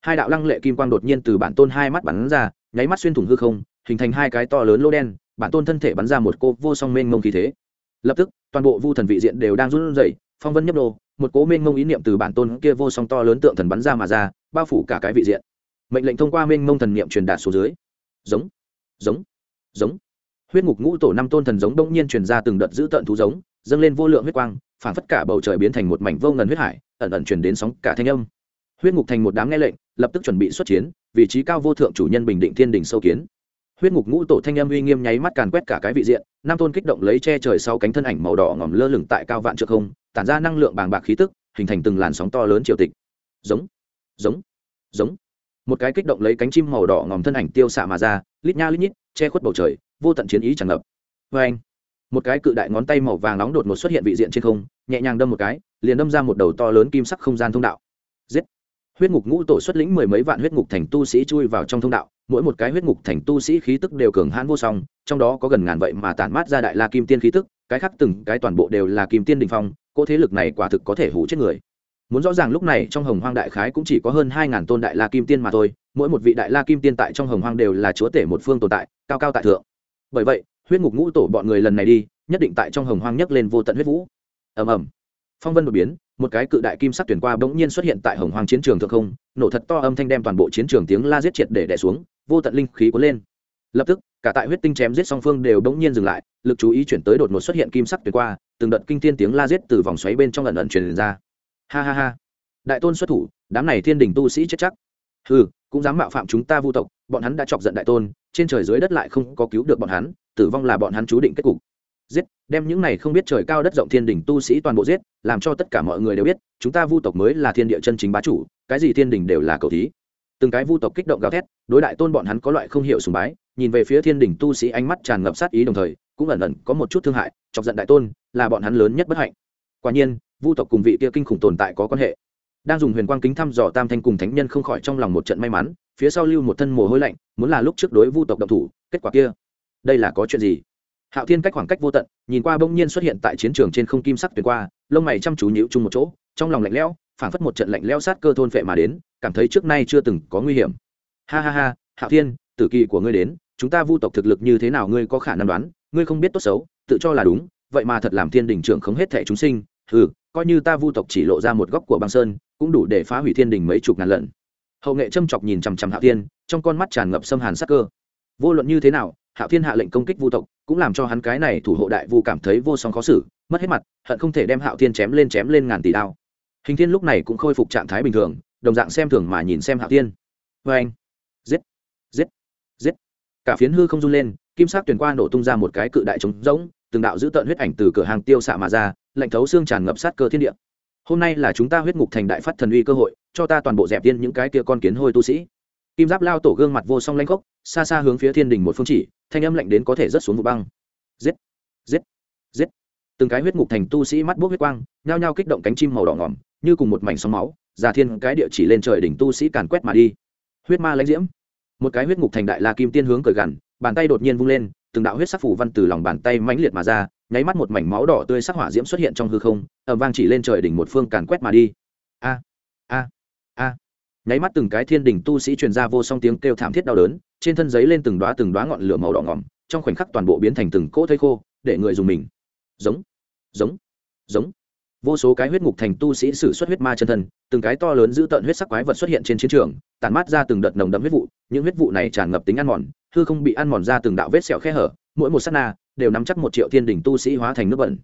hai đạo lăng lệ kim quang đột nhiên từ bản tôn hai mắt bắn ra, nháy mắt xuyên thủng hư không, hình thành hai cái to lớn lô đen, bản tôn thân thể bắn ra một cô vô song mênh mông khí thế. Lập tức, toàn bộ vu thần vị diện đều đang run rẩy, phong vân nhấp đô một cố mênh mông ý niệm từ bản tôn kia vô song to lớn tượng thần bắn ra mà ra, bao phủ cả cái vị diện. Mệnh lệnh thông qua mênh mông thần niệm truyền đạt xuống dưới. Giống giống giống. Huyết ngục ngũ tổ năm tôn thần giống đông nhiên truyền ra từng đợt giữ tợn thú giống dâng lên vô lượng huyết quang phản phất cả bầu trời biến thành một mảnh vô ngần huyết hải, ẩn ẩn truyền đến sóng cả thanh âm. Huyết ngục thành một đám nghe lệnh, lập tức chuẩn bị xuất chiến, vị trí cao vô thượng chủ nhân bình định thiên đình sâu kiến. Huyết ngục ngũ tổ thanh âm uy nghiêm nháy mắt càn quét cả cái vị diện nam tôn kích động lấy che trời sau cánh thân ảnh màu đỏ ngòm lơ lửng tại cao vạn trượng không, tản ra năng lượng bàng bạc khí tức, hình thành từng làn sóng to lớn triều tịch. Giống giống giống. Một cái kích động lấy cánh chim màu đỏ ngòm thân ảnh tiêu xạ mà ra, lít nha lít nhít, che khuất bầu trời, vô tận chiến ý tràn ngập. Vê anh một cái cự đại ngón tay màu vàng nóng đột ngột xuất hiện vị diện trên không, nhẹ nhàng đâm một cái, liền đâm ra một đầu to lớn kim sắc không gian thông đạo. Giết! Huyết ngục ngũ tổ xuất lĩnh mười mấy vạn huyết ngục thành tu sĩ chui vào trong thông đạo, mỗi một cái huyết ngục thành tu sĩ khí tức đều cường hãn vô song, trong đó có gần ngàn vậy mà tản mát ra đại la kim tiên khí tức, cái khác từng cái toàn bộ đều là kim tiên đình phong, cỗ thế lực này quả thực có thể hủ chết người. Muốn rõ ràng lúc này trong hồng hoang đại khái cũng chỉ có hơn hai ngàn tôn đại la kim tiên mà thôi, mỗi một vị đại la kim tiên tại trong hồng hoang đều là chúa tể một phương tồn tại, cao cao tại thượng. Bởi vậy huyết ngục ngũ tổ bọn người lần này đi, nhất định tại trong hồng hoang nhấc lên vô tận huyết vũ. Ầm ầm. Phong vân đột biến, một cái cự đại kim sắc tuyển qua bỗng nhiên xuất hiện tại hồng hoang chiến trường thượng không, nổ thật to âm thanh đem toàn bộ chiến trường tiếng la giết triệt để đẻ xuống, vô tận linh khí cuốn lên. Lập tức, cả tại huyết tinh chém giết song phương đều bỗng nhiên dừng lại, lực chú ý chuyển tới đột ngột xuất hiện kim sắc tuyển qua, từng đợt kinh thiên tiếng la giết từ vòng xoáy bên trong lần ẩn truyền ra. Ha ha ha. Đại tôn xuất thủ, đám này thiên đình tu sĩ chết chắc. Ừ cũng dám mạo phạm chúng ta vu tộc, bọn hắn đã chọc giận đại tôn, trên trời dưới đất lại không có cứu được bọn hắn tử vong là bọn hắn chú định kết cục. Giết, đem những này không biết trời cao đất rộng thiên đình tu sĩ toàn bộ giết, làm cho tất cả mọi người đều biết, chúng ta vu tộc mới là thiên địa chân chính bá chủ, cái gì thiên đình đều là cầu thí. Từng cái vu tộc kích động gào thét, đối đại tôn bọn hắn có loại không hiểu sùng bái, nhìn về phía thiên đình tu sĩ ánh mắt tràn ngập sát ý đồng thời, cũng ẩn ẩn có một chút thương hại, chọc giận đại tôn, là bọn hắn lớn nhất bất hạnh. Quả nhiên, vu tộc cùng vị kia kinh khủng tồn tại có quan hệ. Đang dùng huyền quang kính thăm dò tam thanh cùng thánh nhân không khỏi trong lòng một trận may mắn, phía sau lưu một thân mồ hôi lạnh, muốn là lúc trước đối vu tộc độc thủ, kết quả kia đây là có chuyện gì? Hạo thiên cách khoảng cách vô tận, nhìn qua bỗng nhiên xuất hiện tại chiến trường trên không kim sắc tuyệt qua, lông mày chăm chú nhịu chung một chỗ, trong lòng lạnh lẽo, phảng phất một trận lạnh lẽo sát cơ thôn phệ mà đến, cảm thấy trước nay chưa từng có nguy hiểm. Ha ha ha, hạo thiên, tử kỳ của ngươi đến, chúng ta vu tộc thực lực như thế nào ngươi có khả năng đoán, ngươi không biết tốt xấu, tự cho là đúng, vậy mà thật làm thiên đình trưởng không hết thẻ chúng sinh ừ coi như ta vu tộc chỉ lộ ra một góc của băng sơn, cũng đủ để phá hủy thiên đình mấy chục ngàn lần. Hậu nghệ châm chọc nhìn chằm chằm hạo thiên, trong con mắt tràn ngập xâm hàn sắc cơ. Vô luận như thế nào hạo thiên hạ lệnh công kích vu tộc, cũng làm cho hắn cái này thủ hộ đại vu cảm thấy vô song khó xử, mất hết mặt, hận không thể đem hạo thiên chém lên chém lên ngàn tỷ đao. Hình thiên lúc này cũng khôi phục trạng thái bình thường, đồng dạng xem thường mà nhìn xem hạo thiên. Vê anh. Giết. Giết. Giết. Cả phiến hư không run lên, kim sắc tuyển qua nổ tung ra một cái cự đại trống rỗng, từng đạo giữ tợn huyết ảnh từ cửa hàng tiêu xạ mà ra, lạnh thấu xương tràn ngập sát cơ thiên địa. Hôm nay là chúng ta huyết ngục thành đại phát thần uy cơ hội, cho ta toàn bộ dẹp tiên những cái kia con kiến hôi tu sĩ kim giáp lao tổ gương mặt vô song lanh khốc, xa xa hướng phía thiên đình một phương chỉ, thanh âm lạnh đến có thể rớt xuống vụ băng. Giết! Giết! Giết! Từng cái huyết ngục thành tu sĩ mắt bốc huyết quang, nhao nhao kích động cánh chim màu đỏ ngỏm, như cùng một mảnh sóng máu già thiên cái địa chỉ lên trời đỉnh tu sĩ càn quét mà đi. Huyết ma lãnh diễm. Một cái huyết ngục thành đại la kim tiên hướng cởi gằn, bàn tay đột nhiên vung lên, từng đạo huyết sắc phủ văn từ lòng bàn tay mãnh liệt mà ra, nháy mắt một mảnh máu đỏ tươi sắc hỏa diễm xuất hiện trong hư không ẩm vang chỉ lên trời đỉnh một phương càn quét mà đi. A! A! A! Nháy mắt từng cái thiên đình tu sĩ truyền ra vô song tiếng kêu thảm thiết đau đớn, trên thân giấy lên từng đóa từng đóa ngọn lửa màu đỏ ngỏm, trong khoảnh khắc toàn bộ biến thành từng cỗ thây khô, để người dùng mình. Giống giống giống. Vô số cái huyết ngục thành tu sĩ sử xuất huyết ma chân thân, từng cái to lớn giữ tợn huyết sắc quái vật xuất hiện trên chiến trường tàn mát ra từng đợt nồng đậm huyết vụ, những huyết vụ này tràn ngập tính ăn mòn, hư không bị ăn mòn ra từng đạo vết sẹo khe hở, mỗi một s á t na đều nắm chắc một triệu thiên đình tu sĩ hóa thành nước bẩn.